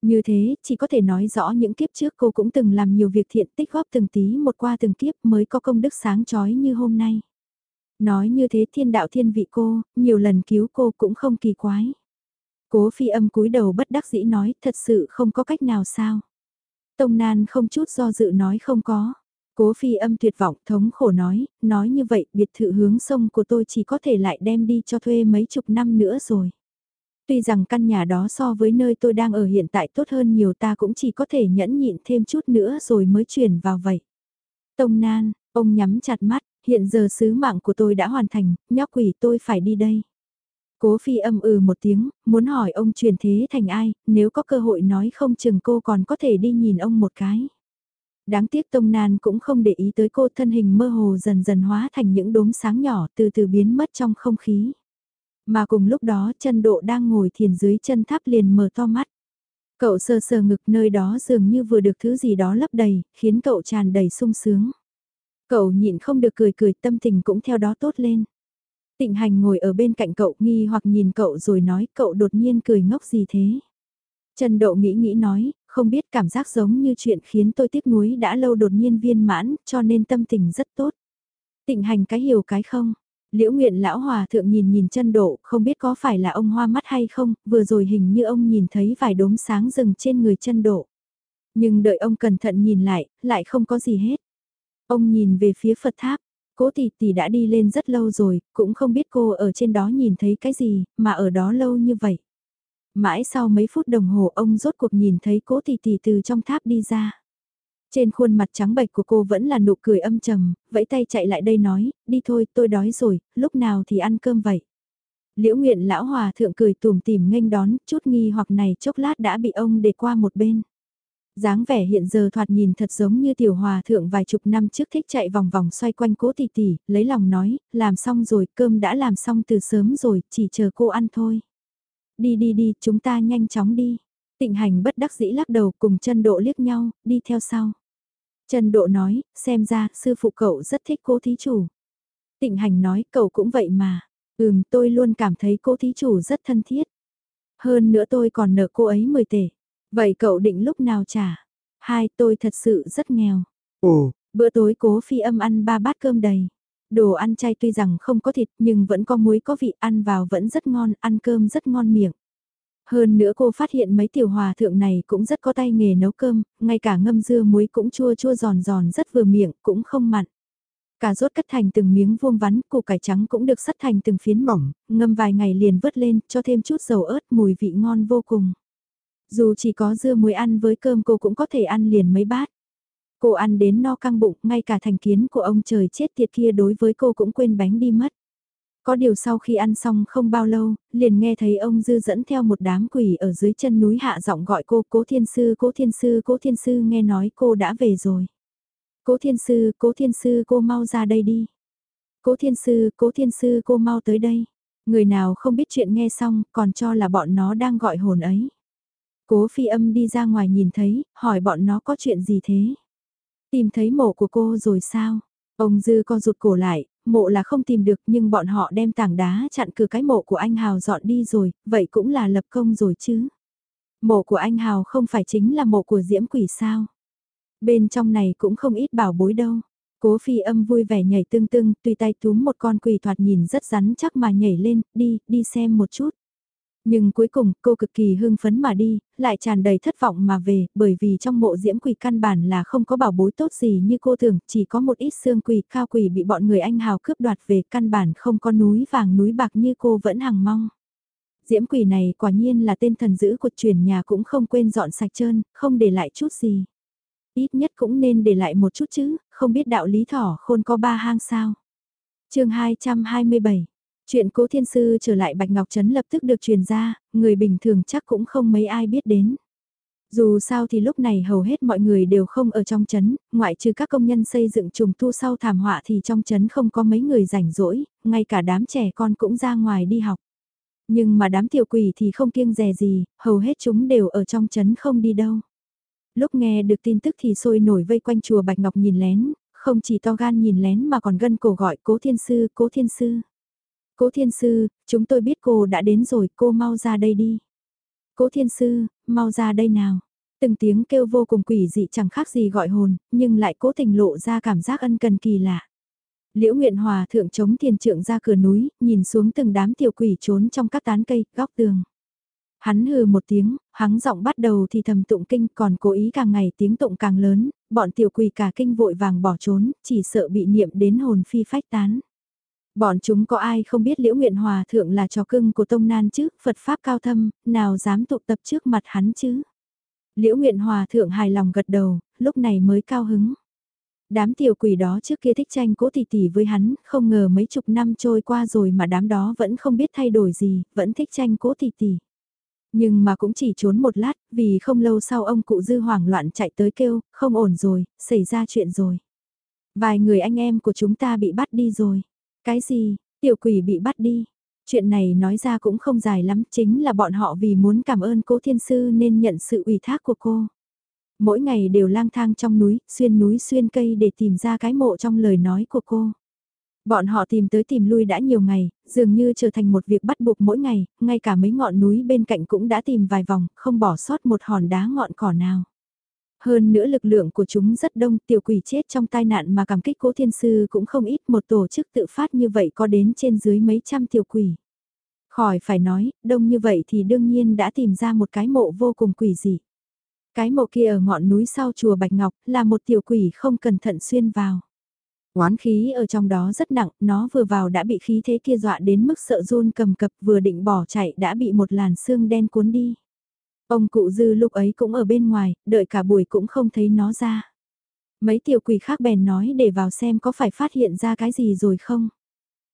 Như thế, chỉ có thể nói rõ những kiếp trước cô cũng từng làm nhiều việc thiện tích góp từng tí một qua từng kiếp mới có công đức sáng chói như hôm nay. Nói như thế thiên đạo thiên vị cô, nhiều lần cứu cô cũng không kỳ quái. Cố phi âm cúi đầu bất đắc dĩ nói thật sự không có cách nào sao. Tông Nan không chút do dự nói không có. Cố phi âm tuyệt vọng thống khổ nói, nói như vậy biệt thự hướng sông của tôi chỉ có thể lại đem đi cho thuê mấy chục năm nữa rồi. Tuy rằng căn nhà đó so với nơi tôi đang ở hiện tại tốt hơn nhiều ta cũng chỉ có thể nhẫn nhịn thêm chút nữa rồi mới chuyển vào vậy. Tông Nan, ông nhắm chặt mắt, hiện giờ sứ mạng của tôi đã hoàn thành, nhóc quỷ tôi phải đi đây. Cố phi âm ừ một tiếng, muốn hỏi ông truyền thế thành ai, nếu có cơ hội nói không chừng cô còn có thể đi nhìn ông một cái. Đáng tiếc Tông Nan cũng không để ý tới cô thân hình mơ hồ dần dần hóa thành những đốm sáng nhỏ từ từ biến mất trong không khí. Mà cùng lúc đó chân độ đang ngồi thiền dưới chân tháp liền mở to mắt. Cậu sờ sờ ngực nơi đó dường như vừa được thứ gì đó lấp đầy, khiến cậu tràn đầy sung sướng. Cậu nhịn không được cười cười tâm tình cũng theo đó tốt lên. Tịnh hành ngồi ở bên cạnh cậu nghi hoặc nhìn cậu rồi nói cậu đột nhiên cười ngốc gì thế. Trần Độ nghĩ nghĩ nói, không biết cảm giác giống như chuyện khiến tôi tiếc nuối đã lâu đột nhiên viên mãn, cho nên tâm tình rất tốt. Tịnh hành cái hiểu cái không, Liễu nguyện lão hòa thượng nhìn nhìn chân độ, không biết có phải là ông hoa mắt hay không, vừa rồi hình như ông nhìn thấy vài đốm sáng rừng trên người chân độ. Nhưng đợi ông cẩn thận nhìn lại, lại không có gì hết. Ông nhìn về phía Phật tháp, cố tỷ tỷ đã đi lên rất lâu rồi, cũng không biết cô ở trên đó nhìn thấy cái gì, mà ở đó lâu như vậy. Mãi sau mấy phút đồng hồ ông rốt cuộc nhìn thấy cố tỷ tỷ từ trong tháp đi ra. Trên khuôn mặt trắng bệch của cô vẫn là nụ cười âm trầm, vẫy tay chạy lại đây nói, đi thôi tôi đói rồi, lúc nào thì ăn cơm vậy. Liễu nguyện lão hòa thượng cười tùm tìm nghênh đón, chút nghi hoặc này chốc lát đã bị ông để qua một bên. dáng vẻ hiện giờ thoạt nhìn thật giống như tiểu hòa thượng vài chục năm trước thích chạy vòng vòng xoay quanh cố tỷ tỷ, lấy lòng nói, làm xong rồi, cơm đã làm xong từ sớm rồi, chỉ chờ cô ăn thôi. Đi đi đi, chúng ta nhanh chóng đi. Tịnh hành bất đắc dĩ lắc đầu cùng chân độ liếc nhau, đi theo sau. Trần Độ nói, xem ra sư phụ cậu rất thích cô thí chủ. Tịnh hành nói, cậu cũng vậy mà. Ừm, tôi luôn cảm thấy cô thí chủ rất thân thiết. Hơn nữa tôi còn nợ cô ấy 10 tể. Vậy cậu định lúc nào trả? Hai, tôi thật sự rất nghèo. Ồ, bữa tối cố phi âm ăn ba bát cơm đầy. Đồ ăn chay tuy rằng không có thịt nhưng vẫn có muối có vị ăn vào vẫn rất ngon, ăn cơm rất ngon miệng. Hơn nữa cô phát hiện mấy tiểu hòa thượng này cũng rất có tay nghề nấu cơm, ngay cả ngâm dưa muối cũng chua chua giòn giòn rất vừa miệng, cũng không mặn. Cà rốt cắt thành từng miếng vuông vắn, củ cải trắng cũng được sắt thành từng phiến mỏng, ngâm vài ngày liền vớt lên, cho thêm chút dầu ớt mùi vị ngon vô cùng. Dù chỉ có dưa muối ăn với cơm cô cũng có thể ăn liền mấy bát. Cô ăn đến no căng bụng, ngay cả thành kiến của ông trời chết tiệt kia đối với cô cũng quên bánh đi mất. Có điều sau khi ăn xong không bao lâu, liền nghe thấy ông Dư dẫn theo một đám quỷ ở dưới chân núi hạ giọng gọi cô cố thiên sư cố thiên sư cố thiên sư nghe nói cô đã về rồi. Cố thiên sư cố thiên sư cô mau ra đây đi. Cố thiên sư cố thiên sư cô mau tới đây. Người nào không biết chuyện nghe xong còn cho là bọn nó đang gọi hồn ấy. Cố phi âm đi ra ngoài nhìn thấy, hỏi bọn nó có chuyện gì thế? Tìm thấy mộ của cô rồi sao? Ông Dư co rụt cổ lại, mộ là không tìm được nhưng bọn họ đem tảng đá chặn cửa cái mộ của anh Hào dọn đi rồi, vậy cũng là lập công rồi chứ. Mộ của anh Hào không phải chính là mộ của diễm quỷ sao. Bên trong này cũng không ít bảo bối đâu. Cố phi âm vui vẻ nhảy tương tương, tùy tay túm một con quỷ thoạt nhìn rất rắn chắc mà nhảy lên, đi, đi xem một chút. Nhưng cuối cùng cô cực kỳ hưng phấn mà đi, lại tràn đầy thất vọng mà về, bởi vì trong mộ diễm quỷ căn bản là không có bảo bối tốt gì như cô tưởng, chỉ có một ít xương quỷ cao quỷ bị bọn người anh hào cướp đoạt về căn bản không có núi vàng núi bạc như cô vẫn hằng mong. Diễm quỷ này quả nhiên là tên thần giữ của truyền nhà cũng không quên dọn sạch trơn, không để lại chút gì. Ít nhất cũng nên để lại một chút chứ, không biết đạo lý thỏ khôn có ba hang sao. chương 227 Chuyện cố thiên sư trở lại Bạch Ngọc Trấn lập tức được truyền ra, người bình thường chắc cũng không mấy ai biết đến. Dù sao thì lúc này hầu hết mọi người đều không ở trong chấn ngoại trừ các công nhân xây dựng trùng tu sau thảm họa thì trong chấn không có mấy người rảnh rỗi, ngay cả đám trẻ con cũng ra ngoài đi học. Nhưng mà đám tiểu quỷ thì không kiêng dè gì, hầu hết chúng đều ở trong chấn không đi đâu. Lúc nghe được tin tức thì sôi nổi vây quanh chùa Bạch Ngọc nhìn lén, không chỉ to gan nhìn lén mà còn gân cổ gọi cố thiên sư, cố thiên sư. Cố thiên sư, chúng tôi biết cô đã đến rồi, cô mau ra đây đi. Cố thiên sư, mau ra đây nào. Từng tiếng kêu vô cùng quỷ dị chẳng khác gì gọi hồn, nhưng lại cố tình lộ ra cảm giác ân cần kỳ lạ. Liễu Nguyện Hòa thượng chống thiền trượng ra cửa núi, nhìn xuống từng đám tiểu quỷ trốn trong các tán cây, góc tường. Hắn hừ một tiếng, hắn giọng bắt đầu thì thầm tụng kinh còn cố ý càng ngày tiếng tụng càng lớn, bọn tiểu quỷ cả kinh vội vàng bỏ trốn, chỉ sợ bị niệm đến hồn phi phách tán. Bọn chúng có ai không biết Liễu Nguyện Hòa Thượng là trò cưng của Tông Nan chứ, Phật Pháp cao thâm, nào dám tụ tập trước mặt hắn chứ. Liễu Nguyện Hòa Thượng hài lòng gật đầu, lúc này mới cao hứng. Đám tiểu quỷ đó trước kia thích tranh cố tỷ tỷ với hắn, không ngờ mấy chục năm trôi qua rồi mà đám đó vẫn không biết thay đổi gì, vẫn thích tranh cố tỷ tỷ. Nhưng mà cũng chỉ trốn một lát, vì không lâu sau ông cụ dư hoảng loạn chạy tới kêu, không ổn rồi, xảy ra chuyện rồi. Vài người anh em của chúng ta bị bắt đi rồi. Cái gì, tiểu quỷ bị bắt đi. Chuyện này nói ra cũng không dài lắm, chính là bọn họ vì muốn cảm ơn cố thiên sư nên nhận sự ủy thác của cô. Mỗi ngày đều lang thang trong núi, xuyên núi xuyên cây để tìm ra cái mộ trong lời nói của cô. Bọn họ tìm tới tìm lui đã nhiều ngày, dường như trở thành một việc bắt buộc mỗi ngày, ngay cả mấy ngọn núi bên cạnh cũng đã tìm vài vòng, không bỏ sót một hòn đá ngọn cỏ nào. Hơn nữa lực lượng của chúng rất đông, tiểu quỷ chết trong tai nạn mà cảm kích cố thiên sư cũng không ít, một tổ chức tự phát như vậy có đến trên dưới mấy trăm tiểu quỷ. Khỏi phải nói, đông như vậy thì đương nhiên đã tìm ra một cái mộ vô cùng quỷ dị. Cái mộ kia ở ngọn núi sau chùa Bạch Ngọc là một tiểu quỷ không cẩn thận xuyên vào. Oán khí ở trong đó rất nặng, nó vừa vào đã bị khí thế kia dọa đến mức sợ run cầm cập vừa định bỏ chạy đã bị một làn xương đen cuốn đi. Ông cụ dư lúc ấy cũng ở bên ngoài, đợi cả buổi cũng không thấy nó ra. Mấy tiểu quỷ khác bèn nói để vào xem có phải phát hiện ra cái gì rồi không.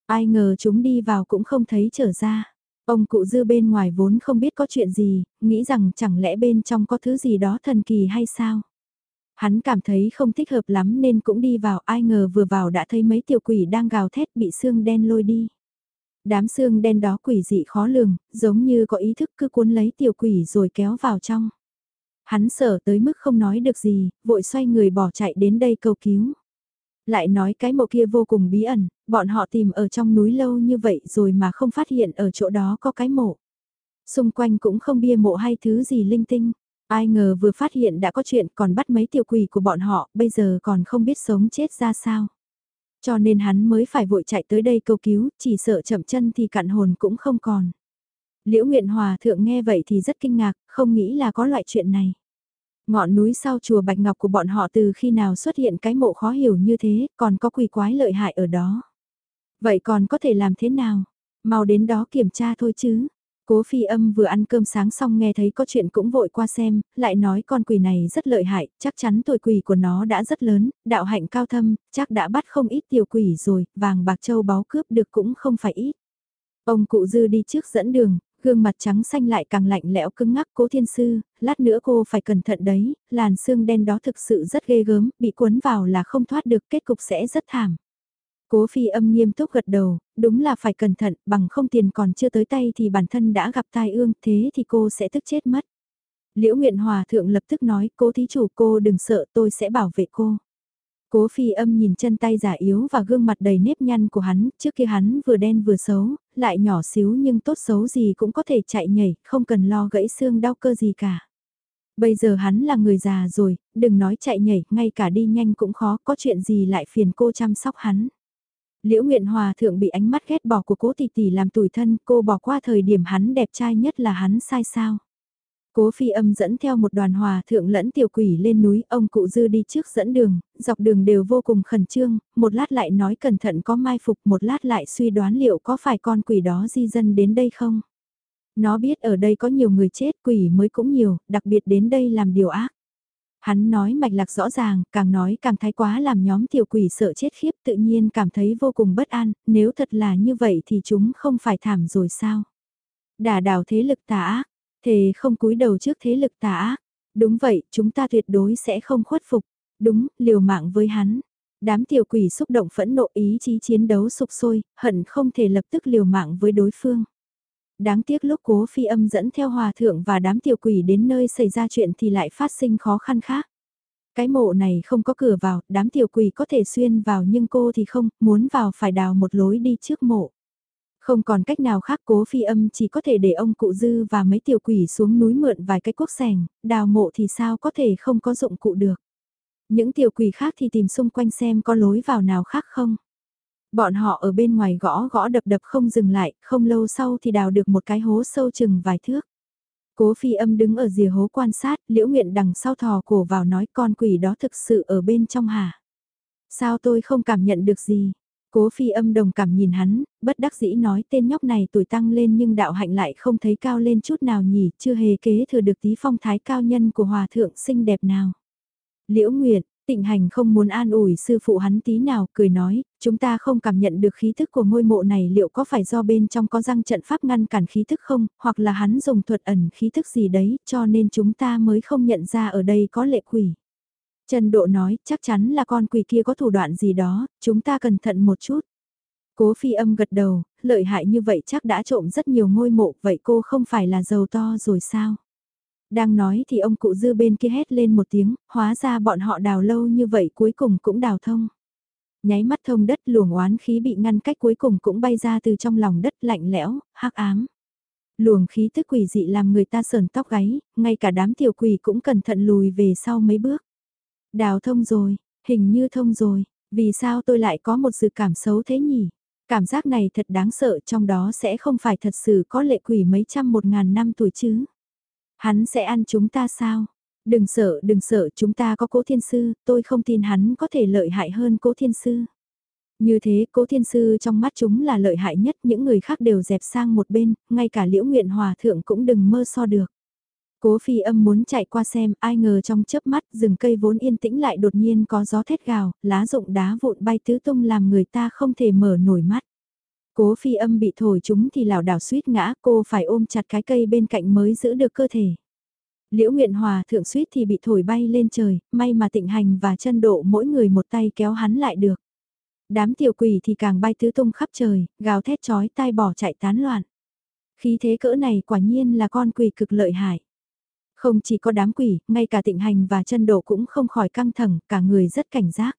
Ai ngờ chúng đi vào cũng không thấy trở ra. Ông cụ dư bên ngoài vốn không biết có chuyện gì, nghĩ rằng chẳng lẽ bên trong có thứ gì đó thần kỳ hay sao. Hắn cảm thấy không thích hợp lắm nên cũng đi vào ai ngờ vừa vào đã thấy mấy tiểu quỷ đang gào thét bị xương đen lôi đi. Đám xương đen đó quỷ dị khó lường, giống như có ý thức cứ cuốn lấy tiểu quỷ rồi kéo vào trong. Hắn sợ tới mức không nói được gì, vội xoay người bỏ chạy đến đây cầu cứu. Lại nói cái mộ kia vô cùng bí ẩn, bọn họ tìm ở trong núi lâu như vậy rồi mà không phát hiện ở chỗ đó có cái mộ. Xung quanh cũng không bia mộ hay thứ gì linh tinh. Ai ngờ vừa phát hiện đã có chuyện còn bắt mấy tiểu quỷ của bọn họ, bây giờ còn không biết sống chết ra sao. Cho nên hắn mới phải vội chạy tới đây cầu cứu, chỉ sợ chậm chân thì cặn hồn cũng không còn. Liễu Nguyện Hòa thượng nghe vậy thì rất kinh ngạc, không nghĩ là có loại chuyện này. Ngọn núi sau chùa Bạch Ngọc của bọn họ từ khi nào xuất hiện cái mộ khó hiểu như thế, còn có quỷ quái lợi hại ở đó. Vậy còn có thể làm thế nào? Mau đến đó kiểm tra thôi chứ. Cố phi âm vừa ăn cơm sáng xong nghe thấy có chuyện cũng vội qua xem, lại nói con quỷ này rất lợi hại, chắc chắn tuổi quỷ của nó đã rất lớn, đạo hạnh cao thâm, chắc đã bắt không ít tiểu quỷ rồi, vàng bạc châu báu cướp được cũng không phải ít. Ông cụ dư đi trước dẫn đường, gương mặt trắng xanh lại càng lạnh lẽo cứng ngắc cố thiên sư, lát nữa cô phải cẩn thận đấy, làn xương đen đó thực sự rất ghê gớm, bị cuốn vào là không thoát được kết cục sẽ rất thảm. Cố phi âm nghiêm túc gật đầu, đúng là phải cẩn thận, bằng không tiền còn chưa tới tay thì bản thân đã gặp tai ương, thế thì cô sẽ tức chết mất. Liễu Nguyện Hòa Thượng lập tức nói, cố thí chủ cô đừng sợ tôi sẽ bảo vệ cô. Cố phi âm nhìn chân tay giả yếu và gương mặt đầy nếp nhăn của hắn, trước kia hắn vừa đen vừa xấu, lại nhỏ xíu nhưng tốt xấu gì cũng có thể chạy nhảy, không cần lo gãy xương đau cơ gì cả. Bây giờ hắn là người già rồi, đừng nói chạy nhảy, ngay cả đi nhanh cũng khó, có chuyện gì lại phiền cô chăm sóc hắn. Liễu Nguyện Hòa thượng bị ánh mắt ghét bỏ của cố tỷ tỷ làm tủi thân, cô bỏ qua thời điểm hắn đẹp trai nhất là hắn sai sao. Cố phi âm dẫn theo một đoàn hòa thượng lẫn tiểu quỷ lên núi, ông cụ dư đi trước dẫn đường, dọc đường đều vô cùng khẩn trương, một lát lại nói cẩn thận có mai phục, một lát lại suy đoán liệu có phải con quỷ đó di dân đến đây không. Nó biết ở đây có nhiều người chết, quỷ mới cũng nhiều, đặc biệt đến đây làm điều ác. Hắn nói mạch lạc rõ ràng, càng nói càng thái quá làm nhóm tiểu quỷ sợ chết khiếp tự nhiên cảm thấy vô cùng bất an, nếu thật là như vậy thì chúng không phải thảm rồi sao? Đả đảo thế lực tà ác, thề không cúi đầu trước thế lực tà ác. Đúng vậy, chúng ta tuyệt đối sẽ không khuất phục. Đúng, liều mạng với hắn. Đám tiểu quỷ xúc động phẫn nộ ý chí chiến đấu sục sôi, hận không thể lập tức liều mạng với đối phương. Đáng tiếc lúc cố phi âm dẫn theo hòa thượng và đám tiểu quỷ đến nơi xảy ra chuyện thì lại phát sinh khó khăn khác. Cái mộ này không có cửa vào, đám tiểu quỷ có thể xuyên vào nhưng cô thì không, muốn vào phải đào một lối đi trước mộ. Không còn cách nào khác cố phi âm chỉ có thể để ông cụ dư và mấy tiểu quỷ xuống núi mượn vài cái cuốc sẻng, đào mộ thì sao có thể không có dụng cụ được. Những tiểu quỷ khác thì tìm xung quanh xem có lối vào nào khác không. Bọn họ ở bên ngoài gõ gõ đập đập không dừng lại, không lâu sau thì đào được một cái hố sâu chừng vài thước. Cố phi âm đứng ở rìa hố quan sát, liễu nguyện đằng sau thò cổ vào nói con quỷ đó thực sự ở bên trong hả? Sao tôi không cảm nhận được gì? Cố phi âm đồng cảm nhìn hắn, bất đắc dĩ nói tên nhóc này tuổi tăng lên nhưng đạo hạnh lại không thấy cao lên chút nào nhỉ, chưa hề kế thừa được tí phong thái cao nhân của hòa thượng xinh đẹp nào. Liễu Nguyệt, Tịnh hành không muốn an ủi sư phụ hắn tí nào, cười nói, chúng ta không cảm nhận được khí thức của ngôi mộ này liệu có phải do bên trong có răng trận pháp ngăn cản khí thức không, hoặc là hắn dùng thuật ẩn khí thức gì đấy, cho nên chúng ta mới không nhận ra ở đây có lệ quỷ. Trần Độ nói, chắc chắn là con quỷ kia có thủ đoạn gì đó, chúng ta cẩn thận một chút. Cố phi âm gật đầu, lợi hại như vậy chắc đã trộm rất nhiều ngôi mộ, vậy cô không phải là giàu to rồi sao? Đang nói thì ông cụ dư bên kia hét lên một tiếng, hóa ra bọn họ đào lâu như vậy cuối cùng cũng đào thông. Nháy mắt thông đất luồng oán khí bị ngăn cách cuối cùng cũng bay ra từ trong lòng đất lạnh lẽo, hắc ám. Luồng khí tức quỷ dị làm người ta sờn tóc gáy, ngay cả đám tiểu quỷ cũng cẩn thận lùi về sau mấy bước. Đào thông rồi, hình như thông rồi, vì sao tôi lại có một sự cảm xấu thế nhỉ? Cảm giác này thật đáng sợ trong đó sẽ không phải thật sự có lệ quỷ mấy trăm một ngàn năm tuổi chứ. Hắn sẽ ăn chúng ta sao? Đừng sợ, đừng sợ, chúng ta có cố thiên sư, tôi không tin hắn có thể lợi hại hơn cố thiên sư. Như thế, cố thiên sư trong mắt chúng là lợi hại nhất, những người khác đều dẹp sang một bên, ngay cả liễu nguyện hòa thượng cũng đừng mơ so được. Cố phi âm muốn chạy qua xem, ai ngờ trong chớp mắt rừng cây vốn yên tĩnh lại đột nhiên có gió thét gào, lá rụng đá vụn bay tứ tung làm người ta không thể mở nổi mắt. Cố phi âm bị thổi chúng thì lảo đảo suýt ngã, cô phải ôm chặt cái cây bên cạnh mới giữ được cơ thể. Liễu Nguyện Hòa thượng suýt thì bị thổi bay lên trời, may mà tịnh hành và chân độ mỗi người một tay kéo hắn lại được. Đám tiểu quỷ thì càng bay tứ tung khắp trời, gào thét chói tai bỏ chạy tán loạn. Khí thế cỡ này quả nhiên là con quỷ cực lợi hại. Không chỉ có đám quỷ, ngay cả tịnh hành và chân độ cũng không khỏi căng thẳng, cả người rất cảnh giác.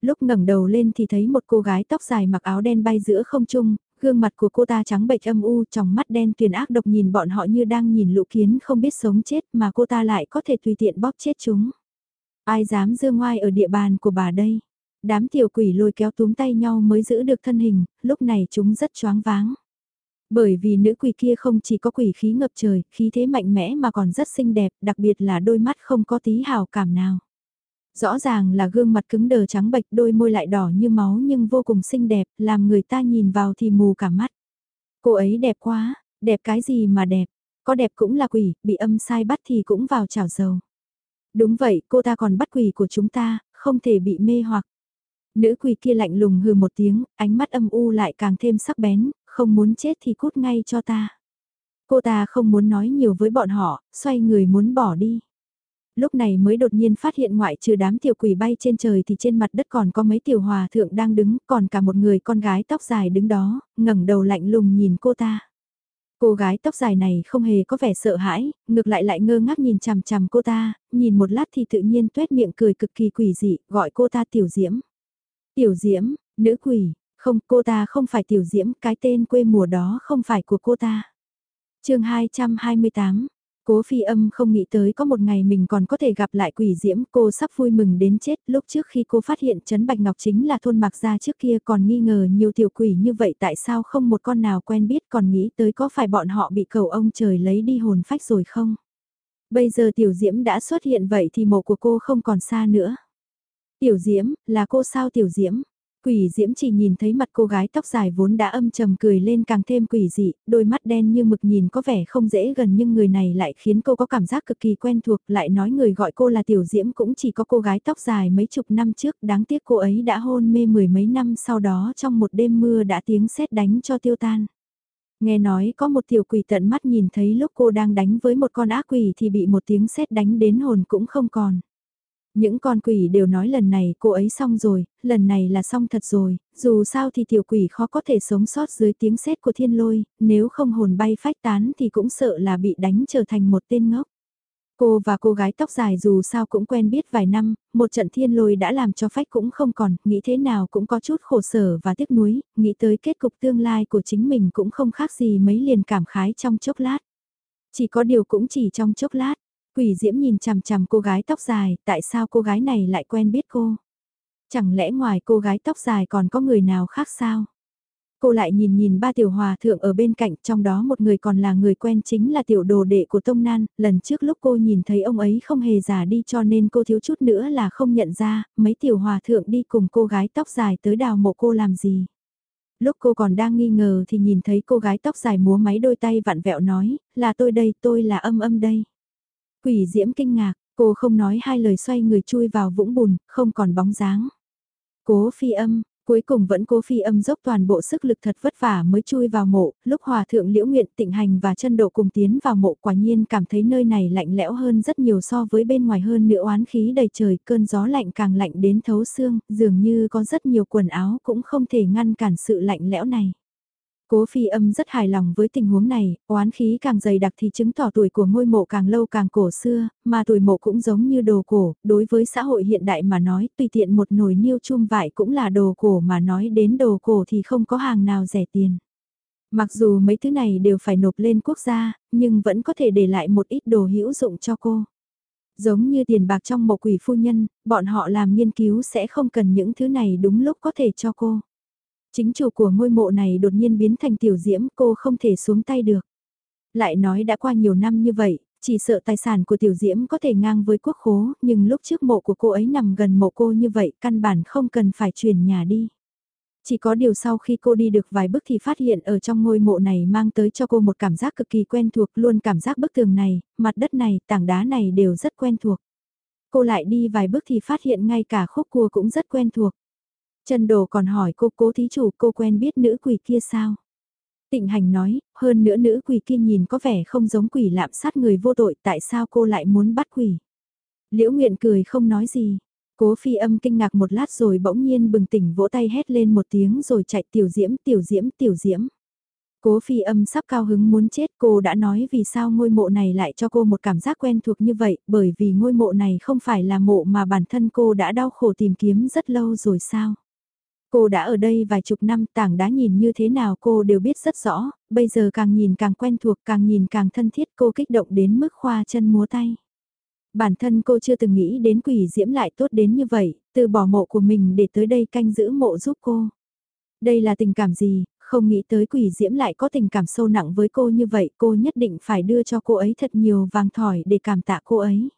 Lúc ngẩng đầu lên thì thấy một cô gái tóc dài mặc áo đen bay giữa không trung, gương mặt của cô ta trắng bệch âm u, trong mắt đen tuyền ác độc nhìn bọn họ như đang nhìn lũ kiến không biết sống chết mà cô ta lại có thể tùy tiện bóp chết chúng. Ai dám dương ngoai ở địa bàn của bà đây? Đám tiểu quỷ lôi kéo túm tay nhau mới giữ được thân hình, lúc này chúng rất choáng váng. Bởi vì nữ quỷ kia không chỉ có quỷ khí ngập trời, khí thế mạnh mẽ mà còn rất xinh đẹp, đặc biệt là đôi mắt không có tí hào cảm nào. Rõ ràng là gương mặt cứng đờ trắng bệch đôi môi lại đỏ như máu nhưng vô cùng xinh đẹp, làm người ta nhìn vào thì mù cả mắt. Cô ấy đẹp quá, đẹp cái gì mà đẹp, có đẹp cũng là quỷ, bị âm sai bắt thì cũng vào chảo dầu. Đúng vậy, cô ta còn bắt quỷ của chúng ta, không thể bị mê hoặc. Nữ quỷ kia lạnh lùng hừ một tiếng, ánh mắt âm u lại càng thêm sắc bén, không muốn chết thì cút ngay cho ta. Cô ta không muốn nói nhiều với bọn họ, xoay người muốn bỏ đi. Lúc này mới đột nhiên phát hiện ngoại trừ đám tiểu quỷ bay trên trời thì trên mặt đất còn có mấy tiểu hòa thượng đang đứng, còn cả một người con gái tóc dài đứng đó, ngẩng đầu lạnh lùng nhìn cô ta. Cô gái tóc dài này không hề có vẻ sợ hãi, ngược lại lại ngơ ngác nhìn chằm chằm cô ta, nhìn một lát thì tự nhiên tuét miệng cười cực kỳ quỷ dị, gọi cô ta tiểu diễm. Tiểu diễm, nữ quỷ, không cô ta không phải tiểu diễm, cái tên quê mùa đó không phải của cô ta. chương 228, Cố phi âm không nghĩ tới có một ngày mình còn có thể gặp lại quỷ diễm, cô sắp vui mừng đến chết, lúc trước khi cô phát hiện Trấn Bạch Ngọc chính là thôn mạc gia trước kia còn nghi ngờ nhiều tiểu quỷ như vậy tại sao không một con nào quen biết còn nghĩ tới có phải bọn họ bị cầu ông trời lấy đi hồn phách rồi không? Bây giờ tiểu diễm đã xuất hiện vậy thì mộ của cô không còn xa nữa. Tiểu diễm, là cô sao tiểu diễm? Quỷ diễm chỉ nhìn thấy mặt cô gái tóc dài vốn đã âm trầm cười lên càng thêm quỷ dị, đôi mắt đen như mực nhìn có vẻ không dễ gần nhưng người này lại khiến cô có cảm giác cực kỳ quen thuộc, lại nói người gọi cô là tiểu diễm cũng chỉ có cô gái tóc dài mấy chục năm trước, đáng tiếc cô ấy đã hôn mê mười mấy năm sau đó trong một đêm mưa đã tiếng sét đánh cho tiêu tan. Nghe nói có một tiểu quỷ tận mắt nhìn thấy lúc cô đang đánh với một con ác quỷ thì bị một tiếng sét đánh đến hồn cũng không còn. Những con quỷ đều nói lần này cô ấy xong rồi, lần này là xong thật rồi, dù sao thì tiểu quỷ khó có thể sống sót dưới tiếng sét của thiên lôi, nếu không hồn bay phách tán thì cũng sợ là bị đánh trở thành một tên ngốc. Cô và cô gái tóc dài dù sao cũng quen biết vài năm, một trận thiên lôi đã làm cho phách cũng không còn, nghĩ thế nào cũng có chút khổ sở và tiếc nuối, nghĩ tới kết cục tương lai của chính mình cũng không khác gì mấy liền cảm khái trong chốc lát. Chỉ có điều cũng chỉ trong chốc lát, Quỷ diễm nhìn chằm chằm cô gái tóc dài, tại sao cô gái này lại quen biết cô? Chẳng lẽ ngoài cô gái tóc dài còn có người nào khác sao? Cô lại nhìn nhìn ba tiểu hòa thượng ở bên cạnh, trong đó một người còn là người quen chính là tiểu đồ đệ của Tông Nan, lần trước lúc cô nhìn thấy ông ấy không hề già đi cho nên cô thiếu chút nữa là không nhận ra, mấy tiểu hòa thượng đi cùng cô gái tóc dài tới đào mộ cô làm gì. Lúc cô còn đang nghi ngờ thì nhìn thấy cô gái tóc dài múa máy đôi tay vặn vẹo nói, là tôi đây, tôi là âm âm đây. Quỷ diễm kinh ngạc, cô không nói hai lời xoay người chui vào vũng bùn, không còn bóng dáng. Cố phi âm, cuối cùng vẫn cố phi âm dốc toàn bộ sức lực thật vất vả mới chui vào mộ, lúc hòa thượng liễu nguyện tịnh hành và chân độ cùng tiến vào mộ quả nhiên cảm thấy nơi này lạnh lẽo hơn rất nhiều so với bên ngoài hơn nữa oán khí đầy trời cơn gió lạnh càng lạnh đến thấu xương, dường như có rất nhiều quần áo cũng không thể ngăn cản sự lạnh lẽo này. Cố phi âm rất hài lòng với tình huống này, oán khí càng dày đặc thì chứng tỏ tuổi của ngôi mộ càng lâu càng cổ xưa, mà tuổi mộ cũng giống như đồ cổ, đối với xã hội hiện đại mà nói tùy tiện một nồi niêu chum vải cũng là đồ cổ mà nói đến đồ cổ thì không có hàng nào rẻ tiền. Mặc dù mấy thứ này đều phải nộp lên quốc gia, nhưng vẫn có thể để lại một ít đồ hữu dụng cho cô. Giống như tiền bạc trong mộ quỷ phu nhân, bọn họ làm nghiên cứu sẽ không cần những thứ này đúng lúc có thể cho cô. Chính chủ của ngôi mộ này đột nhiên biến thành tiểu diễm cô không thể xuống tay được. Lại nói đã qua nhiều năm như vậy, chỉ sợ tài sản của tiểu diễm có thể ngang với quốc khố, nhưng lúc trước mộ của cô ấy nằm gần mộ cô như vậy căn bản không cần phải chuyển nhà đi. Chỉ có điều sau khi cô đi được vài bước thì phát hiện ở trong ngôi mộ này mang tới cho cô một cảm giác cực kỳ quen thuộc luôn cảm giác bức tường này, mặt đất này, tảng đá này đều rất quen thuộc. Cô lại đi vài bước thì phát hiện ngay cả khúc cua cũng rất quen thuộc. Trần Đồ còn hỏi cô cố thí chủ cô quen biết nữ quỷ kia sao? Tịnh hành nói, hơn nữa nữ quỷ kia nhìn có vẻ không giống quỷ lạm sát người vô tội tại sao cô lại muốn bắt quỷ? Liễu Nguyện cười không nói gì. Cố phi âm kinh ngạc một lát rồi bỗng nhiên bừng tỉnh vỗ tay hét lên một tiếng rồi chạy tiểu diễm tiểu diễm tiểu diễm. Cố phi âm sắp cao hứng muốn chết cô đã nói vì sao ngôi mộ này lại cho cô một cảm giác quen thuộc như vậy bởi vì ngôi mộ này không phải là mộ mà bản thân cô đã đau khổ tìm kiếm rất lâu rồi sao. Cô đã ở đây vài chục năm tảng đá nhìn như thế nào cô đều biết rất rõ, bây giờ càng nhìn càng quen thuộc càng nhìn càng thân thiết cô kích động đến mức khoa chân múa tay. Bản thân cô chưa từng nghĩ đến quỷ diễm lại tốt đến như vậy, từ bỏ mộ của mình để tới đây canh giữ mộ giúp cô. Đây là tình cảm gì, không nghĩ tới quỷ diễm lại có tình cảm sâu nặng với cô như vậy, cô nhất định phải đưa cho cô ấy thật nhiều vàng thỏi để cảm tạ cô ấy.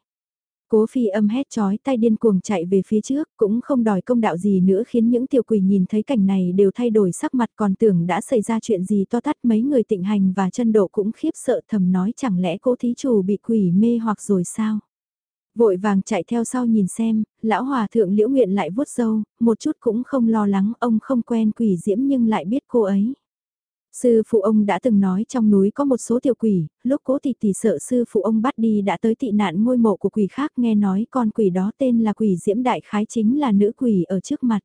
Cố phi âm hét chói tay điên cuồng chạy về phía trước, cũng không đòi công đạo gì nữa khiến những tiểu quỷ nhìn thấy cảnh này đều thay đổi sắc mặt còn tưởng đã xảy ra chuyện gì to tát mấy người tịnh hành và chân độ cũng khiếp sợ thầm nói chẳng lẽ cô thí chủ bị quỷ mê hoặc rồi sao. Vội vàng chạy theo sau nhìn xem, lão hòa thượng liễu nguyện lại vuốt râu một chút cũng không lo lắng ông không quen quỷ diễm nhưng lại biết cô ấy. Sư phụ ông đã từng nói trong núi có một số tiểu quỷ, lúc cố tỷ tỷ sợ sư phụ ông bắt đi đã tới tị nạn ngôi mộ của quỷ khác nghe nói con quỷ đó tên là quỷ diễm đại khái chính là nữ quỷ ở trước mặt.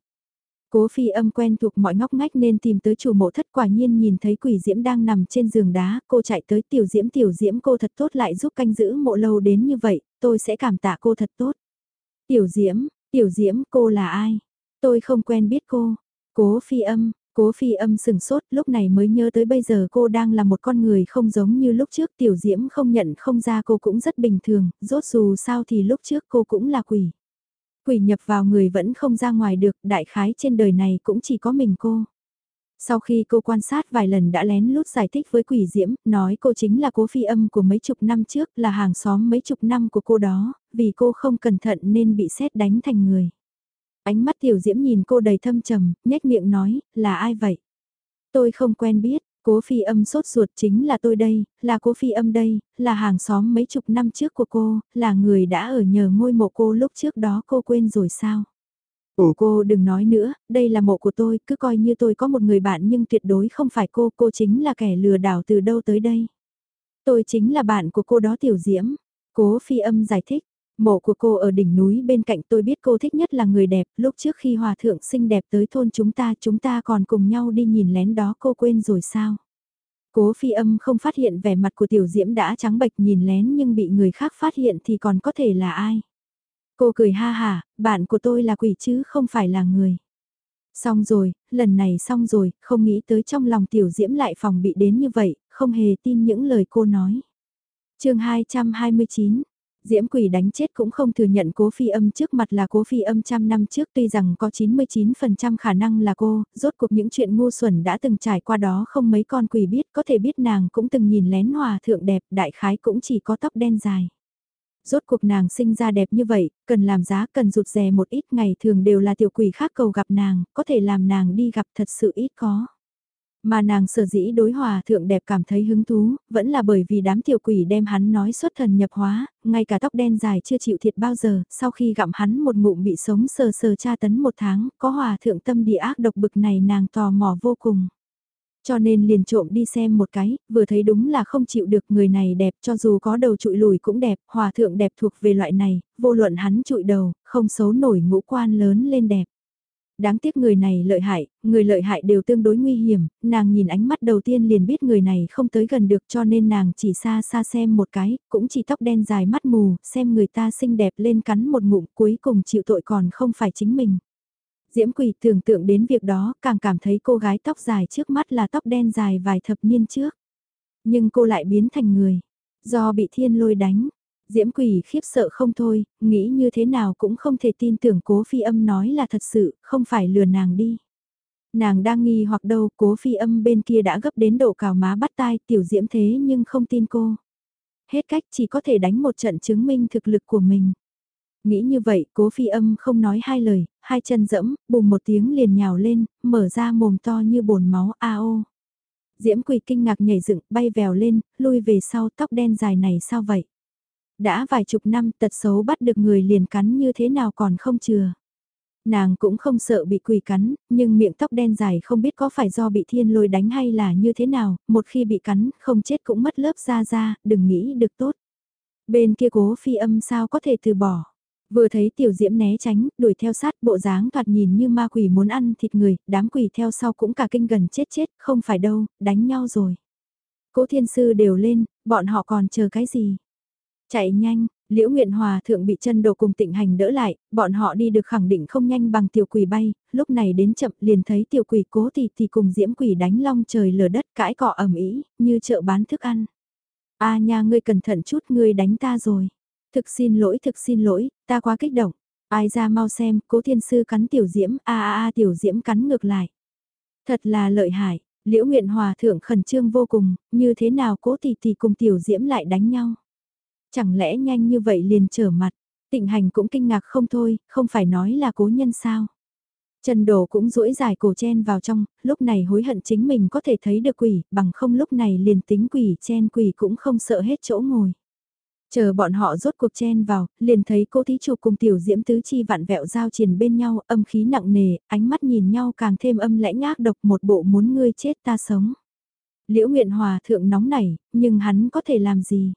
Cố phi âm quen thuộc mọi ngóc ngách nên tìm tới chủ mộ thất quả nhiên nhìn thấy quỷ diễm đang nằm trên giường đá, cô chạy tới tiểu diễm tiểu diễm cô thật tốt lại giúp canh giữ mộ lâu đến như vậy, tôi sẽ cảm tạ cô thật tốt. Tiểu diễm, tiểu diễm cô là ai? Tôi không quen biết cô. Cố phi âm, cố phi âm sừng sốt lúc này mới nhớ tới bây giờ cô đang là một con người không giống như lúc trước tiểu diễm không nhận không ra cô cũng rất bình thường, rốt dù sao thì lúc trước cô cũng là quỷ quỷ nhập vào người vẫn không ra ngoài được, đại khái trên đời này cũng chỉ có mình cô. Sau khi cô quan sát vài lần đã lén lút giải thích với quỷ diễm, nói cô chính là cố phi âm của mấy chục năm trước, là hàng xóm mấy chục năm của cô đó, vì cô không cẩn thận nên bị xét đánh thành người. Ánh mắt tiểu diễm nhìn cô đầy thâm trầm, nhếch miệng nói, là ai vậy? Tôi không quen biết, Cố phi âm sốt ruột chính là tôi đây, là cố phi âm đây, là hàng xóm mấy chục năm trước của cô, là người đã ở nhờ ngôi mộ cô lúc trước đó cô quên rồi sao? Ủa cô đừng nói nữa, đây là mộ của tôi, cứ coi như tôi có một người bạn nhưng tuyệt đối không phải cô, cô chính là kẻ lừa đảo từ đâu tới đây. Tôi chính là bạn của cô đó tiểu diễm. Cố phi âm giải thích, Mộ của cô ở đỉnh núi bên cạnh tôi biết cô thích nhất là người đẹp, lúc trước khi hòa thượng xinh đẹp tới thôn chúng ta, chúng ta còn cùng nhau đi nhìn lén đó cô quên rồi sao? Cố phi âm không phát hiện vẻ mặt của tiểu diễm đã trắng bệch nhìn lén nhưng bị người khác phát hiện thì còn có thể là ai? Cô cười ha hà, bạn của tôi là quỷ chứ không phải là người. Xong rồi, lần này xong rồi, không nghĩ tới trong lòng tiểu diễm lại phòng bị đến như vậy, không hề tin những lời cô nói. chương 229 Diễm quỷ đánh chết cũng không thừa nhận cố phi âm trước mặt là cố phi âm trăm năm trước tuy rằng có 99% khả năng là cô, rốt cuộc những chuyện ngu xuẩn đã từng trải qua đó không mấy con quỷ biết có thể biết nàng cũng từng nhìn lén hòa thượng đẹp đại khái cũng chỉ có tóc đen dài. Rốt cuộc nàng sinh ra đẹp như vậy, cần làm giá cần rụt rè một ít ngày thường đều là tiểu quỷ khác cầu gặp nàng, có thể làm nàng đi gặp thật sự ít có. Mà nàng sở dĩ đối hòa thượng đẹp cảm thấy hứng thú, vẫn là bởi vì đám tiểu quỷ đem hắn nói xuất thần nhập hóa, ngay cả tóc đen dài chưa chịu thiệt bao giờ, sau khi gặm hắn một ngụm bị sống sờ sờ tra tấn một tháng, có hòa thượng tâm địa ác độc bực này nàng tò mò vô cùng. Cho nên liền trộm đi xem một cái, vừa thấy đúng là không chịu được người này đẹp cho dù có đầu trụi lùi cũng đẹp, hòa thượng đẹp thuộc về loại này, vô luận hắn trụi đầu, không xấu nổi ngũ quan lớn lên đẹp đáng tiếc người này lợi hại, người lợi hại đều tương đối nguy hiểm, nàng nhìn ánh mắt đầu tiên liền biết người này không tới gần được cho nên nàng chỉ xa xa xem một cái, cũng chỉ tóc đen dài mắt mù, xem người ta xinh đẹp lên cắn một ngụm cuối cùng chịu tội còn không phải chính mình. Diễm quỷ tưởng tượng đến việc đó càng cảm thấy cô gái tóc dài trước mắt là tóc đen dài vài thập niên trước. Nhưng cô lại biến thành người, do bị thiên lôi đánh, Diễm quỷ khiếp sợ không thôi, nghĩ như thế nào cũng không thể tin tưởng cố phi âm nói là thật sự, không phải lừa nàng đi. Nàng đang nghi hoặc đâu, cố phi âm bên kia đã gấp đến độ cào má bắt tai tiểu diễm thế nhưng không tin cô. Hết cách chỉ có thể đánh một trận chứng minh thực lực của mình. Nghĩ như vậy, cố phi âm không nói hai lời, hai chân dẫm, bùng một tiếng liền nhào lên, mở ra mồm to như bồn máu a ô. Diễm quỳ kinh ngạc nhảy dựng, bay vèo lên, lui về sau tóc đen dài này sao vậy? Đã vài chục năm tật xấu bắt được người liền cắn như thế nào còn không chừa. Nàng cũng không sợ bị quỷ cắn, nhưng miệng tóc đen dài không biết có phải do bị thiên lôi đánh hay là như thế nào, một khi bị cắn, không chết cũng mất lớp da da, đừng nghĩ được tốt. Bên kia cố phi âm sao có thể từ bỏ. Vừa thấy tiểu diễm né tránh, đuổi theo sát bộ dáng thoạt nhìn như ma quỷ muốn ăn thịt người, đám quỷ theo sau cũng cả kinh gần chết chết, không phải đâu, đánh nhau rồi. Cố thiên sư đều lên, bọn họ còn chờ cái gì? Chạy nhanh, Liễu Nguyện Hòa thượng bị chân đồ cùng tịnh hành đỡ lại, bọn họ đi được khẳng định không nhanh bằng tiểu quỷ bay, lúc này đến chậm liền thấy tiểu quỷ cố thì thì cùng diễm quỷ đánh long trời lở đất cãi cọ ẩm ý, như chợ bán thức ăn. a nha ngươi cẩn thận chút ngươi đánh ta rồi. Thực xin lỗi thực xin lỗi, ta quá kích động. Ai ra mau xem, cố thiên sư cắn tiểu diễm, a a a tiểu diễm cắn ngược lại. Thật là lợi hại, liễu nguyện hòa thượng khẩn trương vô cùng, như thế nào cố tỷ tỷ cùng tiểu diễm lại đánh nhau. Chẳng lẽ nhanh như vậy liền trở mặt, tịnh hành cũng kinh ngạc không thôi, không phải nói là cố nhân sao. Trần Đồ cũng duỗi dài cổ chen vào trong, lúc này hối hận chính mình có thể thấy được quỷ, bằng không lúc này liền tính quỷ chen quỷ cũng không sợ hết chỗ ngồi. Chờ bọn họ rốt cuộc chen vào, liền thấy cô thí chủ cùng tiểu diễm tứ chi vặn vẹo giao triền bên nhau, âm khí nặng nề, ánh mắt nhìn nhau càng thêm âm lãnh ác độc một bộ muốn ngươi chết ta sống. Liễu Nguyện Hòa thượng nóng nảy, nhưng hắn có thể làm gì?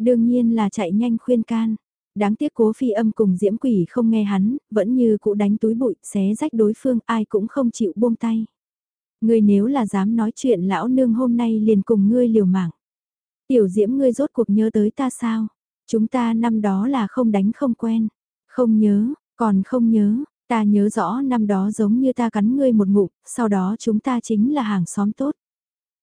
Đương nhiên là chạy nhanh khuyên can. Đáng tiếc cố phi âm cùng diễm quỷ không nghe hắn, vẫn như cụ đánh túi bụi, xé rách đối phương, ai cũng không chịu buông tay. Ngươi nếu là dám nói chuyện lão nương hôm nay liền cùng ngươi liều mạng. Tiểu diễm ngươi rốt cuộc nhớ tới ta sao? Chúng ta năm đó là không đánh không quen. Không nhớ, còn không nhớ, ta nhớ rõ năm đó giống như ta cắn ngươi một ngụm, sau đó chúng ta chính là hàng xóm tốt.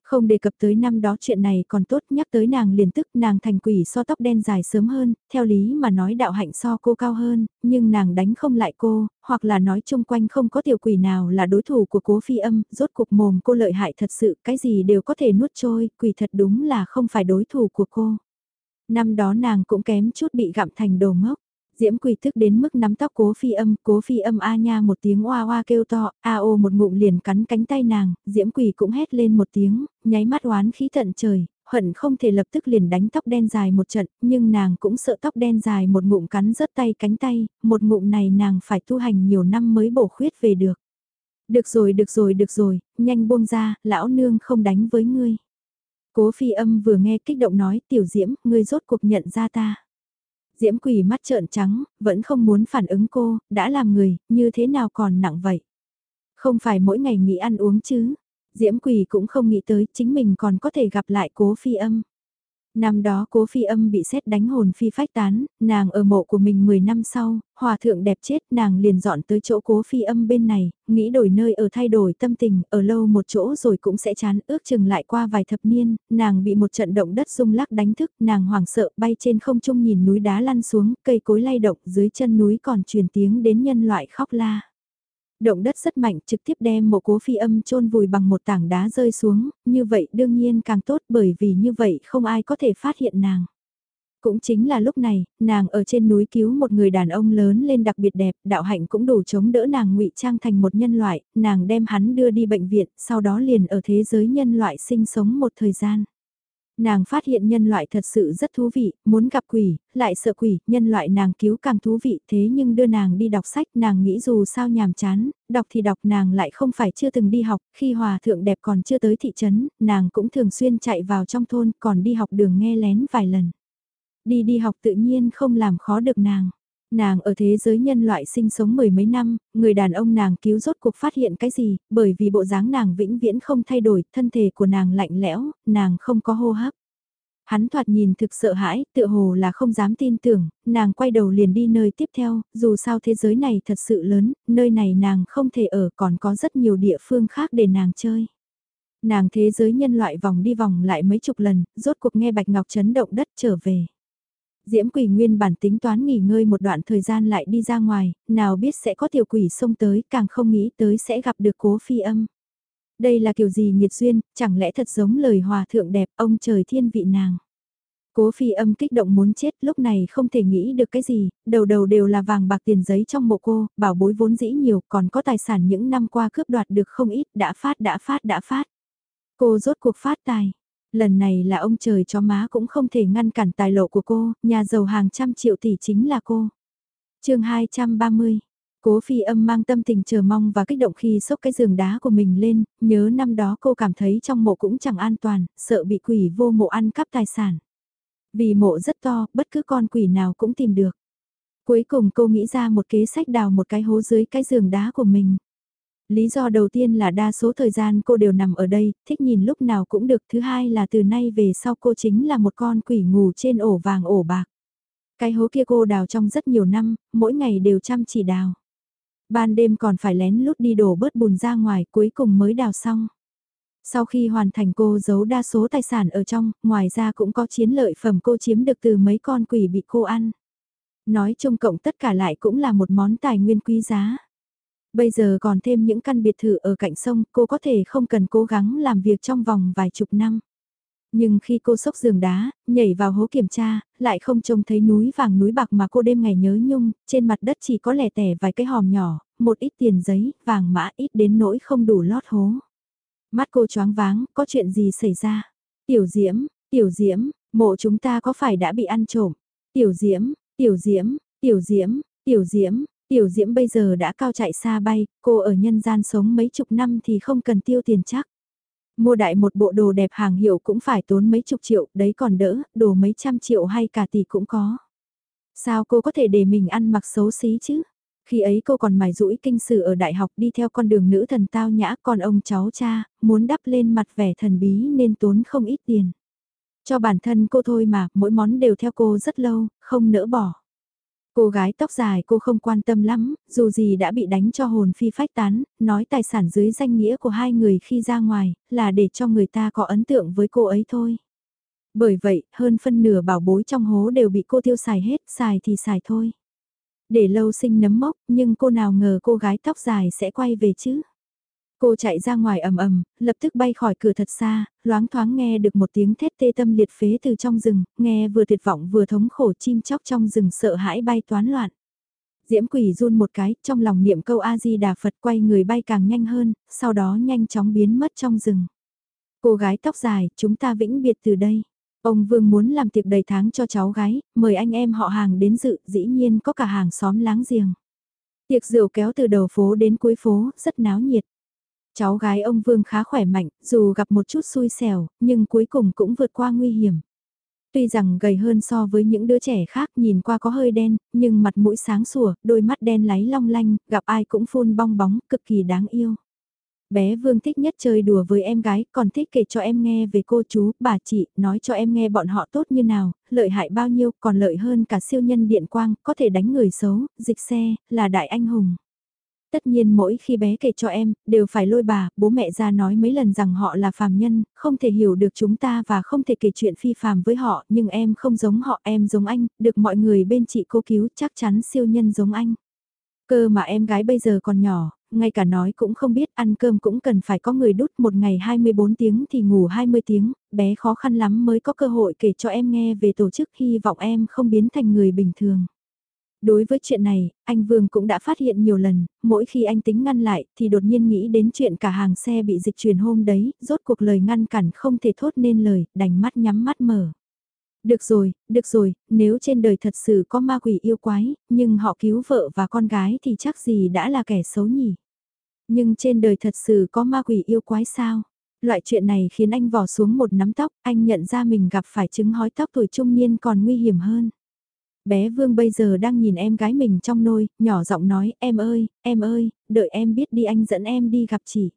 Không đề cập tới năm đó chuyện này còn tốt nhắc tới nàng liền tức nàng thành quỷ so tóc đen dài sớm hơn, theo lý mà nói đạo hạnh so cô cao hơn, nhưng nàng đánh không lại cô, hoặc là nói chung quanh không có tiểu quỷ nào là đối thủ của cố phi âm, rốt cuộc mồm cô lợi hại thật sự, cái gì đều có thể nuốt trôi, quỷ thật đúng là không phải đối thủ của cô. Năm đó nàng cũng kém chút bị gặm thành đồ ngốc. Diễm quỳ thức đến mức nắm tóc cố phi âm, cố phi âm a nha một tiếng oa oa kêu to, a ô một ngụm liền cắn cánh tay nàng, diễm quỳ cũng hét lên một tiếng, nháy mắt oán khí tận trời, hận không thể lập tức liền đánh tóc đen dài một trận, nhưng nàng cũng sợ tóc đen dài một ngụm cắn rớt tay cánh tay, một ngụm này nàng phải tu hành nhiều năm mới bổ khuyết về được. Được rồi được rồi được rồi, nhanh buông ra, lão nương không đánh với ngươi. Cố phi âm vừa nghe kích động nói tiểu diễm, ngươi rốt cuộc nhận ra ta. Diễm quỷ mắt trợn trắng, vẫn không muốn phản ứng cô, đã làm người, như thế nào còn nặng vậy? Không phải mỗi ngày nghỉ ăn uống chứ? Diễm quỷ cũng không nghĩ tới chính mình còn có thể gặp lại cố phi âm. Năm đó cố phi âm bị xét đánh hồn phi phách tán, nàng ở mộ của mình 10 năm sau, hòa thượng đẹp chết nàng liền dọn tới chỗ cố phi âm bên này, nghĩ đổi nơi ở thay đổi tâm tình, ở lâu một chỗ rồi cũng sẽ chán ước chừng lại qua vài thập niên, nàng bị một trận động đất rung lắc đánh thức, nàng hoảng sợ bay trên không trung nhìn núi đá lăn xuống, cây cối lay động dưới chân núi còn truyền tiếng đến nhân loại khóc la. Động đất rất mạnh trực tiếp đem một cố phi âm chôn vùi bằng một tảng đá rơi xuống, như vậy đương nhiên càng tốt bởi vì như vậy không ai có thể phát hiện nàng. Cũng chính là lúc này, nàng ở trên núi cứu một người đàn ông lớn lên đặc biệt đẹp, đạo hạnh cũng đủ chống đỡ nàng ngụy trang thành một nhân loại, nàng đem hắn đưa đi bệnh viện, sau đó liền ở thế giới nhân loại sinh sống một thời gian. Nàng phát hiện nhân loại thật sự rất thú vị, muốn gặp quỷ, lại sợ quỷ, nhân loại nàng cứu càng thú vị thế nhưng đưa nàng đi đọc sách nàng nghĩ dù sao nhàm chán, đọc thì đọc nàng lại không phải chưa từng đi học, khi hòa thượng đẹp còn chưa tới thị trấn, nàng cũng thường xuyên chạy vào trong thôn còn đi học đường nghe lén vài lần. Đi đi học tự nhiên không làm khó được nàng. Nàng ở thế giới nhân loại sinh sống mười mấy năm, người đàn ông nàng cứu rốt cuộc phát hiện cái gì, bởi vì bộ dáng nàng vĩnh viễn không thay đổi, thân thể của nàng lạnh lẽo, nàng không có hô hấp. Hắn thoạt nhìn thực sợ hãi, tựa hồ là không dám tin tưởng, nàng quay đầu liền đi nơi tiếp theo, dù sao thế giới này thật sự lớn, nơi này nàng không thể ở còn có rất nhiều địa phương khác để nàng chơi. Nàng thế giới nhân loại vòng đi vòng lại mấy chục lần, rốt cuộc nghe Bạch Ngọc chấn động đất trở về. Diễm quỷ nguyên bản tính toán nghỉ ngơi một đoạn thời gian lại đi ra ngoài, nào biết sẽ có tiểu quỷ xông tới, càng không nghĩ tới sẽ gặp được cố phi âm. Đây là kiểu gì nghiệt duyên, chẳng lẽ thật giống lời hòa thượng đẹp ông trời thiên vị nàng. Cố phi âm kích động muốn chết lúc này không thể nghĩ được cái gì, đầu đầu đều là vàng bạc tiền giấy trong mộ cô, bảo bối vốn dĩ nhiều còn có tài sản những năm qua cướp đoạt được không ít, đã phát đã phát đã phát. Cô rốt cuộc phát tài, lần này là ông trời cho má cũng không thể ngăn cản tài lộ của cô, nhà giàu hàng trăm triệu tỷ chính là cô. chương 230 Cố phi âm mang tâm tình chờ mong và kích động khi xốc cái giường đá của mình lên, nhớ năm đó cô cảm thấy trong mộ cũng chẳng an toàn, sợ bị quỷ vô mộ ăn cắp tài sản. Vì mộ rất to, bất cứ con quỷ nào cũng tìm được. Cuối cùng cô nghĩ ra một kế sách đào một cái hố dưới cái giường đá của mình. Lý do đầu tiên là đa số thời gian cô đều nằm ở đây, thích nhìn lúc nào cũng được. Thứ hai là từ nay về sau cô chính là một con quỷ ngủ trên ổ vàng ổ bạc. Cái hố kia cô đào trong rất nhiều năm, mỗi ngày đều chăm chỉ đào. Ban đêm còn phải lén lút đi đổ bớt bùn ra ngoài cuối cùng mới đào xong. Sau khi hoàn thành cô giấu đa số tài sản ở trong, ngoài ra cũng có chiến lợi phẩm cô chiếm được từ mấy con quỷ bị cô ăn. Nói chung cộng tất cả lại cũng là một món tài nguyên quý giá. Bây giờ còn thêm những căn biệt thự ở cạnh sông, cô có thể không cần cố gắng làm việc trong vòng vài chục năm. Nhưng khi cô sốc giường đá, nhảy vào hố kiểm tra, lại không trông thấy núi vàng núi bạc mà cô đêm ngày nhớ nhung, trên mặt đất chỉ có lẻ tẻ vài cái hòm nhỏ, một ít tiền giấy, vàng mã ít đến nỗi không đủ lót hố. Mắt cô choáng váng, có chuyện gì xảy ra? Tiểu Diễm, Tiểu Diễm, mộ chúng ta có phải đã bị ăn trộm? Tiểu Diễm, Tiểu Diễm, Tiểu Diễm, Tiểu Diễm, Tiểu Diễm bây giờ đã cao chạy xa bay, cô ở nhân gian sống mấy chục năm thì không cần tiêu tiền chắc. Mua đại một bộ đồ đẹp hàng hiệu cũng phải tốn mấy chục triệu, đấy còn đỡ, đồ mấy trăm triệu hay cả tỷ cũng có. Sao cô có thể để mình ăn mặc xấu xí chứ? Khi ấy cô còn mải rũi kinh sử ở đại học đi theo con đường nữ thần tao nhã còn ông cháu cha, muốn đắp lên mặt vẻ thần bí nên tốn không ít tiền. Cho bản thân cô thôi mà, mỗi món đều theo cô rất lâu, không nỡ bỏ. Cô gái tóc dài cô không quan tâm lắm, dù gì đã bị đánh cho hồn phi phách tán, nói tài sản dưới danh nghĩa của hai người khi ra ngoài, là để cho người ta có ấn tượng với cô ấy thôi. Bởi vậy, hơn phân nửa bảo bối trong hố đều bị cô tiêu xài hết, xài thì xài thôi. Để lâu sinh nấm mốc, nhưng cô nào ngờ cô gái tóc dài sẽ quay về chứ. Cô chạy ra ngoài ầm ầm, lập tức bay khỏi cửa thật xa, loáng thoáng nghe được một tiếng thét tê tâm liệt phế từ trong rừng, nghe vừa tuyệt vọng vừa thống khổ chim chóc trong rừng sợ hãi bay toán loạn. Diễm quỷ run một cái, trong lòng niệm câu A-di-đà Phật quay người bay càng nhanh hơn, sau đó nhanh chóng biến mất trong rừng. Cô gái tóc dài, chúng ta vĩnh biệt từ đây. Ông Vương muốn làm tiệc đầy tháng cho cháu gái, mời anh em họ hàng đến dự, dĩ nhiên có cả hàng xóm láng giềng. Tiệc rượu kéo từ đầu phố đến cuối phố, rất náo nhiệt. Cháu gái ông Vương khá khỏe mạnh, dù gặp một chút xui xẻo, nhưng cuối cùng cũng vượt qua nguy hiểm. Tuy rằng gầy hơn so với những đứa trẻ khác nhìn qua có hơi đen, nhưng mặt mũi sáng sủa, đôi mắt đen láy long lanh, gặp ai cũng phun bong bóng, cực kỳ đáng yêu. Bé Vương thích nhất chơi đùa với em gái, còn thích kể cho em nghe về cô chú, bà chị, nói cho em nghe bọn họ tốt như nào, lợi hại bao nhiêu, còn lợi hơn cả siêu nhân điện quang, có thể đánh người xấu, dịch xe, là đại anh hùng. Tất nhiên mỗi khi bé kể cho em, đều phải lôi bà, bố mẹ ra nói mấy lần rằng họ là phàm nhân, không thể hiểu được chúng ta và không thể kể chuyện phi phàm với họ, nhưng em không giống họ, em giống anh, được mọi người bên chị cô cứu, chắc chắn siêu nhân giống anh. Cơ mà em gái bây giờ còn nhỏ, ngay cả nói cũng không biết ăn cơm cũng cần phải có người đút một ngày 24 tiếng thì ngủ 20 tiếng, bé khó khăn lắm mới có cơ hội kể cho em nghe về tổ chức hy vọng em không biến thành người bình thường. Đối với chuyện này, anh Vương cũng đã phát hiện nhiều lần, mỗi khi anh tính ngăn lại thì đột nhiên nghĩ đến chuyện cả hàng xe bị dịch chuyển hôm đấy, rốt cuộc lời ngăn cản không thể thốt nên lời, đành mắt nhắm mắt mở. Được rồi, được rồi, nếu trên đời thật sự có ma quỷ yêu quái, nhưng họ cứu vợ và con gái thì chắc gì đã là kẻ xấu nhỉ. Nhưng trên đời thật sự có ma quỷ yêu quái sao? Loại chuyện này khiến anh vò xuống một nắm tóc, anh nhận ra mình gặp phải chứng hói tóc tuổi trung niên còn nguy hiểm hơn. Bé Vương bây giờ đang nhìn em gái mình trong nôi, nhỏ giọng nói, em ơi, em ơi, đợi em biết đi anh dẫn em đi gặp chị.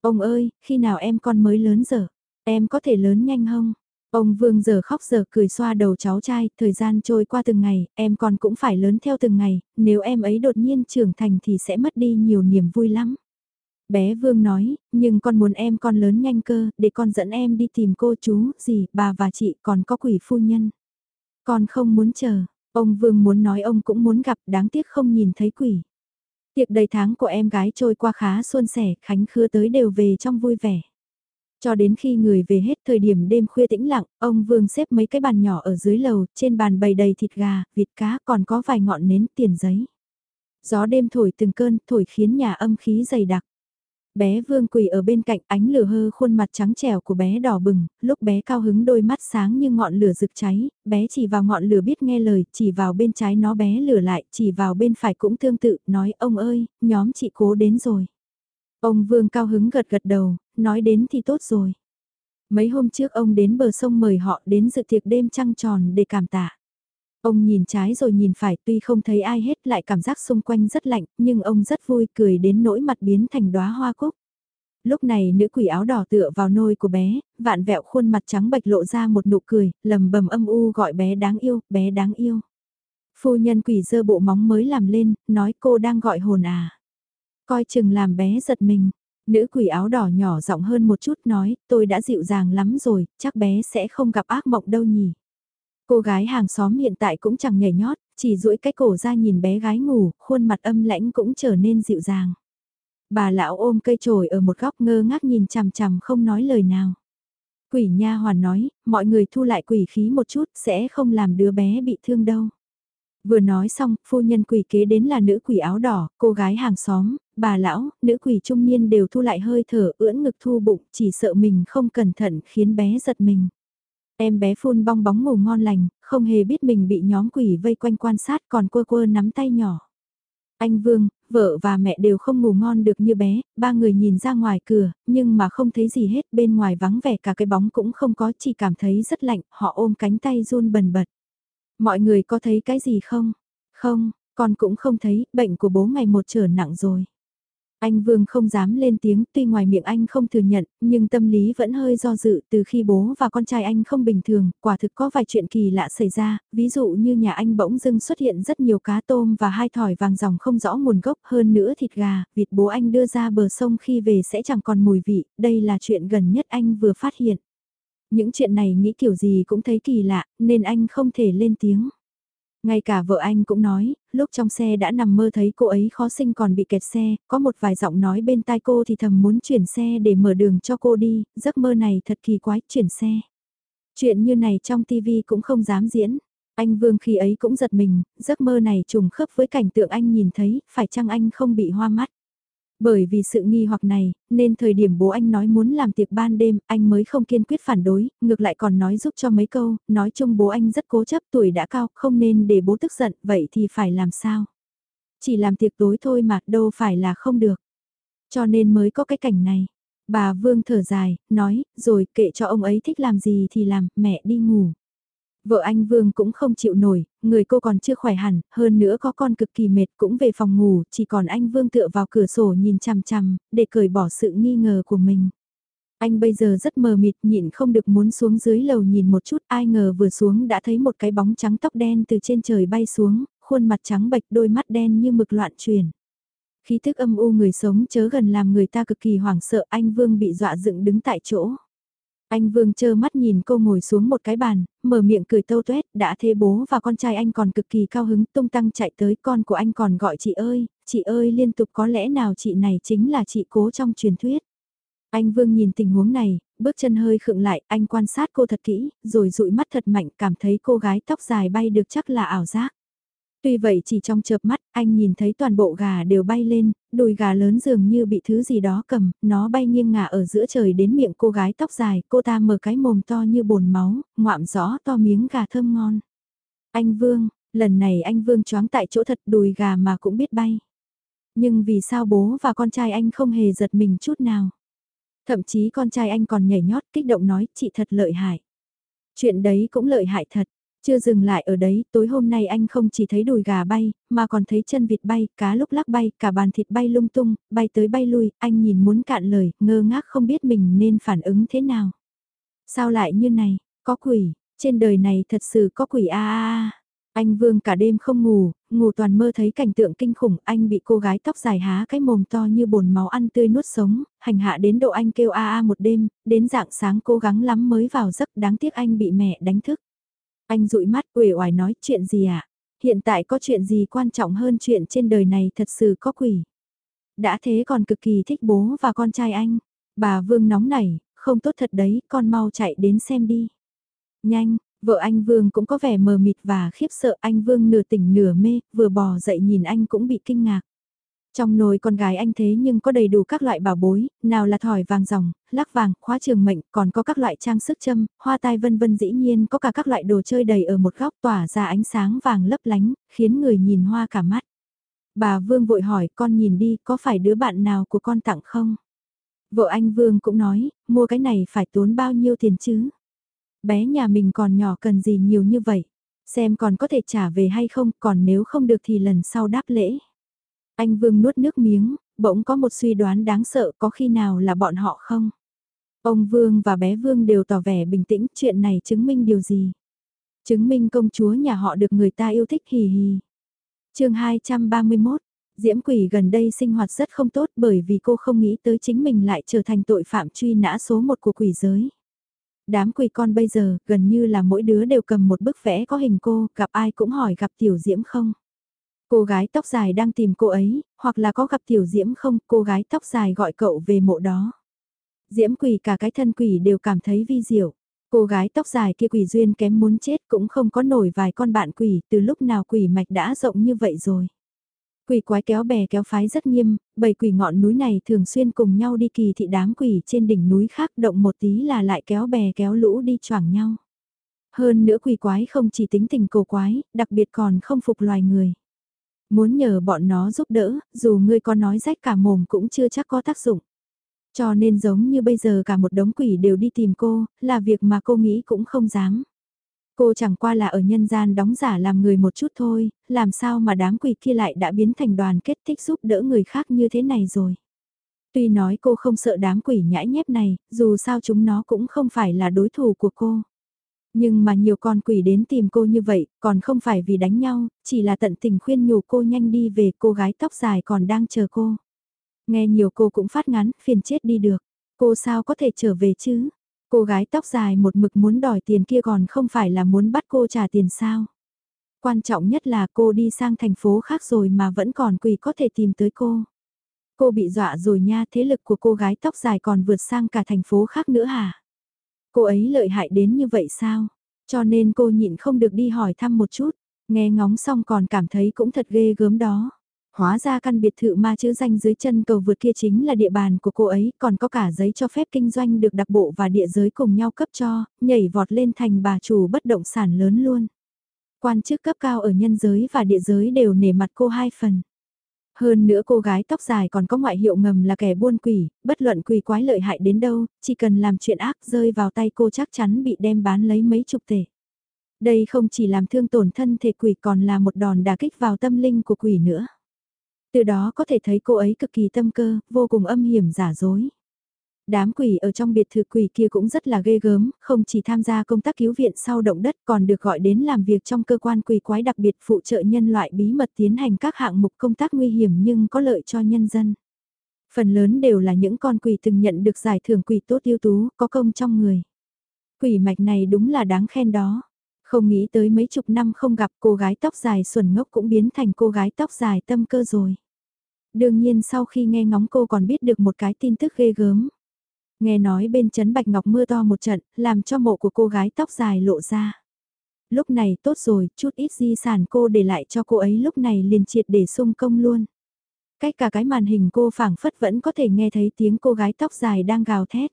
Ông ơi, khi nào em con mới lớn giờ, em có thể lớn nhanh không? Ông Vương giờ khóc giờ cười xoa đầu cháu trai, thời gian trôi qua từng ngày, em con cũng phải lớn theo từng ngày, nếu em ấy đột nhiên trưởng thành thì sẽ mất đi nhiều niềm vui lắm. Bé Vương nói, nhưng con muốn em con lớn nhanh cơ, để con dẫn em đi tìm cô chú, dì, bà và chị còn có quỷ phu nhân. Con không muốn chờ, ông Vương muốn nói ông cũng muốn gặp, đáng tiếc không nhìn thấy quỷ. Tiệc đầy tháng của em gái trôi qua khá suôn sẻ, Khánh Khứa tới đều về trong vui vẻ. Cho đến khi người về hết thời điểm đêm khuya tĩnh lặng, ông Vương xếp mấy cái bàn nhỏ ở dưới lầu, trên bàn bày đầy thịt gà, vịt cá, còn có vài ngọn nến tiền giấy. Gió đêm thổi từng cơn, thổi khiến nhà âm khí dày đặc. Bé Vương quỳ ở bên cạnh ánh lửa hơ khuôn mặt trắng trẻo của bé đỏ bừng, lúc bé cao hứng đôi mắt sáng như ngọn lửa rực cháy, bé chỉ vào ngọn lửa biết nghe lời, chỉ vào bên trái nó bé lửa lại, chỉ vào bên phải cũng tương tự, nói ông ơi, nhóm chị cố đến rồi. Ông Vương cao hứng gật gật đầu, nói đến thì tốt rồi. Mấy hôm trước ông đến bờ sông mời họ đến dự tiệc đêm trăng tròn để cảm tạ. Ông nhìn trái rồi nhìn phải tuy không thấy ai hết lại cảm giác xung quanh rất lạnh, nhưng ông rất vui cười đến nỗi mặt biến thành đóa hoa cúc. Lúc này nữ quỷ áo đỏ tựa vào nôi của bé, vạn vẹo khuôn mặt trắng bạch lộ ra một nụ cười, lầm bầm âm u gọi bé đáng yêu, bé đáng yêu. Phu nhân quỷ dơ bộ móng mới làm lên, nói cô đang gọi hồn à. Coi chừng làm bé giật mình. Nữ quỷ áo đỏ nhỏ giọng hơn một chút nói, tôi đã dịu dàng lắm rồi, chắc bé sẽ không gặp ác mộng đâu nhỉ. Cô gái hàng xóm hiện tại cũng chẳng nhảy nhót, chỉ duỗi cái cổ ra nhìn bé gái ngủ, khuôn mặt âm lãnh cũng trở nên dịu dàng. Bà lão ôm cây chổi ở một góc ngơ ngác nhìn chằm chằm không nói lời nào. Quỷ nha hoàn nói, mọi người thu lại quỷ khí một chút sẽ không làm đứa bé bị thương đâu. Vừa nói xong, phu nhân quỷ kế đến là nữ quỷ áo đỏ, cô gái hàng xóm, bà lão, nữ quỷ trung niên đều thu lại hơi thở ưỡn ngực thu bụng, chỉ sợ mình không cẩn thận khiến bé giật mình. Em bé phun bong bóng ngủ ngon lành, không hề biết mình bị nhóm quỷ vây quanh quan sát còn quơ quơ nắm tay nhỏ. Anh Vương, vợ và mẹ đều không ngủ ngon được như bé, ba người nhìn ra ngoài cửa, nhưng mà không thấy gì hết, bên ngoài vắng vẻ cả cái bóng cũng không có, chỉ cảm thấy rất lạnh, họ ôm cánh tay run bần bật. Mọi người có thấy cái gì không? Không, con cũng không thấy, bệnh của bố ngày một trở nặng rồi. Anh Vương không dám lên tiếng, tuy ngoài miệng anh không thừa nhận, nhưng tâm lý vẫn hơi do dự từ khi bố và con trai anh không bình thường, quả thực có vài chuyện kỳ lạ xảy ra, ví dụ như nhà anh bỗng dưng xuất hiện rất nhiều cá tôm và hai thỏi vàng dòng không rõ nguồn gốc hơn nữa thịt gà, vịt bố anh đưa ra bờ sông khi về sẽ chẳng còn mùi vị, đây là chuyện gần nhất anh vừa phát hiện. Những chuyện này nghĩ kiểu gì cũng thấy kỳ lạ, nên anh không thể lên tiếng. Ngay cả vợ anh cũng nói, lúc trong xe đã nằm mơ thấy cô ấy khó sinh còn bị kẹt xe, có một vài giọng nói bên tai cô thì thầm muốn chuyển xe để mở đường cho cô đi, giấc mơ này thật kỳ quái, chuyển xe. Chuyện như này trong tivi cũng không dám diễn. Anh Vương khi ấy cũng giật mình, giấc mơ này trùng khớp với cảnh tượng anh nhìn thấy, phải chăng anh không bị hoa mắt. Bởi vì sự nghi hoặc này, nên thời điểm bố anh nói muốn làm tiệc ban đêm, anh mới không kiên quyết phản đối, ngược lại còn nói giúp cho mấy câu, nói chung bố anh rất cố chấp tuổi đã cao, không nên để bố tức giận, vậy thì phải làm sao? Chỉ làm tiệc tối thôi mà, đâu phải là không được. Cho nên mới có cái cảnh này. Bà Vương thở dài, nói, rồi kệ cho ông ấy thích làm gì thì làm, mẹ đi ngủ. Vợ anh Vương cũng không chịu nổi, người cô còn chưa khỏe hẳn, hơn nữa có con cực kỳ mệt cũng về phòng ngủ, chỉ còn anh Vương tựa vào cửa sổ nhìn chằm chằm, để cởi bỏ sự nghi ngờ của mình. Anh bây giờ rất mờ mịt nhịn không được muốn xuống dưới lầu nhìn một chút ai ngờ vừa xuống đã thấy một cái bóng trắng tóc đen từ trên trời bay xuống, khuôn mặt trắng bệch đôi mắt đen như mực loạn truyền. Khí thức âm u người sống chớ gần làm người ta cực kỳ hoảng sợ anh Vương bị dọa dựng đứng tại chỗ. Anh Vương chơ mắt nhìn cô ngồi xuống một cái bàn, mở miệng cười tâu tuét, đã thế bố và con trai anh còn cực kỳ cao hứng tung tăng chạy tới con của anh còn gọi chị ơi, chị ơi liên tục có lẽ nào chị này chính là chị cố trong truyền thuyết. Anh Vương nhìn tình huống này, bước chân hơi khựng lại, anh quan sát cô thật kỹ, rồi dụi mắt thật mạnh cảm thấy cô gái tóc dài bay được chắc là ảo giác. Tuy vậy chỉ trong chợp mắt, anh nhìn thấy toàn bộ gà đều bay lên, đùi gà lớn dường như bị thứ gì đó cầm, nó bay nghiêng ngả ở giữa trời đến miệng cô gái tóc dài, cô ta mở cái mồm to như bồn máu, ngoạm rõ to miếng gà thơm ngon. Anh Vương, lần này anh Vương choáng tại chỗ thật đùi gà mà cũng biết bay. Nhưng vì sao bố và con trai anh không hề giật mình chút nào? Thậm chí con trai anh còn nhảy nhót kích động nói chị thật lợi hại. Chuyện đấy cũng lợi hại thật, chưa dừng lại ở đấy, tối hôm nay anh không chỉ thấy đùi gà bay, mà còn thấy chân vịt bay, cá lúc lắc bay, cả bàn thịt bay lung tung, bay tới bay lui, anh nhìn muốn cạn lời, ngơ ngác không biết mình nên phản ứng thế nào. Sao lại như này, có quỷ, trên đời này thật sự có quỷ a a a. Anh Vương cả đêm không ngủ, ngủ toàn mơ thấy cảnh tượng kinh khủng, anh bị cô gái tóc dài há cái mồm to như bồn máu ăn tươi nuốt sống, hành hạ đến độ anh kêu a a một đêm, đến dạng sáng cố gắng lắm mới vào giấc, đáng tiếc anh bị mẹ đánh thức. Anh dụi mắt uể oải nói chuyện gì ạ? À? Hiện tại có chuyện gì quan trọng hơn chuyện trên đời này thật sự có quỷ. Đã thế còn cực kỳ thích bố và con trai anh. Bà Vương nóng nảy, không tốt thật đấy, con mau chạy đến xem đi. Nhanh, vợ anh Vương cũng có vẻ mờ mịt và khiếp sợ anh Vương nửa tỉnh nửa mê, vừa bò dậy nhìn anh cũng bị kinh ngạc. Trong nồi con gái anh thế nhưng có đầy đủ các loại bảo bối, nào là thỏi vàng ròng, lắc vàng, khóa trường mệnh, còn có các loại trang sức châm, hoa tai vân vân dĩ nhiên có cả các loại đồ chơi đầy ở một góc tỏa ra ánh sáng vàng lấp lánh, khiến người nhìn hoa cả mắt. Bà Vương vội hỏi con nhìn đi có phải đứa bạn nào của con tặng không? Vợ anh Vương cũng nói, mua cái này phải tốn bao nhiêu tiền chứ? Bé nhà mình còn nhỏ cần gì nhiều như vậy? Xem còn có thể trả về hay không, còn nếu không được thì lần sau đáp lễ. Anh Vương nuốt nước miếng, bỗng có một suy đoán đáng sợ có khi nào là bọn họ không? Ông Vương và bé Vương đều tỏ vẻ bình tĩnh, chuyện này chứng minh điều gì? Chứng minh công chúa nhà họ được người ta yêu thích hì hì. chương 231, Diễm Quỷ gần đây sinh hoạt rất không tốt bởi vì cô không nghĩ tới chính mình lại trở thành tội phạm truy nã số một của quỷ giới. Đám quỷ con bây giờ gần như là mỗi đứa đều cầm một bức vẽ có hình cô, gặp ai cũng hỏi gặp Tiểu Diễm không. Cô gái tóc dài đang tìm cô ấy, hoặc là có gặp Tiểu Diễm không, cô gái tóc dài gọi cậu về mộ đó. Diễm quỷ cả cái thân quỷ đều cảm thấy vi diệu. Cô gái tóc dài kia quỷ duyên kém muốn chết cũng không có nổi vài con bạn quỷ từ lúc nào quỷ mạch đã rộng như vậy rồi. Quỷ quái kéo bè kéo phái rất nghiêm, bầy quỷ ngọn núi này thường xuyên cùng nhau đi kỳ thị đám quỷ trên đỉnh núi khác động một tí là lại kéo bè kéo lũ đi choảng nhau. Hơn nữa quỷ quái không chỉ tính tình cổ quái, đặc biệt còn không phục loài người. Muốn nhờ bọn nó giúp đỡ, dù ngươi có nói rách cả mồm cũng chưa chắc có tác dụng. Cho nên giống như bây giờ cả một đống quỷ đều đi tìm cô, là việc mà cô nghĩ cũng không dám. Cô chẳng qua là ở nhân gian đóng giả làm người một chút thôi, làm sao mà đám quỷ kia lại đã biến thành đoàn kết thích giúp đỡ người khác như thế này rồi. Tuy nói cô không sợ đám quỷ nhãi nhép này, dù sao chúng nó cũng không phải là đối thủ của cô. Nhưng mà nhiều con quỷ đến tìm cô như vậy, còn không phải vì đánh nhau, chỉ là tận tình khuyên nhủ cô nhanh đi về cô gái tóc dài còn đang chờ cô. Nghe nhiều cô cũng phát ngắn, phiền chết đi được. Cô sao có thể trở về chứ? Cô gái tóc dài một mực muốn đòi tiền kia còn không phải là muốn bắt cô trả tiền sao? Quan trọng nhất là cô đi sang thành phố khác rồi mà vẫn còn quỷ có thể tìm tới cô. Cô bị dọa rồi nha, thế lực của cô gái tóc dài còn vượt sang cả thành phố khác nữa hả? Cô ấy lợi hại đến như vậy sao? Cho nên cô nhịn không được đi hỏi thăm một chút, nghe ngóng xong còn cảm thấy cũng thật ghê gớm đó. Hóa ra căn biệt thự ma chữ danh dưới chân cầu vượt kia chính là địa bàn của cô ấy, còn có cả giấy cho phép kinh doanh được đặc bộ và địa giới cùng nhau cấp cho, nhảy vọt lên thành bà chủ bất động sản lớn luôn. Quan chức cấp cao ở nhân giới và địa giới đều nể mặt cô hai phần. Hơn nữa cô gái tóc dài còn có ngoại hiệu ngầm là kẻ buôn quỷ, bất luận quỷ quái lợi hại đến đâu, chỉ cần làm chuyện ác rơi vào tay cô chắc chắn bị đem bán lấy mấy chục tệ. Đây không chỉ làm thương tổn thân thể quỷ còn là một đòn đà kích vào tâm linh của quỷ nữa. Từ đó có thể thấy cô ấy cực kỳ tâm cơ, vô cùng âm hiểm giả dối. Đám quỷ ở trong biệt thự quỷ kia cũng rất là ghê gớm, không chỉ tham gia công tác cứu viện sau động đất còn được gọi đến làm việc trong cơ quan quỷ quái đặc biệt phụ trợ nhân loại bí mật tiến hành các hạng mục công tác nguy hiểm nhưng có lợi cho nhân dân. Phần lớn đều là những con quỷ từng nhận được giải thưởng quỷ tốt ưu tú, có công trong người. Quỷ mạch này đúng là đáng khen đó. Không nghĩ tới mấy chục năm không gặp cô gái tóc dài xuẩn ngốc cũng biến thành cô gái tóc dài tâm cơ rồi. Đương nhiên sau khi nghe ngóng cô còn biết được một cái tin tức ghê gớm. Nghe nói bên chấn Bạch Ngọc mưa to một trận, làm cho mộ của cô gái tóc dài lộ ra. Lúc này tốt rồi, chút ít di sản cô để lại cho cô ấy lúc này liền triệt để sung công luôn. Cách cả cái màn hình cô phảng phất vẫn có thể nghe thấy tiếng cô gái tóc dài đang gào thét.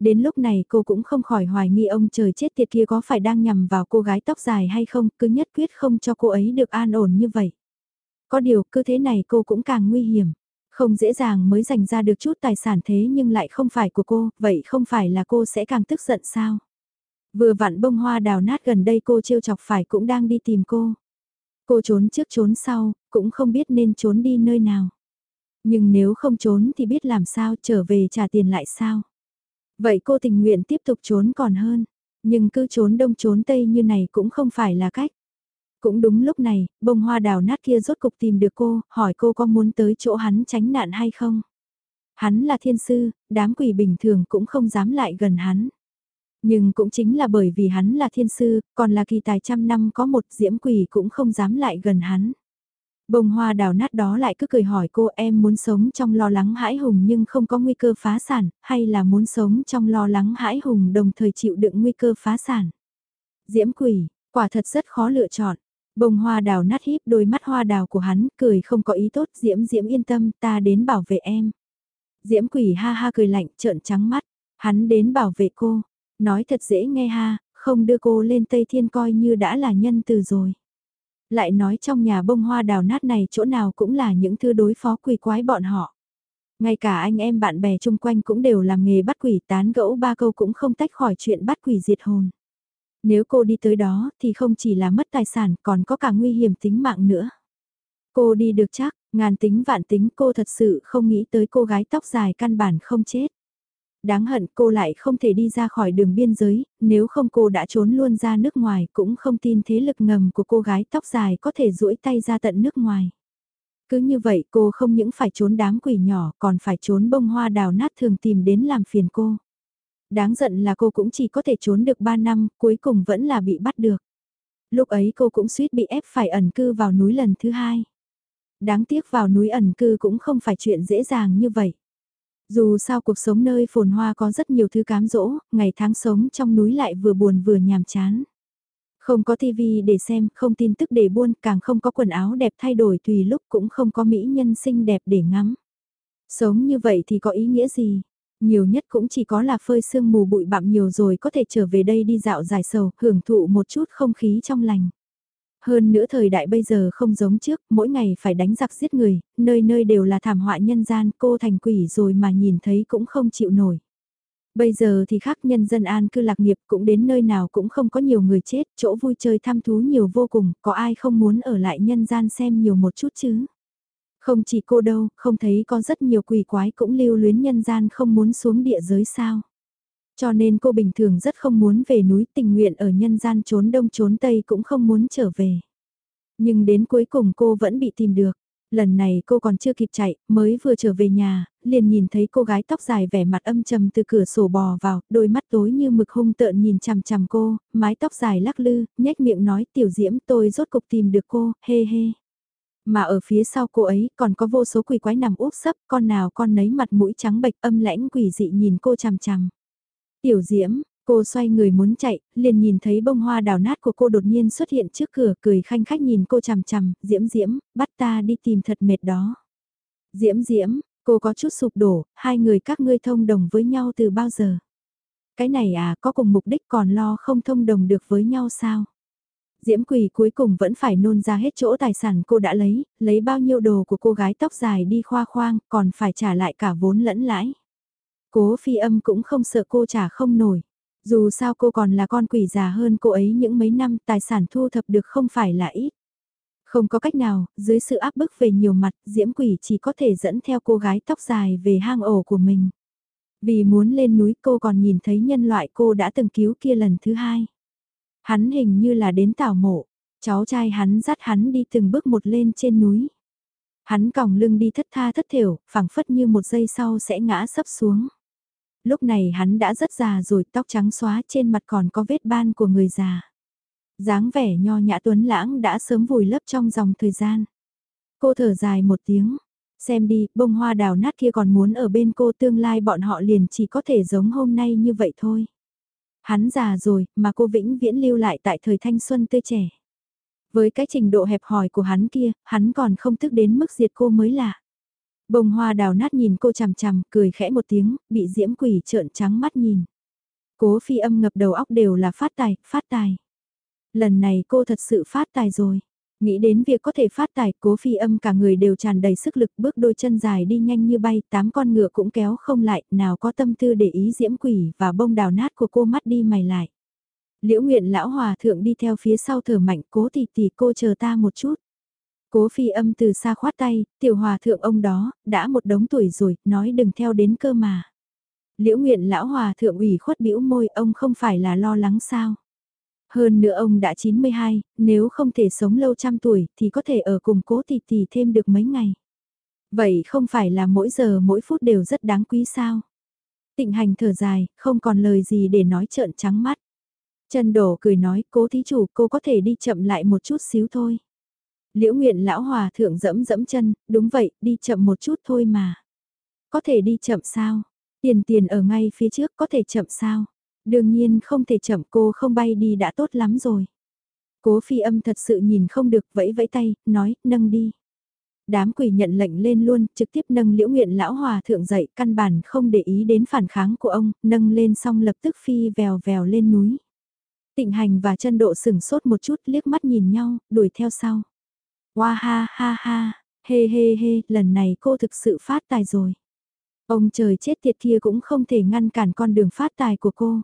Đến lúc này cô cũng không khỏi hoài nghi ông trời chết tiệt kia có phải đang nhằm vào cô gái tóc dài hay không, cứ nhất quyết không cho cô ấy được an ổn như vậy. Có điều cứ thế này cô cũng càng nguy hiểm. Không dễ dàng mới dành ra được chút tài sản thế nhưng lại không phải của cô, vậy không phải là cô sẽ càng tức giận sao? Vừa vặn bông hoa đào nát gần đây cô trêu chọc phải cũng đang đi tìm cô. Cô trốn trước trốn sau, cũng không biết nên trốn đi nơi nào. Nhưng nếu không trốn thì biết làm sao trở về trả tiền lại sao? Vậy cô tình nguyện tiếp tục trốn còn hơn. Nhưng cứ trốn đông trốn tây như này cũng không phải là cách. Cũng đúng lúc này, bông hoa đào nát kia rốt cục tìm được cô, hỏi cô có muốn tới chỗ hắn tránh nạn hay không. Hắn là thiên sư, đám quỷ bình thường cũng không dám lại gần hắn. Nhưng cũng chính là bởi vì hắn là thiên sư, còn là kỳ tài trăm năm có một diễm quỷ cũng không dám lại gần hắn. Bông hoa đào nát đó lại cứ cười hỏi cô em muốn sống trong lo lắng hãi hùng nhưng không có nguy cơ phá sản, hay là muốn sống trong lo lắng hãi hùng đồng thời chịu đựng nguy cơ phá sản. Diễm quỷ, quả thật rất khó lựa chọn. Bông hoa đào nát híp đôi mắt hoa đào của hắn, cười không có ý tốt, Diễm Diễm yên tâm, ta đến bảo vệ em. Diễm quỷ ha ha cười lạnh, trợn trắng mắt, hắn đến bảo vệ cô, nói thật dễ nghe ha, không đưa cô lên Tây Thiên coi như đã là nhân từ rồi. Lại nói trong nhà bông hoa đào nát này chỗ nào cũng là những thứ đối phó quỷ quái bọn họ. Ngay cả anh em bạn bè chung quanh cũng đều làm nghề bắt quỷ tán gẫu ba câu cũng không tách khỏi chuyện bắt quỷ diệt hồn. Nếu cô đi tới đó thì không chỉ là mất tài sản còn có cả nguy hiểm tính mạng nữa. Cô đi được chắc, ngàn tính vạn tính cô thật sự không nghĩ tới cô gái tóc dài căn bản không chết. Đáng hận cô lại không thể đi ra khỏi đường biên giới, nếu không cô đã trốn luôn ra nước ngoài cũng không tin thế lực ngầm của cô gái tóc dài có thể duỗi tay ra tận nước ngoài. Cứ như vậy cô không những phải trốn đám quỷ nhỏ còn phải trốn bông hoa đào nát thường tìm đến làm phiền cô. Đáng giận là cô cũng chỉ có thể trốn được 3 năm, cuối cùng vẫn là bị bắt được. Lúc ấy cô cũng suýt bị ép phải ẩn cư vào núi lần thứ hai. Đáng tiếc vào núi ẩn cư cũng không phải chuyện dễ dàng như vậy. Dù sao cuộc sống nơi phồn hoa có rất nhiều thứ cám dỗ, ngày tháng sống trong núi lại vừa buồn vừa nhàm chán. Không có tivi để xem, không tin tức để buôn, càng không có quần áo đẹp thay đổi tùy lúc cũng không có mỹ nhân xinh đẹp để ngắm. Sống như vậy thì có ý nghĩa gì? Nhiều nhất cũng chỉ có là phơi sương mù bụi bặm nhiều rồi có thể trở về đây đi dạo dài sầu, hưởng thụ một chút không khí trong lành. Hơn nữa thời đại bây giờ không giống trước, mỗi ngày phải đánh giặc giết người, nơi nơi đều là thảm họa nhân gian, cô thành quỷ rồi mà nhìn thấy cũng không chịu nổi. Bây giờ thì khác nhân dân an cư lạc nghiệp cũng đến nơi nào cũng không có nhiều người chết, chỗ vui chơi thăm thú nhiều vô cùng, có ai không muốn ở lại nhân gian xem nhiều một chút chứ. Không chỉ cô đâu, không thấy có rất nhiều quỷ quái cũng lưu luyến nhân gian không muốn xuống địa giới sao. Cho nên cô bình thường rất không muốn về núi tình nguyện ở nhân gian trốn đông trốn tây cũng không muốn trở về. Nhưng đến cuối cùng cô vẫn bị tìm được. Lần này cô còn chưa kịp chạy, mới vừa trở về nhà, liền nhìn thấy cô gái tóc dài vẻ mặt âm trầm từ cửa sổ bò vào, đôi mắt tối như mực hung tợn nhìn chằm chằm cô, mái tóc dài lắc lư, nhếch miệng nói tiểu diễm tôi rốt cục tìm được cô, hê hê. Mà ở phía sau cô ấy còn có vô số quỷ quái nằm úp sấp, con nào con nấy mặt mũi trắng bệch âm lãnh quỷ dị nhìn cô chằm chằm. Tiểu diễm, cô xoay người muốn chạy, liền nhìn thấy bông hoa đào nát của cô đột nhiên xuất hiện trước cửa cười khanh khách nhìn cô chằm chằm, diễm diễm, bắt ta đi tìm thật mệt đó. Diễm diễm, cô có chút sụp đổ, hai người các ngươi thông đồng với nhau từ bao giờ? Cái này à, có cùng mục đích còn lo không thông đồng được với nhau sao? Diễm Quỳ cuối cùng vẫn phải nôn ra hết chỗ tài sản cô đã lấy, lấy bao nhiêu đồ của cô gái tóc dài đi khoa khoang, còn phải trả lại cả vốn lẫn lãi. Cố phi âm cũng không sợ cô trả không nổi. Dù sao cô còn là con quỷ già hơn cô ấy những mấy năm tài sản thu thập được không phải là ít. Không có cách nào, dưới sự áp bức về nhiều mặt, Diễm Quỷ chỉ có thể dẫn theo cô gái tóc dài về hang ổ của mình. Vì muốn lên núi cô còn nhìn thấy nhân loại cô đã từng cứu kia lần thứ hai. Hắn hình như là đến tảo mộ, cháu trai hắn dắt hắn đi từng bước một lên trên núi. Hắn còng lưng đi thất tha thất thiểu, phẳng phất như một giây sau sẽ ngã sấp xuống. Lúc này hắn đã rất già rồi, tóc trắng xóa trên mặt còn có vết ban của người già. dáng vẻ nho nhã tuấn lãng đã sớm vùi lấp trong dòng thời gian. Cô thở dài một tiếng, xem đi, bông hoa đào nát kia còn muốn ở bên cô tương lai bọn họ liền chỉ có thể giống hôm nay như vậy thôi. Hắn già rồi, mà cô vĩnh viễn lưu lại tại thời thanh xuân tươi trẻ. Với cái trình độ hẹp hòi của hắn kia, hắn còn không tức đến mức diệt cô mới lạ. Bông hoa đào nát nhìn cô chằm chằm, cười khẽ một tiếng, bị diễm quỷ trợn trắng mắt nhìn. Cố phi âm ngập đầu óc đều là phát tài, phát tài. Lần này cô thật sự phát tài rồi. Nghĩ đến việc có thể phát tài, cố phi âm cả người đều tràn đầy sức lực bước đôi chân dài đi nhanh như bay, tám con ngựa cũng kéo không lại, nào có tâm tư để ý diễm quỷ và bông đào nát của cô mắt đi mày lại. Liễu nguyện lão hòa thượng đi theo phía sau thở mạnh cố tỷ tỷ cô chờ ta một chút. Cố phi âm từ xa khoát tay, tiểu hòa thượng ông đó, đã một đống tuổi rồi, nói đừng theo đến cơ mà. Liễu nguyện lão hòa thượng ủy khuất bĩu môi ông không phải là lo lắng sao. Hơn nữa ông đã 92, nếu không thể sống lâu trăm tuổi thì có thể ở cùng cố tỷ tỷ thêm được mấy ngày. Vậy không phải là mỗi giờ mỗi phút đều rất đáng quý sao? Tịnh hành thở dài, không còn lời gì để nói trợn trắng mắt. Trần Đổ cười nói, cố thí chủ cô có thể đi chậm lại một chút xíu thôi. Liễu nguyện lão hòa thượng dẫm dẫm chân, đúng vậy, đi chậm một chút thôi mà. Có thể đi chậm sao? Tiền tiền ở ngay phía trước có thể chậm sao? Đương nhiên không thể chậm cô không bay đi đã tốt lắm rồi. Cố phi âm thật sự nhìn không được vẫy vẫy tay, nói, nâng đi. Đám quỷ nhận lệnh lên luôn, trực tiếp nâng liễu nguyện lão hòa thượng dậy, căn bản không để ý đến phản kháng của ông, nâng lên xong lập tức phi vèo vèo lên núi. Tịnh hành và chân độ sừng sốt một chút liếc mắt nhìn nhau, đuổi theo sau. Hoa ha ha ha, hê hê hê, lần này cô thực sự phát tài rồi. Ông trời chết tiệt kia cũng không thể ngăn cản con đường phát tài của cô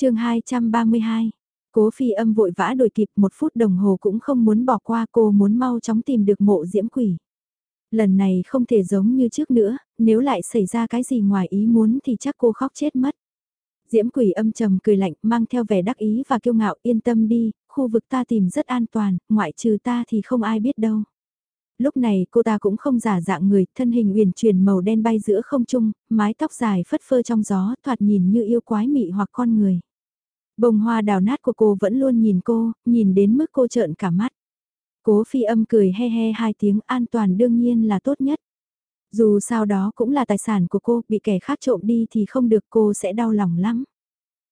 chương 232, Cố phi âm vội vã đổi kịp một phút đồng hồ cũng không muốn bỏ qua cô muốn mau chóng tìm được mộ diễm quỷ. Lần này không thể giống như trước nữa, nếu lại xảy ra cái gì ngoài ý muốn thì chắc cô khóc chết mất. Diễm quỷ âm trầm cười lạnh mang theo vẻ đắc ý và kiêu ngạo yên tâm đi, khu vực ta tìm rất an toàn, ngoại trừ ta thì không ai biết đâu. Lúc này cô ta cũng không giả dạng người, thân hình uyển chuyển màu đen bay giữa không trung, mái tóc dài phất phơ trong gió, thoạt nhìn như yêu quái mị hoặc con người. Bông hoa đào nát của cô vẫn luôn nhìn cô, nhìn đến mức cô trợn cả mắt. Cố phi âm cười he he hai tiếng an toàn đương nhiên là tốt nhất. Dù sao đó cũng là tài sản của cô, bị kẻ khác trộm đi thì không được cô sẽ đau lòng lắm.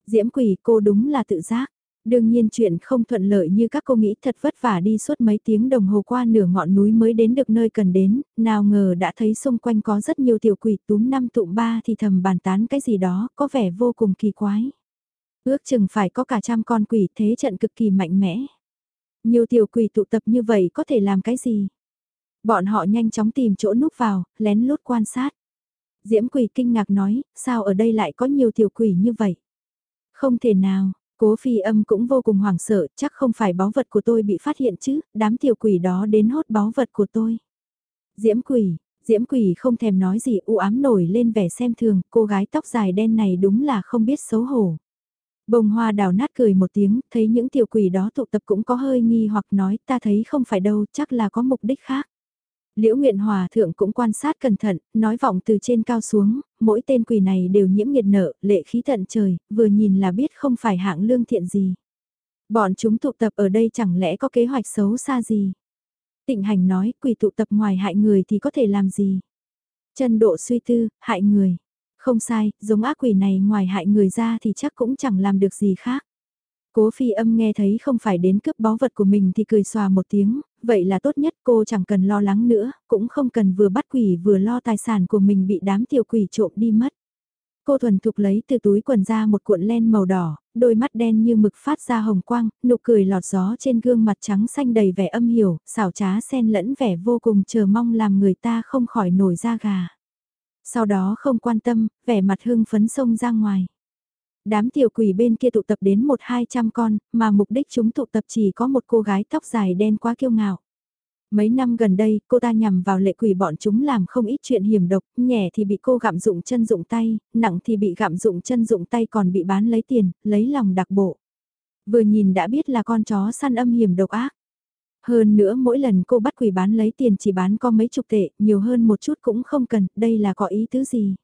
Diễm quỷ cô đúng là tự giác. Đương nhiên chuyện không thuận lợi như các cô nghĩ thật vất vả đi suốt mấy tiếng đồng hồ qua nửa ngọn núi mới đến được nơi cần đến, nào ngờ đã thấy xung quanh có rất nhiều tiểu quỷ túm năm tụm ba thì thầm bàn tán cái gì đó, có vẻ vô cùng kỳ quái. Ước chừng phải có cả trăm con quỷ thế trận cực kỳ mạnh mẽ. Nhiều tiểu quỷ tụ tập như vậy có thể làm cái gì? Bọn họ nhanh chóng tìm chỗ núp vào, lén lút quan sát. Diễm quỷ kinh ngạc nói, sao ở đây lại có nhiều tiểu quỷ như vậy? Không thể nào, cố phi âm cũng vô cùng hoảng sợ, chắc không phải báu vật của tôi bị phát hiện chứ, đám tiểu quỷ đó đến hốt báu vật của tôi. Diễm quỷ, Diễm quỷ không thèm nói gì u ám nổi lên vẻ xem thường, cô gái tóc dài đen này đúng là không biết xấu hổ. Bông hoa đào nát cười một tiếng, thấy những tiểu quỷ đó tụ tập cũng có hơi nghi hoặc nói ta thấy không phải đâu, chắc là có mục đích khác. Liễu Nguyện Hòa thượng cũng quan sát cẩn thận, nói vọng từ trên cao xuống, mỗi tên quỷ này đều nhiễm nghiệt nợ, lệ khí tận trời, vừa nhìn là biết không phải hạng lương thiện gì. Bọn chúng tụ tập ở đây chẳng lẽ có kế hoạch xấu xa gì? Tịnh hành nói quỷ tụ tập ngoài hại người thì có thể làm gì? Chân độ suy tư, hại người. Không sai, giống ác quỷ này ngoài hại người ra thì chắc cũng chẳng làm được gì khác. Cố phi âm nghe thấy không phải đến cướp báu vật của mình thì cười xòa một tiếng, vậy là tốt nhất cô chẳng cần lo lắng nữa, cũng không cần vừa bắt quỷ vừa lo tài sản của mình bị đám tiểu quỷ trộm đi mất. Cô thuần thục lấy từ túi quần ra một cuộn len màu đỏ, đôi mắt đen như mực phát ra hồng quang, nụ cười lọt gió trên gương mặt trắng xanh đầy vẻ âm hiểu, xảo trá xen lẫn vẻ vô cùng chờ mong làm người ta không khỏi nổi da gà. Sau đó không quan tâm, vẻ mặt hưng phấn sông ra ngoài. Đám tiểu quỷ bên kia tụ tập đến một hai trăm con, mà mục đích chúng tụ tập chỉ có một cô gái tóc dài đen quá kiêu ngạo. Mấy năm gần đây, cô ta nhằm vào lệ quỷ bọn chúng làm không ít chuyện hiểm độc, nhẹ thì bị cô gặm dụng chân dụng tay, nặng thì bị gặm dụng chân dụng tay còn bị bán lấy tiền, lấy lòng đặc bộ. Vừa nhìn đã biết là con chó săn âm hiểm độc ác. Hơn nữa mỗi lần cô bắt quỷ bán lấy tiền chỉ bán có mấy chục tệ, nhiều hơn một chút cũng không cần, đây là có ý tứ gì.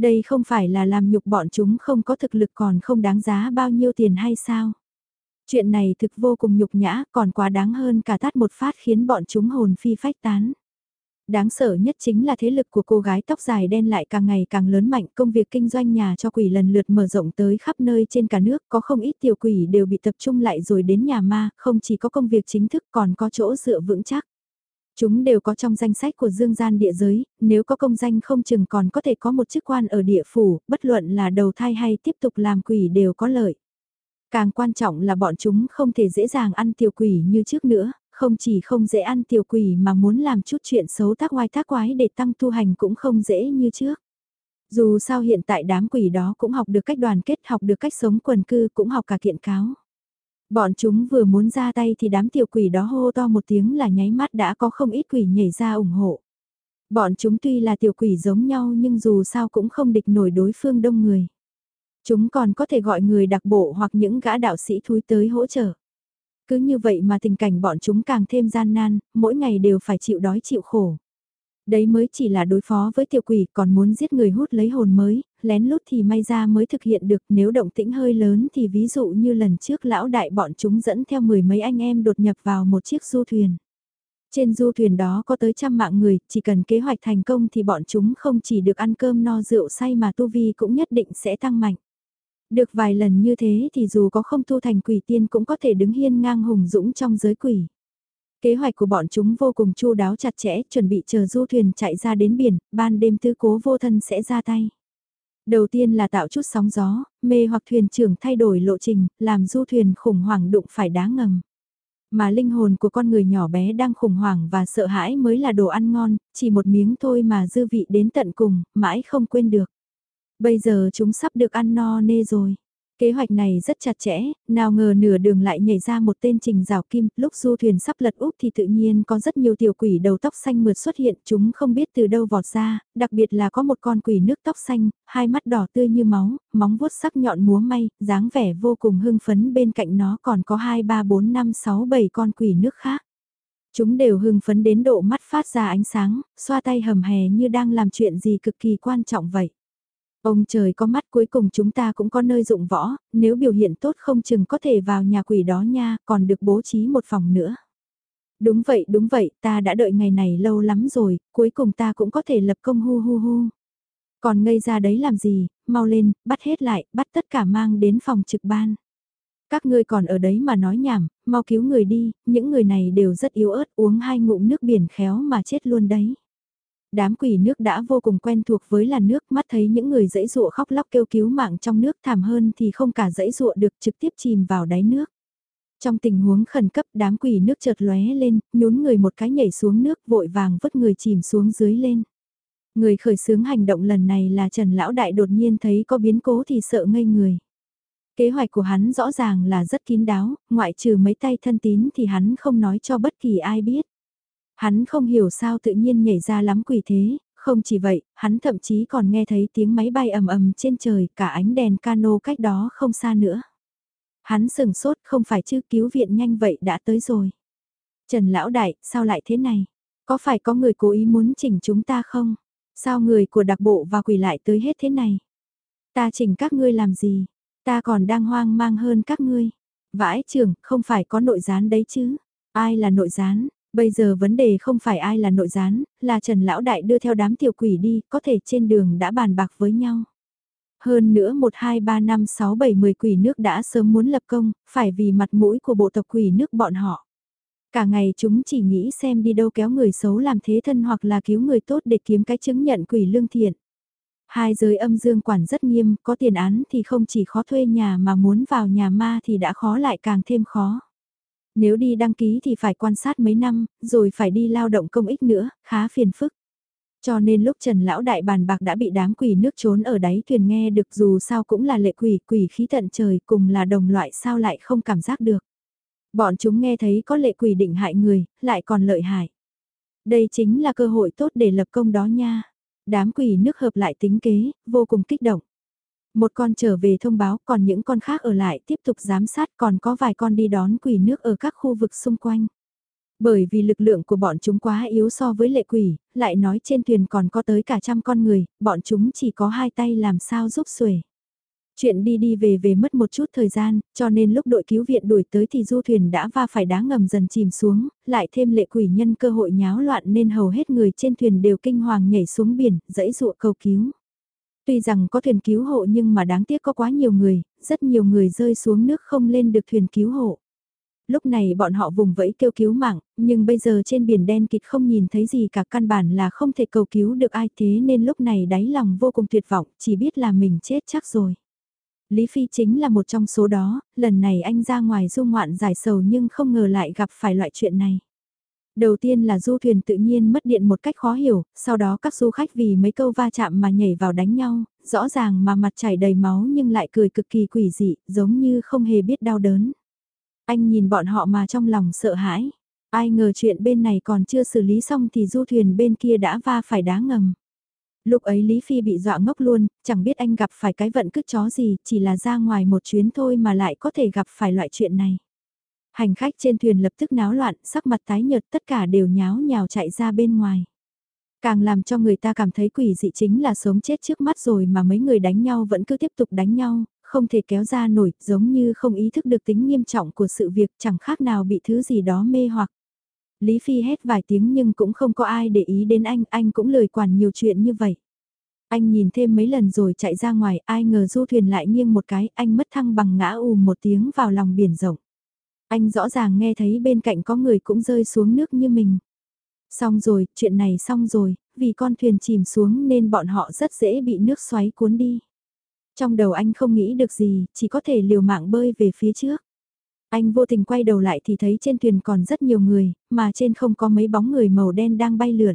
Đây không phải là làm nhục bọn chúng không có thực lực còn không đáng giá bao nhiêu tiền hay sao? Chuyện này thực vô cùng nhục nhã còn quá đáng hơn cả tát một phát khiến bọn chúng hồn phi phách tán. Đáng sợ nhất chính là thế lực của cô gái tóc dài đen lại càng ngày càng lớn mạnh, công việc kinh doanh nhà cho quỷ lần lượt mở rộng tới khắp nơi trên cả nước, có không ít tiểu quỷ đều bị tập trung lại rồi đến nhà ma, không chỉ có công việc chính thức còn có chỗ dựa vững chắc. Chúng đều có trong danh sách của dương gian địa giới, nếu có công danh không chừng còn có thể có một chức quan ở địa phủ, bất luận là đầu thai hay tiếp tục làm quỷ đều có lợi. Càng quan trọng là bọn chúng không thể dễ dàng ăn tiểu quỷ như trước nữa, không chỉ không dễ ăn tiểu quỷ mà muốn làm chút chuyện xấu tác oai tác quái để tăng tu hành cũng không dễ như trước. Dù sao hiện tại đám quỷ đó cũng học được cách đoàn kết, học được cách sống quần cư, cũng học cả kiện cáo. Bọn chúng vừa muốn ra tay thì đám tiểu quỷ đó hô to một tiếng là nháy mắt đã có không ít quỷ nhảy ra ủng hộ. Bọn chúng tuy là tiểu quỷ giống nhau nhưng dù sao cũng không địch nổi đối phương đông người. Chúng còn có thể gọi người đặc bộ hoặc những gã đạo sĩ thúi tới hỗ trợ. Cứ như vậy mà tình cảnh bọn chúng càng thêm gian nan, mỗi ngày đều phải chịu đói chịu khổ. Đấy mới chỉ là đối phó với tiểu quỷ còn muốn giết người hút lấy hồn mới, lén lút thì may ra mới thực hiện được nếu động tĩnh hơi lớn thì ví dụ như lần trước lão đại bọn chúng dẫn theo mười mấy anh em đột nhập vào một chiếc du thuyền. Trên du thuyền đó có tới trăm mạng người, chỉ cần kế hoạch thành công thì bọn chúng không chỉ được ăn cơm no rượu say mà tu vi cũng nhất định sẽ tăng mạnh. Được vài lần như thế thì dù có không tu thành quỷ tiên cũng có thể đứng hiên ngang hùng dũng trong giới quỷ. Kế hoạch của bọn chúng vô cùng chu đáo chặt chẽ, chuẩn bị chờ du thuyền chạy ra đến biển, ban đêm tư cố vô thân sẽ ra tay. Đầu tiên là tạo chút sóng gió, mê hoặc thuyền trưởng thay đổi lộ trình, làm du thuyền khủng hoảng đụng phải đá ngầm. Mà linh hồn của con người nhỏ bé đang khủng hoảng và sợ hãi mới là đồ ăn ngon, chỉ một miếng thôi mà dư vị đến tận cùng, mãi không quên được. Bây giờ chúng sắp được ăn no nê rồi. Kế hoạch này rất chặt chẽ, nào ngờ nửa đường lại nhảy ra một tên trình rào kim, lúc du thuyền sắp lật úp thì tự nhiên có rất nhiều tiểu quỷ đầu tóc xanh mượt xuất hiện, chúng không biết từ đâu vọt ra, đặc biệt là có một con quỷ nước tóc xanh, hai mắt đỏ tươi như máu, móng vuốt sắc nhọn múa may, dáng vẻ vô cùng hưng phấn bên cạnh nó còn có 2 3 4 5 6 7 con quỷ nước khác. Chúng đều hưng phấn đến độ mắt phát ra ánh sáng, xoa tay hầm hè như đang làm chuyện gì cực kỳ quan trọng vậy. Ông trời có mắt cuối cùng chúng ta cũng có nơi dụng võ, nếu biểu hiện tốt không chừng có thể vào nhà quỷ đó nha, còn được bố trí một phòng nữa. Đúng vậy, đúng vậy, ta đã đợi ngày này lâu lắm rồi, cuối cùng ta cũng có thể lập công hu hu hu. Còn ngây ra đấy làm gì, mau lên, bắt hết lại, bắt tất cả mang đến phòng trực ban. Các ngươi còn ở đấy mà nói nhảm, mau cứu người đi, những người này đều rất yếu ớt uống hai ngụm nước biển khéo mà chết luôn đấy. Đám quỷ nước đã vô cùng quen thuộc với làn nước mắt thấy những người dãy dụa khóc lóc kêu cứu mạng trong nước thảm hơn thì không cả dãy dụa được trực tiếp chìm vào đáy nước. Trong tình huống khẩn cấp đám quỷ nước chợt lóe lên, nhún người một cái nhảy xuống nước vội vàng vứt người chìm xuống dưới lên. Người khởi xướng hành động lần này là Trần Lão Đại đột nhiên thấy có biến cố thì sợ ngây người. Kế hoạch của hắn rõ ràng là rất kín đáo, ngoại trừ mấy tay thân tín thì hắn không nói cho bất kỳ ai biết. Hắn không hiểu sao tự nhiên nhảy ra lắm quỷ thế, không chỉ vậy, hắn thậm chí còn nghe thấy tiếng máy bay ầm ầm trên trời, cả ánh đèn cano cách đó không xa nữa. Hắn sừng sốt không phải chứ cứu viện nhanh vậy đã tới rồi. Trần Lão Đại, sao lại thế này? Có phải có người cố ý muốn chỉnh chúng ta không? Sao người của đặc bộ và quỷ lại tới hết thế này? Ta chỉnh các ngươi làm gì? Ta còn đang hoang mang hơn các ngươi. Vãi trưởng, không phải có nội gián đấy chứ? Ai là nội gián? Bây giờ vấn đề không phải ai là nội gián, là Trần Lão Đại đưa theo đám tiểu quỷ đi, có thể trên đường đã bàn bạc với nhau. Hơn nữa 1, 2, 3, 5, 6, 7, 10 quỷ nước đã sớm muốn lập công, phải vì mặt mũi của bộ tộc quỷ nước bọn họ. Cả ngày chúng chỉ nghĩ xem đi đâu kéo người xấu làm thế thân hoặc là cứu người tốt để kiếm cái chứng nhận quỷ lương thiện. Hai giới âm dương quản rất nghiêm, có tiền án thì không chỉ khó thuê nhà mà muốn vào nhà ma thì đã khó lại càng thêm khó. Nếu đi đăng ký thì phải quan sát mấy năm, rồi phải đi lao động công ích nữa, khá phiền phức. Cho nên lúc Trần Lão Đại bàn bạc đã bị đám quỷ nước trốn ở đáy thuyền nghe được dù sao cũng là lệ quỷ, quỷ khí tận trời cùng là đồng loại sao lại không cảm giác được. Bọn chúng nghe thấy có lệ quỷ định hại người, lại còn lợi hại. Đây chính là cơ hội tốt để lập công đó nha. Đám quỷ nước hợp lại tính kế, vô cùng kích động. Một con trở về thông báo còn những con khác ở lại tiếp tục giám sát còn có vài con đi đón quỷ nước ở các khu vực xung quanh. Bởi vì lực lượng của bọn chúng quá yếu so với lệ quỷ, lại nói trên thuyền còn có tới cả trăm con người, bọn chúng chỉ có hai tay làm sao giúp xuể. Chuyện đi đi về về mất một chút thời gian, cho nên lúc đội cứu viện đuổi tới thì du thuyền đã va phải đá ngầm dần chìm xuống, lại thêm lệ quỷ nhân cơ hội nháo loạn nên hầu hết người trên thuyền đều kinh hoàng nhảy xuống biển, dãy dụa cầu cứu. Tuy rằng có thuyền cứu hộ nhưng mà đáng tiếc có quá nhiều người, rất nhiều người rơi xuống nước không lên được thuyền cứu hộ. Lúc này bọn họ vùng vẫy kêu cứu mạng, nhưng bây giờ trên biển đen kịt không nhìn thấy gì cả căn bản là không thể cầu cứu được ai thế nên lúc này đáy lòng vô cùng tuyệt vọng, chỉ biết là mình chết chắc rồi. Lý Phi chính là một trong số đó, lần này anh ra ngoài du ngoạn giải sầu nhưng không ngờ lại gặp phải loại chuyện này. Đầu tiên là du thuyền tự nhiên mất điện một cách khó hiểu, sau đó các du khách vì mấy câu va chạm mà nhảy vào đánh nhau, rõ ràng mà mặt chảy đầy máu nhưng lại cười cực kỳ quỷ dị, giống như không hề biết đau đớn. Anh nhìn bọn họ mà trong lòng sợ hãi. Ai ngờ chuyện bên này còn chưa xử lý xong thì du thuyền bên kia đã va phải đá ngầm. Lúc ấy Lý Phi bị dọa ngốc luôn, chẳng biết anh gặp phải cái vận cứt chó gì, chỉ là ra ngoài một chuyến thôi mà lại có thể gặp phải loại chuyện này. Hành khách trên thuyền lập tức náo loạn, sắc mặt tái nhợt tất cả đều nháo nhào chạy ra bên ngoài. Càng làm cho người ta cảm thấy quỷ dị chính là sống chết trước mắt rồi mà mấy người đánh nhau vẫn cứ tiếp tục đánh nhau, không thể kéo ra nổi, giống như không ý thức được tính nghiêm trọng của sự việc chẳng khác nào bị thứ gì đó mê hoặc. Lý Phi hét vài tiếng nhưng cũng không có ai để ý đến anh, anh cũng lời quản nhiều chuyện như vậy. Anh nhìn thêm mấy lần rồi chạy ra ngoài, ai ngờ du thuyền lại nghiêng một cái, anh mất thăng bằng ngã ù một tiếng vào lòng biển rộng. Anh rõ ràng nghe thấy bên cạnh có người cũng rơi xuống nước như mình. Xong rồi, chuyện này xong rồi, vì con thuyền chìm xuống nên bọn họ rất dễ bị nước xoáy cuốn đi. Trong đầu anh không nghĩ được gì, chỉ có thể liều mạng bơi về phía trước. Anh vô tình quay đầu lại thì thấy trên thuyền còn rất nhiều người, mà trên không có mấy bóng người màu đen đang bay lượn.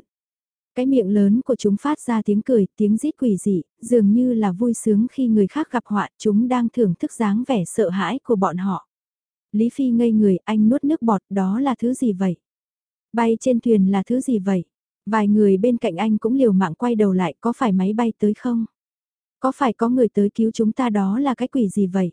Cái miệng lớn của chúng phát ra tiếng cười, tiếng rít quỷ dị, dường như là vui sướng khi người khác gặp họa, chúng đang thưởng thức dáng vẻ sợ hãi của bọn họ. Lý Phi ngây người, anh nuốt nước bọt, đó là thứ gì vậy? Bay trên thuyền là thứ gì vậy? Vài người bên cạnh anh cũng liều mạng quay đầu lại, có phải máy bay tới không? Có phải có người tới cứu chúng ta đó là cái quỷ gì vậy?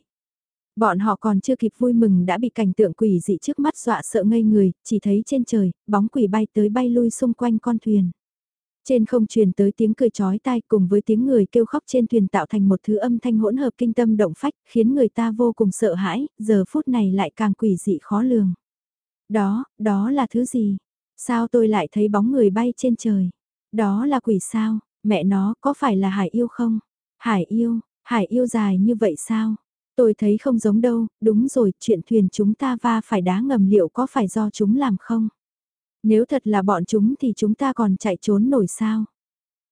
Bọn họ còn chưa kịp vui mừng đã bị cảnh tượng quỷ dị trước mắt dọa sợ ngây người, chỉ thấy trên trời, bóng quỷ bay tới bay lui xung quanh con thuyền. Trên không truyền tới tiếng cười chói tai cùng với tiếng người kêu khóc trên thuyền tạo thành một thứ âm thanh hỗn hợp kinh tâm động phách, khiến người ta vô cùng sợ hãi, giờ phút này lại càng quỷ dị khó lường. Đó, đó là thứ gì? Sao tôi lại thấy bóng người bay trên trời? Đó là quỷ sao? Mẹ nó có phải là hải yêu không? Hải yêu, hải yêu dài như vậy sao? Tôi thấy không giống đâu, đúng rồi, chuyện thuyền chúng ta va phải đá ngầm liệu có phải do chúng làm không? Nếu thật là bọn chúng thì chúng ta còn chạy trốn nổi sao?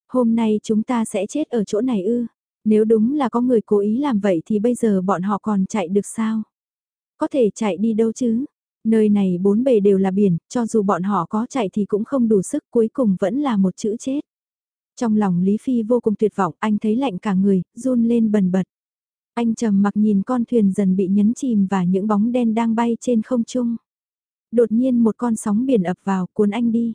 Hôm nay chúng ta sẽ chết ở chỗ này ư? Nếu đúng là có người cố ý làm vậy thì bây giờ bọn họ còn chạy được sao? Có thể chạy đi đâu chứ? Nơi này bốn bề đều là biển, cho dù bọn họ có chạy thì cũng không đủ sức cuối cùng vẫn là một chữ chết. Trong lòng Lý Phi vô cùng tuyệt vọng, anh thấy lạnh cả người, run lên bần bật. Anh trầm mặc nhìn con thuyền dần bị nhấn chìm và những bóng đen đang bay trên không trung. Đột nhiên một con sóng biển ập vào cuốn anh đi.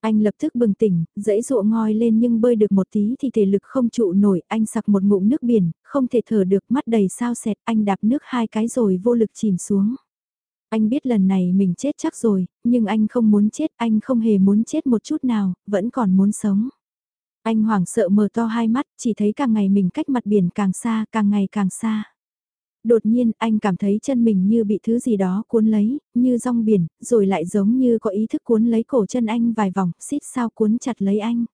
Anh lập tức bừng tỉnh, dãy dụa ngoi lên nhưng bơi được một tí thì thể lực không trụ nổi, anh sặc một ngụm nước biển, không thể thở được mắt đầy sao sẹt, anh đạp nước hai cái rồi vô lực chìm xuống. Anh biết lần này mình chết chắc rồi, nhưng anh không muốn chết, anh không hề muốn chết một chút nào, vẫn còn muốn sống. Anh hoảng sợ mở to hai mắt, chỉ thấy càng ngày mình cách mặt biển càng xa, càng ngày càng xa. Đột nhiên anh cảm thấy chân mình như bị thứ gì đó cuốn lấy, như rong biển, rồi lại giống như có ý thức cuốn lấy cổ chân anh vài vòng, xít sao cuốn chặt lấy anh.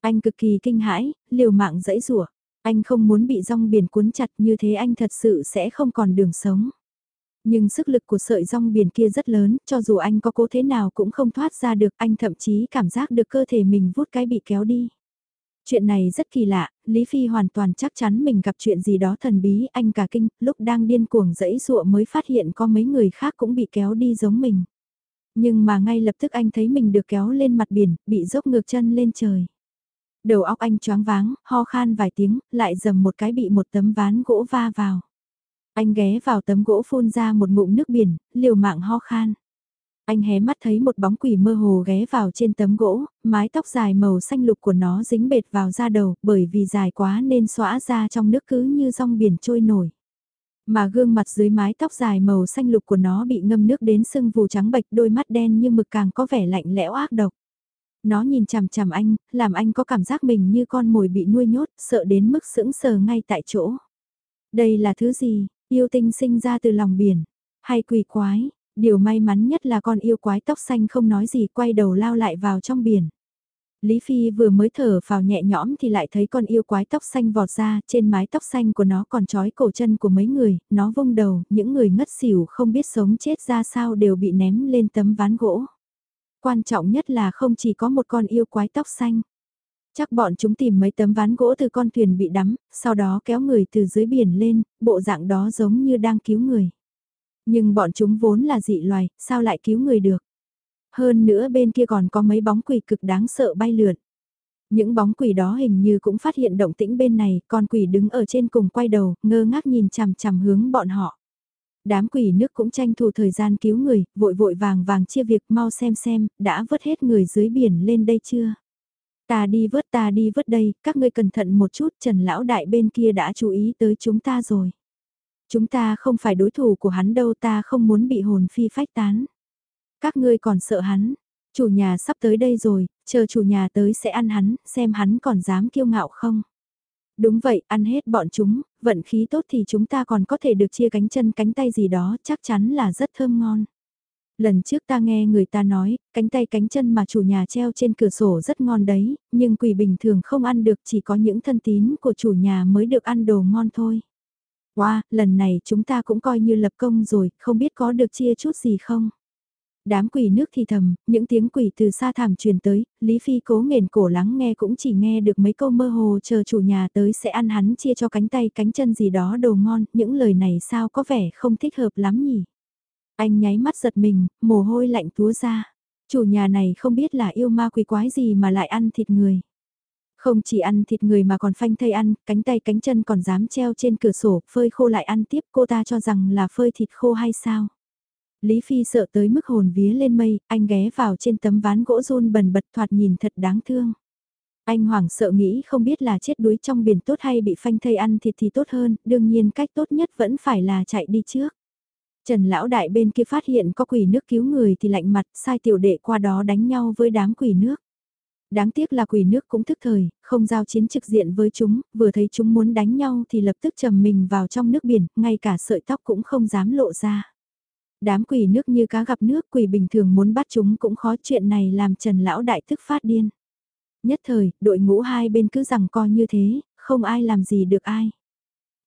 Anh cực kỳ kinh hãi, liều mạng dẫy rủa Anh không muốn bị rong biển cuốn chặt như thế anh thật sự sẽ không còn đường sống. Nhưng sức lực của sợi rong biển kia rất lớn, cho dù anh có cố thế nào cũng không thoát ra được, anh thậm chí cảm giác được cơ thể mình vút cái bị kéo đi. Chuyện này rất kỳ lạ, Lý Phi hoàn toàn chắc chắn mình gặp chuyện gì đó thần bí, anh cả kinh, lúc đang điên cuồng dẫy dụa mới phát hiện có mấy người khác cũng bị kéo đi giống mình. Nhưng mà ngay lập tức anh thấy mình được kéo lên mặt biển, bị dốc ngược chân lên trời. Đầu óc anh choáng váng, ho khan vài tiếng, lại dầm một cái bị một tấm ván gỗ va vào. Anh ghé vào tấm gỗ phun ra một ngụm nước biển, liều mạng ho khan. Anh hé mắt thấy một bóng quỷ mơ hồ ghé vào trên tấm gỗ, mái tóc dài màu xanh lục của nó dính bệt vào da đầu, bởi vì dài quá nên xóa ra trong nước cứ như rong biển trôi nổi. Mà gương mặt dưới mái tóc dài màu xanh lục của nó bị ngâm nước đến sưng vù trắng bệch đôi mắt đen như mực càng có vẻ lạnh lẽo ác độc. Nó nhìn chằm chằm anh, làm anh có cảm giác mình như con mồi bị nuôi nhốt, sợ đến mức sững sờ ngay tại chỗ. Đây là thứ gì, yêu tinh sinh ra từ lòng biển, hay quỷ quái, Điều may mắn nhất là con yêu quái tóc xanh không nói gì quay đầu lao lại vào trong biển. Lý Phi vừa mới thở vào nhẹ nhõm thì lại thấy con yêu quái tóc xanh vọt ra, trên mái tóc xanh của nó còn trói cổ chân của mấy người, nó vung đầu, những người ngất xỉu không biết sống chết ra sao đều bị ném lên tấm ván gỗ. Quan trọng nhất là không chỉ có một con yêu quái tóc xanh. Chắc bọn chúng tìm mấy tấm ván gỗ từ con thuyền bị đắm, sau đó kéo người từ dưới biển lên, bộ dạng đó giống như đang cứu người. Nhưng bọn chúng vốn là dị loài, sao lại cứu người được? Hơn nữa bên kia còn có mấy bóng quỷ cực đáng sợ bay lượn. Những bóng quỷ đó hình như cũng phát hiện động tĩnh bên này, con quỷ đứng ở trên cùng quay đầu, ngơ ngác nhìn chằm chằm hướng bọn họ. Đám quỷ nước cũng tranh thủ thời gian cứu người, vội vội vàng vàng chia việc mau xem xem, đã vớt hết người dưới biển lên đây chưa? Ta đi vớt ta đi vớt đây, các ngươi cẩn thận một chút, Trần Lão Đại bên kia đã chú ý tới chúng ta rồi. Chúng ta không phải đối thủ của hắn đâu ta không muốn bị hồn phi phách tán. Các ngươi còn sợ hắn, chủ nhà sắp tới đây rồi, chờ chủ nhà tới sẽ ăn hắn, xem hắn còn dám kiêu ngạo không. Đúng vậy, ăn hết bọn chúng, vận khí tốt thì chúng ta còn có thể được chia cánh chân cánh tay gì đó, chắc chắn là rất thơm ngon. Lần trước ta nghe người ta nói, cánh tay cánh chân mà chủ nhà treo trên cửa sổ rất ngon đấy, nhưng quỷ bình thường không ăn được chỉ có những thân tín của chủ nhà mới được ăn đồ ngon thôi. Wow, lần này chúng ta cũng coi như lập công rồi, không biết có được chia chút gì không? Đám quỷ nước thì thầm, những tiếng quỷ từ xa thảm truyền tới, Lý Phi cố nghền cổ lắng nghe cũng chỉ nghe được mấy câu mơ hồ chờ chủ nhà tới sẽ ăn hắn chia cho cánh tay cánh chân gì đó đồ ngon, những lời này sao có vẻ không thích hợp lắm nhỉ? Anh nháy mắt giật mình, mồ hôi lạnh túa ra. Chủ nhà này không biết là yêu ma quỷ quái gì mà lại ăn thịt người. Không chỉ ăn thịt người mà còn phanh thây ăn, cánh tay cánh chân còn dám treo trên cửa sổ, phơi khô lại ăn tiếp cô ta cho rằng là phơi thịt khô hay sao. Lý Phi sợ tới mức hồn vía lên mây, anh ghé vào trên tấm ván gỗ run bần bật thoạt nhìn thật đáng thương. Anh hoảng sợ nghĩ không biết là chết đuối trong biển tốt hay bị phanh thây ăn thịt thì tốt hơn, đương nhiên cách tốt nhất vẫn phải là chạy đi trước. Trần lão đại bên kia phát hiện có quỷ nước cứu người thì lạnh mặt sai tiểu đệ qua đó đánh nhau với đám quỷ nước. Đáng tiếc là quỷ nước cũng thức thời, không giao chiến trực diện với chúng, vừa thấy chúng muốn đánh nhau thì lập tức trầm mình vào trong nước biển, ngay cả sợi tóc cũng không dám lộ ra. Đám quỷ nước như cá gặp nước quỷ bình thường muốn bắt chúng cũng khó chuyện này làm Trần lão đại tức phát điên. Nhất thời, đội ngũ hai bên cứ rằng co như thế, không ai làm gì được ai.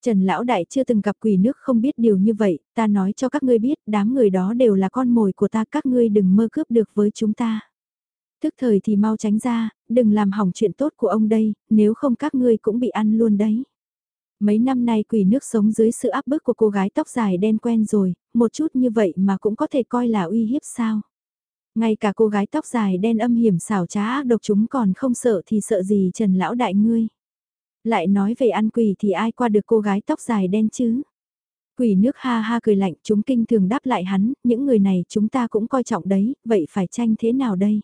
Trần Lão Đại chưa từng gặp quỷ nước không biết điều như vậy, ta nói cho các ngươi biết, đám người đó đều là con mồi của ta, các ngươi đừng mơ cướp được với chúng ta. Tức thời thì mau tránh ra, đừng làm hỏng chuyện tốt của ông đây, nếu không các ngươi cũng bị ăn luôn đấy. Mấy năm nay quỷ nước sống dưới sự áp bức của cô gái tóc dài đen quen rồi, một chút như vậy mà cũng có thể coi là uy hiếp sao. Ngay cả cô gái tóc dài đen âm hiểm xảo trá ác độc chúng còn không sợ thì sợ gì Trần Lão Đại ngươi. Lại nói về ăn quỷ thì ai qua được cô gái tóc dài đen chứ? Quỷ nước ha ha cười lạnh chúng kinh thường đáp lại hắn, những người này chúng ta cũng coi trọng đấy, vậy phải tranh thế nào đây?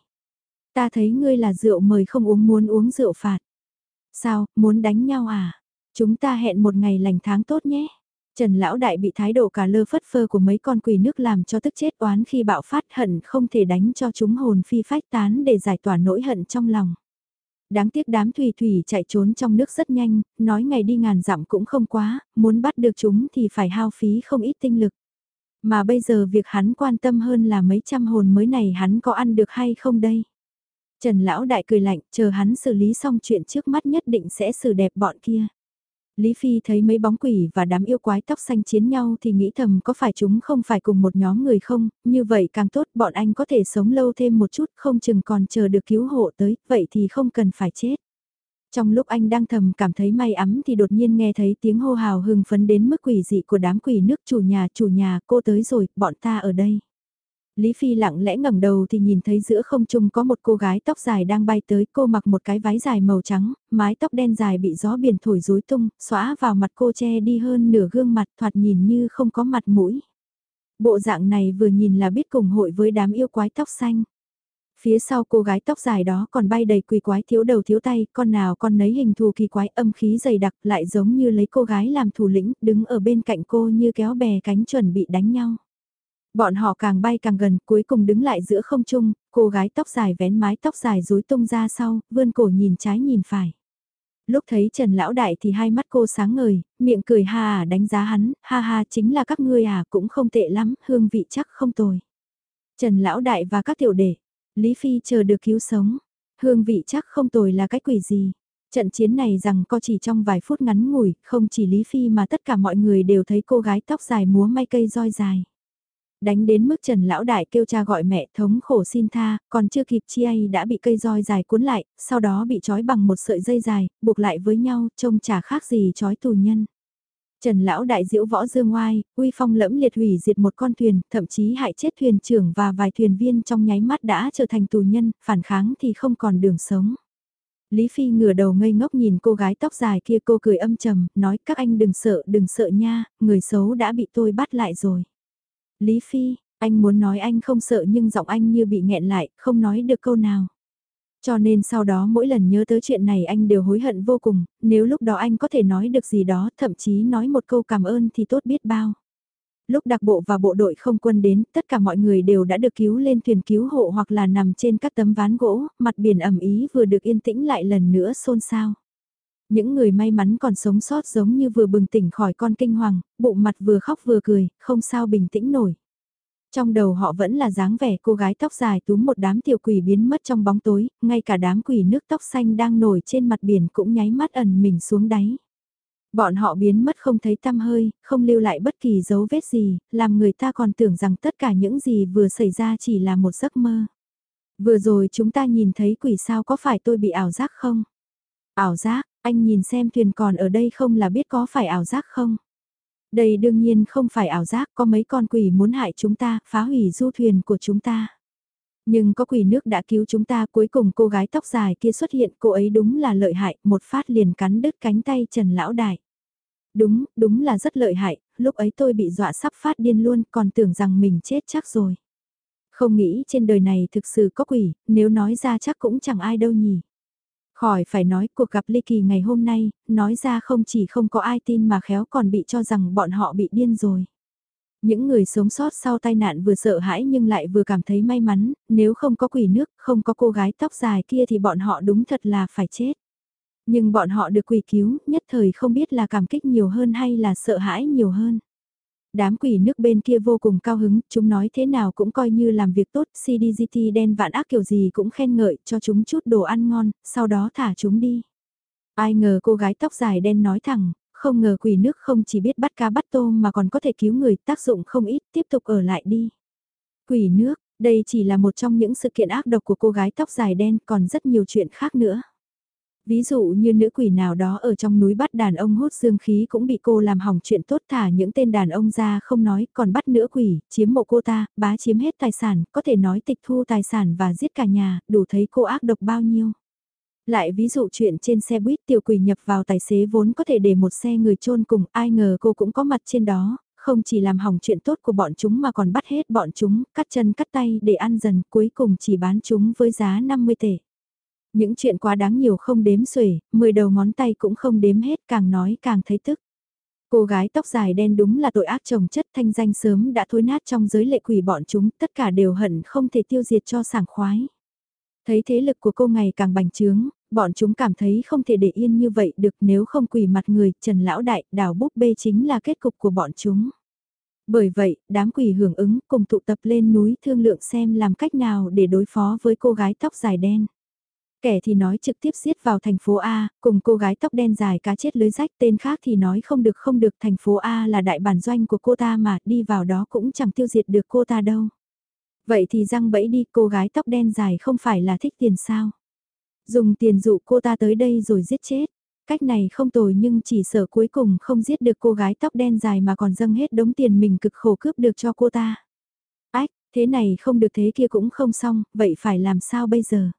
Ta thấy ngươi là rượu mời không uống muốn uống rượu phạt. Sao, muốn đánh nhau à? Chúng ta hẹn một ngày lành tháng tốt nhé. Trần Lão Đại bị thái độ cả lơ phất phơ của mấy con quỷ nước làm cho tức chết oán khi bạo phát hận không thể đánh cho chúng hồn phi phách tán để giải tỏa nỗi hận trong lòng. Đáng tiếc đám thủy thủy chạy trốn trong nước rất nhanh, nói ngày đi ngàn dặm cũng không quá, muốn bắt được chúng thì phải hao phí không ít tinh lực. Mà bây giờ việc hắn quan tâm hơn là mấy trăm hồn mới này hắn có ăn được hay không đây? Trần Lão Đại cười lạnh, chờ hắn xử lý xong chuyện trước mắt nhất định sẽ xử đẹp bọn kia. Lý Phi thấy mấy bóng quỷ và đám yêu quái tóc xanh chiến nhau thì nghĩ thầm có phải chúng không phải cùng một nhóm người không, như vậy càng tốt bọn anh có thể sống lâu thêm một chút không chừng còn chờ được cứu hộ tới, vậy thì không cần phải chết. Trong lúc anh đang thầm cảm thấy may ấm thì đột nhiên nghe thấy tiếng hô hào hưng phấn đến mức quỷ dị của đám quỷ nước chủ nhà chủ nhà cô tới rồi, bọn ta ở đây. Lý Phi lặng lẽ ngẩng đầu thì nhìn thấy giữa không trung có một cô gái tóc dài đang bay tới cô mặc một cái váy dài màu trắng, mái tóc đen dài bị gió biển thổi rối tung, xóa vào mặt cô che đi hơn nửa gương mặt thoạt nhìn như không có mặt mũi. Bộ dạng này vừa nhìn là biết cùng hội với đám yêu quái tóc xanh. Phía sau cô gái tóc dài đó còn bay đầy quỷ quái thiếu đầu thiếu tay, con nào con nấy hình thù kỳ quái âm khí dày đặc lại giống như lấy cô gái làm thủ lĩnh, đứng ở bên cạnh cô như kéo bè cánh chuẩn bị đánh nhau. Bọn họ càng bay càng gần, cuối cùng đứng lại giữa không trung, cô gái tóc dài vén mái tóc dài rối tung ra sau, vươn cổ nhìn trái nhìn phải. Lúc thấy Trần Lão Đại thì hai mắt cô sáng ngời, miệng cười ha à đánh giá hắn, ha ha chính là các ngươi à cũng không tệ lắm, hương vị chắc không tồi. Trần Lão Đại và các tiểu đệ, Lý Phi chờ được cứu sống, hương vị chắc không tồi là cái quỷ gì. Trận chiến này rằng có chỉ trong vài phút ngắn ngủi, không chỉ Lý Phi mà tất cả mọi người đều thấy cô gái tóc dài múa may cây roi dài đánh đến mức Trần Lão Đại kêu cha gọi mẹ thống khổ xin tha, còn chưa kịp chi ai đã bị cây roi dài cuốn lại, sau đó bị trói bằng một sợi dây dài, buộc lại với nhau, trông chả khác gì trói tù nhân. Trần Lão Đại diễu võ dương oai, uy phong lẫm liệt hủy diệt một con thuyền, thậm chí hại chết thuyền trưởng và vài thuyền viên trong nháy mắt đã trở thành tù nhân, phản kháng thì không còn đường sống. Lý Phi ngửa đầu ngây ngốc nhìn cô gái tóc dài kia cô cười âm trầm, nói các anh đừng sợ, đừng sợ nha, người xấu đã bị tôi bắt lại rồi. Lý Phi, anh muốn nói anh không sợ nhưng giọng anh như bị nghẹn lại, không nói được câu nào. Cho nên sau đó mỗi lần nhớ tới chuyện này anh đều hối hận vô cùng, nếu lúc đó anh có thể nói được gì đó, thậm chí nói một câu cảm ơn thì tốt biết bao. Lúc đặc bộ và bộ đội không quân đến, tất cả mọi người đều đã được cứu lên thuyền cứu hộ hoặc là nằm trên các tấm ván gỗ, mặt biển ẩm ý vừa được yên tĩnh lại lần nữa xôn xao. Những người may mắn còn sống sót giống như vừa bừng tỉnh khỏi con kinh hoàng, bụng mặt vừa khóc vừa cười, không sao bình tĩnh nổi. Trong đầu họ vẫn là dáng vẻ cô gái tóc dài túm một đám tiểu quỷ biến mất trong bóng tối, ngay cả đám quỷ nước tóc xanh đang nổi trên mặt biển cũng nháy mắt ẩn mình xuống đáy. Bọn họ biến mất không thấy tăm hơi, không lưu lại bất kỳ dấu vết gì, làm người ta còn tưởng rằng tất cả những gì vừa xảy ra chỉ là một giấc mơ. Vừa rồi chúng ta nhìn thấy quỷ sao có phải tôi bị ảo giác không? Ảo giác, anh nhìn xem thuyền còn ở đây không là biết có phải ảo giác không? Đây đương nhiên không phải ảo giác, có mấy con quỷ muốn hại chúng ta, phá hủy du thuyền của chúng ta. Nhưng có quỷ nước đã cứu chúng ta cuối cùng cô gái tóc dài kia xuất hiện cô ấy đúng là lợi hại, một phát liền cắn đứt cánh tay Trần Lão Đại. Đúng, đúng là rất lợi hại, lúc ấy tôi bị dọa sắp phát điên luôn còn tưởng rằng mình chết chắc rồi. Không nghĩ trên đời này thực sự có quỷ, nếu nói ra chắc cũng chẳng ai đâu nhỉ. Khỏi phải nói cuộc gặp ly kỳ ngày hôm nay, nói ra không chỉ không có ai tin mà khéo còn bị cho rằng bọn họ bị điên rồi. Những người sống sót sau tai nạn vừa sợ hãi nhưng lại vừa cảm thấy may mắn, nếu không có quỷ nước, không có cô gái tóc dài kia thì bọn họ đúng thật là phải chết. Nhưng bọn họ được quỷ cứu, nhất thời không biết là cảm kích nhiều hơn hay là sợ hãi nhiều hơn. Đám quỷ nước bên kia vô cùng cao hứng, chúng nói thế nào cũng coi như làm việc tốt, CDGT đen vạn ác kiểu gì cũng khen ngợi cho chúng chút đồ ăn ngon, sau đó thả chúng đi. Ai ngờ cô gái tóc dài đen nói thẳng, không ngờ quỷ nước không chỉ biết bắt cá bắt tôm mà còn có thể cứu người tác dụng không ít, tiếp tục ở lại đi. Quỷ nước, đây chỉ là một trong những sự kiện ác độc của cô gái tóc dài đen còn rất nhiều chuyện khác nữa. Ví dụ như nữ quỷ nào đó ở trong núi bắt đàn ông hút dương khí cũng bị cô làm hỏng chuyện tốt thả những tên đàn ông ra không nói còn bắt nữ quỷ, chiếm mộ cô ta, bá chiếm hết tài sản, có thể nói tịch thu tài sản và giết cả nhà, đủ thấy cô ác độc bao nhiêu. Lại ví dụ chuyện trên xe buýt tiểu quỷ nhập vào tài xế vốn có thể để một xe người chôn cùng, ai ngờ cô cũng có mặt trên đó, không chỉ làm hỏng chuyện tốt của bọn chúng mà còn bắt hết bọn chúng, cắt chân cắt tay để ăn dần, cuối cùng chỉ bán chúng với giá 50 tệ. Những chuyện quá đáng nhiều không đếm xuể, 10 đầu ngón tay cũng không đếm hết càng nói càng thấy tức. Cô gái tóc dài đen đúng là tội ác chồng chất thanh danh sớm đã thối nát trong giới lệ quỷ bọn chúng, tất cả đều hận không thể tiêu diệt cho sảng khoái. Thấy thế lực của cô ngày càng bành trướng, bọn chúng cảm thấy không thể để yên như vậy được nếu không quỳ mặt người, Trần Lão Đại, đào búp bê chính là kết cục của bọn chúng. Bởi vậy, đám quỷ hưởng ứng cùng tụ tập lên núi thương lượng xem làm cách nào để đối phó với cô gái tóc dài đen. Kẻ thì nói trực tiếp giết vào thành phố A, cùng cô gái tóc đen dài cá chết lưới rách tên khác thì nói không được không được thành phố A là đại bản doanh của cô ta mà đi vào đó cũng chẳng tiêu diệt được cô ta đâu. Vậy thì răng bẫy đi cô gái tóc đen dài không phải là thích tiền sao? Dùng tiền dụ cô ta tới đây rồi giết chết. Cách này không tồi nhưng chỉ sợ cuối cùng không giết được cô gái tóc đen dài mà còn dâng hết đống tiền mình cực khổ cướp được cho cô ta. Ách, thế này không được thế kia cũng không xong, vậy phải làm sao bây giờ?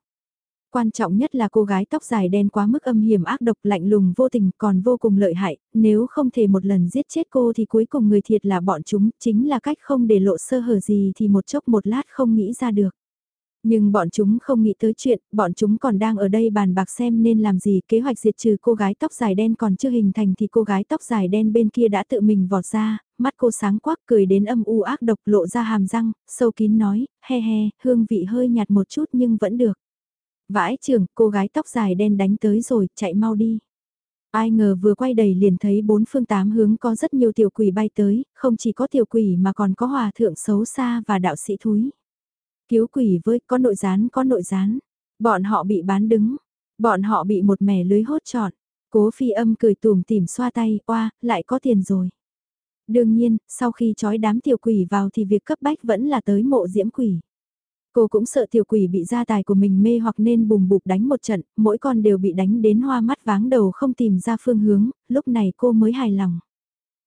Quan trọng nhất là cô gái tóc dài đen quá mức âm hiểm ác độc lạnh lùng vô tình còn vô cùng lợi hại, nếu không thể một lần giết chết cô thì cuối cùng người thiệt là bọn chúng, chính là cách không để lộ sơ hở gì thì một chốc một lát không nghĩ ra được. Nhưng bọn chúng không nghĩ tới chuyện, bọn chúng còn đang ở đây bàn bạc xem nên làm gì kế hoạch diệt trừ cô gái tóc dài đen còn chưa hình thành thì cô gái tóc dài đen bên kia đã tự mình vọt ra, mắt cô sáng quắc cười đến âm u ác độc lộ ra hàm răng, sâu kín nói, he he, hương vị hơi nhạt một chút nhưng vẫn được. Vãi trường, cô gái tóc dài đen đánh tới rồi, chạy mau đi. Ai ngờ vừa quay đầy liền thấy bốn phương tám hướng có rất nhiều tiểu quỷ bay tới, không chỉ có tiểu quỷ mà còn có hòa thượng xấu xa và đạo sĩ thúi. Cứu quỷ với có nội gián có nội gián. Bọn họ bị bán đứng. Bọn họ bị một mẻ lưới hốt trọn. Cố phi âm cười tùm tìm xoa tay, oa, lại có tiền rồi. Đương nhiên, sau khi trói đám tiểu quỷ vào thì việc cấp bách vẫn là tới mộ diễm quỷ. Cô cũng sợ tiểu quỷ bị gia tài của mình mê hoặc nên bùm bụp đánh một trận, mỗi con đều bị đánh đến hoa mắt váng đầu không tìm ra phương hướng, lúc này cô mới hài lòng.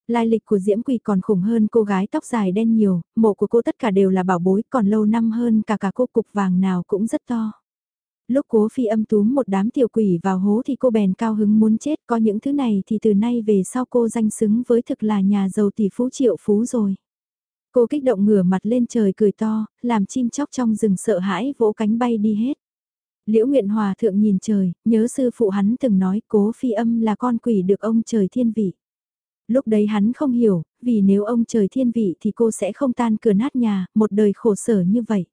Lai lịch của Diễm Quỳ còn khủng hơn cô gái tóc dài đen nhiều, mộ của cô tất cả đều là bảo bối, còn lâu năm hơn cả cả cô cục vàng nào cũng rất to. Lúc cố phi âm túm một đám tiểu quỷ vào hố thì cô bèn cao hứng muốn chết, có những thứ này thì từ nay về sau cô danh xứng với thực là nhà giàu tỷ phú triệu phú rồi. Cô kích động ngửa mặt lên trời cười to, làm chim chóc trong rừng sợ hãi vỗ cánh bay đi hết. Liễu Nguyện Hòa thượng nhìn trời, nhớ sư phụ hắn từng nói cố phi âm là con quỷ được ông trời thiên vị. Lúc đấy hắn không hiểu, vì nếu ông trời thiên vị thì cô sẽ không tan cửa nát nhà, một đời khổ sở như vậy.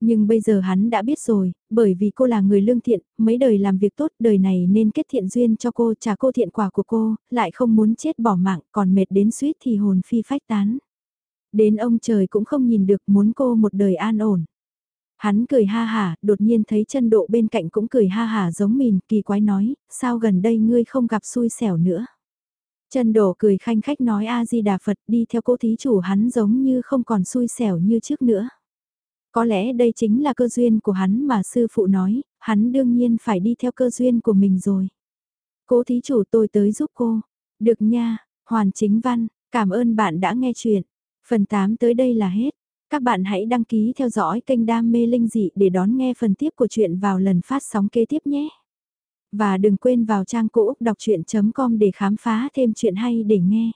Nhưng bây giờ hắn đã biết rồi, bởi vì cô là người lương thiện, mấy đời làm việc tốt đời này nên kết thiện duyên cho cô trả cô thiện quả của cô, lại không muốn chết bỏ mạng còn mệt đến suýt thì hồn phi phách tán. Đến ông trời cũng không nhìn được muốn cô một đời an ổn. Hắn cười ha hả, đột nhiên thấy chân độ bên cạnh cũng cười ha hả giống mình, kỳ quái nói, sao gần đây ngươi không gặp xui xẻo nữa. Chân đổ cười khanh khách nói A-di-đà Phật đi theo cô thí chủ hắn giống như không còn xui xẻo như trước nữa. Có lẽ đây chính là cơ duyên của hắn mà sư phụ nói, hắn đương nhiên phải đi theo cơ duyên của mình rồi. Cố thí chủ tôi tới giúp cô. Được nha, Hoàn Chính Văn, cảm ơn bạn đã nghe chuyện. Phần 8 tới đây là hết. Các bạn hãy đăng ký theo dõi kênh Đam Mê Linh Dị để đón nghe phần tiếp của chuyện vào lần phát sóng kế tiếp nhé. Và đừng quên vào trang cũ đọc chuyện.com để khám phá thêm chuyện hay để nghe.